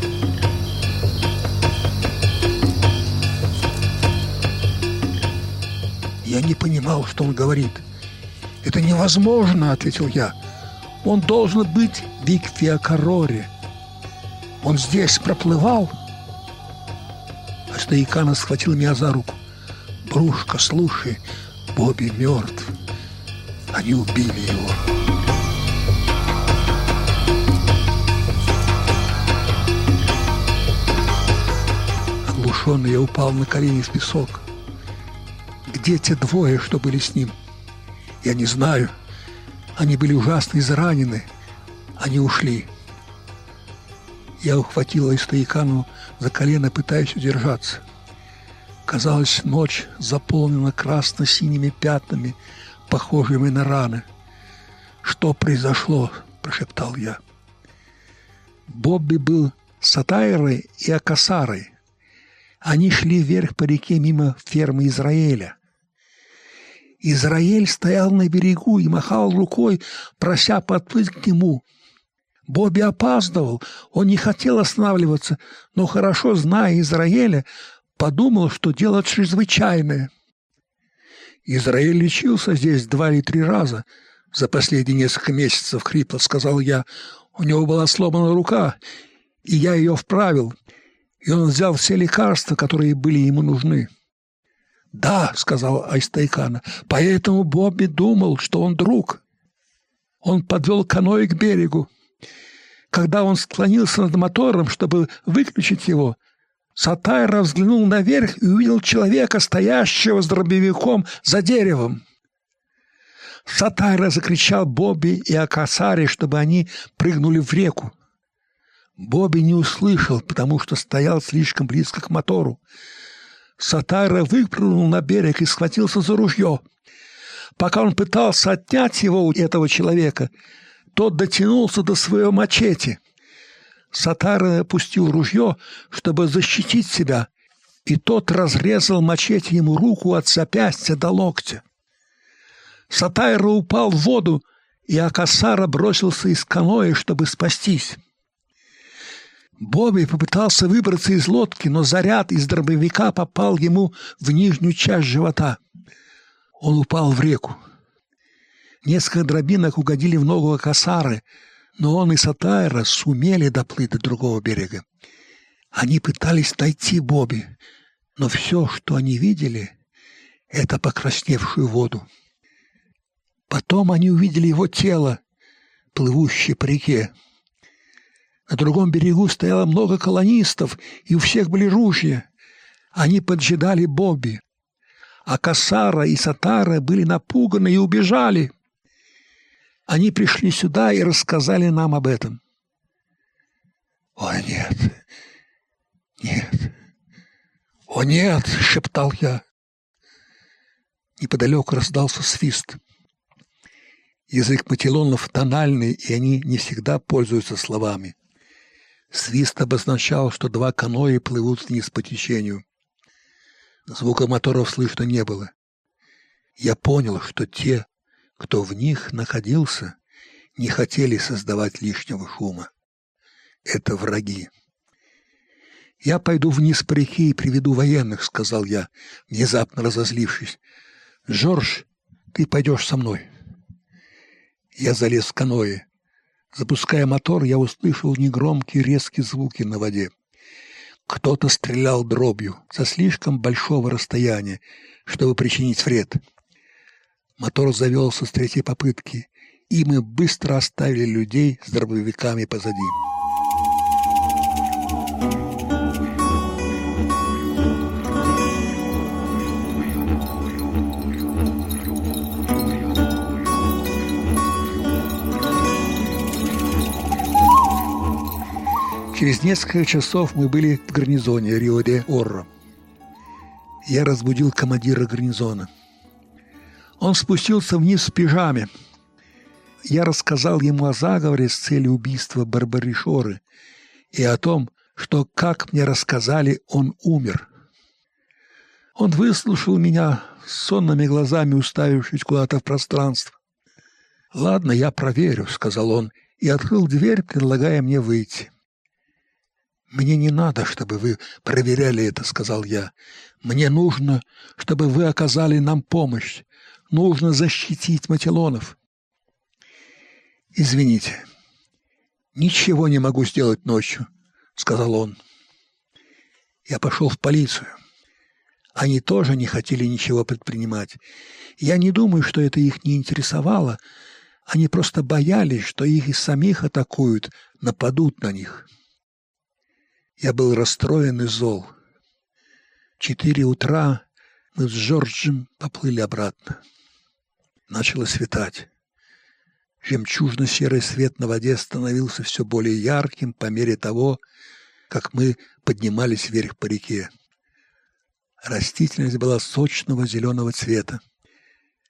Я не понимал, что он говорит – «Это невозможно», — ответил я. «Он должен быть в Икфиакароре. Он здесь проплывал?» А Стоикана схватил меня за руку. «Брушка, слушай, Бобби мертв. Они убили его». Оглушенный я упал на колени в песок. Где те двое, что были с ним?» Я не знаю. Они были ужасно изранены. Они ушли. Я ухватила Истоикану за колено, пытаясь удержаться. Казалось, ночь заполнена красно-синими пятнами, похожими на раны. «Что произошло?» – прошептал я. Бобби был с Атайрой и Акасарой. Они шли вверх по реке мимо фермы Израиля. Израиль стоял на берегу и махал рукой, прося подплыть к нему. Бобби опаздывал, он не хотел останавливаться, но, хорошо зная Израиля, подумал, что дело чрезвычайное. Израиль лечился здесь два или три раза за последние несколько месяцев, хрипло сказал я. У него была сломана рука, и я ее вправил, и он взял все лекарства, которые были ему нужны. «Да», — сказал Айстайкана, — «поэтому Бобби думал, что он друг». Он подвел каноэ к берегу. Когда он склонился над мотором, чтобы выключить его, Сатайра взглянул наверх и увидел человека, стоящего с дробовиком за деревом. Сатайра закричал Бобби и Акасаре, чтобы они прыгнули в реку. Бобби не услышал, потому что стоял слишком близко к мотору. Сатайра выпрыгнул на берег и схватился за ружье. Пока он пытался отнять его у этого человека, тот дотянулся до своего мачете. Сатара опустил ружье, чтобы защитить себя, и тот разрезал мачете ему руку от запястья до локтя. Сатайра упал в воду, и Акасара бросился из каноэ, чтобы спастись. Бобби попытался выбраться из лодки, но заряд из дробовика попал ему в нижнюю часть живота. Он упал в реку. Несколько дробинок угодили в ногу Касары, но он и Сатайра сумели доплыть до другого берега. Они пытались найти Бобби, но все, что они видели, — это покрасневшую воду. Потом они увидели его тело, плывущее по реке. На другом берегу стояло много колонистов, и у всех были ружья. Они поджидали Бобби. А Касара и Сатара были напуганы и убежали. Они пришли сюда и рассказали нам об этом. «О, нет! Нет! О, нет!» — шептал я. Неподалеку раздался свист. Язык матилонов тональный, и они не всегда пользуются словами. Свист обозначал, что два каноэ плывут вниз по течению. Звука моторов слышно не было. Я понял, что те, кто в них находился, не хотели создавать лишнего шума. Это враги. «Я пойду вниз по реке и приведу военных», — сказал я, внезапно разозлившись. «Жорж, ты пойдешь со мной». Я залез в каноэ. Запуская мотор, я услышал негромкие резкие звуки на воде. Кто-то стрелял дробью со слишком большого расстояния, чтобы причинить вред. Мотор завелся с третьей попытки, и мы быстро оставили людей с дробовиками позади. Через несколько часов мы были в гарнизоне Рио-де-Орро. Я разбудил командира гарнизона. Он спустился вниз в пижаме. Я рассказал ему о заговоре с целью убийства Барбаришоры и о том, что, как мне рассказали, он умер. Он выслушал меня сонными глазами, уставившись куда-то в пространство. «Ладно, я проверю», — сказал он, и открыл дверь, предлагая мне выйти. «Мне не надо, чтобы вы проверяли это», — сказал я. «Мне нужно, чтобы вы оказали нам помощь. Нужно защитить Матилонов». «Извините, ничего не могу сделать ночью», — сказал он. Я пошел в полицию. Они тоже не хотели ничего предпринимать. Я не думаю, что это их не интересовало. Они просто боялись, что их и самих атакуют, нападут на них. Я был расстроен и зол. Четыре утра мы с Джорджем поплыли обратно. Начало светать. Жемчужно-серый свет на воде становился все более ярким по мере того, как мы поднимались вверх по реке. Растительность была сочного зеленого цвета.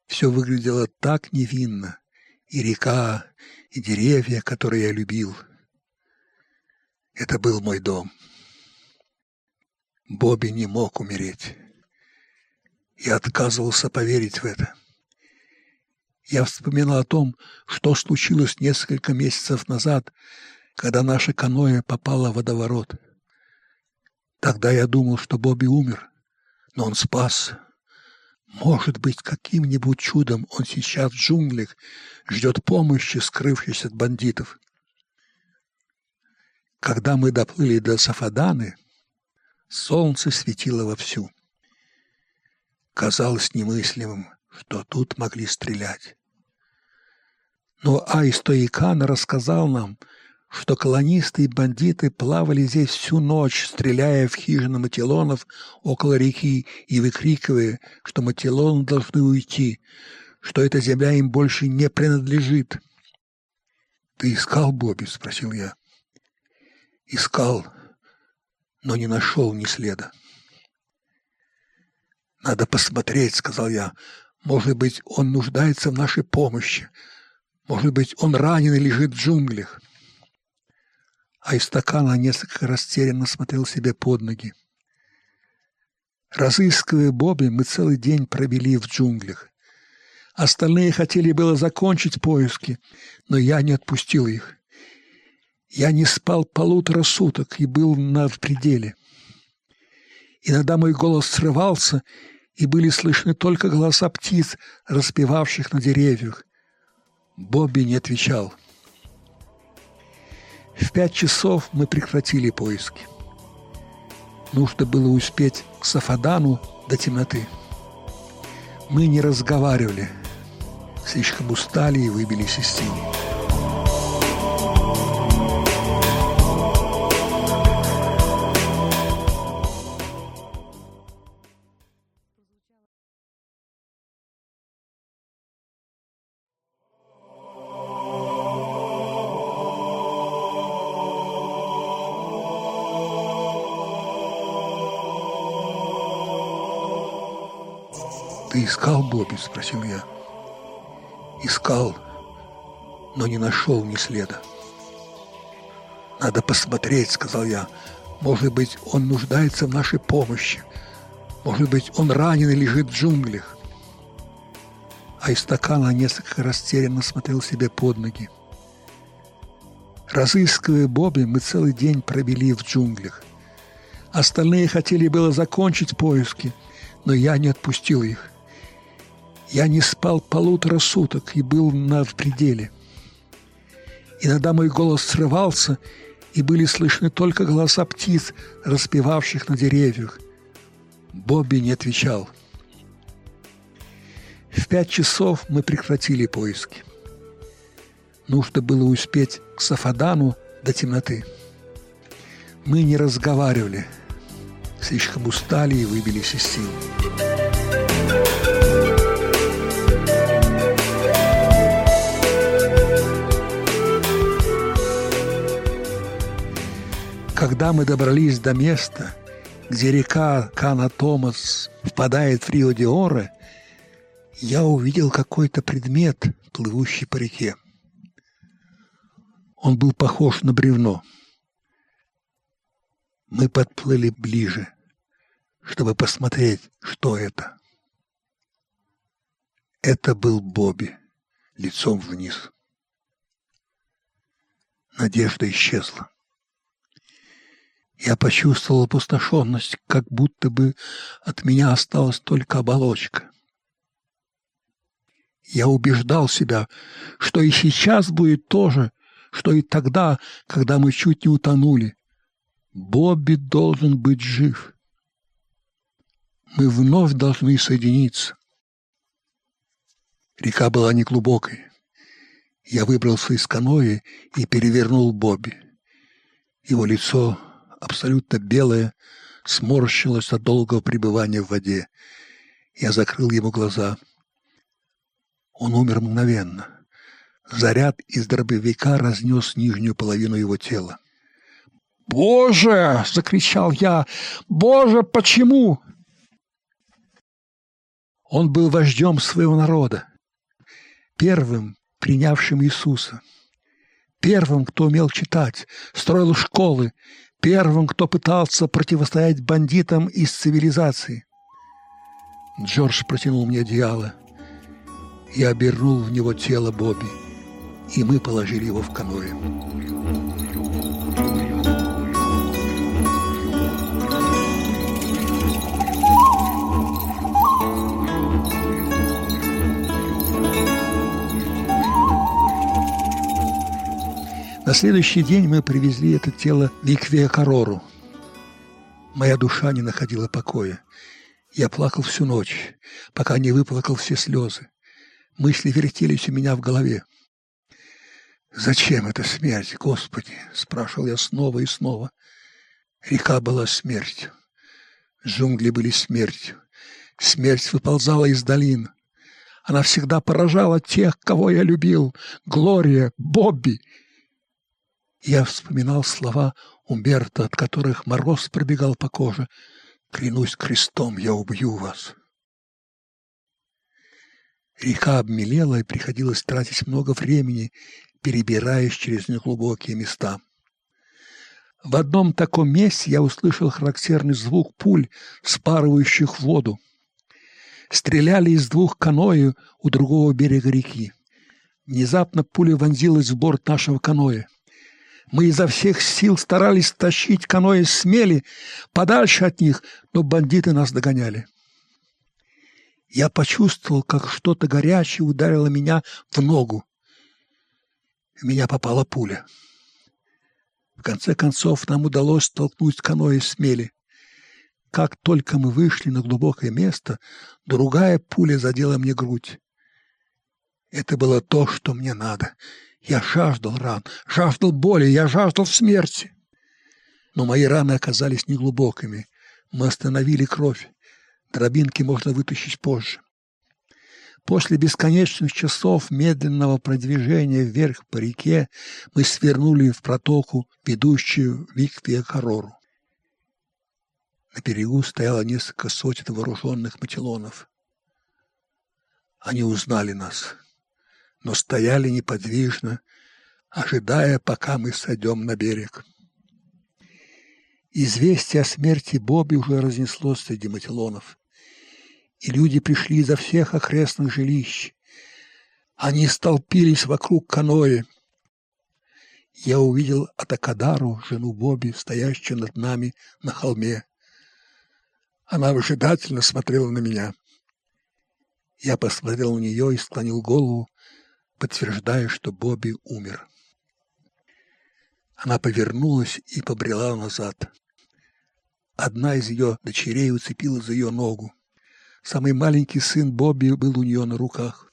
Все выглядело так невинно. И река, и деревья, которые я любил — это был мой дом. Бобби не мог умереть. Я отказывался поверить в это. Я вспоминал о том, что случилось несколько месяцев назад, когда наше каноэ попало в водоворот. Тогда я думал, что Бобби умер, но он спас. Может быть, каким-нибудь чудом он сейчас в джунглях ждет помощи, скрывшись от бандитов. Когда мы доплыли до Сафаданы, солнце светило вовсю. Казалось немыслимым, что тут могли стрелять. Но Айстоикан рассказал нам, что колонисты и бандиты плавали здесь всю ночь, стреляя в хижины Матилонов около реки и выкрикивая, что Матилоны должны уйти, что эта земля им больше не принадлежит. «Ты искал Бобби?» — спросил я. Искал, но не нашел ни следа. «Надо посмотреть», — сказал я. «Может быть, он нуждается в нашей помощи. Может быть, он ранен и лежит в джунглях». А из стакана несколько растерянно смотрел себе под ноги. Разыскивая Бобби, мы целый день провели в джунглях. Остальные хотели было закончить поиски, но я не отпустил их. Я не спал полутора суток и был на пределе. Иногда мой голос срывался, и были слышны только голоса птиц, распевавших на деревьях. Бобби не отвечал. В пять часов мы прекратили поиски. Нужно было успеть к Сафадану до темноты. Мы не разговаривали, слишком устали и выбились из тени. Искал Бобби?» – спросил я. «Искал, но не нашел ни следа». «Надо посмотреть», – сказал я. «Может быть, он нуждается в нашей помощи. Может быть, он ранен и лежит в джунглях». А из стакана несколько растерянно смотрел себе под ноги. Разыскивая Бобби, мы целый день провели в джунглях. Остальные хотели было закончить поиски, но я не отпустил их. Я не спал полутора суток и был на пределе. Иногда мой голос срывался, и были слышны только голоса птиц, распевавших на деревьях. Бобби не отвечал. В пять часов мы прекратили поиски. Нужно было успеть к Сафадану до темноты. Мы не разговаривали, слишком устали и выбились из сил. Когда мы добрались до места, где река Кана-Томас впадает в Рио-де-Оре, я увидел какой-то предмет, плывущий по реке. Он был похож на бревно. Мы подплыли ближе, чтобы посмотреть, что это. Это был Бобби, лицом вниз. Надежда исчезла. Я почувствовал опустошенность, как будто бы от меня осталась только оболочка. Я убеждал себя, что и сейчас будет то же, что и тогда, когда мы чуть не утонули. Бобби должен быть жив. Мы вновь должны соединиться. Река была неглубокой. Я выбрался из каноэ и перевернул Бобби. Его лицо абсолютно белое, сморщилось от долгого пребывания в воде. Я закрыл ему глаза. Он умер мгновенно. Заряд из дробовика разнес нижнюю половину его тела. «Боже!» — закричал я. «Боже, почему?» Он был вождем своего народа, первым принявшим Иисуса, первым, кто умел читать, строил школы, первым, кто пытался противостоять бандитам из цивилизации. Джордж протянул мне одеяло. Я обернул в него тело Бобби, и мы положили его в каноэ. На следующий день мы привезли это тело в Иквея-Корору. Моя душа не находила покоя. Я плакал всю ночь, пока не выплакал все слезы. Мысли вертелись у меня в голове. «Зачем эта смерть, Господи?» — спрашивал я снова и снова. Река была смертью. Джунгли были смертью. Смерть выползала из долин. Она всегда поражала тех, кого я любил. Глория, Бобби — я вспоминал слова Умберта, от которых мороз пробегал по коже. «Клянусь крестом, я убью вас». Река обмелела, и приходилось тратить много времени, перебираясь через неглубокие места. В одном таком месте я услышал характерный звук пуль, спарывающих воду. Стреляли из двух каноэ у другого берега реки. Внезапно пуля вонзилась в борт нашего каноэ. Мы изо всех сил старались тащить каноэ с мели подальше от них, но бандиты нас догоняли. Я почувствовал, как что-то горячее ударило меня в ногу. В меня попала пуля. В конце концов, нам удалось столкнуть каноэ с мели. Как только мы вышли на глубокое место, другая пуля задела мне грудь. Это было то, что мне надо — я жаждал ран, жаждал боли, я жаждал смерти. Но мои раны оказались неглубокими. Мы остановили кровь. Дробинки можно вытащить позже. После бесконечных часов медленного продвижения вверх по реке мы свернули в протоку, ведущую в Иквия-Корору. На берегу стояло несколько сотен вооруженных матилонов. Они узнали нас, но стояли неподвижно, ожидая, пока мы сойдем на берег. Известие о смерти Бобби уже разнеслось среди матилонов, и люди пришли изо всех окрестных жилищ. Они столпились вокруг каноэ. Я увидел Атакадару, жену Бобби, стоящую над нами на холме. Она выжидательно смотрела на меня. Я посмотрел на нее и склонил голову, подтверждая, что Бобби умер. Она повернулась и побрела назад. Одна из ее дочерей уцепила за ее ногу. Самый маленький сын Бобби был у нее на руках.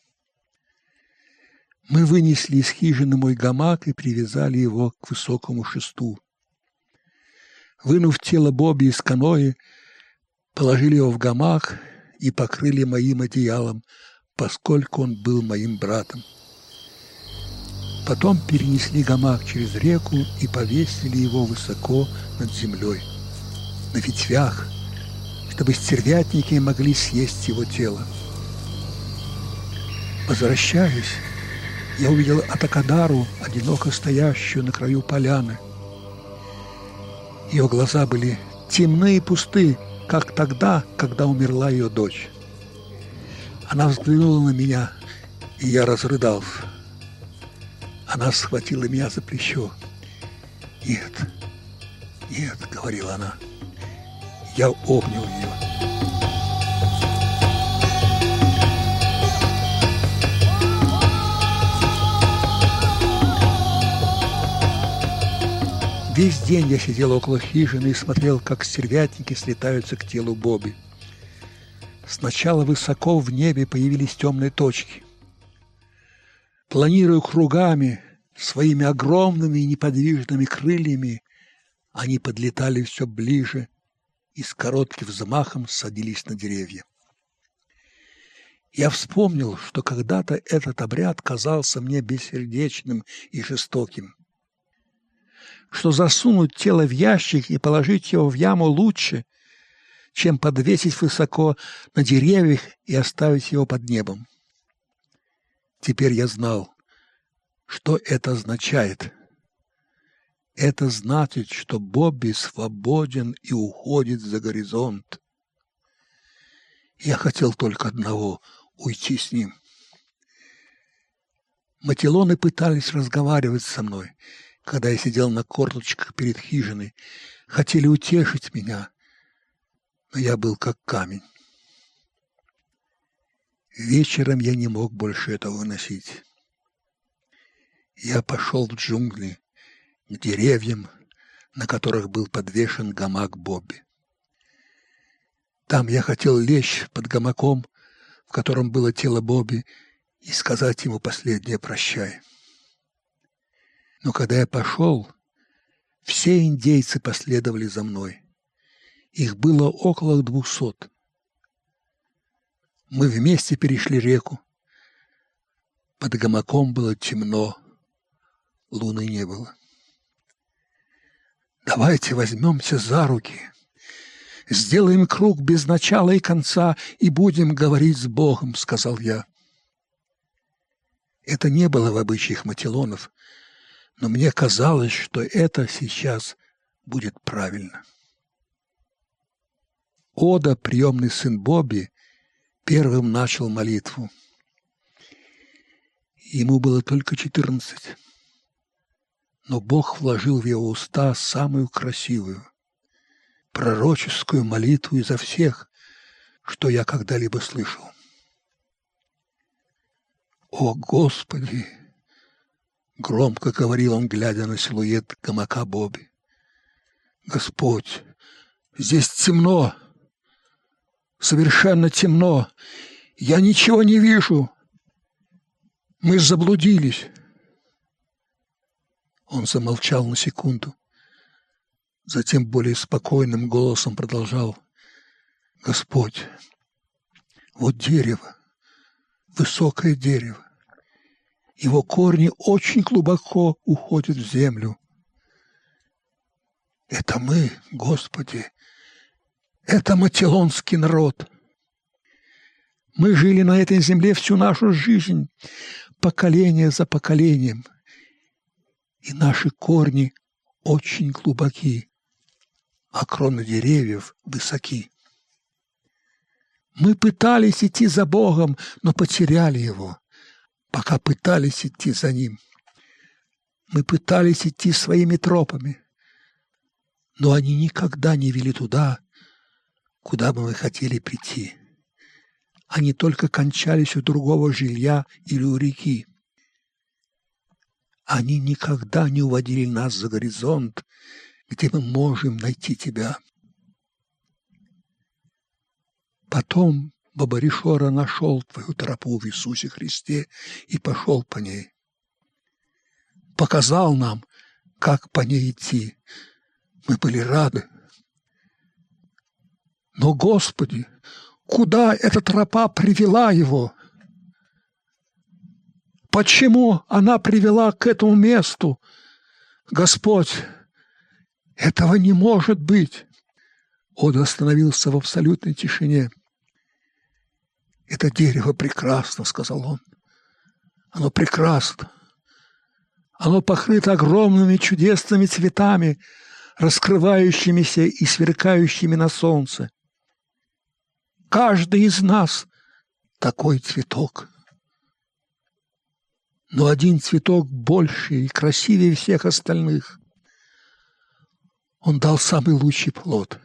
Мы вынесли из хижины мой гамак и привязали его к высокому шесту. Вынув тело Бобби из каноэ, положили его в гамак и покрыли моим одеялом, поскольку он был моим братом. Потом перенесли гамак через реку и повесили его высоко над землей, на ветвях, чтобы стервятники могли съесть его тело. Возвращаясь, я увидел Атакадару, одиноко стоящую на краю поляны. Ее глаза были темны и пусты, как тогда, когда умерла ее дочь. Она взглянула на меня, и я разрыдался. Она схватила меня за плечо. «Нет, нет», — говорила она. Я обнял ее. Весь день я сидел около хижины и смотрел, как стервятники слетаются к телу Бобби. Сначала высоко в небе появились темные точки. Планируя кругами, своими огромными и неподвижными крыльями, они подлетали все ближе и с коротким взмахом садились на деревья. Я вспомнил, что когда-то этот обряд казался мне бессердечным и жестоким, что засунуть тело в ящик и положить его в яму лучше, чем подвесить высоко на деревьях и оставить его под небом. Теперь я знал, что это означает. Это значит, что Бобби свободен и уходит за горизонт. Я хотел только одного — уйти с ним. Матилоны пытались разговаривать со мной, когда я сидел на корточках перед хижиной, хотели утешить меня, но я был как камень. Вечером я не мог больше этого выносить. Я пошел в джунгли, к деревьям, на которых был подвешен гамак Бобби. Там я хотел лечь под гамаком, в котором было тело Бобби, и сказать ему последнее «прощай». Но когда я пошел, все индейцы последовали за мной. Их было около двухсот. Мы вместе перешли реку. Под гамаком было темно, луны не было. Давайте возьмемся за руки, сделаем круг без начала и конца и будем говорить с Богом, сказал я. Это не было в обычаях Матилонов, но мне казалось, что это сейчас будет правильно. Ода, приемный сын Бобби, первым начал молитву. Ему было только четырнадцать. Но Бог вложил в его уста самую красивую, пророческую молитву изо всех, что я когда-либо слышал. «О, Господи!» — громко говорил он, глядя на силуэт гамака Боби. «Господь, здесь темно!» Совершенно темно. Я ничего не вижу. Мы заблудились. Он замолчал на секунду. Затем более спокойным голосом продолжал. Господь, вот дерево, высокое дерево. Его корни очень глубоко уходят в землю. Это мы, Господи, это матилонский народ. Мы жили на этой земле всю нашу жизнь, поколение за поколением, и наши корни очень глубоки, а кроны деревьев высоки. Мы пытались идти за Богом, но потеряли Его, пока пытались идти за Ним. Мы пытались идти своими тропами, но они никогда не вели туда, куда бы мы хотели прийти. Они только кончались у другого жилья или у реки. Они никогда не уводили нас за горизонт, где мы можем найти тебя. Потом Бабаришора нашел твою тропу в Иисусе Христе и пошел по ней. Показал нам, как по ней идти. Мы были рады. Но, Господи, куда эта тропа привела его? Почему она привела к этому месту? Господь, этого не может быть. Он остановился в абсолютной тишине. «Это дерево прекрасно», — сказал он. «Оно прекрасно. Оно покрыто огромными чудесными цветами, раскрывающимися и сверкающими на солнце. Каждый из нас такой цветок. Но один цветок больше и красивее всех остальных. Он дал самый лучший плод.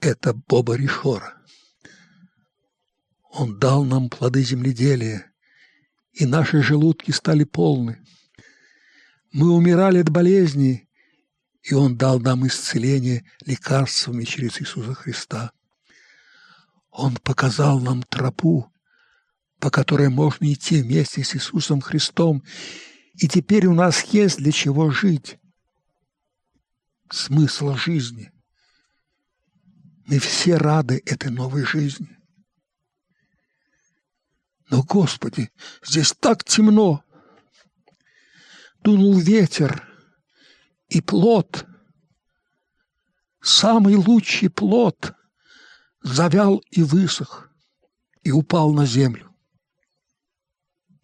Это Боба Ришора. Он дал нам плоды земледелия, и наши желудки стали полны. Мы умирали от болезней, и Он дал нам исцеление лекарствами через Иисуса Христа. Он показал нам тропу, по которой можно идти вместе с Иисусом Христом, и теперь у нас есть для чего жить. Смысл жизни. Мы все рады этой новой жизни. Но, Господи, здесь так темно. Дунул ветер, и плод, самый лучший плод, завял и высох, и упал на землю.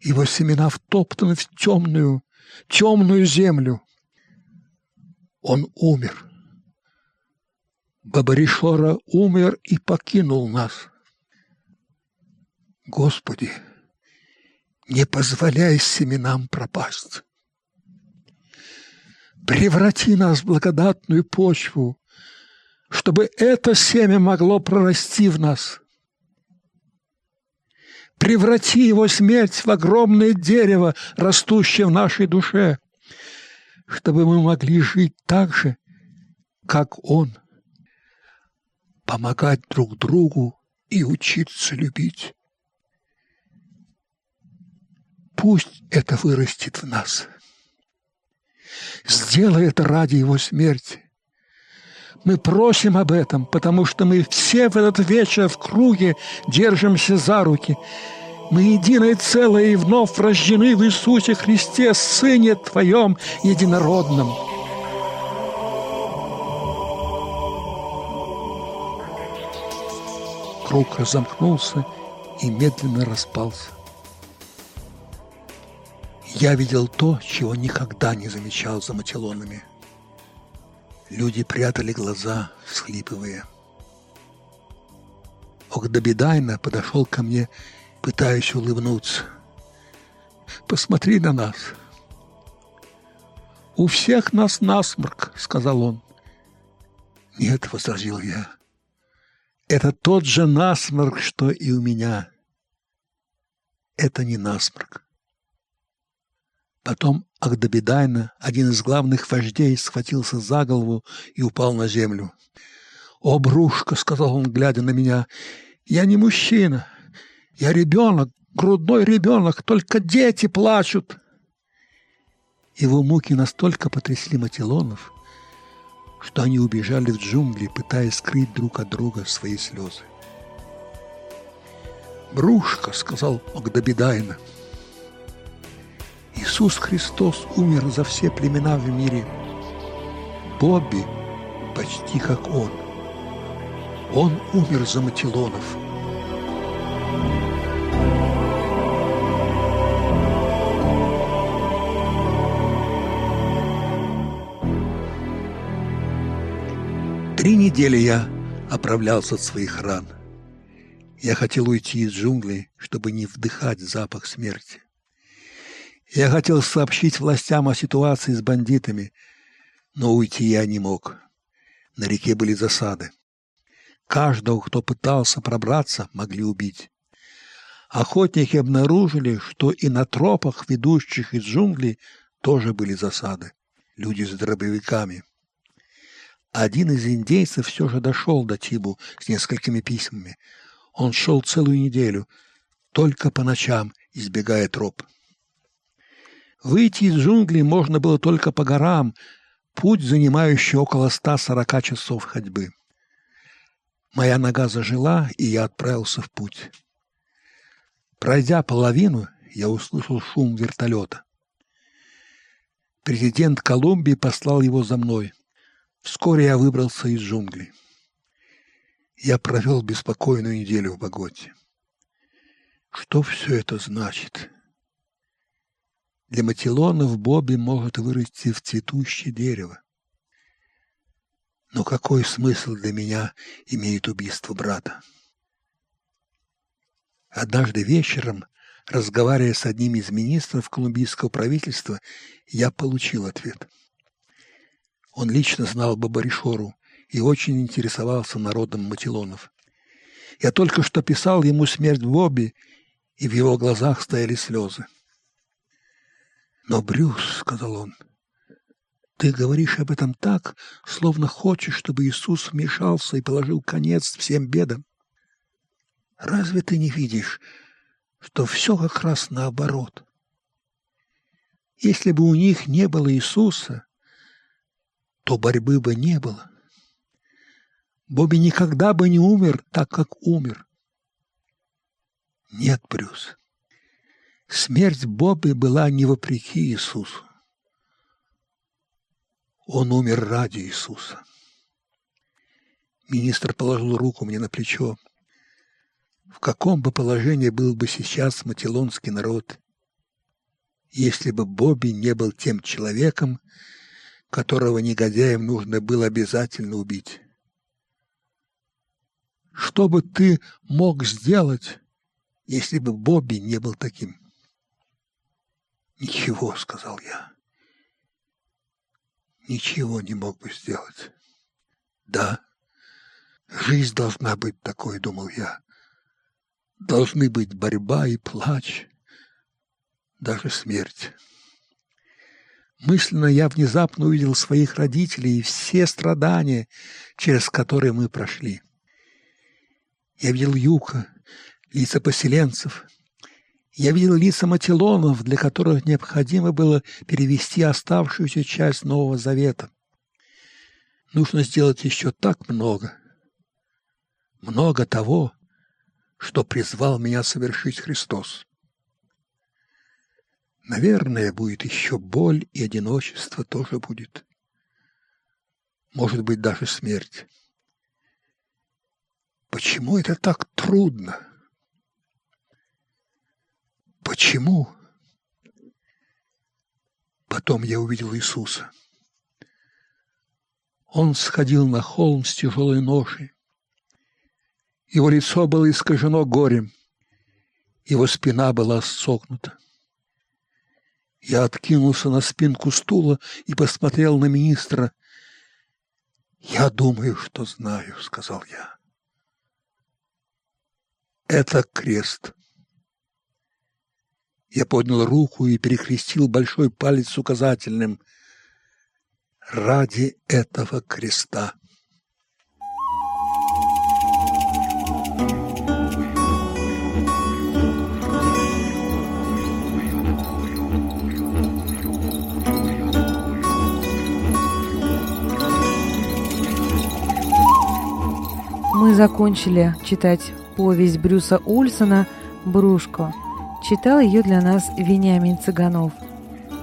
Его семена втоптаны в темную, темную землю. Он умер. Бабаришора умер и покинул нас. Господи, не позволяй семенам пропасть. Преврати нас в благодатную почву, чтобы это семя могло прорасти в нас. Преврати его смерть в огромное дерево, растущее в нашей душе, чтобы мы могли жить так же, как он, помогать друг другу и учиться любить. Пусть это вырастет в нас. Сделай это ради Его смерти. Мы просим об этом, потому что мы все в этот вечер в круге держимся за руки. Мы единое целое и вновь рождены в Иисусе Христе, Сыне Твоем единородном. Круг разомкнулся и медленно распался я видел то, чего никогда не замечал за матилонами. Люди прятали глаза, всхлипывая. Огдабедайна подошел ко мне, пытаясь улыбнуться. «Посмотри на нас!» «У всех нас насморк», — сказал он. «Нет», — возразил я, — «это тот же насморк, что и у меня. Это не насморк. Потом Агдабедайна, один из главных вождей, схватился за голову и упал на землю. «О, брушка!» — сказал он, глядя на меня. «Я не мужчина. Я ребенок, грудной ребенок, только дети плачут!» Его муки настолько потрясли Матилонов, что они убежали в джунгли, пытаясь скрыть друг от друга свои слезы. «Брушка!» — сказал Агдабедайна. Иисус Христос умер за все племена в мире. Бобби почти как он. Он умер за Матилонов. Три недели я оправлялся от своих ран. Я хотел уйти из джунглей, чтобы не вдыхать запах смерти. Я хотел сообщить властям о ситуации с бандитами, но уйти я не мог. На реке были засады. Каждого, кто пытался пробраться, могли убить. Охотники обнаружили, что и на тропах, ведущих из джунглей, тоже были засады. Люди с дробовиками. Один из индейцев все же дошел до Тибу с несколькими письмами. Он шел целую неделю, только по ночам, избегая троп. Выйти из джунглей можно было только по горам, путь, занимающий около 140 часов ходьбы. Моя нога зажила, и я отправился в путь. Пройдя половину, я услышал шум вертолета. Президент Колумбии послал его за мной. Вскоре я выбрался из джунглей. Я провел беспокойную неделю в Боготе. Что все это значит? Для Матилонов Бобби может вырасти в цветущее дерево. Но какой смысл для меня имеет убийство брата? Однажды вечером, разговаривая с одним из министров колумбийского правительства, я получил ответ. Он лично знал Бабаришору и очень интересовался народом Матилонов. Я только что писал ему смерть Бобби, и в его глазах стояли слезы. «Но, Брюс», — сказал он, — «ты говоришь об этом так, словно хочешь, чтобы Иисус вмешался и положил конец всем бедам. Разве ты не видишь, что все как раз наоборот? Если бы у них не было Иисуса, то борьбы бы не было. Бобби никогда бы не умер так, как умер. Нет, Брюс, смерть Бобби была не вопреки Иисусу. Он умер ради Иисуса. Министр положил руку мне на плечо. В каком бы положении был бы сейчас матилонский народ, если бы Бобби не был тем человеком, которого негодяям нужно было обязательно убить? Что бы ты мог сделать, если бы Бобби не был таким? «Ничего», — сказал я. «Ничего не мог бы сделать». «Да, жизнь должна быть такой», — думал я должны быть борьба и плач, даже смерть. Мысленно я внезапно увидел своих родителей и все страдания, через которые мы прошли. Я видел Юка, лица поселенцев. Я видел лица матилонов, для которых необходимо было перевести оставшуюся часть Нового Завета. Нужно сделать еще так много. Много того, что призвал меня совершить Христос. Наверное, будет еще боль и одиночество тоже будет. Может быть, даже смерть. Почему это так трудно? Почему? Потом я увидел Иисуса. Он сходил на холм с тяжелой ношей, его лицо было искажено горем, его спина была согнута. Я откинулся на спинку стула и посмотрел на министра. «Я думаю, что знаю», — сказал я. «Это крест». Я поднял руку и перекрестил большой палец указательным. «Ради этого креста». Мы закончили читать повесть Брюса Ульсона «Брушко». Читал ее для нас Вениамин Цыганов.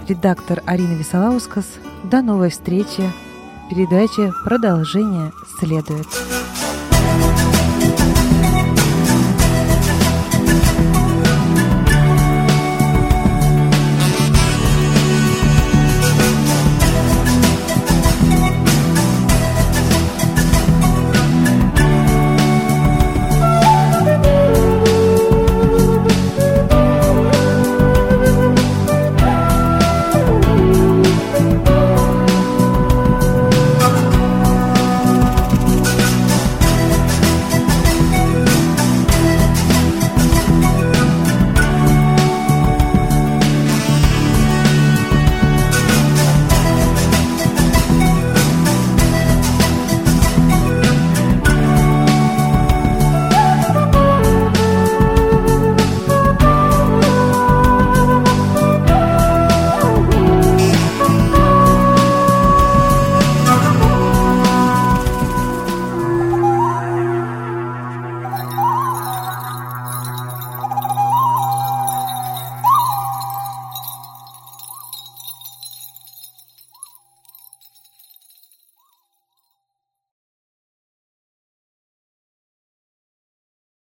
Редактор Арина Висолаускас. До новой встречи. Передача «Продолжение следует».